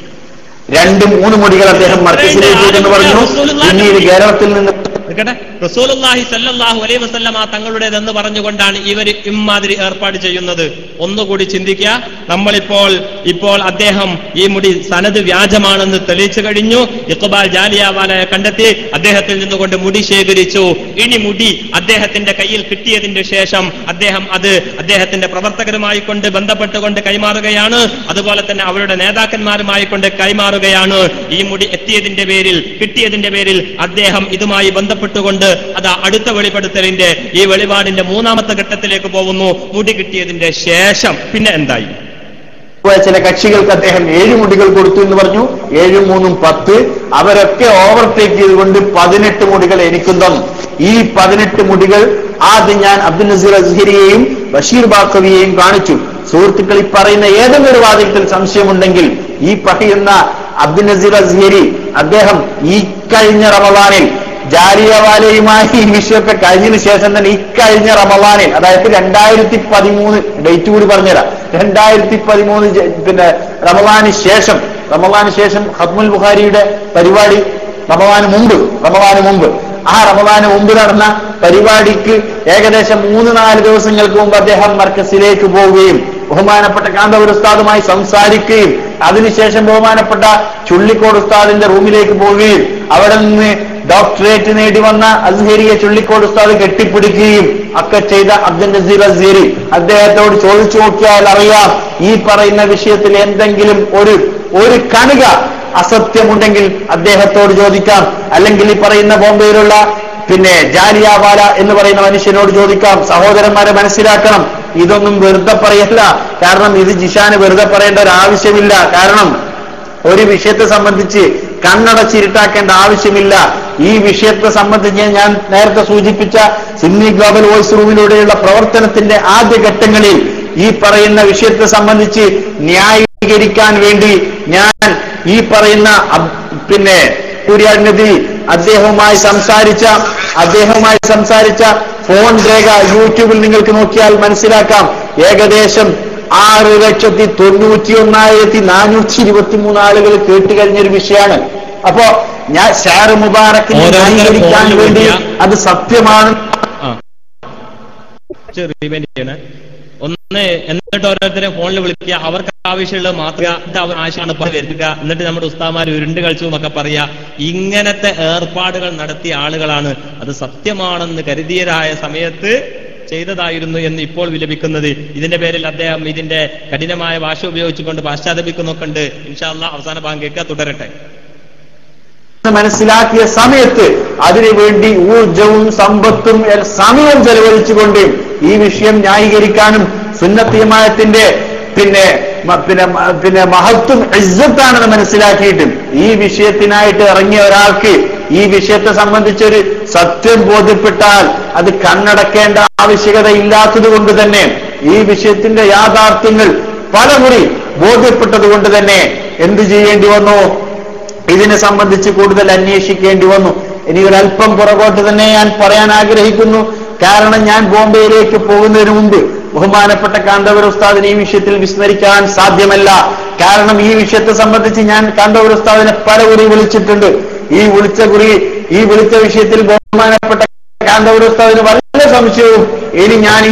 രണ്ട് മൂന്ന് മുടികൾ അദ്ദേഹം മർക്കസിലേക്ക് എന്ന് പറഞ്ഞു പിന്നീട് കേരളത്തിൽ നിന്ന് നിൽക്കട്ടെ റസൂലുള്ളാഹി സല്ലല്ലാഹു അലൈഹി വസല്ലമ തങ്ങളുടേതെന്ന് പറഞ്ഞുകൊണ്ടാണ് ഇവർ ഇമ്മാതിരി ഏർപ്പാട് ചെയ്യുന്നത്. ഒന്നുകൂടി ചിന്തിക്കുക. നമ്മളിപ്പോൾ ഇപ്പോൾ അദ്ദേഹം ഈ മുടി സനത് വ്യാജമാണെന്ന് തെളിയിച്ചു കഴിഞ്ഞു. ഇക്ബാൽ ജാലിയാവാലയെ കണ്ടെത്തി അദ്ദേഹത്തിൽ നിന്നുകൊണ്ട് മുടി ശേഖരിച്ചു. ഇനി മുടി അദ്ദേഹത്തിന്റെ കയ്യിൽ കിട്ടിയതിന്റെ ശേഷം അദ്ദേഹം അത് അദ്ദേഹത്തിന്റെ പ്രവർത്തകരുമായി കൊണ്ട് ബന്ധപ്പെട്ടുകൊണ്ട് കൈമാറുകയാണ്. അതുപോലെ തന്നെ അവരുടെ നേതാക്കന്മാരുമായി കൊണ്ട് കൈമാറുകയാണ്. ഈ മുടി എത്തിയതിന്റെ പേരിൽ കിട്ടിയതിന്റെ പേരിൽ അദ്ദേഹം ഇതുമായി ബന്ധപ്പെട്ടുകൊണ്ട് അത് അടുത്ത വെളിപ്പെടുത്തലിന്റെ ഈ വെളിപാടിന്റെ മൂന്നാമത്തെ ഘട്ടത്തിലേക്ക് പോകുന്നു. മുടി കിട്ടിയതിന്റെ ശേഷം പിന്നെ എന്തായി? ചില കക്ഷികൾക്ക് അദ്ദേഹം ഏഴ് മുടികൾ കൊടുത്തു എന്ന് പറഞ്ഞു. ഏഴും മൂന്നും പത്ത്. അവരൊക്കെ ഓവർടേക്ക് ചെയ്തുകൊണ്ട് പതിനെട്ട് മുടികൾ എനിക്കും തന്നു ഈ പതിനെട്ട് മുടികൾ ആദ്യം ഞാൻ അബ്ദുൽ നസീർ അസ്ഹരിയെയും ബഷീർ ബാക്കവിയെയും കാണിച്ചു. സുഹൃത്തുക്കൾ ഈ പറയുന്ന ഏതെങ്കിലും ഒരു വാദത്തിൽ സംശയമുണ്ടെങ്കിൽ ഈ പറയുന്ന അബ്ദുൽ നസീർ അസ്ഹരി അദ്ദേഹം ഈ കഴിഞ്ഞ റമദാനിൽ ജാലിയവാലയുമായി ഈ വിഷയമൊക്കെ കഴിഞ്ഞതിന് ശേഷം തന്നെ ഇക്കഴിഞ്ഞ റമദാനിൽ അതായത് രണ്ടായിരത്തി പതിമൂന്ന് ഡേറ്റ് കൂടി പറഞ്ഞുതരാം. രണ്ടായിരത്തി പതിമൂന്ന് പിന്നെ റമദാന് ശേഷം റമദാന് ശേഷം ഹത്മുൽ ബുഖാരിയുടെ പരിപാടി റമദാന് മുമ്പ് റമദാന് മുമ്പ്. ആ റമദാന് മുമ്പ് നടന്ന പരിപാടിക്ക് ഏകദേശം മൂന്ന് നാല് ദിവസങ്ങൾക്ക് മുമ്പ് അദ്ദേഹം മർക്കസിലേക്ക് പോവുകയും ബഹുമാനപ്പെട്ട കാന്തപുര ഉസ്താദുമായി സംസാരിക്കുകയും അതിനുശേഷം ബഹുമാനപ്പെട്ട ചുള്ളിക്കോട് ഉസ്താദിന്റെ റൂമിലേക്ക് പോവുകയും അവിടെ നിന്ന് ഡോക്ടറേറ്റ് നേടി വന്ന അസ്ഹരിയെ ചുള്ളിക്കോട് ഉസ്താദ് കെട്ടിപ്പിടിക്കുകയും ഒക്കെ ചെയ്ത അബ്ദുൽ നസീർ അസ്ഹരി അദ്ദേഹത്തോട് ചോദിച്ചു നോക്കിയാൽ അറിയാം ഈ പറയുന്ന വിഷയത്തിൽ എന്തെങ്കിലും ഒരു ഒരു കണിക അസത്യമുണ്ടെങ്കിൽ അദ്ദേഹത്തോട് ചോദിക്കാം. അല്ലെങ്കിൽ ഈ പറയുന്ന ബോംബെയിലുള്ള പിന്നെ ജാലിയാവാല എന്ന് പറയുന്ന മനുഷ്യനോട് ചോദിക്കാം. സഹോദരന്മാരെ മനസ്സിലാക്കണം. ഇതൊന്നും വെറുതെ പറയല്ല. കാരണം ഇത് ജിഷാന് വെറുതെ പറയേണ്ട ഒരു ആവശ്യമില്ല. കാരണം ഒരു വിഷയത്തെ സംബന്ധിച്ച് കണ്ണടച്ചിരുട്ടാക്കേണ്ട ആവശ്യമില്ല. ഈ വിഷയത്തെ സംബന്ധിച്ച് ഞാൻ നേരത്തെ സൂചിപ്പിച്ച സിന്നി ഗ്ലോബൽ വോയിസ് റൂമിലൂടെയുള്ള പ്രവർത്തനത്തിന്റെ ആദ്യഘട്ടങ്ങളിൽ ഈ പറയുന്ന വിഷയത്തെ സംബന്ധിച്ച് ന്യായീകരിക്കാൻ വേണ്ടി ഞാൻ ഈ പറയുന്ന പിന്നെ കുര്യാനബി അദ്ദേഹവുമായി സംസാരിച്ച അദ്ദേഹവുമായി സംസാരിച്ച ഫോൺ രേഖ യൂട്യൂബിൽ നിങ്ങൾക്ക് നോക്കിയാൽ മനസ്സിലാക്കാം. ഏകദേശം ആറ് ലക്ഷത്തി തൊണ്ണൂറ്റി ഒന്നായിരത്തി നാനൂറ്റി ഇരുപത്തി മൂന്ന് ആളുകൾ കേട്ടുകഴിഞ്ഞൊരു വിഷയമാണ്. അപ്പോ ഞാൻ ഷാർ മുബാറക്കിനെ ന്യായീകരിക്കാൻ വേണ്ടി അത് സത്യമാണ്. ഒന്ന് എന്നിട്ട് ഓരോരുത്തരെ ഫോണിൽ വിളിക്കുക. അവർക്ക് ആവശ്യമുള്ളത് മാത്രം എന്നിട്ട് അവർ ആശയാണ് വരുത്തുക. എന്നിട്ട് നമ്മുടെ ഉസ്താമാർ ഉരുണ്ട് കളിച്ചും ഒക്കെ പറയാ ഇങ്ങനത്തെ ഏർപ്പാടുകൾ നടത്തിയ ആളുകളാണ്. അത് സത്യമാണെന്ന് കരുതിയരായ സമയത്ത് ചെയ്തതായിരുന്നു എന്ന് ഇപ്പോൾ വിലപിക്കുന്നത്. ഇതിന്റെ പേരിൽ അദ്ദേഹം ഇതിന്റെ കഠിനമായ ഭാഷ ഉപയോഗിച്ചുകൊണ്ട് പാശ്ചാത്യപിക്കുന്നൊക്കെ ഉണ്ട്. ഇൻഷാല്ല അവസാന ഭാഗം കേൾക്കുക. തുടരട്ടെ. മനസ്സിലാക്കിയ സമയത്ത് അതിനുവേണ്ടി ഊർജവും സമ്പത്തും സമയം ചെലവഴിച്ചുകൊണ്ട് ഈ വിഷയം ന്യായീകരിക്കാനും സുന്നത്തിയമായത്തിന്റെ പിന്നെ പിന്നെ പിന്നെ മഹത്വം ഇജ്ജത്താണെന്ന് മനസ്സിലാക്കിയിട്ടും ഈ വിഷയത്തിനായിട്ട് ഇറങ്ങിയ ഒരാൾക്ക് ഈ വിഷയത്തെ സംബന്ധിച്ചൊരു സത്യം ബോധ്യപ്പെട്ടാൽ അത് കണ്ണടക്കേണ്ട ആവശ്യകത ഇല്ലാത്തത് കൊണ്ട് തന്നെ ഈ വിഷയത്തിന്റെ യാഥാർത്ഥ്യങ്ങൾ പലമുറി ബോധ്യപ്പെട്ടത് കൊണ്ട് തന്നെ എന്ത് ചെയ്യേണ്ടി വന്നു? ഇതിനെ സംബന്ധിച്ച് കൂടുതൽ അന്വേഷിക്കേണ്ടി വന്നു. ഇനി ഒരല്പം പുറകോട്ട് തന്നെ ഞാൻ പറയാൻ ആഗ്രഹിക്കുന്നു. കാരണം ഞാൻ ബോംബെയിലേക്ക് പോകുന്നതിന് മുമ്പ് ബഹുമാനപ്പെട്ട കാന്തപുര ഉസ്താദിനെ ഈ വിഷയത്തിൽ വിസ്മരിക്കാൻ സാധ്യമല്ല. കാരണം ഈ വിഷയത്തെ സംബന്ധിച്ച് ഞാൻ കാന്തപുര ഉസ്താദിനെ പല കുറി വിളിച്ചിട്ടുണ്ട്. ഈ വിളിച്ച കുറി ഈ വിളിച്ച വിഷയത്തിൽ ബഹുമാനപ്പെട്ട കാന്തപുര ഉസ്താദിന് വളരെ സംശയവും? ഇനി ഞാൻ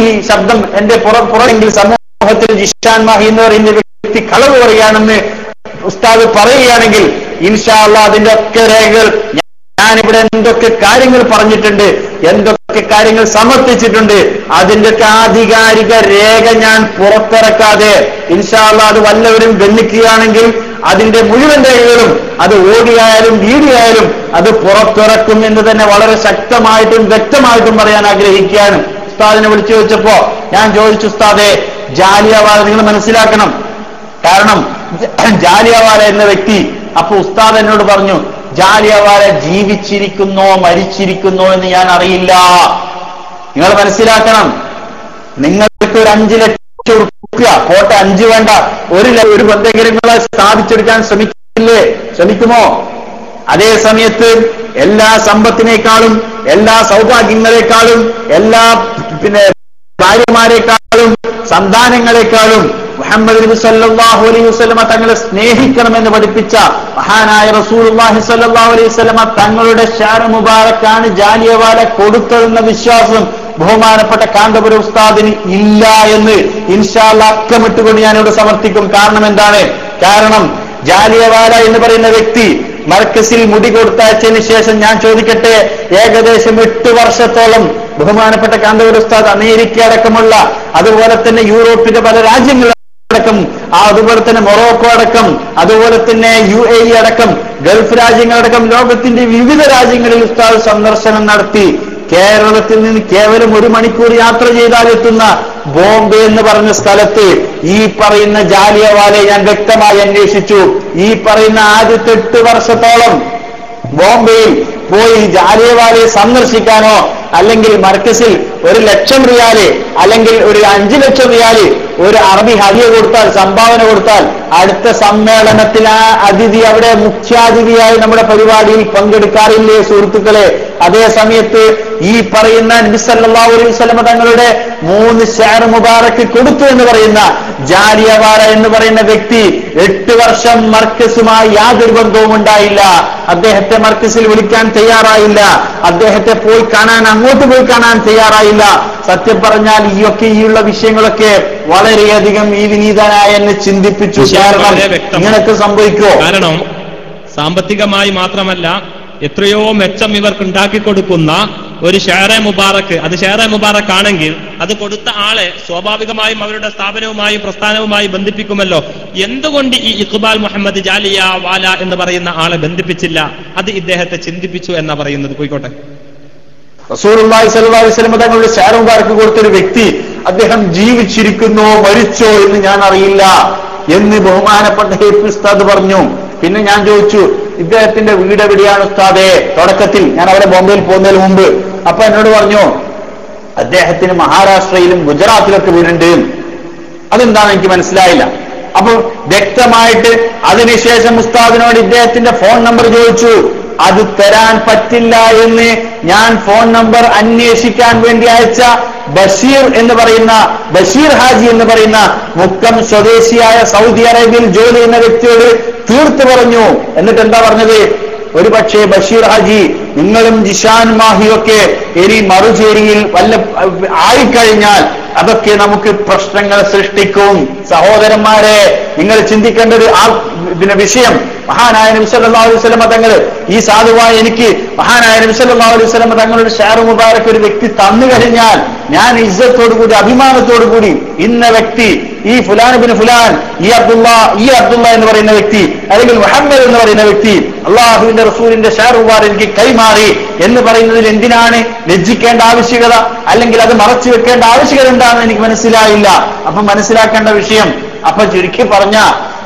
ഈ ശബ്ദം എന്റെ പുറ പുറമെങ്കിൽ സമൂഹത്തിൽ ജിഷാൻ മാഹി എന്ന് പറയുന്ന വ്യക്തി കളവ് പറയുകയാണെന്ന് ഉസ്താദ് പറയുകയാണെങ്കിൽ ഇൻഷാല്ല അതിന്റെ ഒക്കെ രേഖകൾ ഞാനിവിടെ എന്തൊക്കെ കാര്യങ്ങൾ പറഞ്ഞിട്ടുണ്ട് എന്തൊക്കെ കാര്യങ്ങൾ സമർപ്പിച്ചിട്ടുണ്ട് അതിന്റെ ഒക്കെ ആധികാരിക രേഖ ഞാൻ പുറത്തിറക്കാതെ ഇൻഷാല്ല അത് വല്ലവരും ഗണ്ണിക്കുകയാണെങ്കിൽ അതിന്റെ മുഴുവൻ രേഖകളും അത് ഓടിയായാലും വീടിയായാലും അത് പുറത്തിറക്കും എന്ന് തന്നെ വളരെ ശക്തമായിട്ടും വ്യക്തമായിട്ടും പറയാൻ ആഗ്രഹിക്കുകയാണ്. ഉസ്താദിനെ വിളിച്ചു ചോദിച്ചപ്പോ ഞാൻ ചോദിച്ചു ഉസ്താദെ ജാലിയവാദ നിങ്ങൾ മനസ്സിലാക്കണം. കാരണം ജാലിയവാല എന്ന വ്യക്തി അപ്പൊ ഉസ്താദ് എന്നോട് പറഞ്ഞു ജാലിയവാല ജീവിച്ചിരിക്കുന്നോ മരിച്ചിരിക്കുന്നോ എന്ന് ഞാൻ അറിയില്ല. നിങ്ങൾ മനസ്സിലാക്കണം. നിങ്ങൾക്ക് ഒരു അഞ്ചു ലക്ഷം റുപ്യ കോട്ട അഞ്ചു വേണ്ട. ഒരു ഒരു ബന്ധഗ്രഹങ്ങളെ സ്ഥാപിച്ചെടുക്കാൻ ശ്രമിക്കില്ലേ? ശ്രമിക്കുമോ? അതേ സമയത്ത് എല്ലാ സമ്പത്തിനേക്കാളും എല്ലാ സൗഭാഗ്യങ്ങളെക്കാളും എല്ലാ പിന്നെ ഭാര്യമാരെക്കാളും സന്താനങ്ങളെക്കാളും മുഹമ്മദ് നബി സല്ലല്ലാഹു അലൈഹി വസല്ലമ തങ്ങളെ സ്നേഹിക്കണമെന്ന് പഠിപ്പിച്ച മഹാനായ റസൂലുള്ളാഹി സല്ലല്ലാഹു അലൈഹി വസല്ലമ തങ്ങളുടെ ഷാര മുബാറക്കാണ് ജാലിയവാല കൊടുത്തതെന്ന വിശ്വാസം ബഹുമാനപ്പെട്ട കാന്തപുര ഉസ്താദിന് ഇല്ല എന്ന് ഇൻഷാല്ല അക്കമിട്ടുകൊണ്ട് ഞാനിവിടെ സമർത്ഥിക്കും. കാരണം എന്താണ്? കാരണം ജാലിയവാല എന്ന് പറയുന്ന വ്യക്തി മർക്കസിൽ മുടി കൊടുത്തയച്ചതിന് ശേഷം ഞാൻ ചോദിക്കട്ടെ ഏകദേശം എട്ട് വർഷത്തോളം ബഹുമാനപ്പെട്ട കാന്തപുര ഉസ്താദ് അമേരിക്ക അടക്കമുള്ള അതുപോലെ തന്നെ യൂറോപ്പിന്റെ പല രാജ്യങ്ങൾ അടക്കം അതുപോലെ തന്നെ മൊറോക്കോ അടക്കം അതുപോലെ തന്നെ യു എ ഇ അടക്കം ഗൾഫ് രാജ്യങ്ങളടക്കം ലോകത്തിന്റെ വിവിധ രാജ്യങ്ങളിൽ ഉസ്താദ് സന്ദർശനം നടത്തി. കേരളത്തിൽ നിന്ന് കേവലം ഒരു മണിക്കൂർ യാത്ര ചെയ്താൽ എത്തുന്ന ബോംബെ എന്ന് പറഞ്ഞ സ്ഥലത്ത് ഈ പറയുന്ന ജാലിയവാലെ ഞാൻ വ്യക്തമായി അന്വേഷിച്ചു. ഈ പറയുന്ന ആദ്യത്തെ എട്ട് വർഷത്തോളം ബോംബെയിൽ പോയി ജാലിയവാലയെ സന്ദർശിക്കാനോ അല്ലെങ്കിൽ മർക്കസിൽ ഒരു ലക്ഷം റിയാൽ അല്ലെങ്കിൽ ഒരു അഞ്ചു ലക്ഷം റിയാൽ ഒരു അറബി ഹരിയ കൊടുത്താൽ സംഭാവന കൊടുത്താൽ അടുത്ത സമ്മേളനത്തിൽ ആ അതിഥി അവിടെ മുഖ്യാതിഥിയായി നമ്മുടെ പരിപാടിയിൽ പങ്കെടുക്കാറില്ലേ സുഹൃത്തുക്കളെ? അതേ സമയത്ത് ഈ പറയുന്ന വസല്ലമ തങ്ങളുടെ മൂന്ന് ഷെയർ മുബാറക്ക് കൊടുത്തു എന്ന് പറയുന്ന ജാലിയവാറ എന്ന് പറയുന്ന വ്യക്തി എട്ട് വർഷം മർക്കസുമായി യാതൊരു ബന്ധവും ഉണ്ടായില്ല. അദ്ദേഹത്തെ മർക്കസിൽ വിളിക്കാൻ തയ്യാറായില്ല. അദ്ദേഹത്തെ പോയി കാണാൻ അങ്ങോട്ട് പോയി കാണാൻ തയ്യാറായില്ല സത്യം പറഞ്ഞാൽ ഈ ഈയൊക്കെ ഈയുള്ള വിഷയങ്ങളൊക്കെ വളരെയധികം ഈ വിനീതനായ എന്നെ ചിന്തിപ്പിച്ചു കാരണം ഇങ്ങനൊക്കെ സംഭവിക്കോ കാരണം സാമ്പത്തികമായി മാത്രമല്ല എത്രയോ മെച്ചം ഇവർക്ക് ഉണ്ടാക്കി കൊടുക്കുന്ന ഒരു ഷേറെ മുബാറക്ക് അത് ഷേറെ മുബാറക്ക് ആണെങ്കിൽ അത് കൊടുത്ത ആളെ സ്വാഭാവികമായും അവരുടെ സ്ഥാപനവുമായി പ്രസ്ഥാനവുമായി ബന്ധിപ്പിക്കുമല്ലോ. എന്തുകൊണ്ട് ഈ ഇഖ്ബാൽ മുഹമ്മദ് ജാലിയ വാല എന്ന് പറയുന്ന ആളെ ബന്ധിപ്പിച്ചില്ല? അത് ഇദ്ദേഹത്തെ ചിന്തിപ്പിച്ചു എന്നാ പറയുന്നത്. പോയിക്കോട്ടെ. സ്വല്ലല്ലാഹു അലൈഹി വസല്ലം തങ്ങളുടെ ശാരമുബാർക്ക് കൊടുത്ത കൊടുത്തൊരു വ്യക്തി അദ്ദേഹം ജീവിച്ചിരിക്കുന്നോ മരിച്ചോ എന്ന് ഞാൻ അറിയില്ല എന്ന് ബഹുമാനപ്പെട്ട ഹെ ഉസ്താദ് പറഞ്ഞു. പിന്നെ ഞാൻ ചോദിച്ചു ഇദ്ദേഹത്തിന്റെ വീട് എവിടെയാണ് ഉസ്താദേ? തുടക്കത്തിൽ ഞാൻ അവരെ ബോംബെയിൽ പോകുന്നതിന് മുമ്പ്. അപ്പൊ എന്നോട് പറഞ്ഞു അദ്ദേഹത്തിന് മഹാരാഷ്ട്രയിലും ഗുജറാത്തിലൊക്കെ വീടുണ്ട്. അതെന്താണ് എനിക്ക് മനസ്സിലായില്ല. അപ്പൊ വ്യക്തമായിട്ട് അതിനുശേഷം ഉസ്താദിനോട് ഇദ്ദേഹത്തിന്റെ ഫോൺ നമ്പർ ചോദിച്ചു. അത് തരാൻ പറ്റില്ല എന്ന് ഞാൻ ഫോൺ നമ്പർ അന്വേഷിക്കാൻ വേണ്ടി അയച്ച ബഷീർ എന്ന് പറയുന്ന ബഷീർ ഹാജി എന്ന് പറയുന്ന മുക്കം സ്വദേശിയായ സൗദി അറേബ്യയിൽ ജോലി ചെയ്യുന്ന വ്യക്തിയോട് തീർത്തു പറഞ്ഞു. എന്നിട്ട് എന്താ പറഞ്ഞത്? ഒരു പക്ഷേ ബഷീർ ഹാജി നിങ്ങളും ജിഷാൻ മാഹിയൊക്കെ ഇനി മറുചേരിയിൽ വല്ല ആയിക്കഴിഞ്ഞാൽ അതൊക്കെ നമുക്ക് പ്രശ്നങ്ങൾ സൃഷ്ടിക്കും. സഹോദരന്മാരെ നിങ്ങൾ ചിന്തിക്കേണ്ടത് ആ പിന്നെ വിഷയം മഹാനായ നബിസല്ലാ അലൈഹി ഈ സാധുവായ എനിക്ക് മഹാനായ നബിസല്ലാ അലൈഹി തങ്ങളുടെ ഷാറു മുബാരക്ക് ഒരു വ്യക്തി തന്നു കഴിഞ്ഞാൽ ഞാൻ ഇജ്ജത്തോടുകൂടി അഭിമാനത്തോടുകൂടി ഇന്ന വ്യക്തി ഈ ഫുലാനുബിന് ഫുലാൻ ഈ അബ്ദുള്ള ഈ അബ്ദുള്ള എന്ന് പറയുന്ന വ്യക്തി അല്ലെങ്കിൽ മുഹമ്മദ് എന്ന് പറയുന്ന വ്യക്തി അള്ളാഹുവിന്റെ റസൂലിന്റെ ഷാറു മുബാർ എനിക്ക് കൈമാറി എന്ന് പറയുന്നതിൽ എന്തിനാണ്? ലജ്ജിക്കേണ്ട ആവശ്യകത അല്ലെങ്കിൽ അത് മറച്ചു വെക്കേണ്ട ആവശ്യകത എന്താണെന്ന് എനിക്ക് മനസ്സിലായില്ല. അപ്പൊ മനസ്സിലാക്കേണ്ട വിഷയം അപ്പൊ ചുരുക്കി പറഞ്ഞ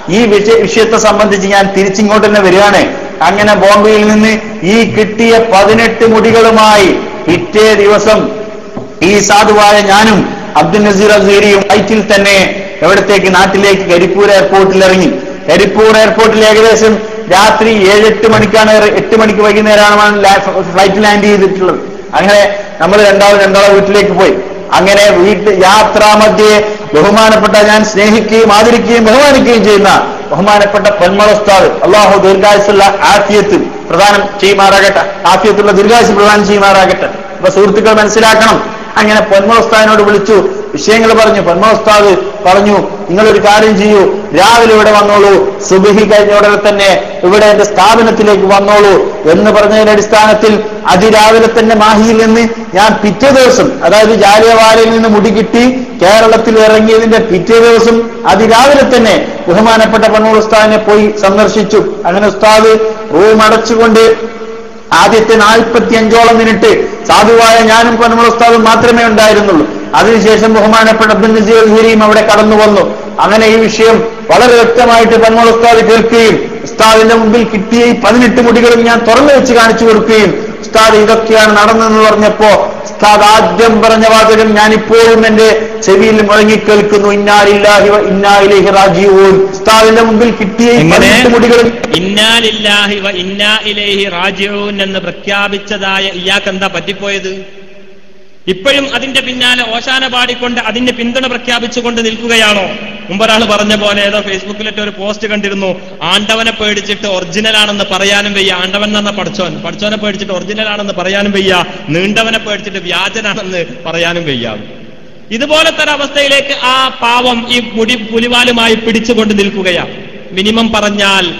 ഈ വിഷയ വിഷയത്തെ സംബന്ധിച്ച് ഞാൻ തിരിച്ചിങ്ങോട്ട് തന്നെ വരികയാണ്. അങ്ങനെ ബോംബെയിൽ നിന്ന് ഈ കിട്ടിയ പതിനെട്ട് മുടികളുമായി പിറ്റേ ദിവസം ഈ സാധുവായ ഞാനും അബ്ദുൽ നസീർ അസീരിയും ഫ്ലൈറ്റിൽ തന്നെ എവിടത്തേക്ക് നാട്ടിലേക്ക് കരിപ്പൂർ എയർപോർട്ടിൽ ഇറങ്ങി. കരിപ്പൂർ എയർപോർട്ടിൽ ഏകദേശം രാത്രി ഏഴെട്ട് മണിക്കാണ് ഇറ- എട്ട് മണിക്ക് വൈകുന്നേരമാണ് ഫ്ലൈറ്റ് ലാൻഡ് ചെയ്തിട്ടുള്ളത്. അങ്ങനെ നമ്മൾ രണ്ടാളും രണ്ടാളെ വീട്ടിലേക്ക് പോയി. അങ്ങനെ വീട്ട് യാത്രാമധ്യേ ബഹുമാനപ്പെട്ട ഞാൻ സ്നേഹിക്കുകയും ആദരിക്കുകയും ബഹുമാനിക്കുകയും ചെയ്യുന്ന ബഹുമാനപ്പെട്ട പൊന്മളസ്താദ് അള്ളാഹു ദീർഘായുസുള്ള ആഫിയത്തിൽ പ്രധാനം ചെയ്യുമാറാകട്ടെ. ആഫിയത്തുള്ള ദീർഘായുസ് പ്രധാനം ചെയ്യുമാറാകട്ടെ. അപ്പൊ സുഹൃത്തുക്കൾ മനസ്സിലാക്കണം. അങ്ങനെ പൊന്മളസ്താദിനോട് വിളിച്ചു വിഷയങ്ങൾ പറഞ്ഞു പൊന്മളസ്താദ് പറഞ്ഞു നിങ്ങളൊരു കാര്യം ചെയ്യൂ രാവിലെ ഇവിടെ വന്നോളൂ സുബിഹി കഴിഞ്ഞ ഉടനെ തന്നെ ഇവിടെ എന്റെ സ്ഥാപനത്തിലേക്ക് വന്നോളൂ എന്ന് പറഞ്ഞതിന്റെ അടിസ്ഥാനത്തിൽ അതിരാവിലെ തന്നെ മാഹിയിൽ നിന്ന് ഞാൻ പിറ്റേ ദിവസം അതായത് ജാലിയവാലയിൽ നിന്ന് മുടി കിട്ടി കേരളത്തിൽ ഇറങ്ങിയതിന്റെ പിറ്റേ ദിവസം അതിരാവിലെ തന്നെ ബഹുമാനപ്പെട്ട പണ്ണൂർ ഉസ്താദിനെ പോയി സന്ദർശിച്ചു. അങ്ങനെ ഉസ്താദ് റൂം അടച്ചുകൊണ്ട് ആദ്യത്തെ നാൽപ്പത്തി അഞ്ചോളം മിനിറ്റ് സാധുവായ ഞാനും പണ്ണൂർ ഉസ്താദും മാത്രമേ ഉണ്ടായിരുന്നുള്ളൂ. അതിനുശേഷം ബഹുമാനപ്പെട്ട അബ്ദുൽ നസീർ ഹരീം അവിടെ കടന്നു വന്നു. അങ്ങനെ ഈ വിഷയം വളരെ വ്യക്തമായിട്ട് തങ്ങൾ ഉസ്താദ് കേൾക്കുകയും ഉസ്താദിന്റെ മുമ്പിൽ കിട്ടിയ ഈ പതിനെട്ട് മുടികളും ഞാൻ തുറന്നു വെച്ച് കാണിച്ചു കൊടുക്കുകയും ഉസ്താദ് ഇതൊക്കെയാണ് നടന്നതെന്ന് പറഞ്ഞപ്പോ ഉസ്താദ് ആദ്യം പറഞ്ഞ വാചകം ഞാൻ ഇപ്പോഴും എന്റെ ചെവിയിൽ മുഴങ്ങിക്കേൾക്കുന്നു. ഇന്നാലില്ലാഹി ഇന്നായിലേഹി ഉസ്താദിന്റെ മുമ്പിൽ കിട്ടിയ മുടികളും ഇന്നാലില്ലാഹി ഇന്നാ ഇലൈഹി എന്ന് പ്രഖ്യാപിച്ചതായ ഇയാൾക്ക് എന്താ പറ്റിപ്പോയത്? ഇപ്പോഴും അതിന്റെ പിന്നാലെ ഓശാന പാടിക്കൊണ്ട് അതിന്റെ പിന്തുണ പ്രഖ്യാപിച്ചുകൊണ്ട് നിൽക്കുകയാണോ? മുമ്പൊരാൾ പറഞ്ഞ പോലെ ഏതോ ഫേസ്ബുക്കിലിട്ട് ഒരു പോസ്റ്റ് കണ്ടിരുന്നു ആണ്ടവനെ പേടിച്ചിട്ട് ഒറിജിനൽ ആണെന്ന് പറയാനും വയ്യ ആണ്ടവൻ എന്ന് പഠിച്ചോൻ? പഠിച്ചോനെ പേടിച്ചിട്ട് ഒറിജിനൽ ആണെന്ന് പറയാനും വയ്യ നീണ്ടവനെ പേടിച്ചിട്ട് വ്യാജനാണെന്ന് പറയാനും വയ്യ. ഇതുപോലത്തെ ഒരു അവസ്ഥയിലേക്ക് ആ പാവം ഈ മുടി പുലിവാലുമായി പിടിച്ചുകൊണ്ട് നിൽക്കുകയാണ്. മിനിമം പറഞ്ഞാൽ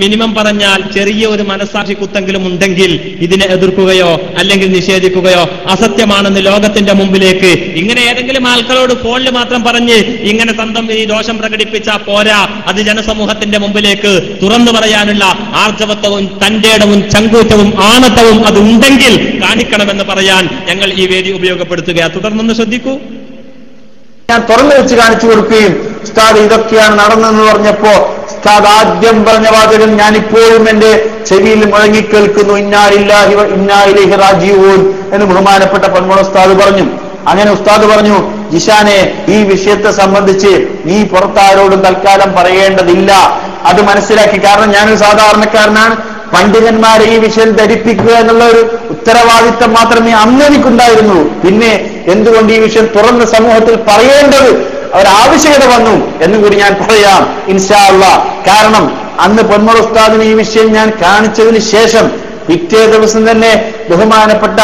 മിനിമം പറഞ്ഞാൽ ചെറിയ ഒരു മനസ്സാക്ഷി കുത്തെങ്കിലും ഉണ്ടെങ്കിൽ ഇതിനെ എതിർക്കുകയോ അല്ലെങ്കിൽ നിഷേധിക്കുകയോ അസത്യമാണെന്ന് ലോകത്തിന്റെ മുമ്പിലേക്ക് ഇങ്ങനെ ഏതെങ്കിലും ആൾക്കാരോട് ഫോണിൽ മാത്രം പറഞ്ഞ് ഇങ്ങനെ സ്വന്തം ഈ ദോഷം പ്രകടിപ്പിച്ച പോരാ അത് ജനസമൂഹത്തിന്റെ മുമ്പിലേക്ക് തുറന്നു പറയാനുള്ള ആർജവത്വവും തന്റേടവും ചങ്കൂറ്റവും ആണത്തവും അത് ഉണ്ടെങ്കിൽ കാണിക്കണമെന്ന് പറയാൻ ഞങ്ങൾ ഈ വേദി ഉപയോഗപ്പെടുത്തുക തുടർന്നൊന്ന് ശ്രദ്ധിക്കൂ. ഞാൻ തുറന്നു വെച്ച് കാണിച്ചു കൊടുക്കുകയും ഉസ്താദ് ഇതൊക്കെയാണ് നടന്നെന്ന് പറഞ്ഞപ്പോ ഉസ്താദ് ആദ്യം പറഞ്ഞ വാചകം ഞാൻ ഇപ്പോഴും എന്റെ ചെവിയിൽ മുഴങ്ങിക്കേൾക്കുന്നു. ഇന്നാലില്ലാഹി വ ഇന്നായിലേഹി റാജീവൂൻ എന്ന് ബഹുമാനപ്പെട്ട പന്മണ ഉസ്താദ് പറഞ്ഞു. അങ്ങനെ ഉസ്താദ് പറഞ്ഞു ജിഷാനെ ഈ വിഷയത്തെ സംബന്ധിച്ച് നീ പുറത്താരോടും തൽക്കാലം പറയേണ്ടതില്ല. അത് മനസ്സിലാക്കി. കാരണം ഞാനൊരു സാധാരണക്കാരനാണ്. പണ്ഡിതന്മാരെ ഈ വിഷയം ധരിപ്പിക്കുക എന്നുള്ള ഒരു ഉത്തരവാദിത്തം മാത്രമേ അന്ന് എനിക്കുണ്ടായിരുന്നുള്ളൂ പിന്നെ എന്തുകൊണ്ട് ഈ വിഷയം തുറന്ന സമൂഹത്തിൽ പറയേണ്ടത് ഒരാവശ്യകത വന്നു എന്നും കൂടി ഞാൻ പറയാം. ഇൻഷാ കാരണം അന്ന് പൊന്മൾ ഉസ്താദിന് ഈ വിഷയം ഞാൻ കാണിച്ചതിന് ശേഷം പിറ്റേ ദിവസം തന്നെ ബഹുമാനപ്പെട്ട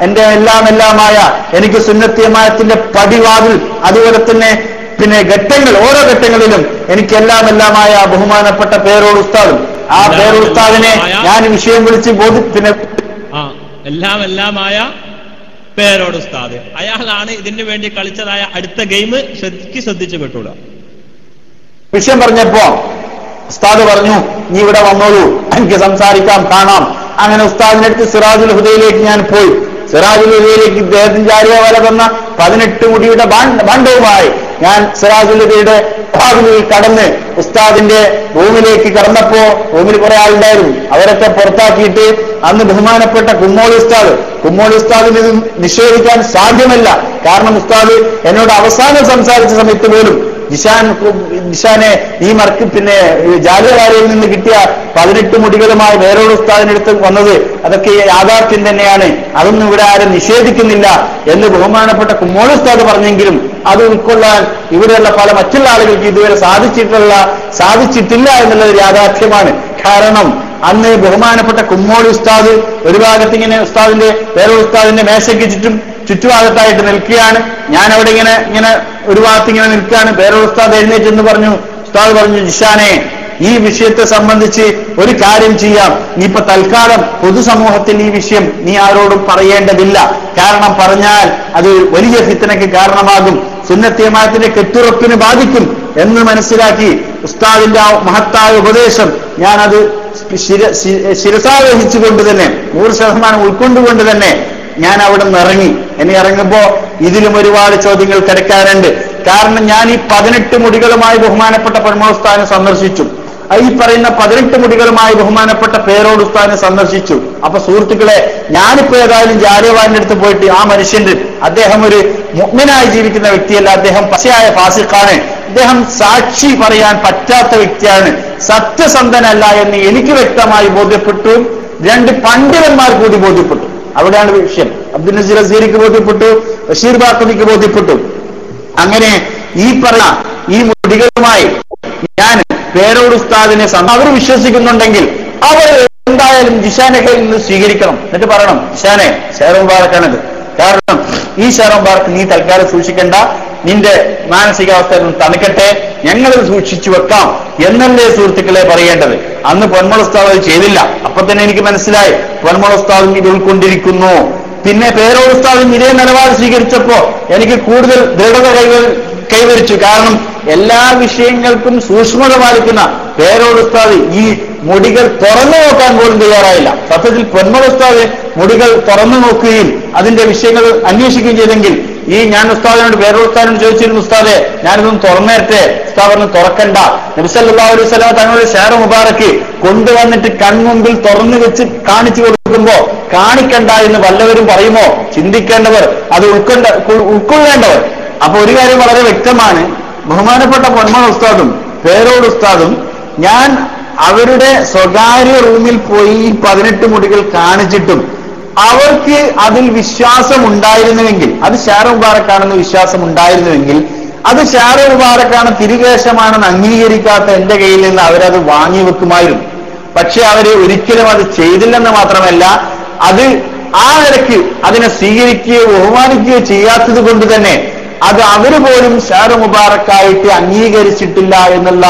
എന്റെ എല്ലാം എല്ലാമായ എനിക്ക് സുന്നത്തിയമായത്തിന്റെ പടിവാതിൽ അതുപോലെ തന്നെ പിന്നെ ഘട്ടങ്ങൾ ഓരോ ഘട്ടങ്ങളിലും എനിക്ക് എല്ലാം എല്ലാമായ ബഹുമാനപ്പെട്ട പേരോട് ഉസ്താദും ആ പേരോട് ഉസ്താദിനെ ഞാൻ വിഷയം വിളിച്ച് ബോധി പിന്നെ എല്ലാം എല്ലാമായ പേരോട് ഉസ്താദ്. അയാളാണ് ഇതിനു വേണ്ടി കളിച്ചതായ അടുത്ത ഗെയിം ശ്രദ്ധിക്ക് ശ്രദ്ധിച്ചു കേട്ടൂടാ വിഷയം പറഞ്ഞപ്പോ ഉസ്താദ് പറഞ്ഞു നീ ഇവിടെ വന്നോളൂ എനിക്ക് സംസാരിക്കാം കാണാം. അങ്ങനെ ഉസ്താദിന്റെ അടുത്ത് സിറാജുൽ ഹുദയിലേക്ക് ഞാൻ പോയി. സിറാജുൽ ഹുദയിലേക്ക് ഇദ്ദേഹത്തിന് ജാരിയ വല തന്ന പതിനെട്ട് മുടിയുടെ ബാണ്ട- ബാണ്ഡവുമായി ഞാൻ സിറാജുൽ നബിയുടെ വാതിലിൽ കടന്ന് ഉസ്താദിന്റെ റൂമിലേക്ക് കടന്നപ്പോ റൂമിൽ കുറെ ആളുണ്ടായിരുന്നു. അവരൊക്കെ പുറത്താക്കിയിട്ട് അന്ന് ബഹുമാനപ്പെട്ട കുമ്മോളി ഉസ്താദ്. കുമ്മോളി ഉസ്താദിന് നിഷേധിക്കാൻ സാധ്യമല്ല. കാരണം ഉസ്താദ് എന്നോട് അവസാനം സംസാരിച്ച സമയത്ത് പോലും ജിഷാൻ നിശാനെ ഈ മർക്ക് പിന്നെ ജാലകാരിയിൽ നിന്ന് കിട്ടിയ പതിനെട്ട് മുടികളുമായി വേറൊരു ഉസ്താദിനടുത്ത് വന്നത് അതൊക്കെ യാഥാർത്ഥ്യം തന്നെയാണ്. അതൊന്നും ഇവിടെ ആരും നിഷേധിക്കുന്നില്ല എന്ന് ബഹുമാനപ്പെട്ട കുമ്മോൾ ഉസ്താദ് പറഞ്ഞെങ്കിലും അത് ഉൾക്കൊള്ളാൻ ഇവിടെയുള്ള പല മറ്റുള്ള ആളുകൾക്ക് ഇതുവരെ സാധിച്ചിട്ടുള്ള സാധിച്ചിട്ടില്ല എന്നുള്ളത് യാഥാർത്ഥ്യമാണ്. കാരണം അന്ന് ബഹുമാനപ്പെട്ട കുമ്മോളി ഉസ്താദ് ഒരു ഭാഗത്ത് ഇങ്ങനെ ഉസ്താദിന്റെ വേറെ ഉസ്താദിന്റെ മേശയ്ക്ക് ചുറ്റും ചുറ്റുഭാഗത്തായിട്ട് നിൽക്കുകയാണ്. ഞാൻ അവിടെ ഇങ്ങനെ ഇങ്ങനെ ഒരു ഭാഗത്ത് ഇങ്ങനെ നിൽക്കുകയാണ്. വേറെ ഉസ്താദ് എഴുന്നേറ്റ് എന്ന് പറഞ്ഞു. ഉസ്താദ് പറഞ്ഞു ജിഷാനെ ഈ വിഷയത്തെ സംബന്ധിച്ച് ഒരു കാര്യം ചെയ്യാം. നീ ഇപ്പൊ തൽക്കാലം പൊതുസമൂഹത്തിൽ ഈ വിഷയം നീ ആരോടും പറയേണ്ടതില്ല. കാരണം പറഞ്ഞാൽ അത് വലിയ ഫിത്തനയ്ക്ക് കാരണമാകും. സുന്നത്തിയമാത്തിന്റെ കെട്ടുറപ്പിന് ബാധിക്കും. എന്ന് മനസ്സിലാക്കി ഉസ്താദിന്റെ ആ മഹത്തായ ഉപദേശം ഞാനത് ശിരസാവഹിച്ചുകൊണ്ട് തന്നെ നൂറ് ശതമാനം ഉൾക്കൊണ്ടുകൊണ്ട് തന്നെ ഞാൻ അവിടെ നിന്ന് ഇറങ്ങി. എന്നെ ഇറങ്ങുമ്പോ ഇതിലും ഒരുപാട് ചോദ്യങ്ങൾ കിടക്കാറുണ്ട് കാരണം ഞാൻ ഈ പതിനെട്ട് മുടികളുമായി ബഹുമാനപ്പെട്ട പരമോസ്ഥാനം സന്ദർശിച്ചു. ഈ പറയുന്ന പതിനെട്ട് മുടികളുമായി ബഹുമാനപ്പെട്ട പേരോട് ഉസ്താദിനെ സന്ദർശിച്ചു. അപ്പൊ സുഹൃത്തുക്കളെ ഞാനിപ്പോ ഏതായാലും ജാലിയവാലിന്റെ അടുത്ത് പോയിട്ട് ആ മനുഷ്യന്റെ അദ്ദേഹം ഒരു മുഗ്മനായി ജീവിക്കുന്ന വ്യക്തിയല്ല. അദ്ദേഹം പശയായ ഫാസിഖാണ്. അദ്ദേഹം സാക്ഷി പറയാൻ പറ്റാത്ത വ്യക്തിയാണ്. സത്യസന്ധനല്ല എന്ന് എനിക്ക് വ്യക്തമായി ബോധ്യപ്പെട്ടു. രണ്ട് പണ്ഡിതന്മാർ കൂടി ബോധ്യപ്പെട്ടു. അവിടെയാണ് വിഷയം. അബ്ദുൽ നസീർ അസീരിക്ക് ബോധ്യപ്പെട്ടു ബഷീർ ബാക്കവിക്ക് ബോധ്യപ്പെട്ടു. അങ്ങനെ ഈ പറഞ്ഞ ഈ മുടികളുമായി ഞാൻ പേരോട് ഉസ്താദിനെ അവർ വിശ്വസിക്കുന്നുണ്ടെങ്കിൽ അവർ എന്തായാലും ജിഷാനെ കയ്യിൽ നിന്ന് സ്വീകരിക്കണം. എന്നിട്ട് പറയണം ജിഷാനെ ഷെയർ മുബാറക്കാണത്. കാരണം ഈ ഷെയർ മുബാറക്ക് നീ തൽക്കാലം സൂക്ഷിക്കേണ്ട. നിന്റെ മാനസികാവസ്ഥ തണുക്കട്ടെ. ഞങ്ങളത് സൂക്ഷിച്ചു വെക്കാം എന്നല്ലേ സുഹൃത്തുക്കളെ പറയേണ്ടത്. അന്ന് പൊന്മുളസ്താവ് അത് ചെയ്തില്ല. അപ്പൊ തന്നെ എനിക്ക് മനസ്സിലായി. പൊന്മുളസ്താവ് ഇത് ഉൾക്കൊണ്ടിരിക്കുന്നു. പിന്നെ പേരോളസ്താവ് ഇതേ നിലപാട് സ്വീകരിച്ചപ്പോ എനിക്ക് കൂടുതൽ ദൃഢത കൈവ കൈവരിച്ചു. കാരണം എല്ലാ വിഷയങ്ങൾക്കും സൂക്ഷ്മത പാലിക്കുന്ന പേരോളസ്താവ് ഈ മുടികൾ തുറന്നു നോക്കാൻ പോലും തയ്യാറായില്ല. സത്യത്തിൽ പൊന്മുളസ്താവ് മുടികൾ തുറന്നു നോക്കുകയും അതിന്റെ വിഷയങ്ങൾ അന്വേഷിക്കുകയും ചെയ്തെങ്കിൽ ഈ ഞാൻ ഉസ്താദിനോട് വേറൊരു ഉസ്താദിനോട് ചോദിച്ചിരുന്നു ഉസ്താദെ ഞാനിതൊന്ന് തുറന്നേരട്ടെ ഉസ്താദ് തുറക്കണ്ട. നബിസല്ലാ അലൈഹി സ്വലാം തങ്ങളുടെ ഷേർ മുബാറക്ക് കൊണ്ടുവന്നിട്ട് കൺമുമ്പിൽ തുറന്നു വെച്ച് കാണിച്ചു കൊടുക്കുമ്പോ കാണിക്കണ്ട എന്ന് വല്ലവരും പറയുമോ? ചിന്തിക്കേണ്ടവർ അത് ഉൾക്കൊണ്ട ഉൾ- ഉൾക്കൊള്ളേണ്ടവർ. അപ്പൊ ഒരു കാര്യം വളരെ വ്യക്തമാണ്. ബഹുമാനപ്പെട്ട പൊന്മ ഉസ്താദും പേരോട് ഉസ്താദും ഞാൻ അവരുടെ സ്വകാര്യ റൂമിൽ പോയി പതിനെട്ട് മുടികൾ കാണിച്ചിട്ടും അവർക്ക് അതിൽ വിശ്വാസം ഉണ്ടായിരുന്നുവെങ്കിൽ അത് ഷാറ മുബാറക്കാണെന്ന് വിശ്വാസം ഉണ്ടായിരുന്നുവെങ്കിൽ അത് ഷാറ മുബാറക്കാണ് തിരികേശമാണെന്ന് അംഗീകരിക്കാത്ത എന്റെ കയ്യിൽ നിന്ന് അവരത് വാങ്ങി വെക്കുമായിരുന്നു. പക്ഷെ അവർ ഒരിക്കലും അത് ചെയ്തില്ലെന്ന് മാത്രമല്ല അത് ആ നിരക്ക് അതിനെ സ്വീകരിക്കുകയോ ബഹുമാനിക്കുകയോ ചെയ്യാത്തത് കൊണ്ട് തന്നെ അത് അവർ പോലും ഷാറു മുബാറക്കായിട്ട് അംഗീകരിച്ചിട്ടില്ല എന്നുള്ള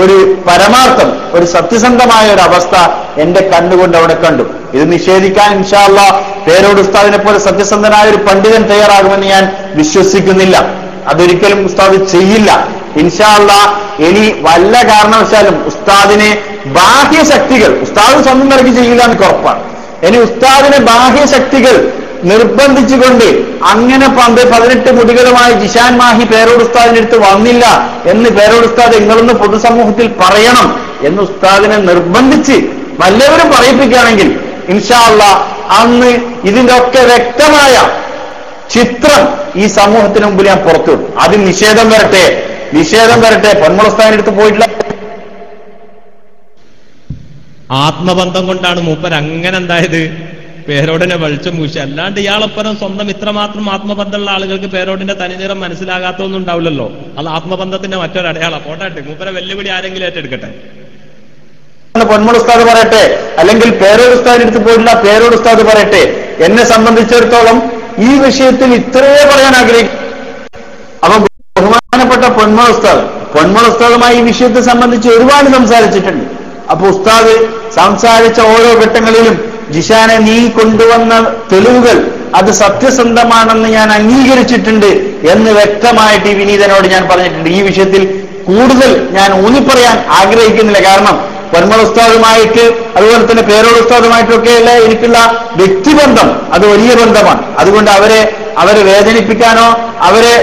ഒരു പരമാർത്ഥം ഒരു സത്യസന്ധമായ ഒരു അവസ്ഥ എന്റെ കണ്ണുകൊണ്ട് അവിടെ കണ്ടു. ഇത് നിഷേധിക്കാൻ ഇൻഷാല്ല പേരോട് ഉസ്താദിനെ പോലെ സത്യസന്ധനായ ഒരു പണ്ഡിതൻ തയ്യാറാകുമെന്ന് ഞാൻ വിശ്വസിക്കുന്നില്ല. അതൊരിക്കലും ഉസ്താദ് ചെയ്യില്ല. ഇൻഷാല്ല ഇനി വല്ല കാരണവശാലും ഉസ്താദിനെ ബാഹ്യശക്തികൾ ഉസ്താദ് സ്വന്തം നൽകി ചെയ്യില്ല എന്ന് ഉറപ്പാണ്. ഇനി ഉസ്താദിനെ ബാഹ്യശക്തികൾ നിർബന്ധിച്ചുകൊണ്ട് അങ്ങനെ പന്ത് പതിനെട്ട് മുടികളുമായി ജിഷാൻ മാഹി പേരോട് ഉസ്താദിന്റെ അടുത്ത് വന്നില്ല എന്ന് പേരോട് ഉസ്താദ് നിങ്ങളൊന്ന് പൊതുസമൂഹത്തിൽ പറയണം എന്ന് ഉസ്താദിനെ നിർബന്ധിച്ച് വല്ലവരും പറയിപ്പിക്കുകയാണെങ്കിൽ ഇൻഷാല്ല അന്ന് ഇതിന്റെ ഒക്കെ വ്യക്തമായ ചിത്രം ഈ സമൂഹത്തിന് മുമ്പിൽ ഞാൻ പുറത്തു അതിൽ നിഷേധം വരട്ടെ. നിഷേധം വരട്ടെ. പൊന്മുളസ്ഥാനം അടുത്ത് പോയിട്ടില്ല. ആത്മബന്ധം കൊണ്ടാണ് മൂപ്പർ അങ്ങനെ എന്തായത്? പേരോടിനെ വെളിച്ചം പൂശി അല്ലാണ്ട് ഇയാളൊപ്പരം സ്വന്തം ഇത്രമാത്രം ആത്മബന്ധമുള്ള ആളുകൾക്ക് പേരോടിന്റെ തനിനിറം മനസ്സിലാകാത്തൊന്നും ഉണ്ടാവില്ലല്ലോ. അത് ആത്മബന്ധത്തിന്റെ മറ്റൊരു അടയാളം. പോട്ടെ മൂപ്പരെ വെല്ലുവിളി ആരെങ്കിലും ഏറ്റെടുക്കട്ടെ. പൊന്മുളസ്താദ് പറയട്ടെ. അല്ലെങ്കിൽ പേരോട് ഉസ്താദിന്റെ അടുത്ത് പോയിട്ടില്ല പേരോട് ഉസ്താദ് പറയട്ടെ. എന്നെ സംബന്ധിച്ചിടത്തോളം ഈ വിഷയത്തിൽ ഇത്രയേ പറയാൻ ആഗ്രഹിക്കും അപ്പൊ ബഹുമാനപ്പെട്ട പൊന്മുളസ്താദ് ഉസ്താദ്. ഉസ്താദുമായി ഈ വിഷയത്തെ സംബന്ധിച്ച് ഒരുപാട് സംസാരിച്ചിട്ടുണ്ട്. അപ്പൊ ഉസ്താദ് സംസാരിച്ച ഓരോ ഘട്ടങ്ങളിലും ജിഷാനെ നീ കൊണ്ടുവന്ന തെളിവുകൾ അത് സത്യസന്ധമാണെന്ന് ഞാൻ അംഗീകരിച്ചിട്ടുണ്ട് എന്ന് വ്യക്തമായിട്ട് ഈ വിനീതനോട് ഞാൻ പറഞ്ഞിട്ടുണ്ട്. ഈ വിഷയത്തിൽ കൂടുതൽ ഞാൻ ഊന്നിപ്പറയാൻ ആഗ്രഹിക്കുന്നില്ല. കാരണം പൊന്മള ഉസ്താദുമായിട്ട് അതുപോലെ തന്നെ പേരോട് ഉസ്താദുമായിട്ടൊക്കെയുള്ള എനിക്കുള്ള വ്യക്തിബന്ധം അത് വലിയ ബന്ധമാണ്. അതുകൊണ്ട് അവരെ അവരെ വേദനിപ്പിക്കാനോ അവരെ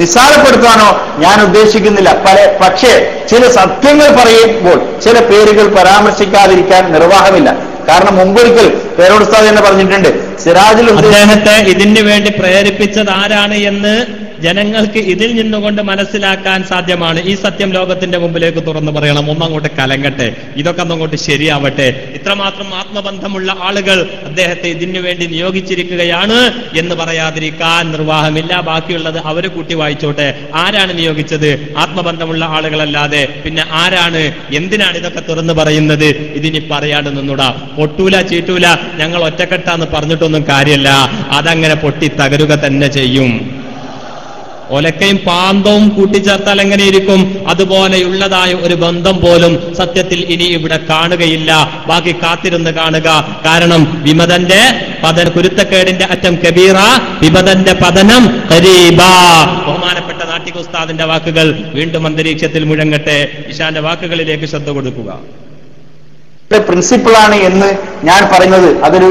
നിസ്സാരപ്പെടുത്താനോ ഞാൻ ഉദ്ദേശിക്കുന്നില്ല. പല പക്ഷേ ചില സത്യങ്ങൾ പറയുമ്പോൾ ചില പേരുകൾ പരാമർശിക്കാതിരിക്കാൻ നിർവാഹമില്ല. കാരണം മുമ്പൊരിക്കൽ പേരോട് ഉസ്താദ് തന്നെ പറഞ്ഞിട്ടുണ്ട് സിറാജിൽ അദ്ദേഹത്തെ ഇതിന് വേണ്ടി പ്രേരിപ്പിച്ചത് ആരാണ് എന്ന് ജനങ്ങൾക്ക് ഇതിൽ നിന്നുകൊണ്ട് മനസ്സിലാക്കാൻ സാധ്യമാണ്. ഈ സത്യം ലോകത്തിന്റെ മുമ്പിലേക്ക് തുറന്നു പറയണം. ഒന്നങ്ങോട്ട് കലങ്ങട്ടെ. ഇതൊക്കെ ഒന്നങ്ങോട്ട് ശരിയാവട്ടെ. ഇത്രമാത്രം ആത്മബന്ധമുള്ള ആളുകൾ അദ്ദേഹത്തെ ഇതിനു വേണ്ടി നിയോഗിച്ചിരിക്കുകയാണ് എന്ന് പറയാതിരിക്കാൻ നിർവാഹമില്ല. ബാക്കിയുള്ളത് അവർ കൂട്ടി വായിച്ചോട്ടെ. ആരാണ് നിയോഗിച്ചത്? ആത്മബന്ധമുള്ള ആളുകളല്ലാതെ. പിന്നെ ആരാണ്? എന്തിനാണ് ഇതൊക്കെ തുറന്നു പറയുന്നത്? ഇതിനി പറയാണ് നിന്നുടാ. പൊട്ടൂല ചീറ്റൂല ഞങ്ങൾ ഒറ്റക്കെട്ടാന്ന് പറഞ്ഞിട്ടൊന്നും കാര്യമല്ല. അതങ്ങനെ പൊട്ടി തകരുക തന്നെ ചെയ്യും. ഒലക്കയും പാന്തവും കൂട്ടിച്ചേർത്താൽ എങ്ങനെ ഇരിക്കും? അതുപോലെയുള്ളതായ ഒരു ബന്ധം പോലും സത്യത്തിൽ ഇനി ഇവിടെ കാണുകയില്ല. ബാക്കി കാത്തിരുന്ന് കാണുക. കാരണം വിമതന്റെ പതൻ കുരുത്തക്കേടിന്റെ അറ്റം കബീറ വിമതന്റെ പതനം ബഹുമാനപ്പെട്ട നാട്ടിക ഉസ്താദിന്റെ വാക്കുകൾ വീണ്ടും അന്തരീക്ഷത്തിൽ മുഴങ്ങട്ടെ. ഇഷാന്റെ വാക്കുകളിലേക്ക് ശ്രദ്ധ കൊടുക്കുക. പ്രിൻസിപ്പിളാണ് എന്ന് ഞാൻ പറയുന്നത് അതൊരു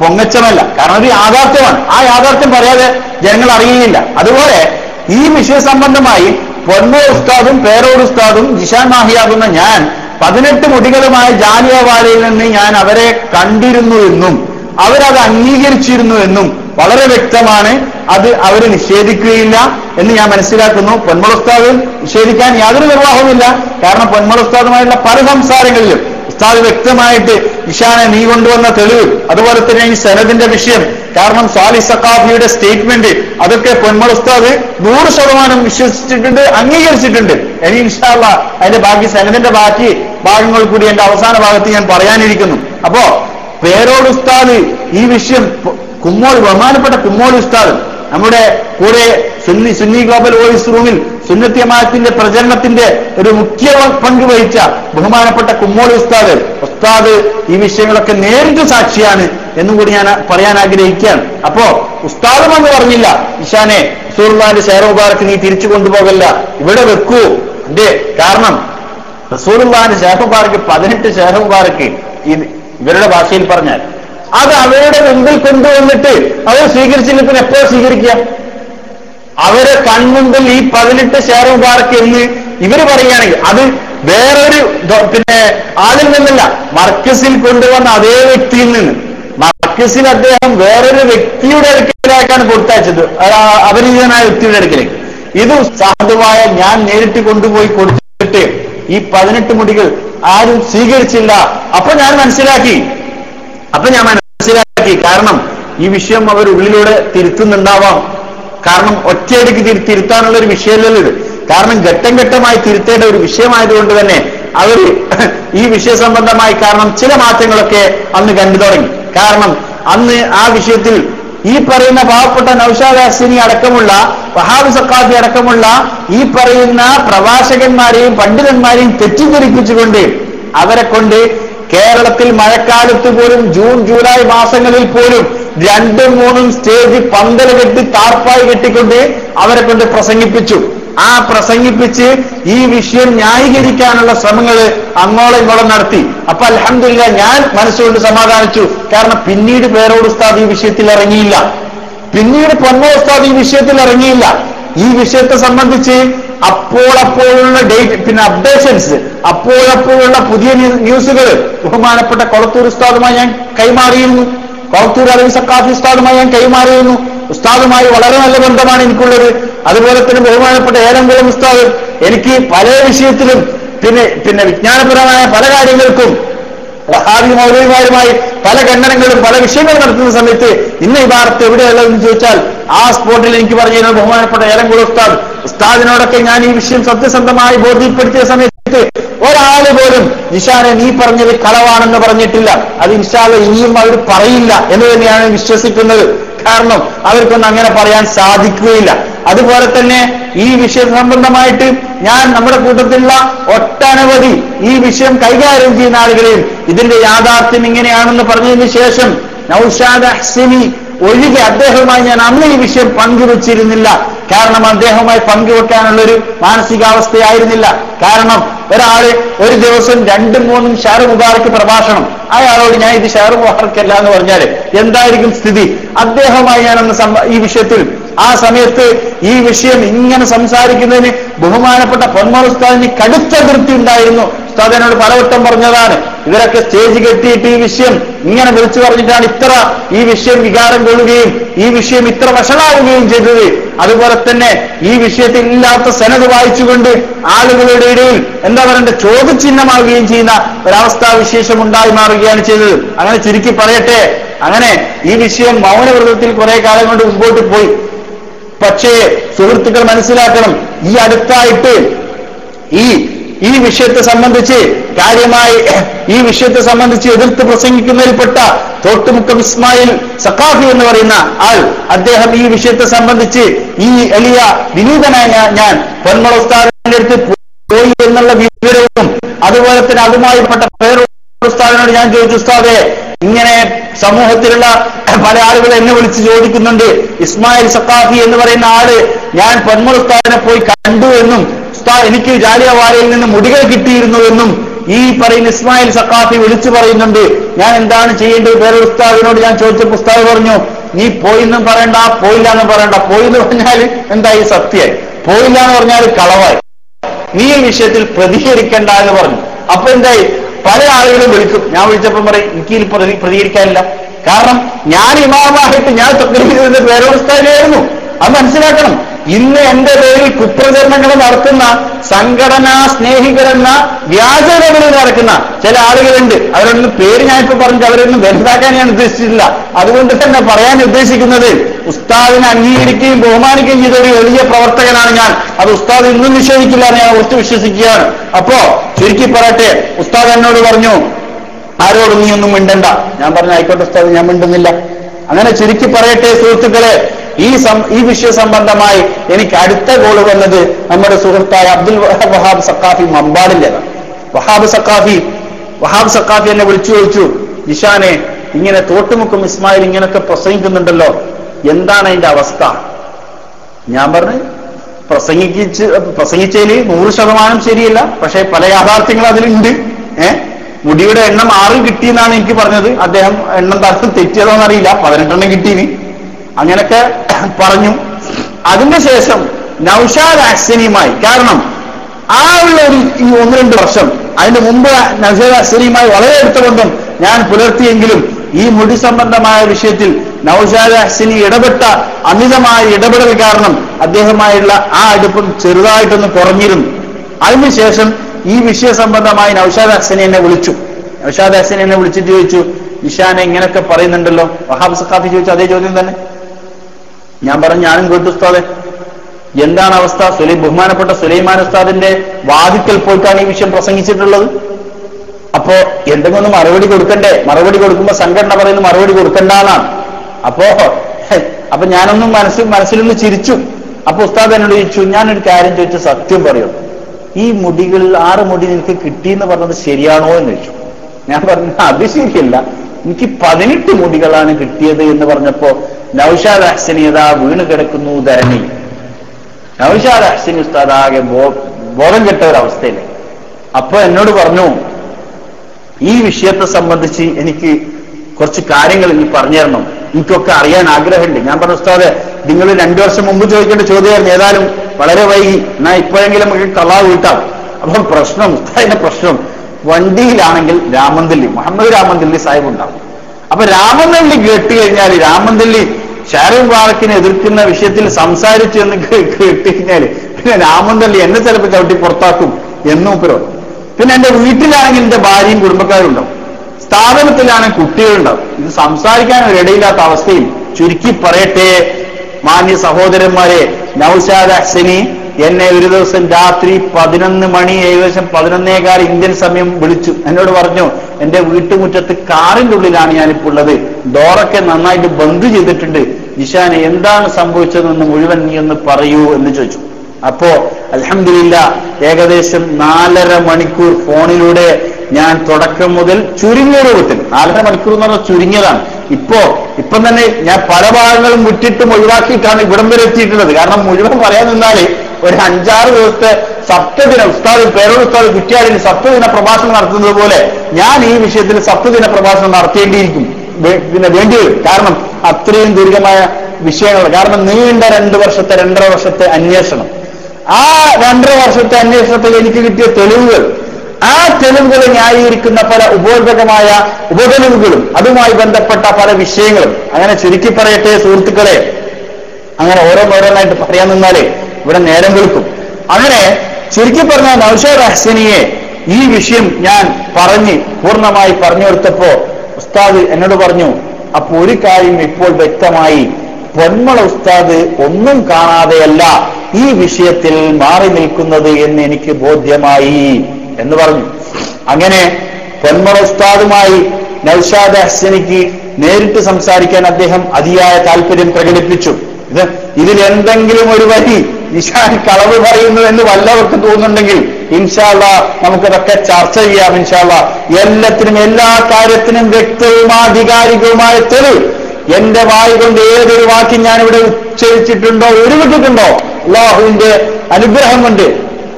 പൊങ്ങച്ചമല്ല. കാരണം ഒരു യാഥാർത്ഥ്യമാണ്. ആ യാഥാർത്ഥ്യം പറയാതെ ജനങ്ങൾ അറിയുകയില്ല. അതുപോലെ ഈ വിഷയ സംബന്ധമായി പൊന്നോ ഉസ്താദും പേരോട് ഉസ്താദും ജിഷാൻ മാഹിയാകുന്ന ഞാൻ പതിനെട്ട് മുടികളുമായ ജാലിയവാലയിൽ നിന്ന് ഞാൻ അവരെ കണ്ടിരുന്നു എന്നും അവരത് അംഗീകരിച്ചിരുന്നു എന്നും വളരെ വ്യക്തമാണ്. അത് അവർ നിഷേധിക്കുകയില്ല എന്ന് ഞാൻ മനസ്സിലാക്കുന്നു. പൊന്മൾ ഉസ്താദ് നിഷേധിക്കാൻ യാതൊരു നിർവാഹവുമില്ല. കാരണം പൊന്മൾ ഉസ്താദുമായുള്ള പല സംസാരങ്ങളിലും ഉസ്താദ് വ്യക്തമായിട്ട് ഇഷാനെ നീ കൊണ്ടുവന്ന തെളിവ്. അതുപോലെ തന്നെ ഈ സനദിന്റെ വിഷയം. കാരണം സാലി സക്കാഫിയുടെ സ്റ്റേറ്റ്മെന്റ് അതൊക്കെ പൊന്മൾ ഉസ്താദ് നൂറ് ശതമാനം വിശ്വസിച്ചിട്ടുണ്ട് അംഗീകരിച്ചിട്ടുണ്ട്. ഇനി ഇൻഷാല്ല അതിന്റെ ബാക്കി സനദിന്റെ ബാക്കി ഭാഗങ്ങൾ കൂടി എന്റെ അവസാന ഭാഗത്ത് ഞാൻ പറയാനിരിക്കുന്നു. അപ്പോ പേരോട് ഉസ്താദ് ഈ വിഷയം കുമ്മോൾ ബഹുമാനപ്പെട്ട കുമ്മോൾ ഉസ്താദ് നമ്മുടെ കൂടെ സുന്നി സുന്നി ഗ്ലോബൽ വോയിസ് റൂമിൽ സുന്നത്യമാത്തിന്റെ പ്രചരണത്തിന്റെ ഒരു മുഖ്യ പങ്ക് വഹിച്ച ബഹുമാനപ്പെട്ട കുമ്മോൾ ഉസ്താദ്. ഉസ്താദ് ഈ വിഷയങ്ങളൊക്കെ നേരിട്ട് സാക്ഷിയാണ് എന്നും കൂടി ഞാൻ പറയാൻ ആഗ്രഹിക്കുകയാണ്. അപ്പോ ഉസ്താദും എന്ന് പറഞ്ഞില്ല ഇഷാനെ റസൂർമാന്റെ ഷെയർ മുബാറക്ക് നീ തിരിച്ചു കൊണ്ടുപോകല്ല. ഇവിടെ വെക്കൂ. അതെ കാരണം റസൂർമാന്റെ ഷെയർ മുബാറക്ക് പതിനെട്ട് ഷെയർ മുബാറക്ക് ഇവരുടെ ഭാഷയിൽ പറഞ്ഞാൽ അത് അവരുടെ മുമ്പിൽ കൊണ്ടുവന്നിട്ട് അവർ സ്വീകരിച്ചില്ല പിന്നെ എപ്പോ സ്വീകരിക്കുക? അവരെ കൺമുമ്പിൽ ഈ പതിനെട്ട് ഷെയർ മുബാറക്ക് എന്ന് ഇവർ പറയുകയാണെങ്കിൽ അത് വേറൊരു പിന്നെ ആളിൽ നിന്നല്ല മർക്കസിൽ കൊണ്ടുവന്ന അതേ വ്യക്തിയിൽ നിന്ന്. മർക്കസിൽ അദ്ദേഹം വേറൊരു വ്യക്തിയുടെ അടുക്കലേക്കാണ് കൊടുത്തയച്ചത്. അപരിചിതനായ വ്യക്തിയുടെ അടുക്കലേക്ക്. ഇത് സാധുവായ ഞാൻ നേരിട്ട് കൊണ്ടുപോയി കൊടുത്തിട്ട് ഈ പതിനെട്ട് മുടികൾ ആരും സ്വീകരിച്ചില്ല. അപ്പൊ ഞാൻ മനസ്സിലാക്കി അപ്പൊ ഞാൻ മനസ്സിലാക്കി. കാരണം ഈ വിഷയം അവർ ഉള്ളിലൂടെ തിരുത്തുന്നുണ്ടാവാം. കാരണം ഒറ്റയടിക്ക് തിരു- തിരുത്താനുള്ള ഒരു വിഷയമല്ലല്ലോ ഇത്. കാരണം ഘട്ടം ഘട്ടമായി തിരുത്തേണ്ട ഒരു വിഷയമായതുകൊണ്ട് തന്നെ അവർ ഈ വിഷയ സംബന്ധമായി കാരണം ചില മാറ്റങ്ങളൊക്കെ അന്ന് കണ്ടു തുടങ്ങി. കാരണം അന്ന് ആ വിഷയത്തിൽ ഈ പറയുന്ന പാവപ്പെട്ട നൌഷാദ് ഹസിനി അടക്കമുള്ള വഹാബ് സക്കാദി അടക്കമുള്ള ഈ പറയുന്ന പ്രവാചകന്മാരെയും പണ്ഡിതന്മാരെയും തെറ്റിദ്ധരിപ്പിച്ചുകൊണ്ട് അവരെ കൊണ്ട് കേരളത്തിൽ മഴക്കാലത്ത് പോലും ജൂൺ ജൂലൈ മാസങ്ങളിൽ പോലും രണ്ടും മൂന്നും സ്റ്റേജ് പന്തൽ കെട്ടി താർപ്പായി കെട്ടിക്കൊണ്ട് അവരെ കൊണ്ട് പ്രസംഗിപ്പിച്ചു. ആ പ്രസംഗിപ്പിച്ച് ഈ വിഷയം ന്യായീകരിക്കാനുള്ള ശ്രമങ്ങൾ അങ്ങോളം ഇങ്ങോളം നടത്തി. അപ്പൊ അലഹമില്ല ഞാൻ മനസ്സുകൊണ്ട് സമാധാനിച്ചു. കാരണം പിന്നീട് പേരോട് ഉസ്താദ് ഈ വിഷയത്തിൽ ഇറങ്ങിയില്ല. പിന്നീട് പൊന്നോ ഉസ്താദ് ഈ വിഷയത്തിൽ ഇറങ്ങിയില്ല. ഈ വിഷയത്തെ സംബന്ധിച്ച് അപ്പോൾ അപ്പോഴുള്ള ഡേറ്റ് പിന്നെ അപ്ഡേഷൻസ് അപ്പോഴപ്പോഴുള്ള പുതിയ ന്യൂ- ന്യൂസുകൾ ബഹുമാനപ്പെട്ട കൊളത്തൂർ ഉസ്താദുമായി ഞാൻ കൈമാറിയിരുന്നു. കൊളത്തൂർ അലവി സക്കാഫി ഉസ്താദുമായി ഞാൻ കൈമാറിയിരുന്നു. ഉസ്താദുമായി വളരെ നല്ല ബന്ധമാണ് എനിക്കുള്ളത്. അതുപോലെ തന്നെ ബഹുമാനപ്പെട്ട ഏലംകുളം ഉസ്താദ് എനിക്ക് പല വിഷയത്തിലും പിന്നെ പിന്നെ വിജ്ഞാനപരമായ പല കാര്യങ്ങൾക്കും വഹാബി മൗലവിമാരുമായി പല ഖണ്ഡനങ്ങളും പല വിഷയങ്ങളും നടത്തുന്ന സമയത്ത് ഇന്ന് ഈ വാർത്ത എവിടെയുള്ളതെന്ന് ചോദിച്ചാൽ ആ സ്പോട്ടിൽ എനിക്ക് പറഞ്ഞു ബഹുമാനപ്പെട്ട ഏലംകുളം ഉസ്താദ് ഉസ്താദിനോടൊക്കെ ഞാൻ ഈ വിഷയം സത്യസന്ധമായി ബോധ്യപ്പെടുത്തിയ സമയത്ത് ഒരാൾ പോലും നിഷാനെ നീ പറഞ്ഞത് കളവാണെന്ന് പറഞ്ഞിട്ടില്ല. അത് ഇൻഷാല്ല ഇനിയും അവർ പറയില്ല എന്ന് തന്നെയാണ് വിശ്വസിക്കുന്നത്. കാരണം അവർക്കൊന്നും അങ്ങനെ പറയാൻ സാധിക്കുകയില്ല. അതുപോലെ തന്നെ ഈ വിഷയം സംബന്ധമായിട്ട് ഞാൻ നമ്മുടെ കൂട്ടത്തിലുള്ള ഒട്ടനവധി ഈ വിഷയം കൈകാര്യം ചെയ്യുന്ന ആളുകളെയും ഇതിന്റെ യാഥാർത്ഥ്യം ഇങ്ങനെയാണെന്ന് പറഞ്ഞതിന് ശേഷം നൌഷാദ് അഹ്സിനി ഒഴികെ അദ്ദേഹവുമായി ഞാൻ അന്ന് ഈ വിഷയം പങ്കുവച്ചിരുന്നില്ല. കാരണം അദ്ദേഹവുമായി പങ്കുവെക്കാനുള്ള ഒരു മാനസികാവസ്ഥയായിരുന്നില്ല. കാരണം ഒരാൾ ഒരു ദിവസം രണ്ടും മൂന്നും ഷാർ മുബാറക്ക് പ്രഭാഷണം. അയാളോട് ഞാൻ ഇത് ഷാർ മുബാറക്കല്ല എന്ന് പറഞ്ഞാൽ എന്തായിരിക്കും സ്ഥിതി? അദ്ദേഹവുമായി ഞാൻ അന്ന് ഈ വിഷയത്തിൽ ആ സമയത്ത് ഈ വിഷയം ഇങ്ങനെ സംസാരിക്കുന്നതിന് ബഹുമാനപ്പെട്ട പൊന്മൾ ഉസ്താദിന് കടുത്ത ഉണ്ടായിരുന്നു ഉസ്താദ് എന്നോട് പലവട്ടം പറഞ്ഞതാണ്. ഇവരൊക്കെ സ്റ്റേജ് കെട്ടിയിട്ട് ഈ വിഷയം ഇങ്ങനെ വിളിച്ചു പറഞ്ഞിട്ടാണ് ഇത്ര ഈ വിഷയം വികാരം കൊള്ളുകയും ഈ വിഷയം ഇത്ര വഷളാവുകയും ചെയ്തത്. അതുപോലെ തന്നെ ഈ വിഷയത്തിൽ ഇല്ലാത്ത സെനത് വായിച്ചുകൊണ്ട് ആളുകളുടെ ഇടയിൽ എന്താ പറയണ്ട ചോദ്യചിഹ്നമാവുകയും ചെയ്യുന്ന ഒരവസ്ഥാ വിശേഷം ഉണ്ടായി മാറുകയാണ് ചെയ്തത്. അങ്ങനെ ചുരുക്കി പറയട്ടെ. അങ്ങനെ ഈ വിഷയം മൗനവ്രതത്തിൽ കുറെ കാലം കൊണ്ട് മുമ്പോട്ട് പോയി. പക്ഷേ സുഹൃത്തുക്കൾ മനസ്സിലാക്കണം ഈ അടുത്തായിട്ട് ഈ ഈ വിഷയത്തെ സംബന്ധിച്ച് കാര്യമായി ഈ വിഷയത്തെ സംബന്ധിച്ച് എതിർത്ത് പ്രസംഗിക്കുന്നതിൽപ്പെട്ട തോട്ടുമുക്കം ഇസ്മായിൽ സഖാഫി എന്ന് പറയുന്ന ആൾ അദ്ദേഹം ഈ വിഷയത്തെ സംബന്ധിച്ച് ഈ എളിയ വിനീതനായ ഞാൻ- പൊന്മള ഉസ്താദിന്റെ അടുത്ത് പോയി എന്നുള്ള വിവരവും അതുപോലെ തന്നെ അതുമായി പെട്ട വേറൊരു ഉസ്താദിനോട് ഞാൻ ചോദിച്ചു ഉസ്താദെ ഇങ്ങനെ സമൂഹത്തിലുള്ള പല ആളുകൾ എന്നെ വിളിച്ച് ചോദിക്കുന്നുണ്ട്. ഇസ്മായിൽ സഖാഫി എന്ന് പറയുന്ന ആൾ ഞാൻ പൊന്മുളസ്ഥാനെ പോയി കണ്ടു എന്നും എനിക്ക് ജാലിയവാലയിൽ നിന്ന് മുടികൾ കിട്ടിയിരുന്നു എന്നും ഈ പറയുന്ന ഇസ്മായിൽ സക്കാഫി വിളിച്ചു പറയുന്നുണ്ട്. ഞാൻ എന്താണ് ചെയ്യേണ്ടത്? വേറെ ഉസ്താദിനോട് ഞാൻ ചോദിച്ച പുസ്താവ് പറഞ്ഞു നീ പോയിന്നും പറയണ്ട പോയില്ല എന്നും പറയണ്ട. പോയി എന്ന് പറഞ്ഞാൽ എന്തായി? സത്യമായി. പോയില്ല എന്ന് പറഞ്ഞാൽ കളവായി. നീ ഈ വിഷയത്തിൽ പ്രതികരിക്കണ്ട എന്ന് പറഞ്ഞു. അപ്പൊ എന്തായി? പല ആളുകളും വിളിക്കും. ഞാൻ വിളിച്ചപ്പം പറയും എനിക്ക് പ്രതികരിക്കാനില്ല. കാരണം ഞാൻ ഇമാമായിട്ട് ഞാൻ തക്രീത് പേരോസ്ഥാനായിരുന്നു അത് മനസ്സിലാക്കണം. ഇന്ന് എന്റെ പേരിൽ കുപ്രചരണങ്ങൾ നടത്തുന്ന സംഘടനാ സ്നേഹികരെന്ന വ്യാജകളിൽ നടക്കുന്ന ചില ആളുകളുണ്ട്. അവരൊന്നും പേര് ഞാനിപ്പോ പറഞ്ഞിട്ട് അവരൊന്നും വലുതാക്കാൻ ഞാൻ ഉദ്ദേശിച്ചിട്ടില്ല. അതുകൊണ്ട് തന്നെ പറയാൻ ഉദ്ദേശിക്കുന്നത് ഉസ്താദിനെ അംഗീകരിക്കുകയും ബഹുമാനിക്കുകയും ചെയ്ത ഒരു വലിയ പ്രവർത്തകനാണ് ഞാൻ. അത് ഉസ്താദ് ഇന്നും നിഷേധിക്കില്ല എന്ന് ഞാൻ ഉറച്ചു വിശ്വസിക്കുകയാണ്. അപ്പോ ചുരുക്കി പറയട്ടെ ഉസ്താദ് എന്നോട് പറഞ്ഞു ആരോടും നീ ഒന്നും മിണ്ടണ്ട. ഞാൻ പറഞ്ഞു ആയിക്കോട്ടെ ഉസ്താദ് ഞാൻ മിണ്ടുന്നില്ല. അങ്ങനെ ചുരുക്കി പറയട്ടെ സുഹൃത്തുക്കളെ ഈ ഈ വിഷയ സംബന്ധമായി എനിക്ക് അടുത്ത ഗോൾ വന്നത് നമ്മുടെ സുഹൃത്തായ അബ്ദുൽ വഹാബ് സക്കാഫി മമ്പാടിന്റെതാണ് വഹാബ് സക്കാഫി വഹാബ് സക്കാഫി എന്നെ വിളിച്ചു ചോദിച്ചു ഇഷാനെ ഇങ്ങനെ തോട്ടുമുക്കും ഇസ്മായിൽ ഇങ്ങനൊക്കെ പ്രസംഗിക്കുന്നുണ്ടല്ലോ എന്താണ് അതിന്റെ അവസ്ഥ? ഞാൻ പറഞ്ഞു പ്രസംഗിച്ച് പ്രസംഗിച്ചതിൽ നൂറ് ശതമാനം ശരിയല്ല പക്ഷേ പല യാഥാർത്ഥ്യങ്ങൾ അതിലുണ്ട്. ഏഹ് മുടിയുടെ എണ്ണം ആറ് കിട്ടിയെന്നാണ് എനിക്ക് പറഞ്ഞത്. അദ്ദേഹം എണ്ണം തരത്തിൽ തെറ്റിയതോന്നറിയില്ല പതിനെട്ടെണ്ണം കിട്ടീന് അങ്ങനൊക്കെ പറഞ്ഞു. അതിന്റെ ശേഷം നൌഷാദ് അഹ്സനിയുമായി കാരണം ആ ഉള്ള ഒരു ഈ ഒന്ന് രണ്ട് വർഷം അതിന്റെ മുമ്പ് നൌഷാദ് അഹ്സനിയുമായി വളരെ ബന്ധം ഞാൻ പുലർത്തിയെങ്കിലും ഈ മുടി സംബന്ധമായ വിഷയത്തിൽ നൌഷാദ് അഹ്സനി ഇടപെട്ട അമിതമായ ഇടപെടൽ കാരണം അദ്ദേഹമായുള്ള ആ അടുപ്പം ചെറുതായിട്ടൊന്ന് കുറഞ്ഞിരുന്നു. അതിനുശേഷം ഈ വിഷയ സംബന്ധമായി നൌഷാദ് ഹസനെ എന്നെ വിളിച്ചു. നൌഷാദ് ഹസൻ എന്നെ വിളിച്ചിട്ട് ചോദിച്ചു നിഷാനെ ഇങ്ങനെയൊക്കെ പറയുന്നുണ്ടല്ലോ? വഹാബ് സഖാഫി ചോദിച്ചു അതേ ചോദ്യം തന്നെ. ഞാൻ പറഞ്ഞു ഞാനും കേട്ടു ഉസ്താദെ. എന്താണ് അവസ്ഥ? സുലൈ ബഹുമാനപ്പെട്ട സുലൈമാൻ ഉസ്താദിന്റെ വാദിക്കൽ പോയിട്ടാണ് ഈ വിഷയം പ്രസംഗിച്ചിട്ടുള്ളത്? അപ്പോ എന്തെങ്കിലും ഒന്ന് മറുപടി കൊടുക്കണ്ടേ? മറുപടി കൊടുക്കുമ്പോ സംഘടന പറയുന്നു മറുപടി കൊടുക്കണ്ടെന്നാണ് അപ്പോ അപ്പൊ ഞാനൊന്നും മനസ്സിൽ മനസ്സിലൊന്ന് ചിരിച്ചു. അപ്പൊ ഉസ്താദ് എന്നോട് ചോദിച്ചു ഞാനൊരു കാര്യം ചോദിച്ചു സത്യം പറയും? ഈ മുടികളിൽ ആറ് മുടി നിനക്ക് കിട്ടിയെന്ന് പറഞ്ഞത് ശരിയാണോ എന്ന് ചോദിച്ചു. ഞാൻ പറഞ്ഞു അത് ശരിയല്ല. എനിക്ക് പതിനെട്ട് മുടികളാണ് കിട്ടിയത് എന്ന് പറഞ്ഞപ്പോ നൌഷാദ് അഹ്സനി അതാ വീണ് കിടക്കുന്നു ധരണി. നൌഷാദ് അഹ്സനി ഉസ്താദ് ആകെ ബോധം കെട്ട ഒരവസ്ഥയിൽ അപ്പൊ എന്നോട് പറഞ്ഞു ഈ വിഷയത്തെ സംബന്ധിച്ച് എനിക്ക് കുറച്ച് കാര്യങ്ങൾ ഇനി പറഞ്ഞു തരണം. എനിക്കൊക്കെ അറിയാൻ ആഗ്രഹമുണ്ട്. ഞാൻ പറഞ്ഞു ഉസ്താദ് നിങ്ങൾ രണ്ടു വർഷം മുമ്പ് ചോദിക്കേണ്ട ചോദ്യമായിരുന്നു. ഏതായാലും വളരെ വൈകി. എന്നാ ഇപ്പോഴെങ്കിലും നമുക്ക് കളാ വീട്ടാം അപ്പം പ്രശ്നം ഉസ്താദിന്റെ പ്രശ്നം വണ്ടിയിലാണെങ്കിൽ രാമന്തല്ലി മുഹമ്മദ് രാമന്തല്ലി സാഹിബ് ഉണ്ടാവും. അപ്പൊ രാമനള്ളി കേട്ട് കഴിഞ്ഞാൽ രാമനള്ളി ഷാരൂഖ് ബാറക്കിനെ എതിർക്കുന്ന വിഷയത്തിൽ സംസാരിച്ചു എന്ന് കേട്ട് കഴിഞ്ഞാൽ പിന്നെ രാമനള്ളി എന്നെ ചിലപ്പോൾ ചവിട്ടി പുറത്താക്കും എന്നും ഉപ്പരോ പിന്നെ എന്റെ വീട്ടിലാണെങ്കിൽ എന്റെ ഭാര്യയും കുടുംബക്കാരും ഉണ്ടാവും സ്ഥാപനത്തിലാണെങ്കിൽ കുട്ടികളുണ്ടാവും. ഇത് സംസാരിക്കാൻ ഒരു ഇടയില്ലാത്ത അവസ്ഥയിൽ ചുരുക്കി പറയട്ടെ. മാന്യ സഹോദരന്മാരെ നൌഷാദ് അഹ്സനി എന്നെ ഒരു ദിവസം രാത്രി പതിനൊന്ന് മണി ഏകദേശം പതിനൊന്നേകാൽ ഇന്ത്യൻ സമയം വിളിച്ചു. എന്നോട് പറഞ്ഞു എന്റെ വീട്ടുമുറ്റത്ത് കാറിന്റെ ഉള്ളിലാണ് ഞാനിപ്പോൾ ഉള്ളത്. ഡോറൊക്കെ നന്നായിട്ട് ബന്ദ് ചെയ്തിട്ടുണ്ട്. നിഷാന് എന്താണ് സംഭവിച്ചതെന്ന് മുഴുവൻ നീ ഒന്ന് പറയൂ എന്ന് ചോദിച്ചു. അപ്പോ അലഹമില്ല ഏകദേശം നാലര മണിക്കൂർ ഫോണിലൂടെ ഞാൻ തുടക്കം മുതൽ ചുരുങ്ങിയ രൂപത്തിൽ നാലര മണിക്കൂർ എന്ന് പറഞ്ഞാൽ ചുരുങ്ങിയതാണ്. ഇപ്പോ ഇപ്പം തന്നെ ഞാൻ പല ഭാഗങ്ങളും വിട്ടിട്ടും ഒഴിവാക്കിയിട്ടാണ് ഇവിടം വരെ എത്തിയിട്ടുള്ളത്. കാരണം മുഴുവൻ പറയാൻ നിന്നാൽ ഒരു അഞ്ചാറ് ദിവസത്തെ സപ്തദിന ഉസ്താദ് പേരോട് ഉസ്താദ് കുറ്റിയാടിന് സപ്തദിന പ്രഭാഷണം നടത്തുന്നത് പോലെ ഞാൻ ഈ വിഷയത്തിൽ സപ്തദിന പ്രഭാഷണം നടത്തേണ്ടിയിരിക്കും. പിന്നെ വേണ്ടി വരും. കാരണം അത്രയും ദീർഘമായ വിഷയങ്ങൾ കാരണം നീണ്ട രണ്ട് വർഷത്തെ രണ്ടര വർഷത്തെ അന്വേഷണം. ആ രണ്ടര വർഷത്തെ അന്വേഷണത്തിൽ എനിക്ക് കിട്ടിയ തെളിവുകൾ ആ തെളിവുകൾ ന്യായീകരിക്കുന്ന പല ഉപോത്ഭകമായ ഉപതെളിവുകളും അതുമായി ബന്ധപ്പെട്ട പല വിഷയങ്ങളും. അങ്ങനെ ചുരുക്കി പറയട്ടെ സുഹൃത്തുക്കളെ. അങ്ങനെ ഓരോന്നോരോന്നായിട്ട് പറയാൻ നിന്നാലേ ഇവിടെ നേരം വെളുക്കും. അങ്ങനെ ചുരുക്കി പറഞ്ഞ നൌഷാദ് ഹസനിയെ ഈ വിഷയം ഞാൻ പറഞ്ഞ് പൂർണമായി പറഞ്ഞു കൊടുത്തപ്പോ ഉസ്താദ് എന്നോട് പറഞ്ഞു അപ്പൊ ഒരു കാര്യം ഇപ്പോൾ വ്യക്തമായി പൊന്മള ഉസ്താദ് ഒന്നും കാണാതെയല്ല ഈ വിഷയത്തിൽ മാറി നിൽക്കുന്നത് എന്ന് എനിക്ക് ബോധ്യമായി എന്ന് പറഞ്ഞു. അങ്ങനെ പൊന്മള ഉസ്താദുമായി നൌഷാദ് ഹസനിക്ക് നേരിട്ട് സംസാരിക്കാൻ അദ്ദേഹം അതിയായ താല്പര്യം പ്രകടിപ്പിച്ചു. ഇത് ഇതിലെന്തെങ്കിലും ഒരു വരി നിഷാൻ കളവ് പറയുന്നു എന്ന് വല്ലവർക്കും തോന്നുന്നുണ്ടെങ്കിൽ ഇൻഷാല്ല നമുക്കതൊക്കെ ചർച്ച ചെയ്യാം ഇൻഷാല്ല എല്ലാത്തിനും എല്ലാ കാര്യത്തിനും വ്യക്തവും ആധികാരികവുമായ തെളിവ് എന്റെ വായി കൊണ്ട് ഏതൊരു വാക്കി ഞാൻ ഇവിടെ ഉച്ചരിച്ചിട്ടുണ്ടോ ഉരുവിട്ടിട്ടുണ്ടോ അള്ളാഹുവിന്റെ അനുഗ്രഹം കൊണ്ട്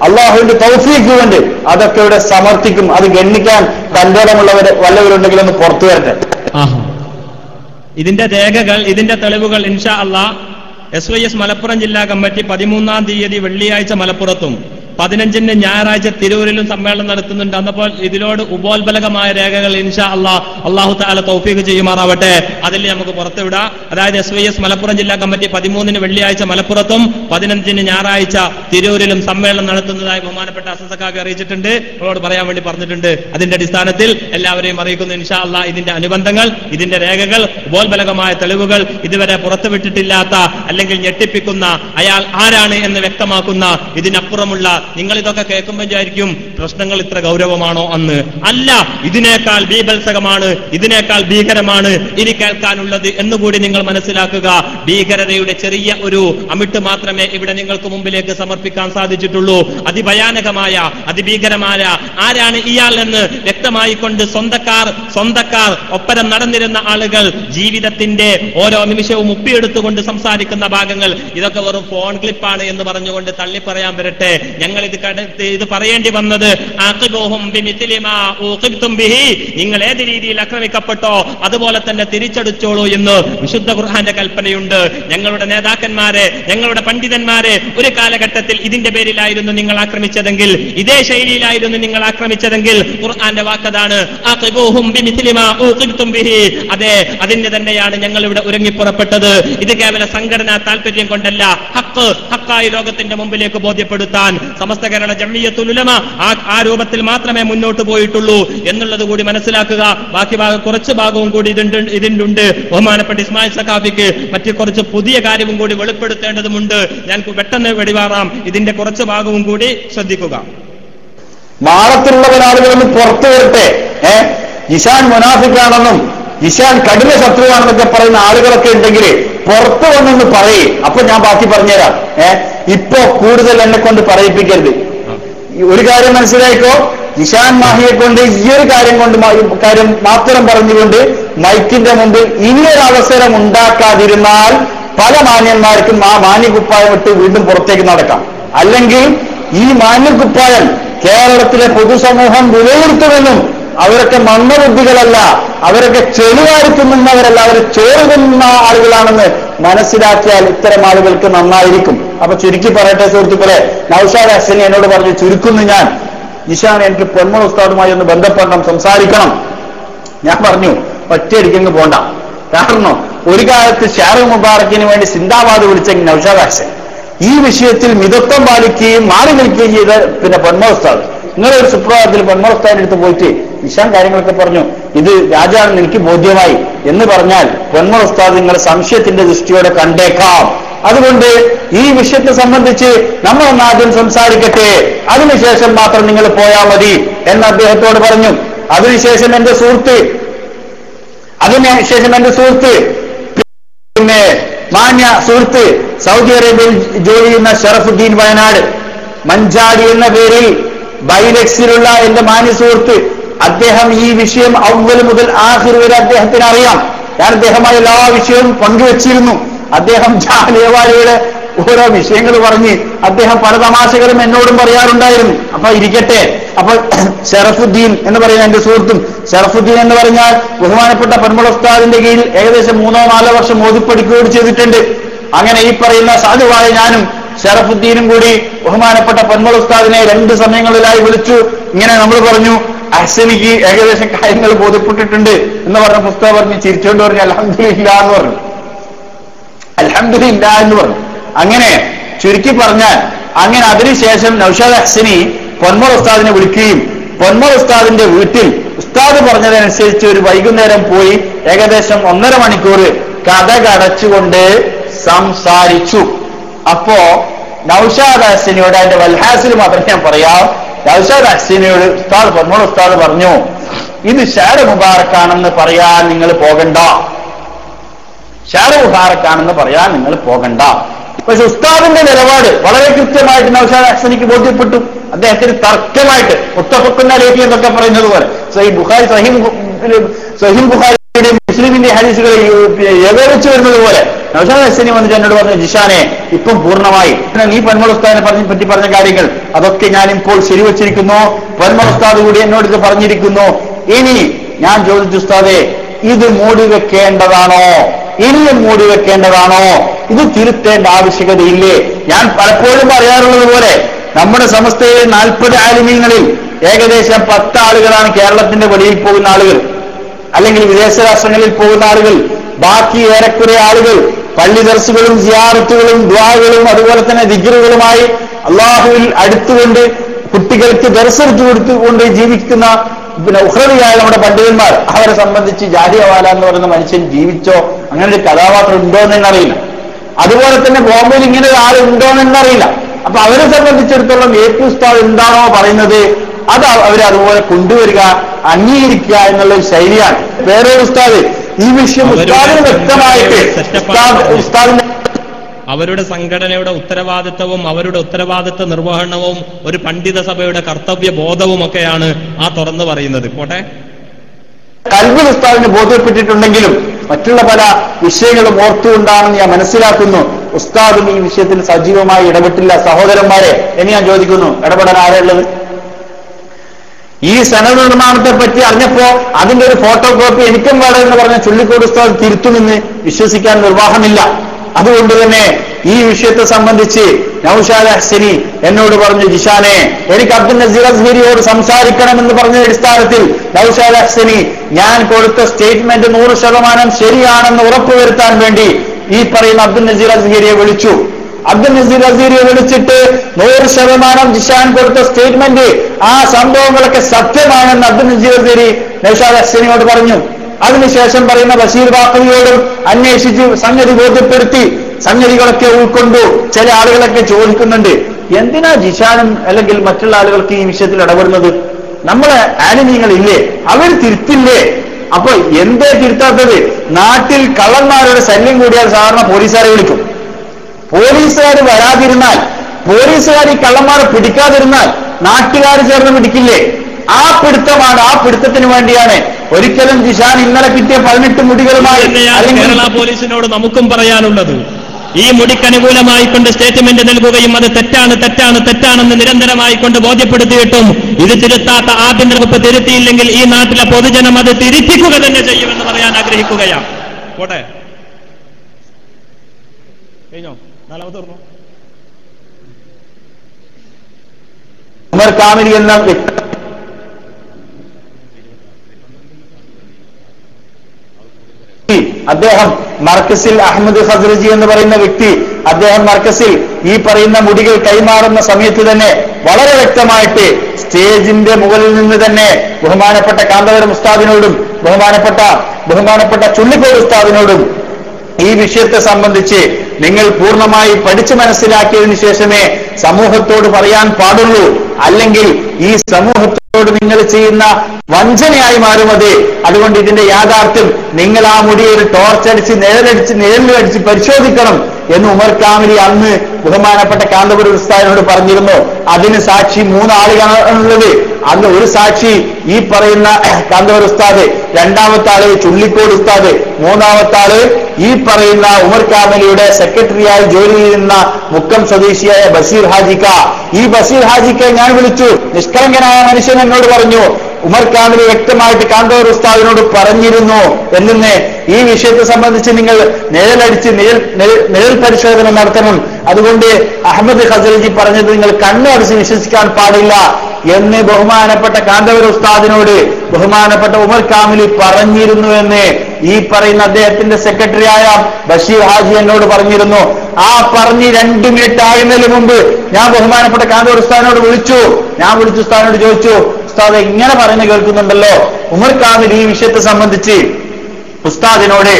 അള്ളാഹുവിന്റെ തൗഫീക്ക് കൊണ്ട് അതൊക്കെ ഇവിടെ സമർത്ഥിക്കും അത് ഗണ്ണിക്കാൻ തന്റേടമുള്ളവര് വല്ലവരുണ്ടെങ്കിൽ ഒന്ന് പുറത്തു വരട്ടെ. ഇതിന്റെ രേഖകൾ ഇതിന്റെ തെളിവുകൾ ഇൻഷാ അള്ളാ എസ് വൈ എസ് മലപ്പുറം ജില്ലാ കമ്മിറ്റി പതിമൂന്നാം തീയതി വെള്ളിയാഴ്ച മലപ്പുറത്തും. പതിനഞ്ചിന് ഞായറാഴ്ച തിരൂരിലും സമ്മേളനം നടത്തുന്നുണ്ട്. അന്നപ്പോൾ ഇതിനോട് ഉപോത്ബലകമായ രേഖകൾ ഇൻഷാ അള്ളാ അള്ളാഹു താല തൗഫീഖ് ചെയ്യുമാറാവട്ടെ. അതിൽ നമുക്ക് പുറത്തുവിടാം അതായത് എസ് വൈ എസ് മലപ്പുറം ജില്ലാ കമ്മിറ്റി പതിമൂന്നിന് വെള്ളിയാഴ്ച മലപ്പുറത്തും പതിനഞ്ചിന് ഞായറാഴ്ച തിരൂരിലും സമ്മേളനം നടത്തുന്നതായി ബഹുമാനപ്പെട്ട അസസക്കാക്ക് അറിയിച്ചിട്ടുണ്ട്. നമ്മളോട് പറയാൻ വേണ്ടി പറഞ്ഞിട്ടുണ്ട്. അതിന്റെ അടിസ്ഥാനത്തിൽ എല്ലാവരെയും അറിയിക്കുന്നു ഇൻഷാ അള്ളാ ഇതിന്റെ അനുബന്ധങ്ങൾ ഇതിന്റെ രേഖകൾ ഉപോത്ബലകമായ തെളിവുകൾ ഇതുവരെ പുറത്തുവിട്ടിട്ടില്ലാത്ത അല്ലെങ്കിൽ ഞെട്ടിപ്പിക്കുന്ന അയാൾ ആരാണ് എന്ന് വ്യക്തമാക്കുന്ന ഇതിനപ്പുറമുള്ള നിങ്ങൾ ഇതൊക്കെ കേൾക്കുമ്പോൾ വിചാരിക്കും പ്രശ്നങ്ങൾ ഇത്ര ഗൗരവമാണോ അന്ന്. അല്ല ഇതിനേക്കാൾ ബീഭത്സകമാണ് ഇതിനേക്കാൾ ഭീകരമാണ് ഇനി കേൾക്കാനുള്ളത് എന്നുകൂടി നിങ്ങൾ മനസ്സിലാക്കുക. ഭീകരതയുടെ ചെറിയ ഒരു അമിട്ട് മാത്രമേ ഇവിടെ നിങ്ങൾക്ക് മുമ്പിലേക്ക് സമർപ്പിക്കാൻ സാധിച്ചിട്ടുള്ളൂ. അതിഭയാനകമായ അതിഭീകരമായ ആരാണ് ഇയാൾ എന്ന് വ്യക്തമായി കൊണ്ട് സ്വന്തക്കാർ സ്വന്തക്കാർ ഒപ്പരം നടന്നിരുന്ന ആളുകൾ ജീവിതത്തിന്റെ ഓരോ നിമിഷവും ഉപ്പിയെടുത്തുകൊണ്ട് സംസാരിക്കുന്ന ഭാഗങ്ങൾ. ഇതൊക്കെ വെറും ഫോൺ ക്ലിപ്പാണ് എന്ന് പറഞ്ഞുകൊണ്ട് തള്ളിപ്പറയാൻ വരട്ടെ. ഞങ്ങൾ ഇത് കട- ഇത് പറയേണ്ടി വന്നത്. നിങ്ങൾ ഏത് രീതിയിൽ ആക്രമിക്കപ്പെട്ടോ അതുപോലെ തന്നെ തിരിച്ചടിച്ചോളൂ എന്ന് വിശുദ്ധ ഖുർഹാന്റെ കൽപ്പനയുണ്ട് ഞങ്ങളുടെ നേതാക്കന്മാരെ ഞങ്ങളുടെ പണ്ഡിതന്മാരെ ഒരു കാലഘട്ടത്തിൽ ഇതിന്റെ പേരിലായിരുന്നു നിങ്ങൾ ആക്രമിച്ചതെങ്കിൽ ഇതേ ശൈലിയിലായിരുന്നു നിങ്ങൾ ആക്രമിച്ചതെങ്കിൽ ഖുർആന്റെ വാക്കതാണ്. അതെ അതിന് തന്നെയാണ് ഞങ്ങൾ ഇവിടെ ഉറങ്ങിപ്പുറപ്പെട്ടത് ഇത് കേവല സംഘടനാ താല്പര്യം കൊണ്ടല്ല ഹക്ക് ഹക്കായി ലോകത്തിന്റെ മുമ്പിലേക്ക് ബോധ്യപ്പെടുത്താൻ സമസ്ത കേരള ജമ്മിയത്തുലുലമ ആ ആ രൂപത്തിൽ മാത്രമേ മുന്നോട്ട് പോയിട്ടുള്ളൂ എന്നുള്ളത് കൂടി മനസ്സിലാക്കുക. ബാക്കി ഭാഗം കുറച്ച് ഭാഗവും കൂടി ഇതിന്റെ ഇതിന്റെ ബഹുമാനപ്പെട്ട ഇസ്മായിൽ സഖാഫിക്ക് മറ്റു കുറച്ച് പുതിയ കാര്യവും കൂടി വെളിപ്പെടുത്തേണ്ടതുമുണ്ട്. ഞാൻ പെട്ടെന്ന് വെടിവാറാം. ഇതിന്റെ കുറച്ച് ഭാഗവും കൂടി ശ്രദ്ധിക്കുക. മാളത്തിലുള്ളവർ ആളുകളൊന്നും പുറത്തു വരട്ടെ ഏഹ് ഇഷാൻ മുനാഫിക്കാണെന്നും ഇഷാൻ കഠിന ശത്രുവാണെന്നൊക്കെ പറയുന്ന ആളുകളൊക്കെ ഉണ്ടെങ്കിൽ പുറത്തു വന്നൊന്ന് പറയേ. അപ്പൊ ഞാൻ ബാക്കി പറഞ്ഞുതരാം. ഏ? ഇപ്പൊ കൂടുതൽ എന്നെ കൊണ്ട് പറയിപ്പിക്കരുത്. ഒരു കാര്യം മനസ്സിലായിക്കോ? ഇഷാൻ മാഹിയെ കൊണ്ട് ഈ ഒരു കാര്യം കൊണ്ട് കാര്യം മാത്രം പറഞ്ഞുകൊണ്ട് മൈക്കിന്റെ മുമ്പിൽ ഇനിയൊരു അവസരം ഉണ്ടാക്കാതിരുന്നാൽ പല മാന്യന്മാർക്കും ആ മാന്യകുപ്പായം ഇട്ട് വീണ്ടും പുറത്തേക്ക് നടക്കാം. അല്ലെങ്കിൽ ഈ മാന്യകുപ്പായം കേരളത്തിലെ പൊതുസമൂഹം വിലയിരുത്തുമെന്നും അവരൊക്കെ മന്ദബുദ്ധികളല്ല അവരൊക്കെ ചെളിവാരി തിന്നുന്നവരല്ല അവർ ചോറ് തിന്നുന്ന ആളുകളാണെന്ന് മനസ്സിലാക്കിയാൽ ഇത്തരം ആളുകൾക്ക് നന്നായിരിക്കും. അപ്പൊ ചുരുക്കി പറയട്ടെ സുഹൃത്തുക്കളെ. നൌഷാദ് ഹസനി എന്നോട് പറഞ്ഞു ചുരുക്കുന്നു ഞാൻ. ഇഷാൻ എനിക്ക് പൊന്മ ഉസ്താദുമായി ഒന്ന് ബന്ധപ്പെടണം സംസാരിക്കണം. ഞാൻ പറഞ്ഞു ഒറ്റയടിക്കങ്ങ് പോണ്ട. കാരണം ഒരു കാലത്ത് ഷാറു മുബാറക്കിന് വേണ്ടി സിന്ദാബാദ് വിളിച്ച നൌഷാദ് ഹസൻ. ഈ വിഷയത്തിൽ മിതത്വം പാലിക്കുകയും മാറി നിൽക്കുകയും ചെയ്ത പിന്നെ പൊന്മ ഉസ്താദ്. നിങ്ങളൊരു സുപ്രഭാതത്തിൽ പൊന്മ ഉസ്താദിന്റെ അടുത്ത് പോയിട്ട് നിശാൻ കാര്യങ്ങളൊക്കെ പറഞ്ഞു. ഇത് രാജാണെന്ന് എനിക്ക് ബോധ്യമായി എന്ന് പറഞ്ഞാൽ പൊന്മ ഉസ്താദ് നിങ്ങൾ സംശയത്തിന്റെ ദൃഷ്ടിയോടെ കണ്ടേക്കാം. അതുകൊണ്ട് ഈ വിഷയത്തെ സംബന്ധിച്ച് നമ്മൾ ആദ്യം സംസാരിക്കട്ടെ. അതിനുശേഷം മാത്രം നിങ്ങൾ പോയാൽ മതി എന്ന് അദ്ദേഹത്തോട് പറഞ്ഞു. അതിനുശേഷം എന്റെ സുഹൃത്ത് അതിനുശേഷം എന്റെ സുഹൃത്ത് പിന്നെ മാന്യ സുഹൃത്ത് സൗദി അറേബ്യയിൽ ജോലി ചെയ്യുന്ന ഷറഫുദ്ദീൻ വയനാട് മഞ്ചാടി എന്ന പേരിൽ ബൈലക്സിലുള്ള എന്റെ മാന്യ സുഹൃത്ത് അദ്ദേഹം ഈ വിഷയം അവൽ മുതൽ ആഹിർ വരെ അദ്ദേഹത്തിന് അറിയാം. ഞാൻ അദ്ദേഹമായി എല്ലാ വിഷയവും പങ്കുവച്ചിരുന്നു. അദ്ദേഹം ജാലേവാലയുടെ ഓരോ വിഷയങ്ങൾ പറഞ്ഞ് അദ്ദേഹം പല തമാശകളും എന്നോടും പറയാറുണ്ടായിരുന്നു. അപ്പൊ ഇരിക്കട്ടെ. അപ്പൊ ഷറഫുദ്ദീൻ എന്ന് പറയുന്ന എന്റെ സുഹൃത്തും ഷറഫുദ്ദീൻ എന്ന് പറഞ്ഞാൽ ബഹുമാനപ്പെട്ട പന്മുളസ്താദിന്റെ കീഴിൽ ഏകദേശം മൂന്നോ നാലോ വർഷം മോദിപ്പടിക്കുകയോട് ചെയ്തിട്ടുണ്ട്. അങ്ങനെ ഈ പറയുന്ന സാധുവായ ഞാനും ഷറഫുദ്ദീനും കൂടി ബഹുമാനപ്പെട്ട പന്മൾ ഉസ്താദിനെ രണ്ട് സമയങ്ങളിലായി വിളിച്ചു. ഇങ്ങനെ നമ്മൾ പറഞ്ഞു അഹ്സനിക്ക് ഏകദേശം കാര്യങ്ങൾ ബോധ്യപ്പെട്ടിട്ടുണ്ട് എന്ന് പറഞ്ഞ പുസ്തകം പറഞ്ഞ് ചിരിച്ചോണ്ട് പറഞ്ഞു അലഹമില്ല എന്ന് പറഞ്ഞു. അലഹമില്ല എന്ന് പറഞ്ഞു. അങ്ങനെ ചുരുക്കി പറഞ്ഞാൽ അങ്ങനെ അതിനുശേഷം നൌഷാദ് അഹ്സനി പൊന്മർ ഉസ്താദിനെ വിളിക്കുകയും പൊന്മർ ഉസ്താദിന്റെ വീട്ടിൽ ഉസ്താദ് പറഞ്ഞതനുസരിച്ച് ഒരു വൈകുന്നേരം പോയി ഏകദേശം ഒന്നര മണിക്കൂർ കഥ കടച്ചുകൊണ്ട് സംസാരിച്ചു. അപ്പോ നൌഷാദ് ഹസിനിയോട് അതിന്റെ വൽഹാസിൽ മാത്രം ഞാൻ പറയാം നൌഷാദ് ഹസിനിയോട് ഉസ്താദ് പറഞ്ഞു ഉസ്താദ് പറഞ്ഞു ഇത് ഷാര മുബാറക്കാണെന്ന് പറയാൻ നിങ്ങൾ പോകണ്ട. ഷാര മുബാറക്കാണെന്ന് പറയാൻ നിങ്ങൾ പോകണ്ട. പക്ഷെ ഉസ്താദിന്റെ നിലപാട് വളരെ കൃത്യമായിട്ട് നൌഷാദ് ഹസനിക്ക് ബോധ്യപ്പെട്ടു. അദ്ദേഹത്തിന് തർക്കമായിട്ട് മുത്തഫക്കുന്ന ലേഖി എന്നൊക്കെ പറയുന്നത് പോലെ. സഹീം ബുഖാരി സഹിം സഹിം ബുഖാരിയുടെ മുസ്ലിമിന്റെ ഹരീസുകളെ ഏകോപിച്ചു വരുന്നത് പോലെ നൌഷാദ് വന്നിട്ട് എന്നോട് പറഞ്ഞു ജിഷാനെ ഇപ്പം പൂർണമായി. നീ പന്മൾ ഉസ്താദിനെ പറഞ്ഞ പറ്റി പറഞ്ഞ കാര്യങ്ങൾ അതൊക്കെ ഞാൻ ഇപ്പോൾ ശരിവച്ചിരിക്കുന്നു. പന്മൾ ഉസ്താദ് കൂടി എന്നോട് ഇത് പറഞ്ഞിരിക്കുന്നു. ഇനി ഞാൻ ചോദിച്ചു ഉസ്താദെ ഇത് മൂടി വെക്കേണ്ടതാണോ? ഇനിയും മൂടി വെക്കേണ്ടതാണോ? ഇത് തിരുത്തേണ്ട ആവശ്യകതയില്ലേ? ഞാൻ പലപ്പോഴും പറയാറുള്ളത് പോലെ നമ്മുടെ സമസ്തയിലെ നാൽപ്പത് ആലിമ്യങ്ങളിൽ ഏകദേശം പത്ത് ആളുകളാണ് കേരളത്തിന്റെ വെളിയിൽ പോകുന്ന ആളുകൾ. അല്ലെങ്കിൽ വിദേശ രാഷ്ട്രങ്ങളിൽ പോകുന്ന ആളുകൾ ബാക്കി ഏറെക്കുറെ ആളുകൾ പള്ളി ദർസുകളും സിയാറത്തുകളും ദ്വാകളും അതുപോലെ തന്നെ ദിഗ്രുകളുമായി അള്ളാഹുവിൽ അടുത്തുകൊണ്ട് കുട്ടികൾക്ക് ദർശനത്തു കൊടുത്തുകൊണ്ട് ജീവിക്കുന്ന പിന്നെ ഉഹ്രവിയായ നമ്മുടെ പണ്ഡിതന്മാർ അവരെ സംബന്ധിച്ച് ജാതിയവാല എന്ന് പറയുന്ന മനുഷ്യൻ ജീവിച്ചോ അങ്ങനെ ഒരു കഥാപാത്രം ഉണ്ടോ എന്ന് അറിയില്ല അതുപോലെ തന്നെ ബോംബെയിൽ ഇങ്ങനെ ഒരു ആൾ ഉണ്ടോ എന്ന് അറിയില്ല അപ്പൊ അവരെ സംബന്ധിച്ചിടത്തോളം പി ഉസ്താദ് എന്താണോ പറയുന്നത് അത് അവർ അതുപോലെ കൊണ്ടുവരിക അംഗീകരിക്കുക എന്നുള്ള ശൈലിയാണ്. വേറെ ഉസ്താദ് ഈ വിഷയം ഉസ്താദിന് വ്യക്തമായിട്ട് ഉസ്താദിന്റെ അവരുടെ സംഘടനയുടെ ഉത്തരവാദിത്തവും അവരുടെ ഉത്തരവാദിത്ത നിർവഹണവും ഒരു പണ്ഡിത സഭയുടെ കർത്തവ്യ ബോധവും ഒക്കെയാണ് ആ തുറന്നു പറയുന്നത്. പോട്ടെ. കൽബിൽ ഉസ്താദിന് ബോധ്യപ്പെട്ടിട്ടുണ്ടെങ്കിലും മറ്റുള്ള പല വിഷയങ്ങളും ഓർത്തുകൊണ്ടാണെന്ന് ഞാൻ മനസ്സിലാക്കുന്നു. ഉസ്താദും ഈ വിഷയത്തിൽ സജീവമായി ഇടപെട്ടില്ല. സഹോദരന്മാരെ എന്ന് ഞാൻ ചോദിക്കുന്നു ഇടപെടാൻ ആരുള്ളത് ഈ സനത് നിർമ്മാണത്തെ പറ്റി അറിഞ്ഞപ്പോ അതിന്റെ ഒരു ഫോട്ടോ കോപ്പി എനിക്കും വേണം എന്ന് പറഞ്ഞ ചുള്ളിക്കോട് ഉസ്താദ് തിരുത്തുമെന്ന് വിശ്വസിക്കാൻ നിർവാഹമില്ല. അതുകൊണ്ട് തന്നെ ഈ വിഷയത്തെ സംബന്ധിച്ച് നൌഷാദ് ഹസനി എന്നോട് പറഞ്ഞു ജിഷാനെ എനിക്ക് അബ്ദുൽ നസീർ അസ്ഹരിയോട് സംസാരിക്കണമെന്ന് പറഞ്ഞ അടിസ്ഥാനത്തിൽ നൌഷാദ് ഹസനി ഞാൻ കൊടുത്ത സ്റ്റേറ്റ്മെന്റ് നൂറ് ശതമാനം ശരിയാണെന്ന് ഉറപ്പുവരുത്താൻ വേണ്ടി ഈ പറയുന്ന അബ്ദുൽ നസീർ അസ്ഹരിയെ വിളിച്ചു. അബ്ദുൽ നസീർ അസീറിയെ വിളിച്ചിട്ട് നൂറ് ശതമാനം ജിഷാൻ കൊടുത്ത സ്റ്റേറ്റ്മെന്റ് ആ സംഭവങ്ങളൊക്കെ സത്യമാണെന്ന് അബ്ദുൽ നസീർ അസീരി നൌഷാദ് ഹസനിയോട് പറഞ്ഞു. അതിനുശേഷം പറയുന്ന ബഷീർ ബാക്കവിയോടും അന്വേഷിച്ച് സംഗതി ബോധ്യപ്പെടുത്തി സംഗതികളൊക്കെ ഉൾക്കൊണ്ടു ചില ആളുകളൊക്കെ ചോദിക്കുന്നുണ്ട്. എന്തിനാ ജിഷാനും അല്ലെങ്കിൽ മറ്റുള്ള ആളുകൾക്ക് ഈ വിഷയത്തിൽ ഇടപെടുന്നത്? നമ്മളെ ആനിമീങ്ങൾ ഇല്ലേ അവർ തിരുത്തില്ലേ? അപ്പൊ എന്തേ തിരുത്താത്തത്? നാട്ടിൽ കള്ളന്മാരുടെ ശല്യം കൂടിയാൽ സാധാരണ പോലീസുകാരെ വിളിക്കും. പോലീസുകാർ വരാതിരുന്നാൽ പോലീസുകാർ ഈ കള്ളന്മാരെ പിടിക്കാതിരുന്നാൽ നാട്ടുകാർ ചേർന്ന് പിടിക്കില്ലേ? ആ പിടുത്തമാണ് ആ പിടുത്തത്തിന് വേണ്ടിയാണ് ഒരിക്കലും ജിഷാൻ ഇന്നലെ കിട്ടിയ പതിനെട്ട് മുടികളുമായി കേരള പോലീസിനോട് നമുക്കും പറയാനുള്ളത്. ഈ മുടിക്കനുകൂലമായി കൊണ്ട് സ്റ്റേറ്റ്മെന്റ് നൽകുകയും അത് തെറ്റാണ് തെറ്റാണ് തെറ്റാണെന്ന് നിരന്തരമായി കൊണ്ട് ബോധ്യപ്പെടുത്തിയിട്ടും ഇത് തിരുത്താത്ത ആഭ്യന്തര വകുപ്പ് തിരുത്തിയില്ലെങ്കിൽ ഈ നാട്ടിലെ പൊതുജനം അത് തിരുത്തിക്കുക തന്നെ ചെയ്യുമെന്ന് പറയാൻ ആഗ്രഹിക്കുകയാണ്. പോട്ടെ? കഴിഞ്ഞോ? നാലാമത് പറഞ്ഞു ഉമർ കാമിലി എന്ന അദ്ദേഹം മർക്കസിൽ അഹമ്മദ് ഫസ്രജി എന്ന് പറയുന്ന വ്യക്തി അദ്ദേഹം മർക്കസിൽ ഈ പറയുന്ന മുടികൾ കൈമാറുന്ന സമയത്ത് തന്നെ വളരെ വ്യക്തമായിട്ട് സ്റ്റേജിന്റെ മുകളിൽ നിന്ന് തന്നെ ബഹുമാനപ്പെട്ട കാന്തവരം ഉസ്താദിനോടും ബഹുമാനപ്പെട്ട ബഹുമാനപ്പെട്ട ചുള്ളിക്കോട് ഉസ്താദിനോടും ഈ വിഷയത്തെ സംബന്ധിച്ച് നിങ്ങൾ പൂർണമായി പഠിച്ചു മനസ്സിലാക്കിയതിനു ശേഷമേ സമൂഹത്തോട് പറയാൻ പാടുള്ളൂ. അല്ലെങ്കിൽ ഈ സമൂഹത്തോട് നിങ്ങൾ ചെയ്യുന്ന വഞ്ചനയായി മാറും അത്. അതുകൊണ്ട് ഇതിന്റെ യാഥാർത്ഥ്യം നിങ്ങൾ ആ മുടി ഒരു ടോർച്ചടിച്ച് നിഴലടിച്ച് നിഴലിലടിച്ച് പരിശോധിക്കണം. എന്ന് ഉമർ കാമിലി അന്ന് ബഹുമാനപ്പെട്ട കാന്തപുരം ഉസ്താദിനോട് പറഞ്ഞിരുന്നു. അതിന് സാക്ഷി മൂന്നാളുകളാണുള്ളത്. അന്ന് ഒരു സാക്ഷി ഈ പറയുന്ന കാന്തപുരം ഉസ്താദ് രണ്ടാമത്തെ ആൾ ചുള്ളിക്കോട് ഉസ്താദ് മൂന്നാമത്തെ ആൾ ഈ പറയുന്ന ഉമർ കാമലിയുടെ സെക്രട്ടറിയായി ജോലി ചെയ്യുന്ന മുക്കം സ്വദേശിയായ ബസീർ ഹാജിക്ക. ഈ ബസീർ ഹാജിക്ക ഞാൻ വിളിച്ചു. നിഷ്കളങ്കനായ മനുഷ്യൻ എന്നോട് പറഞ്ഞു ഉമർ കാമിലി വ്യക്തമായിട്ട് കാന്തോർ ഉസ്താദിനോട് പറഞ്ഞിരുന്നു എന്നിന്ന് ഈ വിഷയത്തെ സംബന്ധിച്ച് നിങ്ങൾ നിഴലടിച്ച് നിഴൽ നിഴൽ- പരിശോധന നടത്തണം. അതുകൊണ്ട് അഹമ്മദ് ഖസൽജി പറഞ്ഞത് നിങ്ങൾ കണ്ണടച്ച് വിശ്വസിക്കാൻ പാടില്ല. എന്ന് ബഹുമാനപ്പെട്ട കാന്തവർ ഉസ്താദിനോട് ബഹുമാനപ്പെട്ട ഉമർ കാമിലി പറഞ്ഞിരുന്നു എന്ന് ഈ പറയുന്ന അദ്ദേഹത്തിന്റെ സെക്രട്ടറിയായ ബഷീർ ഹാജി എന്നോട് പറഞ്ഞിരുന്നു. ആ പറഞ്ഞ് രണ്ട് മിനിറ്റ് ആകുന്നതിന് മുമ്പ് ഞാൻ ബഹുമാനപ്പെട്ട കാന്തവർ ഉസ്താദിനോട് വിളിച്ചു. ഞാൻ വിളിച്ചു ഉസ്താദിനോട് ചോദിച്ചു ഉസ്താദ് ഇങ്ങനെ പറഞ്ഞു കേൾക്കുന്നുണ്ടല്ലോ. ഉമർ കാമിൽ ഈ വിഷയത്തെ സംബന്ധിച്ച് ഉസ്താദിനോട്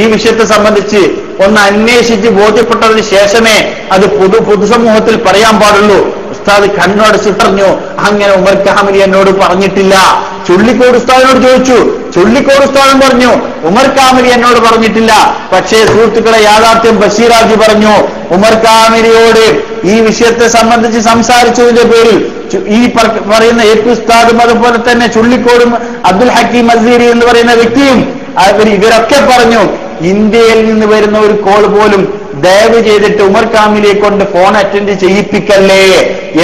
ഈ വിഷയത്തെ സംബന്ധിച്ച് ഒന്ന് അന്വേഷിച്ച് ബോധ്യപ്പെട്ടതിന് ശേഷമേ അത് പൊതു പൊതുസമൂഹത്തിൽ പറയാൻ പാടുള്ളൂ. ഉസ്താദ് കണ്ണടച്ച് പറഞ്ഞു അങ്ങനെ ഉമർ കാമിലി എന്നോട് പറഞ്ഞിട്ടില്ല. ചുള്ളിക്കോട് ഉസ്താദിനോട് ചോദിച്ചു. ചുള്ളിക്കോട് ഉസ്താദൻ പറഞ്ഞു ഉമർ കാമിലി എന്നോട് പറഞ്ഞിട്ടില്ല. പക്ഷേ സുഹൃത്തുക്കളെ യാഥാർത്ഥ്യം ബഷീറാജി പറഞ്ഞു ഉമർ കാമിലിയോട് ഈ വിഷയത്തെ സംബന്ധിച്ച് സംസാരിച്ചതിന്റെ പേരിൽ ഈ പറ- പറയുന്ന എ പി ഉസ്താദും അതുപോലെ തന്നെ ചുള്ളിക്കോടും അബ്ദുൽ ഹക്കീം അസീരി എന്ന് പറയുന്ന വ്യക്തിയും ഇവരൊക്കെ പറഞ്ഞു ഇന്ത്യയിൽ നിന്ന് വരുന്ന ഒരു കോൾ പോലും ദയവ് ചെയ്തിട്ട് ഉമർ കാമിലെ കൊണ്ട് ഫോൺ അറ്റൻഡ് ചെയ്യിപ്പിക്കല്ലേ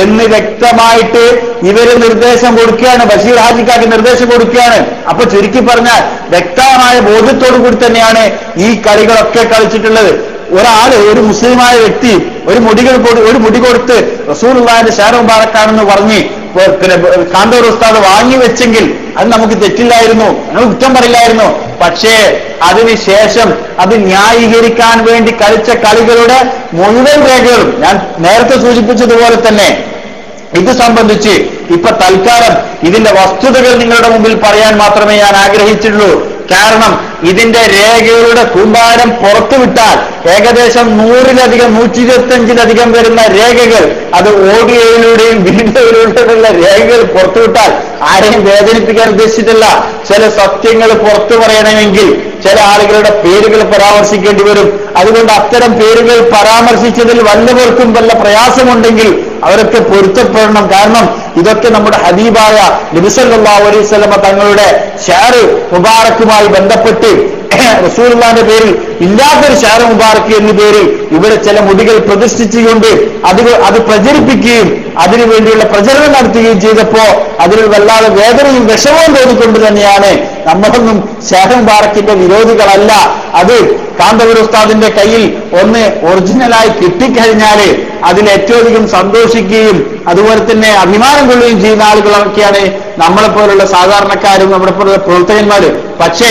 എന്ന് വ്യക്തമായിട്ട് ഇവർ നിർദ്ദേശം കൊടുക്കുകയാണ്. ബഷീർ ഹാജിക്കാക്ക് നിർദ്ദേശം കൊടുക്കുകയാണ്. അപ്പൊ ചുരുക്കി പറഞ്ഞാൽ വ്യക്തമായ ബോധ്യത്തോടു കൂടി തന്നെയാണ് ഈ കളികളൊക്കെ കളിച്ചിട്ടുള്ളത്. ഒരാൾ ഒരു മുസ്ലിമായ വ്യക്തി ഒരു മുടികൾ ഒരു മുടി കൊടുത്ത് റസൂലുള്ളാന്റെ ഷാര മുബാറക്കാണെന്ന് പറഞ്ഞ് കാന്തൂർ ഉസ്താദ് വാങ്ങി വെച്ചെങ്കിൽ അത് നമുക്ക് തെറ്റില്ലായിരുന്നു. നമുക്ക് കുറ്റം പറയില്ലായിരുന്നു. പക്ഷേ അതിനുശേഷം അത് ന്യായീകരിക്കാൻ വേണ്ടി കളിച്ച കളികളുടെ മുഴുവൻ രേഖകളും ഞാൻ നേരത്തെ സൂചിപ്പിച്ചതുപോലെ തന്നെ ഇത് സംബന്ധിച്ച് ഇപ്പൊ തൽക്കാലം ഇതിന്റെ വസ്തുതകൾ നിങ്ങളുടെ മുമ്പിൽ പറയാൻ മാത്രമേ ഞാൻ ആഗ്രഹിച്ചുള്ളൂ കാരണം ഇതിന്റെ രേഖകളുടെ കൂമ്പാരം പുറത്തുവിട്ടാൽ ഏകദേശം നൂറിലധികം നൂറ്റി ഇരുപത്തിയഞ്ചിലധികം വരുന്ന രേഖകൾ അത് ഓഡിയോയിലൂടെയും വീഡിയോയിലൂടെയുള്ള രേഖകൾ പുറത്തുവിട്ടാൽ ആരെയും വേദനിപ്പിക്കാൻ ഉദ്ദേശിച്ചിട്ടില്ല. ചില സത്യങ്ങൾ പുറത്തു പറയണമെങ്കിൽ ചില ആളുകളുടെ പേരുകൾ പരാമർശിക്കേണ്ടി വരും. അതുകൊണ്ട് അത്തരം പേരുകൾ പരാമർശിച്ചതിൽ വല്ലവർക്കും വല്ല പ്രയാസമുണ്ടെങ്കിൽ അവരൊക്കെ പൊരുത്തപ്പെടണം. കാരണം ഇതൊക്കെ നമ്മുടെ ഹബീബായ നബിസല്ലാ അലൈവല്ലമ തങ്ങളുടെ ഷാറ് മുബാറക്കുമായി ബന്ധപ്പെട്ട് റസൂലുള്ളാന്റെ പേരിൽ ഇല്ലാത്തൊരു ഷാറ് മുബാറക്ക് എന്ന പേരിൽ ഇവിടെ ചില മുടികൾ പ്രതിഷ്ഠിച്ചുകൊണ്ട് അത് അത് പ്രചരിപ്പിക്കുകയും അതിനു വേണ്ടിയുള്ള പ്രചരണം നടത്തുകയും ചെയ്തപ്പോ അതിൽ വല്ലാതെ വേദനയും വിഷമവും തോന്നിക്കൊണ്ട് തന്നെയാണ് നമ്മളൊന്നും ഷാറ് മുബാറക്കിന്റെ വിരോധികളല്ല. അത് കാന്തപുര ഉസ്താദിന്റെ കയ്യിൽ ഒന്ന് ഒറിജിനലായി കിട്ടിക്കഴിഞ്ഞാൽ അതിൽ ഏറ്റവും അധികം സന്തോഷിക്കുകയും അതുപോലെ തന്നെ അഭിമാനം കൊള്ളുകയും ചെയ്യുന്ന ആളുകളൊക്കെയാണ് നമ്മളെ പോലുള്ള സാധാരണക്കാരും നമ്മുടെ പോലുള്ള പ്രവർത്തകന്മാര്. പക്ഷേ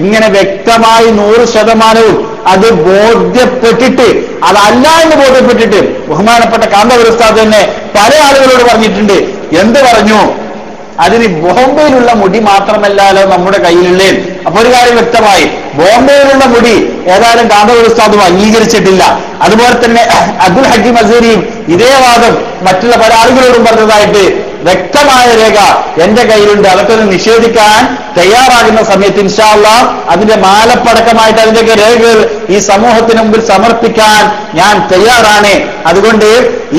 ഇങ്ങനെ വ്യക്തമായി നൂറ് ശതമാനവും അത് ബോധ്യപ്പെട്ടിട്ട് അതല്ല എന്ന് ബോധ്യപ്പെട്ടിട്ട് ബഹുമാനപ്പെട്ട കാന്തപുരസ്ഥാദ് തന്നെ പല ആളുകളോട് പറഞ്ഞിട്ടുണ്ട്. എന്ത് പറഞ്ഞു? അതിന് ബോംബെയിലുള്ള മുടി മാത്രമല്ലല്ലോ നമ്മുടെ കയ്യിലുള്ളേ. അപ്പൊ ഒരു കാര്യം വ്യക്തമായി ബോംബെയിലുള്ള മുടി ഏതായാലും കാന്തപുര ഉസ്താദും അംഗീകരിച്ചിട്ടില്ല. അതുപോലെ തന്നെ അബ്ദുൽ ഹക്കീം അസീരിയും ഇതേ വാദം മറ്റുള്ള പല ആളുകളോടും പറഞ്ഞതായിട്ട് വ്യക്തമായ രേഖ എന്റെ കയ്യിലുണ്ട്. അതൊക്കെ നിഷേധിക്കാൻ തയ്യാറാകുന്ന സമയത്ത് ഇൻഷാല്ല അതിന്റെ മാലപ്പടക്കമായിട്ട് അതിന്റെയൊക്കെ രേഖകൾ ഈ സമൂഹത്തിന് മുമ്പിൽ സമർപ്പിക്കാൻ ഞാൻ തയ്യാറാണ്. അതുകൊണ്ട്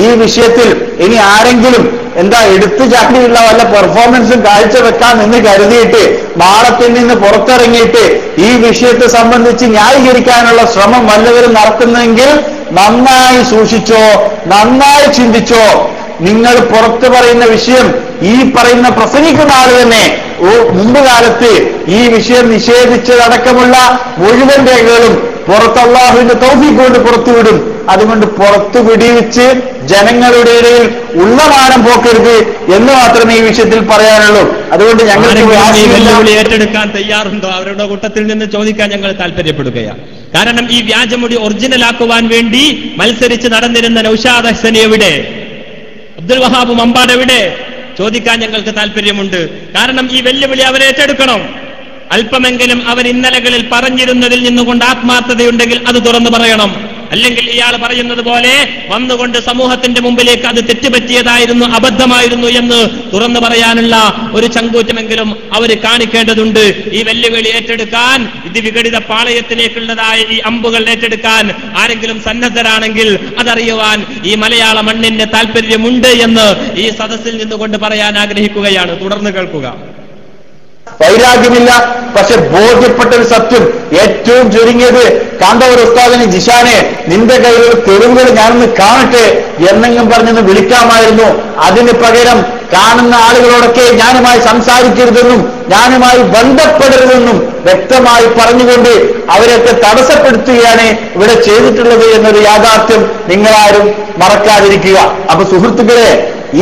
ഈ വിഷയത്തിൽ ഇനി ആരെങ്കിലും എന്താ എടുത്തു ചാടിയുള്ള വല്ല പെർഫോമൻസും കാഴ്ചവെക്കാം എന്ന് കരുതിയിട്ട് മാളത്തിൽ നിന്ന് പുറത്തിറങ്ങിയിട്ട് ഈ വിഷയത്തെ സംബന്ധിച്ച് ന്യായീകരിക്കാനുള്ള ശ്രമം വല്ലവരും നടത്തുന്നെങ്കിൽ നന്നായി സൂക്ഷിച്ചോ നന്നായി ചിന്തിച്ചോ. നിങ്ങൾ പുറത്തു പറയുന്ന വിഷയം ഈ പറയുന്ന പ്രസംഗിക്കുന്ന ആൾ തന്നെ മുമ്പ് കാലത്ത് ഈ വിഷയം നിഷേധിച്ചതടക്കമുള്ള മുഴുവൻ രേഖകളും പുറത്ത് അള്ളാഹുവിന്റെ തൗഫീഖ് കൊണ്ട് പുറത്തുവിടും അതുകൊണ്ട് പുറത്തു വിടിവിച്ച് ജനങ്ങളുടെ ഇടയിൽ ഉള്ളമാനം പോക്കരുത് എന്ന് മാത്രമേ ഈ വിഷയത്തിൽ പറയാനുള്ളൂ. അതുകൊണ്ട് ഞങ്ങൾ ഏറ്റെടുക്കാൻ തയ്യാറുണ്ടോ? അവരുടെ കൂട്ടത്തിൽ നിന്ന് ചോദിക്കാൻ ഞങ്ങൾ താല്പര്യപ്പെടുകയാണ് കാരണം ഈ വ്യാജമുടി ഒറിജിനലാക്കുവാൻ വേണ്ടി മത്സരിച്ച് നടന്നിരുന്ന നൌഷാദ് ഹസൻ എവിടെ? അബ്ദുൽ വഹാബ് മമ്പാട് എവിടെ? ചോദിക്കാൻ ഞങ്ങൾക്ക് താല്പര്യമുണ്ട്. കാരണം ഈ വെല്ലുവിളി അവരെ ഏറ്റെടുക്കണം. അല്പമെങ്കിലും അവൻ ഇന്നലകളിൽ പറഞ്ഞിരുന്നതിൽ നിന്നുകൊണ്ട് ആത്മാർത്ഥതയുണ്ടെങ്കിൽ അത് തുറന്നു പറയണം. അല്ലെങ്കിൽ ഇയാൾ പറയുന്നത് പോലെ വന്നുകൊണ്ട് സമൂഹത്തിന്റെ മുമ്പിലേക്ക് അത് തെറ്റുപറ്റിയതായിരുന്നു അബദ്ധമായിരുന്നു എന്ന് തുറന്നു പറയാനുള്ള ഒരു ചങ്കൂറ്റമെങ്കിലും അവർ കാണിക്കേണ്ടതുണ്ട്. ഈ വെല്ലുവിളി ഏറ്റെടുക്കാൻ ഇത് വിഘടിത പാളയത്തിലേക്കുള്ളതായ ഈ അമ്പുകൾ ഏറ്റെടുക്കാൻ ആരെങ്കിലും സന്നദ്ധരാണെങ്കിൽ അതറിയുവാൻ ഈ മലയാള മണ്ണിന്റെ താല്പര്യമുണ്ട് എന്ന് ഈ സദസ്സിൽ നിന്നുകൊണ്ട് പറയാൻ ആഗ്രഹിക്കുകയാണ്. തുടർന്ന് കേൾക്കുക. വൈരാഗ്യമില്ല. പക്ഷെ ബോധ്യപ്പെട്ട ഒരു സത്യം ഏറ്റവും ചുരുങ്ങിയത് കാന്തവർ ഉസ്താദിന് ജിഷാനെ നിന്റെ കയ്യിലുള്ള തെളിവുകൾ ഞാനൊന്ന് കാണട്ടെ എന്നെങ്കിലും പറഞ്ഞൊന്ന് വിളിക്കാമായിരുന്നു. അതിന് പകരം കാണുന്ന ആളുകളോടൊക്കെ ഞാനുമായി സംസാരിക്കരുതെന്നും ഞാനുമായി ബന്ധപ്പെടരുതെന്നും വ്യക്തമായി പറഞ്ഞുകൊണ്ട് അവരെയൊക്കെ തടസ്സപ്പെടുത്തുകയാണ് ഇവിടെ ചെയ്തിട്ടുള്ളത് എന്നൊരു യാഥാർത്ഥ്യം നിങ്ങളാരും മറക്കാതിരിക്കുക. അപ്പൊ സുഹൃത്തുക്കളെ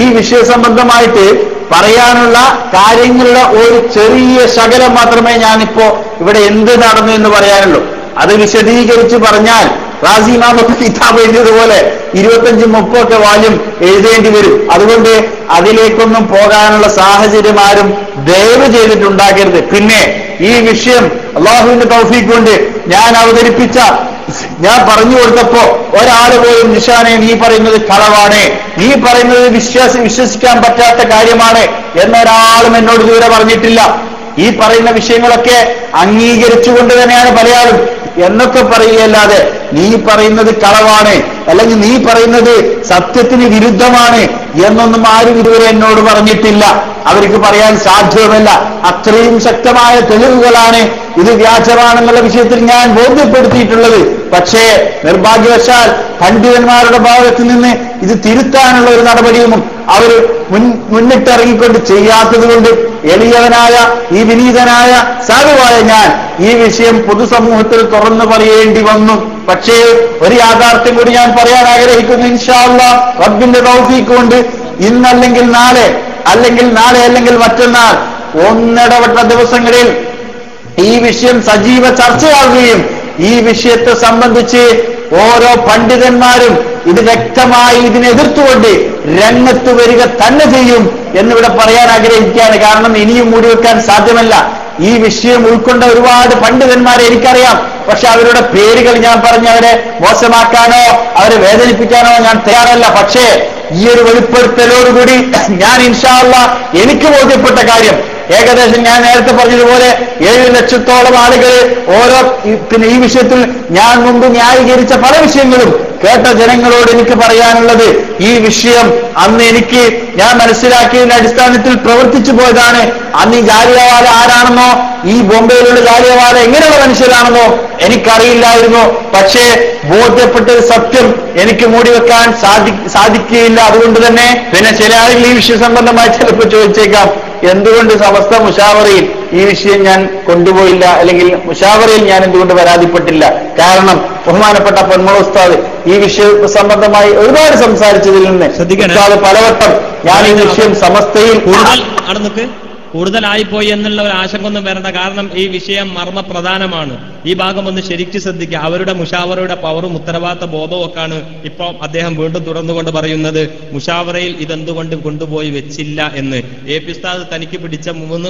ഈ വിഷയ സംബന്ധമായിട്ട് പറയാനുള്ള കാര്യങ്ങളുടെ ഒരു ചെറിയ ശകലം മാത്രമേ ഞാനിപ്പോ ഇവിടെ എന്ത് നടന്നു എന്ന് പറയാനുള്ളൂ. അത് വിശദീകരിച്ച് പറഞ്ഞാൽ റാസി റാസിമാമൊക്കെ കിതാബ് എഴുതിയതുപോലെ ഇരുപത്തഞ്ചും മുപ്പൊക്കെ വാല്യം എഴുതേണ്ടി വരും. അതുകൊണ്ട് അതിലേക്കൊന്നും പോകാനുള്ള സാഹചര്യം ആരും ദയവ് ചെയ്തിട്ടുണ്ടാക്കരുത് പിന്നെ ഈ വിഷയം അള്ളാഹുവിന്റെ തൗഫീഖ് കൊണ്ട് ഞാൻ അവതരിപ്പിച്ച ഞാൻ പറഞ്ഞു കൊടുത്തപ്പോ ഒരാൾ പോലും നിഷാനെ നീ പറയുന്നത് കളവാണ്. നീ പറയുന്നത് വിശ്വാസ വിശ്വസിക്കാൻ പറ്റാത്ത കാര്യമാണ് എന്നൊരാളും എന്നോട് ഇതുവരെ പറഞ്ഞിട്ടില്ല. ഈ പറയുന്ന വിഷയങ്ങളൊക്കെ അംഗീകരിച്ചുകൊണ്ട് തന്നെയാണ് പലയാളും. എന്നൊക്കെ പറയുകയല്ലാതെ നീ പറയുന്നത് കളവാണ് അല്ലെങ്കിൽ നീ പറയുന്നത് സത്യത്തിന് വിരുദ്ധമാണ് എന്നൊന്നും ആരും ഇതുവരെ എന്നോട് പറഞ്ഞിട്ടില്ല. അവർക്ക് പറയാൻ സാധ്യമല്ല. അത്രയും ശക്തമായ തെളിവുകളാണ് ഇത് വ്യാജമാണെന്നുള്ള വിഷയത്തിൽ ഞാൻ ബോധ്യപ്പെടുത്തിയിട്ടുള്ളത്. പക്ഷേ നിർഭാഗ്യവശാൽ പണ്ഡിതന്മാരുടെ ഭാഗത്ത് നിന്ന് ഇത് തിരുത്താനുള്ള ഒരു നടപടിയും അവർ മുൻ മുന്നിട്ടിറങ്ങിക്കൊണ്ട് ചെയ്യാത്തത് കൊണ്ട് എളിയവനായ ഈ വിനീതനായ സാധുവായ ഞാൻ ഈ വിഷയം പൊതുസമൂഹത്തിൽ തുറന്നു പറയേണ്ടി വന്നു. പക്ഷേ ഒരു യാഥാർത്ഥ്യം കൂടി ഞാൻ പറയാൻ ആഗ്രഹിക്കുന്നു. ഇൻഷാല്ല റബ്ബിന്റെ തൗഫീക്ക് കൊണ്ട് ഇന്നല്ലെങ്കിൽ നാളെ അല്ലെങ്കിൽ നാളെ അല്ലെങ്കിൽ മറ്റന്നാൾ ഒന്നിടവട്ട ദിവസങ്ങളിൽ ഈ വിഷയം സജീവ ചർച്ചയാവുകയും ഈ വിഷയത്തെ സംബന്ധിച്ച് ഓരോ പണ്ഡിതന്മാരും ഇത് വ്യക്തമായി ഇതിനെതിർത്തുകൊണ്ട് രംഗത്ത് വരിക തന്നെ ചെയ്യും എന്നിവിടെ പറയാൻ ആഗ്രഹിക്കുകയാണ്. കാരണം ഇനിയും മൂടി വെക്കാൻ സാധ്യമല്ല. ഈ വിഷയം ഉൾക്കൊണ്ട ഒരുപാട് പണ്ഡിതന്മാരെ എനിക്കറിയാം. പക്ഷെ അവരുടെ പേരുകൾ ഞാൻ പറഞ്ഞ് അവരെ മോശമാക്കാനോ അവരെ വേദനിപ്പിക്കാനോ ഞാൻ തയ്യാറല്ല. പക്ഷേ ഈ ഒരു വെളിപ്പെടുത്തലോടുകൂടി ഞാൻ ഇൻഷാല്ല എനിക്ക് ബോധ്യപ്പെട്ട കാര്യം ഏകദേശം ഞാൻ നേരത്തെ പറഞ്ഞതുപോലെ ഏഴ് ലക്ഷത്തോളം ആളുകൾ ഓരോ പിന്നെ ഈ വിഷയത്തിൽ ഞാൻ മുമ്പ് ന്യായീകരിച്ച പല വിഷയങ്ങളും കേട്ട ജനങ്ങളോട് എനിക്ക് പറയാനുള്ളത് ഈ വിഷയം അന്ന് എനിക്ക് ഞാൻ മനസ്സിലാക്കിയതിന്റെ അടിസ്ഥാനത്തിൽ പ്രവർത്തിച്ചു പോയതാണ്. അന്ന് ഈ ജാലിയവാല ആരാണെന്നോ ഈ ബോംബെയിലുള്ള ജാലിയവാല എങ്ങനെയുള്ള മനുഷ്യരാണെന്നോ എനിക്കറിയില്ലായിരുന്നു. പക്ഷേ ബോധ്യപ്പെട്ട സത്യം എനിക്ക് മൂടിവെക്കാൻ സാധി സാധിക്കുകയില്ല. അതുകൊണ്ട് തന്നെ പിന്നെ ചില ആളുകൾ ഈ വിഷയ സംബന്ധമായി ചിലപ്പോൾ ചോദിച്ചേക്കാം എന്തുകൊണ്ട് സമസ്ത മുഷാവറയിൽ ഈ വിഷയം ഞാൻ കൊണ്ടുപോയില്ല അല്ലെങ്കിൽ മുഷാവറയിൽ ഞാൻ എന്തുകൊണ്ട് പരാതിപ്പെട്ടില്ല? കാരണം ബഹുമാനപ്പെട്ട ഉസ്താദ് ഈ വിഷയ സംബന്ധമായി ഒരുപാട് സംസാരിച്ചതിൽ നിന്ന്. ഉസ്താദ് പലവട്ടം ഞാൻ ഈ വിഷയം സമസ്തയിൽ കൂടുതൽ കൂടുതലായിപ്പോയി എന്നുള്ള ഒരു ആശങ്ക ഒന്നും വരേണ്ട കാരണം ഈ വിഷയം മർമ്മപ്രധാനമാണ്. ഈ ഭാഗം ഒന്ന് ശരിക്ക് ശ്രദ്ധിക്കുക. അവരുടെ മുഷാവറയുടെ പവറും ഉത്തരവാദിത്ത ബോധവും ഒക്കെയാണ് ഇപ്പോൾ അദ്ദേഹം വീണ്ടും തുടർന്നുകൊണ്ട് പറയുന്നത്. മുഷാവറയിൽ ഇതെന്തുകൊണ്ട് കൊണ്ടുപോയി വെച്ചില്ല എന്ന്. എ പി ഉസ്താദ് തനിക്ക് പിടിച്ച മൂന്ന്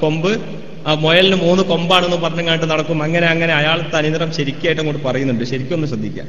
കൊമ്പ് ആ, മുയലിന് മൂന്ന് കൊമ്പാണെന്ന് പറഞ്ഞു പറഞ്ഞുകൊണ്ട് നടക്കും. അങ്ങനെ അങ്ങനെ അയാൾ തനിനിറം ശരിക്കായിട്ട് അങ്ങോട്ട് പറയുന്നുണ്ട്. ശരിക്കും ഒന്ന് ശ്രദ്ധിക്കുക.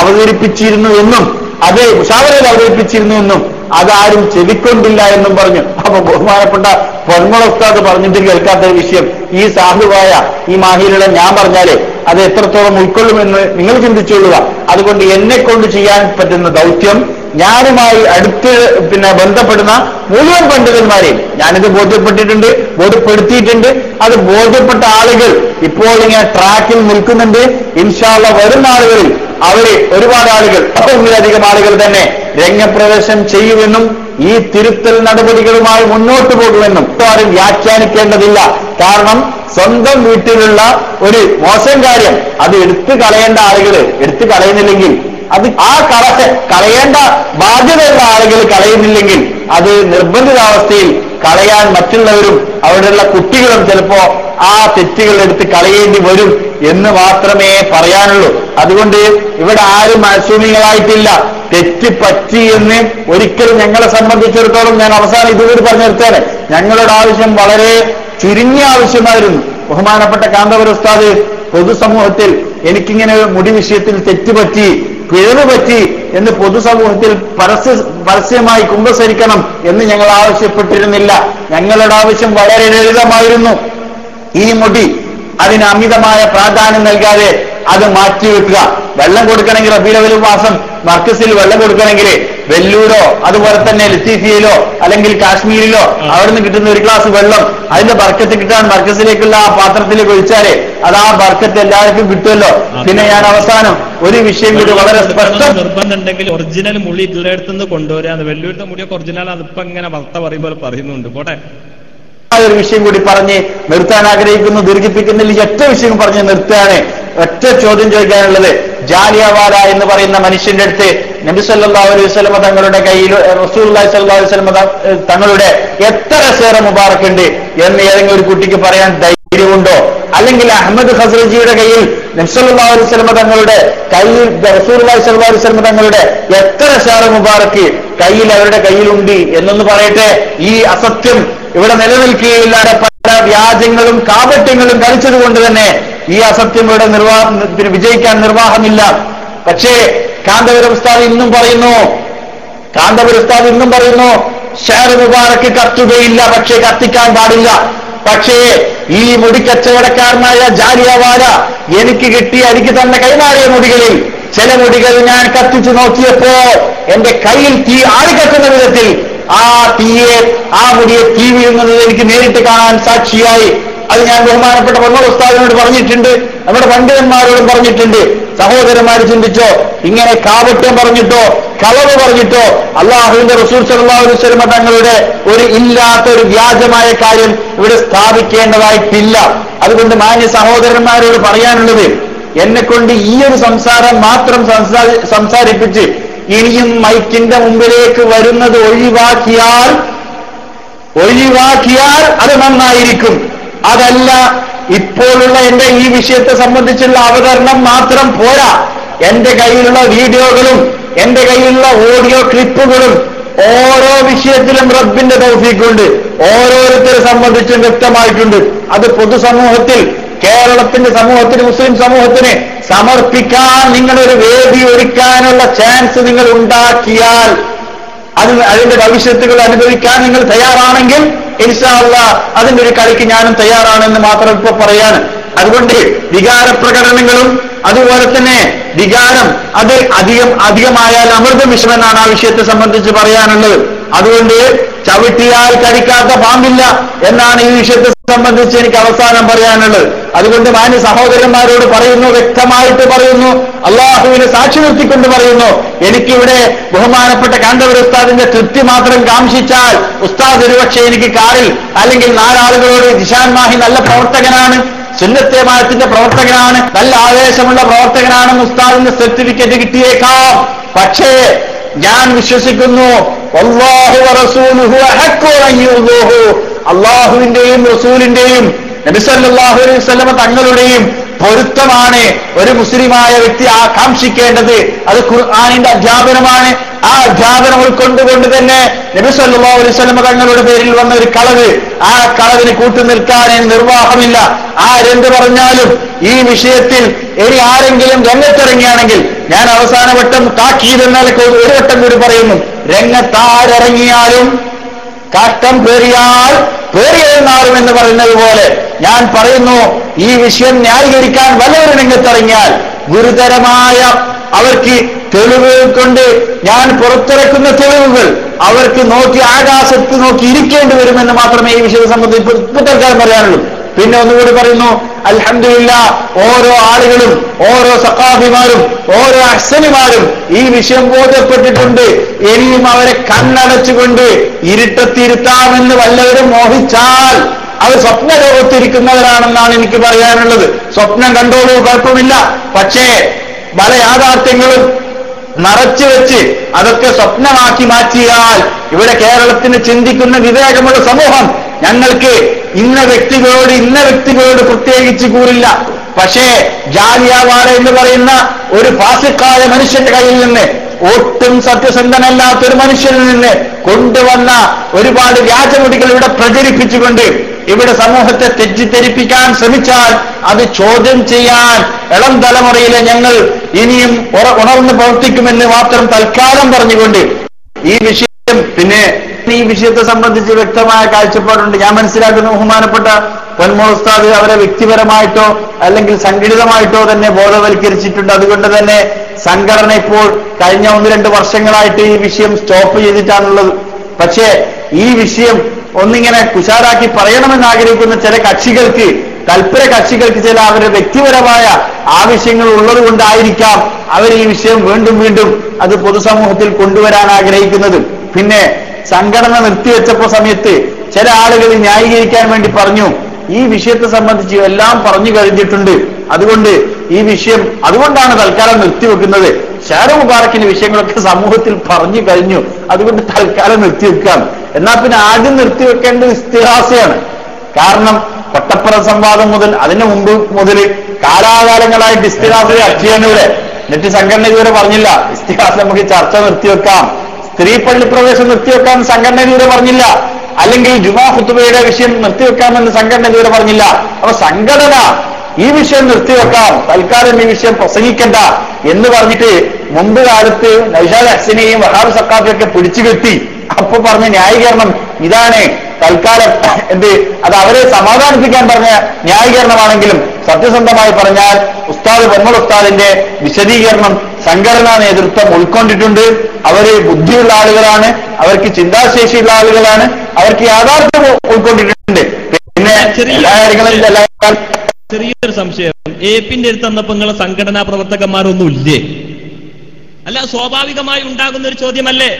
അവതരിപ്പിച്ചിരുന്നു എന്നും അതേ മുഷാവറയിൽ അവതരിപ്പിച്ചിരുന്നു എന്നും അതാരും ചെവിക്കൊണ്ടില്ല എന്നും പറഞ്ഞു. അപ്പൊ ബഹുമാനപ്പെട്ട പൊന്മുളസ്താദ് പറഞ്ഞിട്ട് കേൾക്കാത്ത വിഷയം. ഈ സാധുവായ ഈ മാഹിലുള്ള ഞാൻ പറഞ്ഞാലേ അത് എത്രത്തോളം ഉൾക്കൊള്ളുമെന്ന് നിങ്ങൾ ചിന്തിച്ചുകൊള്ളുക. അതുകൊണ്ട് എന്നെ കൊണ്ട് ചെയ്യാൻ പറ്റുന്ന ദൗത്യം ഞാനുമായി അടുത്ത് പിന്നെ ബന്ധപ്പെടുന്ന മുഴുവൻ പണ്ഡിതന്മാരെയും ഞാനിത് ബോധ്യപ്പെട്ടിട്ടുണ്ട് ബോധ്യപ്പെടുത്തിയിട്ടുണ്ട്. അത് ബോധ്യപ്പെട്ട ആളുകൾ ഇപ്പോൾ ഇങ്ങനെ ട്രാക്കിൽ നിൽക്കുന്നുണ്ട്. ഇൻഷാള്ള വരുന്ന ആളുകളിൽ അവർ ഒരുപാട് ആളുകൾ ഒന്നിലധികം ആളുകൾ തന്നെ രംഗപ്രവേശം ചെയ്യുമെന്നും ഈ തിരുത്തൽ നടപടികളുമായി മുന്നോട്ട് പോകുമെന്നും ആരും വ്യാഖ്യാനിക്കേണ്ടതില്ല. കാരണം സ്വന്തം വീട്ടിലുള്ള ഒരു മോശം കാര്യം അത് എടുത്തു കളയേണ്ട ആളുകൾ എടുത്തു കളയുന്നില്ലെങ്കിൽ അത് ആ കള കളയേണ്ട ബാധ്യതയുള്ള ആളുകൾ കളയുന്നില്ലെങ്കിൽ അത് നിർബന്ധിതാവസ്ഥയിൽ കളയാൻ മറ്റുള്ളവരും അവിടെയുള്ള കുട്ടികളും ചിലപ്പോ ആ തെറ്റുകൾ എടുത്ത് കളയേണ്ടി വരും എന്ന് മാത്രമേ പറയാനുള്ളൂ. അതുകൊണ്ട് ഇവിടെ ആരും മാസൂമികളായിട്ടില്ല. തെറ്റ് പറ്റി എന്ന് ഒരിക്കലും ഞങ്ങളെ സംബന്ധിച്ചിടത്തോളം ഞാൻ അവസാനം ഇതുകൂടി പറഞ്ഞു നിർത്തേനെ. ഞങ്ങളുടെ ആവശ്യം വളരെ ചുരുങ്ങിയ ആവശ്യമായിരുന്നു. ബഹുമാനപ്പെട്ട കാന്തപുര ഉസ്താദ് പൊതുസമൂഹത്തിൽ എനിക്കിങ്ങനെ മുടി വിഷയത്തിൽ തെറ്റുപറ്റി പിഴവ് പറ്റി എന്ന് പൊതുസമൂഹത്തിൽ പരസ്യ പരസ്യമായി കുമ്പസരിക്കണം എന്ന് ഞങ്ങൾ ആവശ്യപ്പെട്ടിരുന്നില്ല. ഞങ്ങളുടെ ആവശ്യം വളരെ ലളിതമായിരുന്നു. ഈ മുടി അതിന് അമിതമായ പ്രാധാന്യം നൽകാതെ അത് മാറ്റി വെക്കുക. വെള്ളം കൊടുക്കണമെങ്കിൽ റബീലവലു മാസം മർക്കസിൽ വെള്ളം കൊടുക്കണമെങ്കിൽ വെല്ലൂരോ അതുപോലെ തന്നെ ലത്തീഫിയയിലോ അല്ലെങ്കിൽ കാശ്മീരിലോ അവിടെ നിന്ന് കിട്ടുന്ന ഒരു ഗ്ലാസ് വെള്ളം അതിന്റെ ബർക്കത്ത് കിട്ടാൻ മർക്കസിലേക്കുള്ള ആ പാത്രത്തിലേക്ക് ഒഴിച്ചാലേ അത് ആ ബർക്കത്ത് എല്ലാവർക്കും കിട്ടുമല്ലോ. പിന്നെ ഞാൻ അവസാനം ഒരു വിഷയം കൂടി വളരെ സ്പഷ്ടം നിർബന്ധമുണ്ടെങ്കിൽ ഒറിജിനൽ മുളി ഇതിലടുത്തുനിന്ന് കൊണ്ടുവരാ വെല്ലൂരിന്റെ മുടിയൊക്കെ ഒറിജിനൽ അതിപ്പോ ഇങ്ങനെ വർത്ത പറയുമ്പോൾ പറയുന്നുണ്ട്. പോട്ടെ? ഒരു വിഷയം കൂടി പറഞ്ഞ് നിർത്താൻ ആഗ്രഹിക്കുന്നു ദീർഘിപ്പിക്കുന്നില്ല. ഒറ്റ വിഷയം പറഞ്ഞ് നിർത്തുകയാണ്. ഒറ്റ ചോദ്യം ചോദിക്കാനുള്ളത് ജാലിയവാല എന്ന് പറയുന്ന മനുഷ്യന്റെ അടുത്ത് നബി സല്ലാ അലൈഹി വസല്ലമ തങ്ങളുടെ കയ്യിൽ റസൂലുള്ളാഹി സല്ലാ അലൈഹി വസല്ലമ തങ്ങളുടെ എത്ര സേറ മുബാറക് ഉണ്ട് എന്ന് ഏതെങ്കിലും ഒരു കുട്ടിക്ക് പറയാൻ ധൈര്യമുണ്ടോ? അല്ലെങ്കിൽ അഹമ്മദ് ഹസ്രജിയുടെ കയ്യിൽ നബ്സല്ലാ അലൈഹി സ്വലമ തങ്ങളുടെ കയ്യിൽ റസൂലുള്ളാഹി സല്ലാ അലൈഹി സ്വലമ തങ്ങളുടെ എത്ര സേറ മുബാറക്ക് കയ്യിൽ അവരുടെ കയ്യിലുണ്ട് എന്നൊന്ന് പറയട്ടെ. ഈ അസത്യം ഇവിടെ നിലനിൽക്കുകയില്ലാതെ പല വ്യാജങ്ങളും കാപട്യങ്ങളും കളിച്ചതുകൊണ്ട് തന്നെ ഈ അസത്യം ഇവിടെ നിർവാഹ വിജയിക്കാൻ നിർവാഹമില്ല. പക്ഷേ കാന്തപുരസ്താദ് ഇന്നും പറയുന്നു കാന്തപുരസ്താദ് ഇന്നും പറയുന്നു ഷെയർ മുബാറക്ക് കത്തുകയില്ല പക്ഷേ കത്തിക്കാൻ പാടില്ല. പക്ഷേ ഈ മുടിക്കച്ചവടക്കാരനായ ജാലിയവാല എനിക്ക് കിട്ടിയ എനിക്ക് തന്നെ കൈമാറിയ മുടികളിൽ ചില മുടികൾ ഞാൻ കത്തിച്ചു നോക്കിയപ്പോ എന്റെ കയ്യിൽ തീ ആളിക്കത്തുന്ന വിധത്തിൽ ആ തീയെ ആ മുടിയെ തീ വീഴുന്നത് എനിക്ക് നേരിട്ട് കാണാൻ സാക്ഷിയായി. അത് ഞാൻ ബഹുമാനപ്പെട്ട പൊന്നോട് ഉസ്താദിനോട് പറഞ്ഞിട്ടുണ്ട്. നമ്മുടെ പണ്ഡിതന്മാരോടും പറഞ്ഞിട്ടുണ്ട്. സഹോദരന്മാർ ചിന്തിച്ചോ ഇങ്ങനെ കാപട്യം പറഞ്ഞിട്ടോ കളവ് പറഞ്ഞിട്ടോ അള്ളാഹുവിന്റെ റസൂൽ വസല്ലമ തങ്ങളുടെ ഒരു ഇല്ലാത്ത ഒരു വ്യാജമായ കാര്യം ഇവിടെ സ്ഥാപിക്കേണ്ടതായിട്ടില്ല. അതുകൊണ്ട് മാന്യ സഹോദരന്മാരോട് പറയാനുള്ളത് എന്നെ കൊണ്ട് ഈ ഒരു സംസാരം മാത്രം സംസാരിപ്പിച്ച് ഇനിയും മൈക്കിന്റെ മുമ്പിലേക്ക് വരുന്നത് ഒഴിവാക്കിയാൽ ഒഴിവാക്കിയാൽ അത് നന്നായിരിക്കും. അതല്ല ഇപ്പോഴുള്ള എന്റെ ഈ വിഷയത്തെ സംബന്ധിച്ചുള്ള അവതരണം മാത്രം പോരാ. എന്റെ കയ്യിലുള്ള വീഡിയോകളും എന്റെ കയ്യിലുള്ള ഓഡിയോ ക്ലിപ്പുകളും ഓരോ വിഷയത്തിലും റബ്ബിന്റെ തൗഫീഖുണ്ട്. ഓരോരുത്തരെ സംബന്ധിച്ചും വ്യക്തമായിട്ടുണ്ട്. അത് പൊതുസമൂഹത്തിൽ കേരളത്തിന്റെ സമൂഹത്തിന് മുസ്ലിം സമൂഹത്തിന് സമർപ്പിക്കാൻ നിങ്ങളൊരു വേദി ഒരുക്കാനുള്ള ചാൻസ് നിങ്ങൾ ഉണ്ടാക്കിയാൽ അത് അതിന്റെ ഭവിഷ്യത്തുകൾ അനുഭവിക്കാൻ നിങ്ങൾ തയ്യാറാണെങ്കിൽ ഇൻഷാല്ല അതിന്റെ ഒരു കളിക്ക് ഞാനും തയ്യാറാണെന്ന് മാത്രം ഇപ്പൊ പറയാണ്. അതുകൊണ്ട് വികാരപ്രകടനങ്ങളും അതുപോലെ തന്നെ വികാരം അത് അധികം അധികമായാൽ അമൃത വിഷമെന്നാണ് ആ വിഷയത്തെ സംബന്ധിച്ച് പറയാനുള്ളത്. അതുകൊണ്ട് ചവിട്ടിയാൽ കടിക്കാത്ത പാമ്പില്ല എന്നാണ് ഈ വിഷയത്തെ സംബന്ധിച്ച് എനിക്ക് അവസാനം പറയാനുള്ളത്. അതുകൊണ്ട് മാന്യ സഹോദരന്മാരോട് പറയുന്നു വ്യക്തമായിട്ട് പറയുന്നു അള്ളാഹുവിനെ സാക്ഷി നിർത്തിക്കൊണ്ട് പറയുന്നു എനിക്കിവിടെ ബഹുമാനപ്പെട്ട കാന്തപുര ഉസ്താദിന്റെ തൃപ്തി മാത്രം കാംക്ഷിച്ചാൽ ഉസ്താദ് ഒരുപക്ഷെ എനിക്ക് കാറിൽ അല്ലെങ്കിൽ നാലാളുകളോട് ജിഷാൻ മാഹി നല്ല പ്രവർത്തകനാണ് സുന്നത്തേമാനത്തിന്റെ പ്രവർത്തകനാണ് നല്ല ആവേശമുള്ള പ്രവർത്തകനാണെന്ന് ഉസ്താദിന്റെ സർട്ടിഫിക്കറ്റ് കിട്ടിയേക്കാം. പക്ഷേ ഞാൻ വിശ്വസിക്കുന്നു അള്ളാഹുവിന്റെയും റസൂലിന്റെയും നബിസല്ലാഹു അലൈഹി തങ്ങളുടെയും പൊരുത്തമാണ് ഒരു മുസ്ലിമായ വ്യക്തി ആകാംക്ഷിക്കേണ്ടത്. അത് ഖുർആാനിന്റെ അധ്യാപനമാണ്. ആ അധ്യാപനം ഉൾക്കൊണ്ടുകൊണ്ട് തന്നെ നബി സല്ലല്ലാഹു അലൈഹി വസല്ലമ തങ്ങളുടെ പേരിൽ വന്ന ഒരു കളവ്. ആ കളവിന് കൂട്ടു നിൽക്കാൻ ഇനി നിർവാഹമില്ല. ആരെന്ത് പറഞ്ഞാലും ഈ വിഷയത്തിൽ ഇനി ആരെങ്കിലും രംഗത്തിറങ്ങിയാണെങ്കിൽ ഞാൻ അവസാന വട്ടം താക്കീത് എന്നൊക്കെ ഒരു വട്ടം കൂടി പറയുന്നു. രംഗത്താരിറങ്ങിയാലും കാഷ്ടം പേറിയാൽ പേറിയെന്നാറും എന്ന് പറയുന്നത് പോലെ ഞാൻ പറയുന്നു ഈ വിഷയം ന്യായീകരിക്കാൻ വല്ലവരും രംഗത്തിറങ്ങിയാൽ ഗുരുതരമായ അവർക്ക് തെളിവുകൾ കൊണ്ട് ഞാൻ പുറത്തിറക്കുന്ന തെളിവുകൾ അവർക്ക് നോക്കി ആകാശത്ത് നോക്കി ഇരിക്കേണ്ടി വരുമെന്ന് മാത്രമേ ഈ വിഷയത്തെ സംബന്ധിച്ച് തൽക്കാലം പറയാനുള്ളൂ. പിന്നെ ഒന്നുകൂടി പറയുന്നു അൽഹമില്ല ഓരോ ആളുകളും ഓരോ സഖാഫിമാരും ഓരോ അഹ്സനിമാരും ഈ വിഷയം ബോധ്യപ്പെട്ടിട്ടുണ്ട്. ഇനിയും അവരെ കണ്ണടച്ചുകൊണ്ട് ഇരുട്ടത്തിരുത്താമെന്ന് വല്ലവരും മോഹിച്ചാൽ അവർ സ്വപ്ന ലോകത്തിരിക്കുന്നവരാണെന്നാണ് എനിക്ക് പറയാനുള്ളത്. സ്വപ്നം കണ്ടോളൂ കുഴപ്പമില്ല. പക്ഷേ പല യാഥാർത്ഥ്യങ്ങളും മറച്ചു വെച്ച് അതൊക്കെ സ്വപ്നമാക്കി മാറ്റിയാൽ ഇവിടെ കേരളത്തിന് ചിന്തിക്കുന്ന വിവേകമുള്ള സമൂഹം ഞങ്ങൾക്ക് ഇന്ന വ്യക്തികളോട് ഇന്ന വ്യക്തികളോട് പ്രത്യേകിച്ച് കൂറില്ല. പക്ഷേ ജാലിയാവാട എന്ന് പറയുന്ന ഒരു ഫാസിക്കായ മനുഷ്യന്റെ കയ്യിൽ നിന്ന് ഒട്ടും സത്യസന്ധനല്ലാത്ത ഒരു മനുഷ്യനിൽ നിന്ന് കൊണ്ടുവന്ന ഒരുപാട് വ്യാജമുടികൾ ഇവിടെ പ്രചരിപ്പിച്ചുകൊണ്ട് ഇവിടെ സമൂഹത്തെ തെറ്റിദ്ധരിപ്പിക്കാൻ ശ്രമിച്ചാൽ അത് ചോദ്യം ചെയ്യാൻ ഇളം തലമുറയിലെ ഞങ്ങൾ ഇനിയും ഉണർന്ന് പ്രവർത്തിക്കുമെന്ന് മാത്രം തൽക്കാലം പറഞ്ഞുകൊണ്ട് ഈ വിഷയം പിന്നെ ഈ വിഷയത്തെ സംബന്ധിച്ച് വ്യക്തമായ കാഴ്ചപ്പാടുണ്ട്. ഞാൻ മനസ്സിലാക്കുന്ന ബഹുമാനപ്പെട്ട പൊന്മോസ്താദ് അവരെ വ്യക്തിപരമായിട്ടോ അല്ലെങ്കിൽ സംഘടിതമായിട്ടോ തന്നെ ബോധവൽക്കരിച്ചിട്ടുണ്ട്. അതുകൊണ്ട് തന്നെ സംഘടന ഇപ്പോൾ കഴിഞ്ഞ ഒന്ന് രണ്ട് വർഷങ്ങളായിട്ട് ഈ വിഷയം സ്റ്റോപ്പ് ചെയ്തിട്ടാണുള്ളത്. പക്ഷേ ഈ വിഷയം ഒന്നിങ്ങനെ കുശാലാക്കി പറയണമെന്ന് ആഗ്രഹിക്കുന്ന ചില കക്ഷികൾക്ക് തൽപര കക്ഷികൾക്ക് ചില അവരുടെ വ്യക്തിപരമായ ആവശ്യങ്ങൾ ഉള്ളത് കൊണ്ടായിരിക്കാം അവർ ഈ വിഷയം വീണ്ടും വീണ്ടും അത് പൊതുസമൂഹത്തിൽ കൊണ്ടുവരാൻ ആഗ്രഹിക്കുന്നത്. പിന്നെ സംഘടന നിർത്തിവെച്ചപ്പോ സമയത്ത് ചില ആളുകൾ ന്യായീകരിക്കാൻ വേണ്ടി പറഞ്ഞു. ഈ വിഷയത്തെ സംബന്ധിച്ച് എല്ലാം പറഞ്ഞു കഴിഞ്ഞിട്ടുണ്ട്. അതുകൊണ്ട് ഈ വിഷയം അതുകൊണ്ടാണ് തൽക്കാലം നിർത്തിവെക്കുന്നത്. ഷാരു മുബാറക്കിന്റെ വിഷയങ്ങളൊക്കെ സമൂഹത്തിൽ പറഞ്ഞു കഴിഞ്ഞു. അതുകൊണ്ട് തൽക്കാലം നിർത്തിവെക്കാം. എന്നാൽ പിന്നെ ആദ്യം നിർത്തിവെക്കേണ്ടത് ഇസ്തിഹാസയാണ്. കാരണം കൊട്ടപ്പുറ സംവാദം മുതൽ അതിനു മുമ്പ് മുതൽ കാലാകാലങ്ങളായിട്ട് ഇസ്തിഹാസ ഇവിടെ. എന്നിട്ട് സംഘടന ഇതുവരെ പറഞ്ഞില്ല. ഇസ്തിഹാസം നമുക്ക് ചർച്ച നിർത്തിവെക്കാം. സ്ത്രീ പള്ളി പ്രവേശം നിർത്തിവെക്കാൻ സംഘടന ഇതുവരെ പറഞ്ഞില്ല. അല്ലെങ്കിൽ ജുമാ ഹുത്തുബയുടെ വിഷയം നിർത്തിവെക്കാമെന്ന് സംഘടന ഇതുവരെ പറഞ്ഞില്ല. അപ്പൊ സംഘടന ഈ വിഷയം നിർത്തിവെക്കാം. തൽക്കാലം ഈ വിഷയം പ്രസംഗിക്കണ്ട എന്ന് പറഞ്ഞിട്ട് മുമ്പ് കാലത്ത് നൈഷാദ് ഹസനെയും വഹാബ് സക്കാഫിയൊക്കെ പിടിച്ചു കെട്ടി അപ്പൊ പറഞ്ഞ ന്യായീകരണം ഇതാണ്. തൽക്കാലം എന്ത്? അത് അവരെ സമാധാനിപ്പിക്കാൻ പറഞ്ഞ ന്യായീകരണമാണെങ്കിലും സത്യസന്ധമായി പറഞ്ഞാൽ ഉസ്താദ് പൊന്മൾ ഉസ്താദിന്റെ വിശദീകരണം സംഘടനാ നേതൃത്വം ഉൾക്കൊണ്ടിട്ടുണ്ട്. അവർ ബുദ്ധിയുള്ള ആളുകളാണ്. അവർക്ക് ചിന്താശേഷിയുള്ള ആളുകളാണ്. അവർക്ക് യാഥാർത്ഥ്യം ഉൾക്കൊണ്ടിട്ടുണ്ട്. പിന്നെ എല്ലാ കാര്യങ്ങളും എല്ലാ ചെറിയൊരു സംശയം. എ പിന്റെ അടുത്ത് തന്നപ്പോ നിങ്ങളെ സംഘടനാ പ്രവർത്തകന്മാരൊന്നും ഇല്ലേ? അല്ല സ്വാഭാവികമായി ഉണ്ടാകുന്ന ഒരു ചോദ്യമല്ലേ?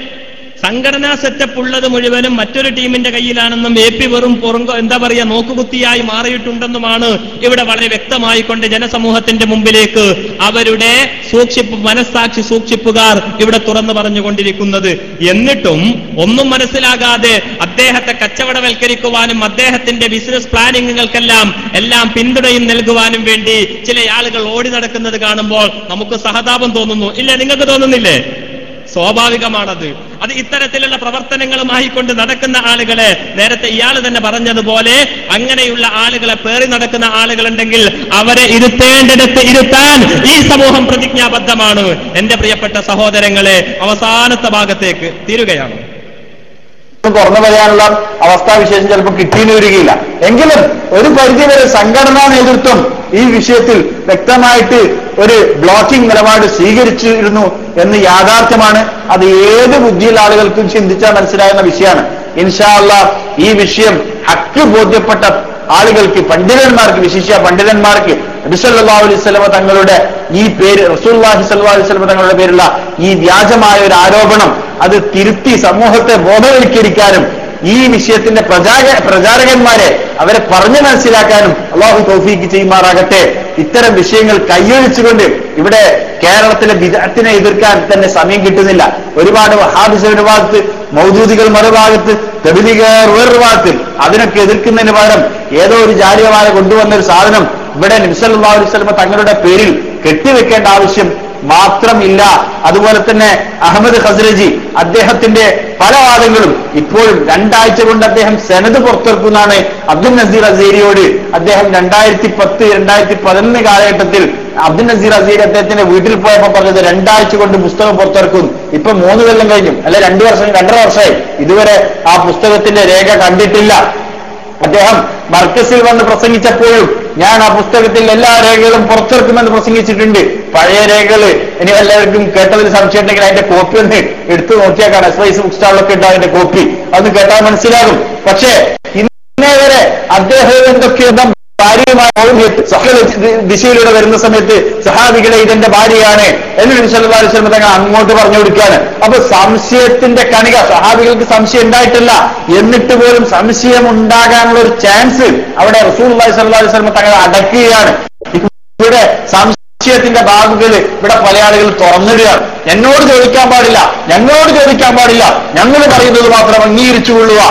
സംഘടനാ സെറ്റപ്പ് ഉള്ളത് മുഴുവനും മറ്റൊരു ടീമിന്റെ കയ്യിലാണെന്നും എ പി വെറും പുറങ്കോ എന്താ പറയുക നോക്കുകുത്തിയായി മാറിയിട്ടുണ്ടെന്നുമാണ് ഇവിടെ വളരെ വ്യക്തമായി കൊണ്ട് ജനസമൂഹത്തിന്റെ മുമ്പിലേക്ക് അവരുടെ സൂക്ഷിപ്പ് മനസ്സാക്ഷി സൂക്ഷിപ്പുകാർ ഇവിടെ തുറന്നു പറഞ്ഞുകൊണ്ടിരിക്കുന്നത്. എന്നിട്ടും ഒന്നും മനസ്സിലാകാതെ അദ്ദേഹത്തെ കച്ചവടവൽക്കരിക്കുവാനും അദ്ദേഹത്തിന്റെ ബിസിനസ് പ്ലാനിങ്ങുകൾക്കെല്ലാം എല്ലാം പിന്തുണയും നൽകുവാനും വേണ്ടി ചില ആളുകൾ ഓടി നടക്കുന്നത് കാണുമ്പോൾ നമുക്ക് സഹതാപം തോന്നുന്നു. ഇല്ല നിങ്ങൾക്ക് തോന്നുന്നില്ലേ? സ്വാഭാവികമാണത്. അത് ഇത്തരത്തിലുള്ള പ്രവർത്തനങ്ങളുമായി കൊണ്ട് നടക്കുന്ന ആളുകളെ നേരത്തെ ഇയാൾ തന്നെ പറഞ്ഞതുപോലെ അങ്ങനെയുള്ള ആളുകളെ പേറി നടക്കുന്ന ആളുകളുണ്ടെങ്കിൽ അവരെ ഇരുത്തേണ്ടിടത്ത് ഇരുത്താൻ ഈ സമൂഹം പ്രതിജ്ഞാബദ്ധമാണ്. എന്റെ പ്രിയപ്പെട്ട സഹോദരങ്ങളെ അവസാനത്തെ ഭാഗത്തേക്ക് തീരുകയാണ്. തുറന്നു പറയാനുള്ള അവസ്ഥാവിശേഷം ചിലപ്പോൾ കിട്ടിയെന്ന് വരികയില്ല. എങ്കിലും ഒരു പരിധിവരെ സംഘടനാ നേതൃത്വം ഈ വിഷയത്തിൽ വ്യക്തമായിട്ട് ഒരു ബ്ലോക്കിംഗ് നിലപാട് സ്വീകരിച്ചിരുന്നു എന്ന് യാഥാർത്ഥ്യമാണ്. അത് ഏത് ബുദ്ധിയുള്ള ആളുകൾക്കും ചിന്തിച്ചാൽ മനസ്സിലാകുന്ന വിഷയമാണ്. ഇൻഷാല്ല ഈ വിഷയം ഹക്ക് ബോധ്യപ്പെട്ട ആളുകൾക്ക് പണ്ഡിതന്മാർക്ക് വിശിഷ്യ പണ്ഡിതന്മാർക്ക് നബിസല്ലാ അലൈഹി തങ്ങളുടെ ഈ പേര് റസൂല്ലാഹി സല്ലാ അലൈഹി സ്വലമ തങ്ങളുടെ പേരുള്ള ഈ വ്യാജമായ ഒരു ആരോപണം അത് തിരുത്തി സമൂഹത്തെ ബോധവൽക്കരിക്കാനും ഈ വിഷയത്തിന്റെ പ്രചാര പ്രചാരകന്മാരെ അവരെ പറഞ്ഞു മനസ്സിലാക്കാനും അള്ളാഹു തൗഫീക്ക് ചെയ്യുമാറാകട്ടെ. ഇത്തരം വിഷയങ്ങൾ കൈയൊഴിച്ചുകൊണ്ട് ഇവിടെ കേരളത്തിലെ വിദഗ്ധത്തിനെ എതിർക്കാൻ തന്നെ സമയം കിട്ടുന്നില്ല. ഒരുപാട് വഹാബിസയുടെ ഭാഗത്ത് മൗദൂദികൾ മറുഭാഗത്ത് തെബിലികർ വേറൊരു ഭാഗത്ത് അതിനൊക്കെ എതിർക്കുന്നതിന് പകരം ഏതോ ഒരു ജാലിയമായ കൊണ്ടുവന്ന ഒരു സാധനം ഇവിടെ നിമിസല്ലാ അലൈവലമ തങ്ങളുടെ പേരിൽ കെട്ടിവെക്കേണ്ട ആവശ്യം മാത്രമില്ല. അതുപോലെ തന്നെ അഹമ്മദ് ഹസ്രജി അദ്ദേഹത്തിന്റെ പല വാദങ്ങളും ഇപ്പോഴും രണ്ടാഴ്ച കൊണ്ട് അദ്ദേഹം സെനത് പുറത്തിറക്കുന്നതാണ് അബ്ദുൽ നസീർ അസീരിയോട്. അദ്ദേഹം രണ്ടായിരത്തി പത്ത് രണ്ടായിരത്തി പതിനൊന്ന് കാലഘട്ടത്തിൽ അബ്ദുൽ നസീർ അസീർ അദ്ദേഹത്തിന്റെ വീട്ടിൽ പോയപ്പോ പറഞ്ഞത് രണ്ടാഴ്ച കൊണ്ട് പുസ്തകം പുറത്തിറക്കും. ഇപ്പൊ മൂന്ന് കൊല്ലം കഴിഞ്ഞു. അല്ലെ രണ്ടു വർഷം രണ്ടര വർഷമായി. ഇതുവരെ ആ പുസ്തകത്തിന്റെ രേഖ കണ്ടിട്ടില്ല. അദ്ദേഹം മർക്കസിൽ വന്ന് പ്രസംഗിച്ചപ്പോഴും ഞാൻ ആ പുസ്തകത്തിൽ എല്ലാ രേഖകളും പുറത്തിറക്കുമെന്ന് പ്രസംഗിച്ചിട്ടുണ്ട്. പഴയ രേഖകൾ ഇനി എല്ലാവർക്കും കേട്ടതിൽ സംശയം ഉണ്ടെങ്കിൽ അതിന്റെ കോപ്പി ഒന്ന് എടുത്തു നോക്കിയാൽ കാണാം. എസ് വൈസ് ബുക്ക് സ്റ്റാളിലൊക്കെ ഉണ്ട് അതിന്റെ കോപ്പി അത് കേട്ടാൽ മനസ്സിലാകും. പക്ഷേ ഇന്നേ വരെ അദ്ദേഹം എന്തൊക്കെയോ ഭാര്യയുമായി സഹല ദിശയിലൂടെ വരുന്ന സമയത്ത് സഹാബികളെ ഇതെന്റെ ഭാര്യയാണ് എന്ന് നബിസ്വല്ലാസ്ലം തങ്ങൾ അങ്ങോട്ട് പറഞ്ഞു കൊടുക്കുകയാണ്. അപ്പൊ സംശയത്തിന്റെ കണിക സഹാബികൾക്ക് സംശയം ഉണ്ടായിട്ടില്ല. എന്നിട്ട് പോലും സംശയം ഉണ്ടാകാനുള്ള ഒരു ചാൻസ് അവിടെ റസൂൽ അള്ളാഹി സ്വല്ലാ വസ്ലം തങ്ങൾ അടക്കുകയാണ്. ഇവിടെ സംശയത്തിന്റെ ബാഗുകൾ ഇവിടെ പല ആളുകൾ തുറന്നിടുകയാണ്. എന്നോട് ചോദിക്കാൻ പാടില്ല. ഞങ്ങളോട് ചോദിക്കാൻ പാടില്ല. ഞങ്ങൾ പറയുന്നത് മാത്രം അംഗീകരിച്ചുകൊള്ളുക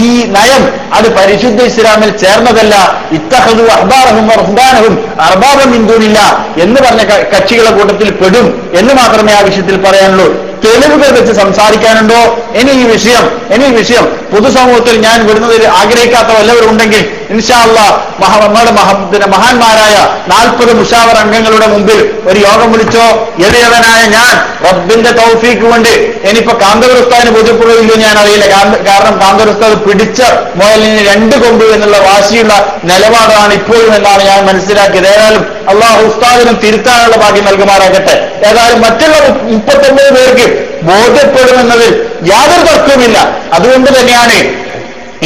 ഈ നയം അത് പരിശുദ്ധ ഇസ്ലാമിൽ ചേർന്നതല്ല. ഇത്തഹദു അഹ്ബാറഹും റഹ്ബാനഹും അർബാബം ഹിന്ദുവില്ല എന്ന് പറഞ്ഞ കക്ഷികളുടെ കക്ഷികളെ കൂട്ടത്തിൽ പെടും എന്ന് മാത്രമേ ആ വിഷയത്തിൽ പറയാനുള്ളൂ. തെളിവുകൾ വെച്ച് സംസാരിക്കാനുണ്ടോ? ഇനി ഈ വിഷയം ഇനി ഈ വിഷയം പൊതുസമൂഹത്തിൽ ഞാൻ വിടുന്നതിൽ ആഗ്രഹിക്കാത്ത വല്ലവരും ഉണ്ടെങ്കിൽ ഇൻഷാല്ല നമ്മുടെ പിന്നെ മഹാന്മാരായ നാൽപ്പത് മുഷാവർ അംഗങ്ങളുടെ മുമ്പിൽ ഒരു യോഗം വിളിച്ചോ? എളിയവനായ ഞാൻ റബ്ബിന്റെ തൗഫീക്ക് കൊണ്ട് ഇനിയിപ്പോ കാന്തപുരസ്ഥാന് ബോധ്യപ്പെടുകയില്ലോ ഞാൻ അറിയില്ല. കാരണം കാന്തപുരസ്ഥാൻ പിടിച്ച മുതലിന് രണ്ട് കൊമ്പ് എന്നുള്ള വാശിയുള്ള നിലപാടാണ് ഇപ്പോഴും എന്നാണ് ഞാൻ മനസ്സിലാക്കിയത്. ഏതായാലും അള്ളാഹു ഉസ്താദിനും തിരുത്താനുള്ള ഭാഗ്യം നൽകുമാറാകട്ടെ. ഏതായാലും മറ്റുള്ള മുപ്പത്തൊമ്പത് പേർക്ക് ബോധ്യപ്പെടുമെന്നതിൽ യാതൊരു തർക്കവുമില്ല. അതുകൊണ്ട് തന്നെയാണ്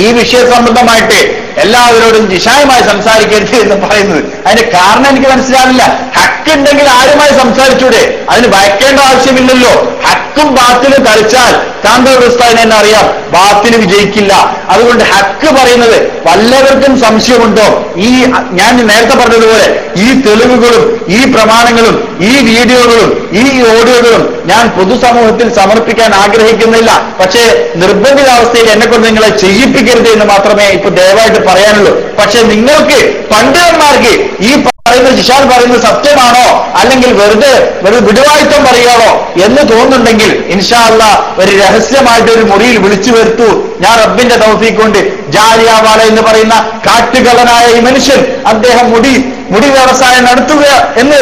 ഈ വിഷയ സംബന്ധമായിട്ട് എല്ലാവരോടും നിശായമായി സംസാരിക്കരുത് എന്ന് പറയുന്നത്. അതിന്റെ കാരണം എനിക്ക് മനസ്സിലാവില്ല. ഹക്ക് ഉണ്ടെങ്കിൽ ആരുമായി സംസാരിച്ചൂടെ? അതിന് ഭയക്കേണ്ട ആവശ്യമില്ലല്ലോ. ഹക്കും ബാത്തിലും കളിച്ചാൽ താങ്കൾ ഉസ്താദിനെ തന്നെ അറിയാം ബാത്തിൽ വിജയിക്കില്ല. അതുകൊണ്ട് ഹക്ക് പറയുന്നത് വല്ലവർക്കും സംശയമുണ്ടോ? ഈ ഞാൻ നേരത്തെ പറഞ്ഞതുപോലെ ഈ തെളിവുകളും ഈ പ്രമാണങ്ങളും ഈ വീഡിയോകളും ഈ ഓഡിയോകളും ഞാൻ പൊതുസമൂഹത്തിൽ സമർപ്പിക്കാൻ ആഗ്രഹിക്കുന്നില്ല. പക്ഷേ നിർബന്ധിതാവസ്ഥയിൽ എന്നെ കൊണ്ട് നിങ്ങളെ ചെയ്യിപ്പിക്കരുത് എന്ന് മാത്രമേ ഇപ്പൊ ദയവായിട്ട് പറയാനുള്ളൂ. പക്ഷെ നിങ്ങൾക്ക് പണ്ഡിതന്മാർക്ക് ഈ പറയുന്ന ജിഷാൻ പറയുന്നത് സത്യമാണോ? അല്ലെങ്കിൽ വെറുതെ വെറുതെ വിടുവായിത്തം പറയുകയാണോ? എന്ന് തോന്നുന്നുണ്ടെങ്കിൽ ഇൻഷാല്ല ഒരു രഹസ്യമായിട്ട് ഒരു മുറിയിൽ വിളിച്ചു വരുത്തൂ. ഞാൻ റബ്ബിന്റെ തൗഫീഖ് കൊണ്ട് ജാലിയാവാല എന്ന് പറയുന്ന കാട്ടുകളനായ ഈ മനുഷ്യൻ അദ്ദേഹം മുടി മുടി വ്യവസായം നടത്തുക എന്ന്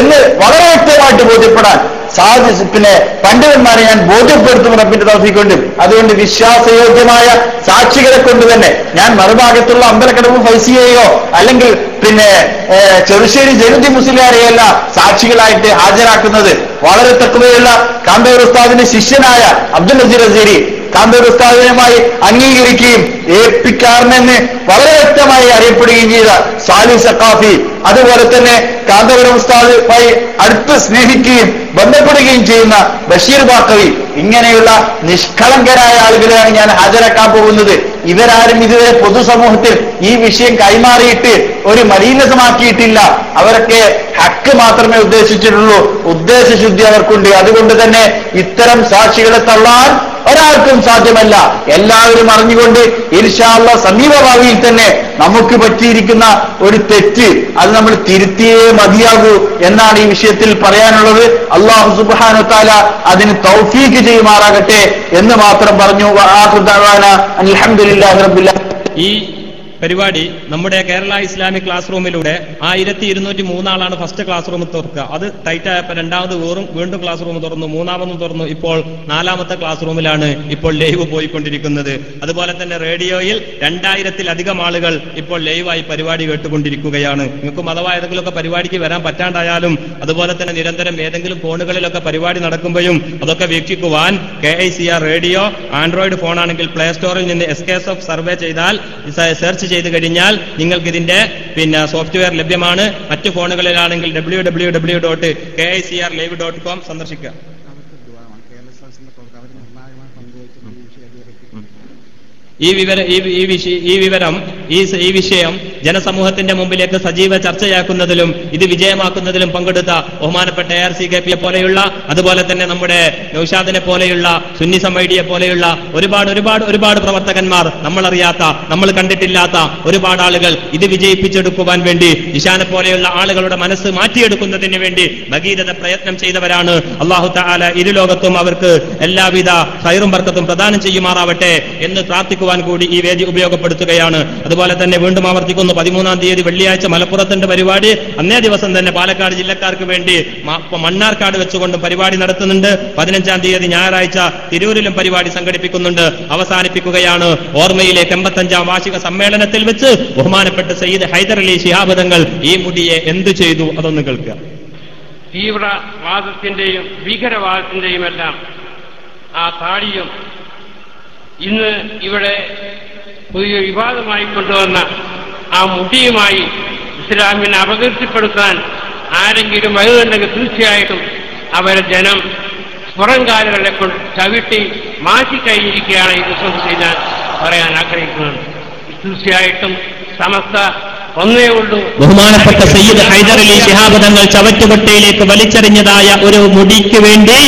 എന്ന് വളരെ വ്യക്തമായിട്ട് ബോധ്യപ്പെടാൻ സാധി പിന്നെ പണ്ഡിതന്മാരെ ഞാൻ ബോധ്യപ്പെടുത്തും റബ്ബിന്റെ തൗഫീഖ് കൊണ്ട് അതുകൊണ്ട് വിശ്വാസയോഗ്യമായ സാക്ഷികളെ കൊണ്ട് തന്നെ ഞാൻ മറുഭാഗത്തുള്ള അമ്പലക്കടവ് ഫൈസിയെയോ അല്ലെങ്കിൽ പിന്നെ ചെറുശ്ശേരി ജനുദി മുസ്ലിയാരെയല്ല സാക്ഷികളായിട്ട് ഹാജരാക്കുന്നത്. വളരെ തക്കവയുള്ള കാന്തൂർ ഉസ്താദിന്റെ ശിഷ്യനായ അബ്ദുൽ നസീർ അസീരി കാന്തൂർ ഉസ്താദിനുമായി അംഗീകരിക്കുകയും ഏൽപ്പിക്കാരനെന്ന് വളരെ വ്യക്തമായി അറിയപ്പെടുകയും ചെയ്ത സാലി സക്കാഫി അതുപോലെ തന്നെ കാന്തപുരം ഉസ്താദുമായി അടുത്ത് സ്നേഹിക്കുകയും ബന്ധപ്പെടുകയും ചെയ്യുന്ന ബഷീർ ബാക്കവി ഇങ്ങനെയുള്ള നിഷ്കളങ്കരായ ആളുകളെയാണ് ഞാൻ ഹാജരാക്കാൻ പോകുന്നത്. ഇവരാരും ഇതുവരെ പൊതുസമൂഹത്തിൽ ഈ വിഷയം കൈമാറിയിട്ട് ഒരു മലീനസമാക്കിയിട്ടില്ല. അവരൊക്കെ ഹക്ക് മാത്രമേ ഉദ്ദേശിച്ചിട്ടുള്ളൂ. ഉദ്ദേശശുദ്ധി അവർക്കുണ്ട്. അതുകൊണ്ട് തന്നെ ഇത്തരം സാക്ഷികളെ തള്ളാൻ ഒരാൾക്കും സാധ്യമല്ല. എല്ലാവരും അറിഞ്ഞുകൊണ്ട് ഇർഷാള്ള സമീപഭാവിയിൽ തന്നെ നമുക്ക് പറ്റിയിരിക്കുന്ന ഒരു തെറ്റ് അത് നമ്മൾ തിരുത്തിയേ മതിയാകൂ എന്നാണ് ഈ വിഷയത്തിൽ പറയാനുള്ളത്. അള്ളാഹു സുബാനത്താല അതിന് തൗഫീക്ക് ചെയ്യുമാറാകട്ടെ എന്ന് മാത്രം പറഞ്ഞു. അലഹമുല്ലാ ഈ പരിപാടി നമ്മുടെ കേരള ഇസ്ലാമിക് ക്ലാസ് റൂമിലൂടെ ആയിരത്തി ഇരുന്നൂറ്റി മൂന്നാളാണ് ഫസ്റ്റ് ക്ലാസ് റൂം തുറക്കുക. അത് ടൈറ്റ് ആയപ്പോൾ രണ്ടാമത് വേറും വീണ്ടും ക്ലാസ് റൂം തുറന്നു മൂന്നാമതും തുറന്നു. ഇപ്പോൾ നാലാമത്തെ ക്ലാസ് റൂമിലാണ് ഇപ്പോൾ ലൈവ് പോയിക്കൊണ്ടിരിക്കുന്നത്. അതുപോലെ തന്നെ റേഡിയോയിൽ രണ്ടായിരത്തിലധികം ആളുകൾ ഇപ്പോൾ ലൈവായി പരിപാടി കേട്ടുകൊണ്ടിരിക്കുകയാണ്. നിങ്ങൾക്ക് അഥവാ ഏതെങ്കിലുമൊക്കെ പരിപാടിക്ക് വരാൻ പറ്റാണ്ടായാലും അതുപോലെ തന്നെ നിരന്തരം ഏതെങ്കിലും ഫോണുകളിലൊക്കെ പരിപാടി നടക്കുമ്പോഴും അതൊക്കെ വീക്ഷിക്കുവാൻ K I C R radio Android ഫോണാണെങ്കിൽ play സ്റ്റോറിൽ നിന്ന് S K S F survey ചെയ്താൽ സെർച്ച് ചെയ്ത് കഴിഞ്ഞാൽ നിങ്ങൾക്ക് ഇതിന്റെ പിന്നെ സോഫ്റ്റ്വെയർ ലഭ്യമാണ്. മറ്റു ഫോണുകളിലാണെങ്കിൽ W W W dot K I C R live dot com സന്ദർശിക്കുക ഈ വിവരം ഈ വിഷയം ഈ വിവരം ഈ വിഷയം ജനസമൂഹത്തിന്റെ മുമ്പിലേക്ക് സജീവ ചർച്ചയാക്കുന്നതിലും ഇത് വിജയമാക്കുന്നതിലും പങ്കെടുത്ത ബഹുമാനപ്പെട്ട എ ആർ സി കെ പിയെ പോലെയുള്ള അതുപോലെ തന്നെ നമ്മുടെ നൌഷാദിനെ പോലെയുള്ള സുന്നി സമൈഡിയെ പോലെയുള്ള ഒരുപാട് ഒരുപാട് ഒരുപാട് പ്രവർത്തകന്മാർ നമ്മളറിയാത്ത നമ്മൾ കണ്ടിട്ടില്ലാത്ത ഒരുപാട് ആളുകൾ ഇത് വിജയിപ്പിച്ചെടുക്കുവാൻ വേണ്ടി ഇഷാനെ പോലെയുള്ള ആളുകളുടെ മനസ്സ് മാറ്റിയെടുക്കുന്നതിന് വേണ്ടി ഭഗീരഥ പ്രയത്നം ചെയ്തവരാണ്. അള്ളാഹു താല ഇരു ലോകത്തും അവർക്ക് എല്ലാവിധ ഹൈറും വർക്കത്തും പ്രദാനം ചെയ്യുമാറാവട്ടെ എന്ന് പ്രാർത്ഥിക്കുവാൻ കൂടി ഈ വേദി ഉപയോഗപ്പെടുത്തുകയാണ്. അതുപോലെ തന്നെ വീണ്ടും ആവർത്തിക്കുന്നു. പതിമൂന്നാം തീയതി വെള്ളിയാഴ്ച മലപ്പുറത്തിന്റെ പരിപാടി. അന്നേ ദിവസം തന്നെ പാലക്കാട് ജില്ലക്കാർക്ക് വേണ്ടി മണ്ണാർക്കാട് വെച്ചുകൊണ്ടും പരിപാടി നടത്തുന്നുണ്ട്. പതിനഞ്ചാം തീയതി ഞായറാഴ്ച തിരൂരിലും പരിപാടി സംഘടിപ്പിക്കുന്നുണ്ട്. അവസാനിപ്പിക്കുകയാണ് ഓർമ്മയിലേക്ക് എൺപത്തഞ്ചാം വാർഷിക സമ്മേളനത്തിൽ വെച്ച് ബഹുമാനപ്പെട്ട സയ്യിദ് ഹൈദർ അലി ശിഹാബ് തങ്ങൾ ഈ മുടിയെ എന്തു ചെയ്തു അതൊന്ന് കേൾക്കുക. തീവ്രവാദത്തിന്റെയും ഭീകരവാദത്തിന്റെയും എല്ലാം ആ താടിയും ഇന്ന് ഇവിടെ പുതിയ വിവാദമായി കൊണ്ടുവന്ന ആ മുടിയുമായി ഇസ്ലാമിനെ അപകീർത്തിപ്പെടുത്താൻ ആരെങ്കിലും വരുന്നുണ്ടെങ്കിൽ തീർച്ചയായിട്ടും അവരെ ജനം പുറംകാലുകളെ കൊണ്ട് ചവിട്ടി മാറ്റിക്കഴിഞ്ഞിരിക്കുകയാണ് ഈ ദിവസം ഞാൻ പറയാൻ ആഗ്രഹിക്കുന്നത്. തീർച്ചയായിട്ടും സമസ്ത ഒന്നേ ഉള്ളൂ. ബഹുമാനപ്പെട്ട സയ്യിദ് ഹൈദർ അലി ശിഹാബ് തങ്ങൾ ചവറ്റുകൊട്ടയിലേക്ക് വലിച്ചെറിഞ്ഞതായ ഒരു മുടിക്ക് വേണ്ടി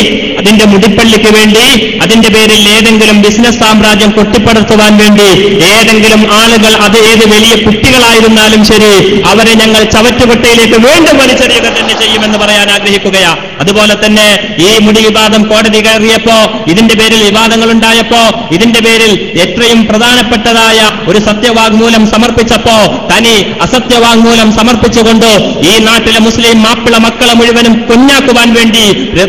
അതിന്റെ മുടിപ്പള്ളിക്ക് വേണ്ടി അതിന്റെ പേരിൽ ഏതെങ്കിലും ബിസിനസ് സാമ്രാജ്യം കൊട്ടിപ്പടർത്തുവാൻ വേണ്ടി ഏതെങ്കിലും ആളുകൾ അത് ഏത് വലിയ കുട്ടികളായിരുന്നാലും ശരി അവരെ ഞങ്ങൾ ചവറ്റുപട്ടയിലേക്ക് വീണ്ടും വലിച്ചെറിയുക തന്നെ ചെയ്യുമെന്ന് പറയാൻ ആഗ്രഹിക്കുകയാ. അതുപോലെ തന്നെ ഈ മുടി വിവാദം കോടതി കയറിയപ്പോ ഇതിന്റെ പേരിൽ വിവാദങ്ങൾ ഉണ്ടായപ്പോ ഇതിന്റെ പേരിൽ എത്രയും പ്രധാനപ്പെട്ടതായ ഒരു സത്യവാഗ്മൂലം സമർപ്പിച്ചപ്പോ തനി അസത്യവാങ്മൂലം സമർപ്പിച്ചുകൊണ്ട് ഈ നാട്ടിലെ മുസ്ലിം മാപ്പിള മക്കളെ മുഴുവനും കുഞ്ഞാക്കുവാൻ വേണ്ടി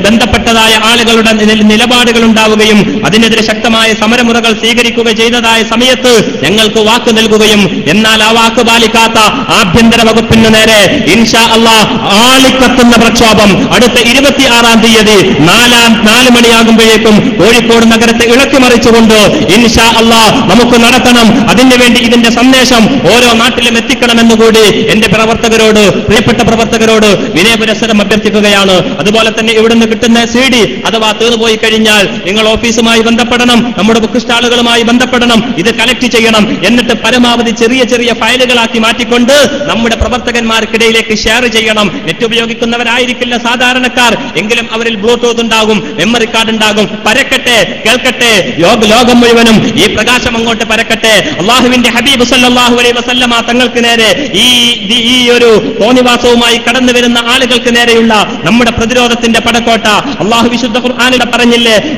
ബന്ധപ്പെട്ടതായ ആളുകളുടെ നിലപാടുകൾ ഉണ്ടാവുകയും അതിനെതിരെ ശക്തമായ സമരമുറകൾ സ്വീകരിക്കുക ചെയ്തതായ സമയത്ത് ഞങ്ങൾക്ക് വാക്ക് നൽകുകയും എന്നാൽ ആ വാക്ക് പാലിക്കാത്ത ആഭ്യന്തര വകുപ്പിന് നേരെ ഇൻഷാ അള്ളാ ആളിക്കത്തുന്ന പ്രക്ഷോഭം. അടുത്ത ഇരുപത്തിയാറാം തീയതി നാലാം നാല് മണിയാകുമ്പോഴേക്കും കോഴിക്കോട് നഗരത്തെ ഇളക്കിമറിച്ചുകൊണ്ട് ഇൻഷാ അള്ളാ നമുക്ക് നടത്തണം. അതിനു വേണ്ടി ഇതിന്റെ സന്ദേശം ഓരോ നാട്ടിലും എത്തിക്കണമെന്നുകൂടി എന്റെ പ്രവർത്തകരോട് പ്രിയപ്പെട്ട പ്രവർത്തകരോട് വിനയപുരസരം അഭ്യർത്ഥിക്കുകയാണ്. അതുപോലെ തന്നെ ഇവിടുന്ന് കിട്ടുന്ന സി ഡി അഥവാ തീർന്നുപോയി കഴിഞ്ഞാൽ നിങ്ങൾ ഓഫീസുമായി ബന്ധപ്പെടണം നമ്മുടെ ബുക്ക് സ്റ്റാളുകളുമായി ബന്ധപ്പെടണം ഇത് കളക്ട് ചെയ്യണം. എന്നിട്ട് പരമാവധി ചെറിയ ചെറിയ ഫയലുകളാക്കി മാറ്റിക്കൊണ്ട് നമ്മുടെ പ്രവർത്തകന്മാർക്കിടയിലേക്ക് ഷെയർ ചെയ്യണം. നെറ്റ് ഉപയോഗിക്കുന്നവരായിരിക്കില്ല സാധാരണക്കാർ. എങ്കിലും അവരിൽ ബ്ലൂടൂത്ത് ഉണ്ടാകും മെമ്മറി കാർഡ് ഉണ്ടാകും. പരക്കട്ടെ കേൾക്കട്ടെ യോഗ ലോകം മുഴുവനും ഈ പ്രകാശം അങ്ങോട്ട് പരക്കട്ടെ. അള്ളാഹുവിന്റെ ഹബീബ് സല്ലല്ലാഹു അലൈഹി വസല്ലമ തങ്ങൾക്ക് നേരെ ഈ ഈ ഒരു തോന്നിവാസവുമായി കടന്നു വരുന്ന ആളുകൾക്ക് നേരെയുള്ള നമ്മുടെ പ്രതിരോധത്തിന്റെ പടക്കോട്ട. അള്ളാഹു വിശുദ്ധ ഖുർആാനിടെ പറഞ്ഞില്ലേ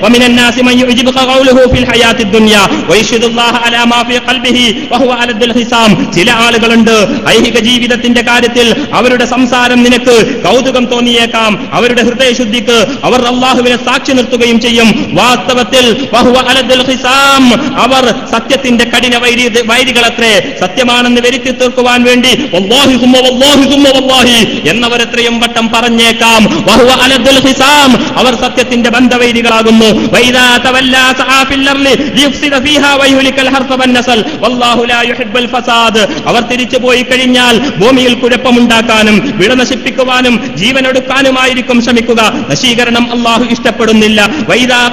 ചില ആളുകളുണ്ട് ഐഹിക ജീവിതത്തിന്റെ കാര്യത്തിൽ അവരുടെ സംസാരം നിനക്ക് കൗതുകം തോന്നിയേക്കാം. അവരുടെ ഹൃദയശുദ്ധിക്ക് അവർ അള്ളാഹുവിനെ സാക്ഷി നിർത്തുകയും ചെയ്യും. വാസ്തവത്തിൽ അവർ സത്യത്തിന്റെ കഠിന വൈരി വൈരികളത്രേ. സത്യമാണെന്ന് വരുത്തി തീർക്കുവാൻ വേണ്ടി വല്ലാഹി എന്നവർ എത്രയും വട്ടം പറഞ്ഞേക്കാം. ഖിസാം അവർ സത്യത്തിന്റെ ബന്ധവൈരികളാകുന്നു. വൈദാ തവല്ലാ ഫീഹാ വല്ലാഹു ലാ യുഹിബ്ബുൽ ഫസാദ്. അവർ തിരിച്ചു പോയി കഴിഞ്ഞാൽ ഭൂമിയിൽ കുഴപ്പമുണ്ടാക്കാനും വിള നശിപ്പിക്കുവാനും ജീവനെടുക്കാനുമായിരിക്കും ശ്രമിക്കുക. നശീകരണം അള്ളാഹു ഇഷ്ടപ്പെടുന്നില്ല. വൈദാ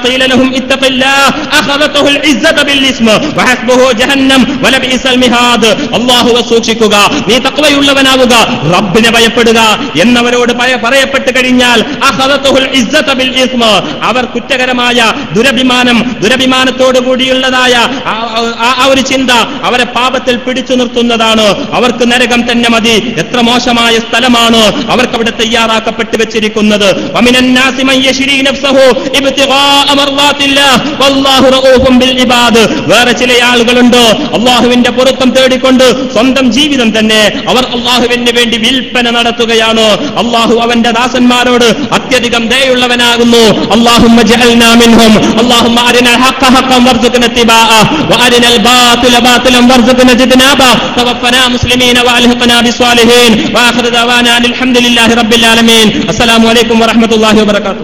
ഇസ്സത ബിൽ ഇസ്മ ജഹന്നം മിഹാദ്. അള്ളാഹുവെ സൂക്ഷിക്കുക. ഭയപ്പെടുക. നീ തക്വയുള്ളവനാവുക. റബ്ബിനെ ഭയപ്പെടുക. എന്നവരോട് പറയപ്പെട്ട് കഴിഞ്ഞാൽ അവർ കുറ്റകരമായ ദുരഭിമാനം ദുരഭിമാനത്തോടു കൂടിയുള്ളതായ ആ ഒരു ചിന്ത അവരെ പാപത്തിൽ പിടിച്ചു നിർത്തുന്നതാണ്. അവർക്ക് നരകം തന്നെ മതി. എത്ര മോശമായ സ്ഥലമാണ് അവർക്ക് അവിടെ തയ്യാറാക്കപ്പെട്ട് വെച്ചിരിക്കുന്നത്. വേറെ ചില ആളുകളുണ്ട്. അള്ളാഹുവിന്റെ പൊറുത്തം തേടിക്കൊണ്ട് സ്വന്തം ജീവിത ദിവസം തന്നെ അവർ അള്ളാഹുവിന് വേണ്ടി വിൽപ്പന നടത്തുകയാണ്? അള്ളാഹു അവന്റെ ദാസന്മാരോട് അത്യധികം ദയുള്ളവനാകുന്നു അള്ളാഹും അള്ളാഹും അസ്സലാമു അലൈക്കും വറഹ്മത്തുള്ളാഹി വബറകാതുഹു.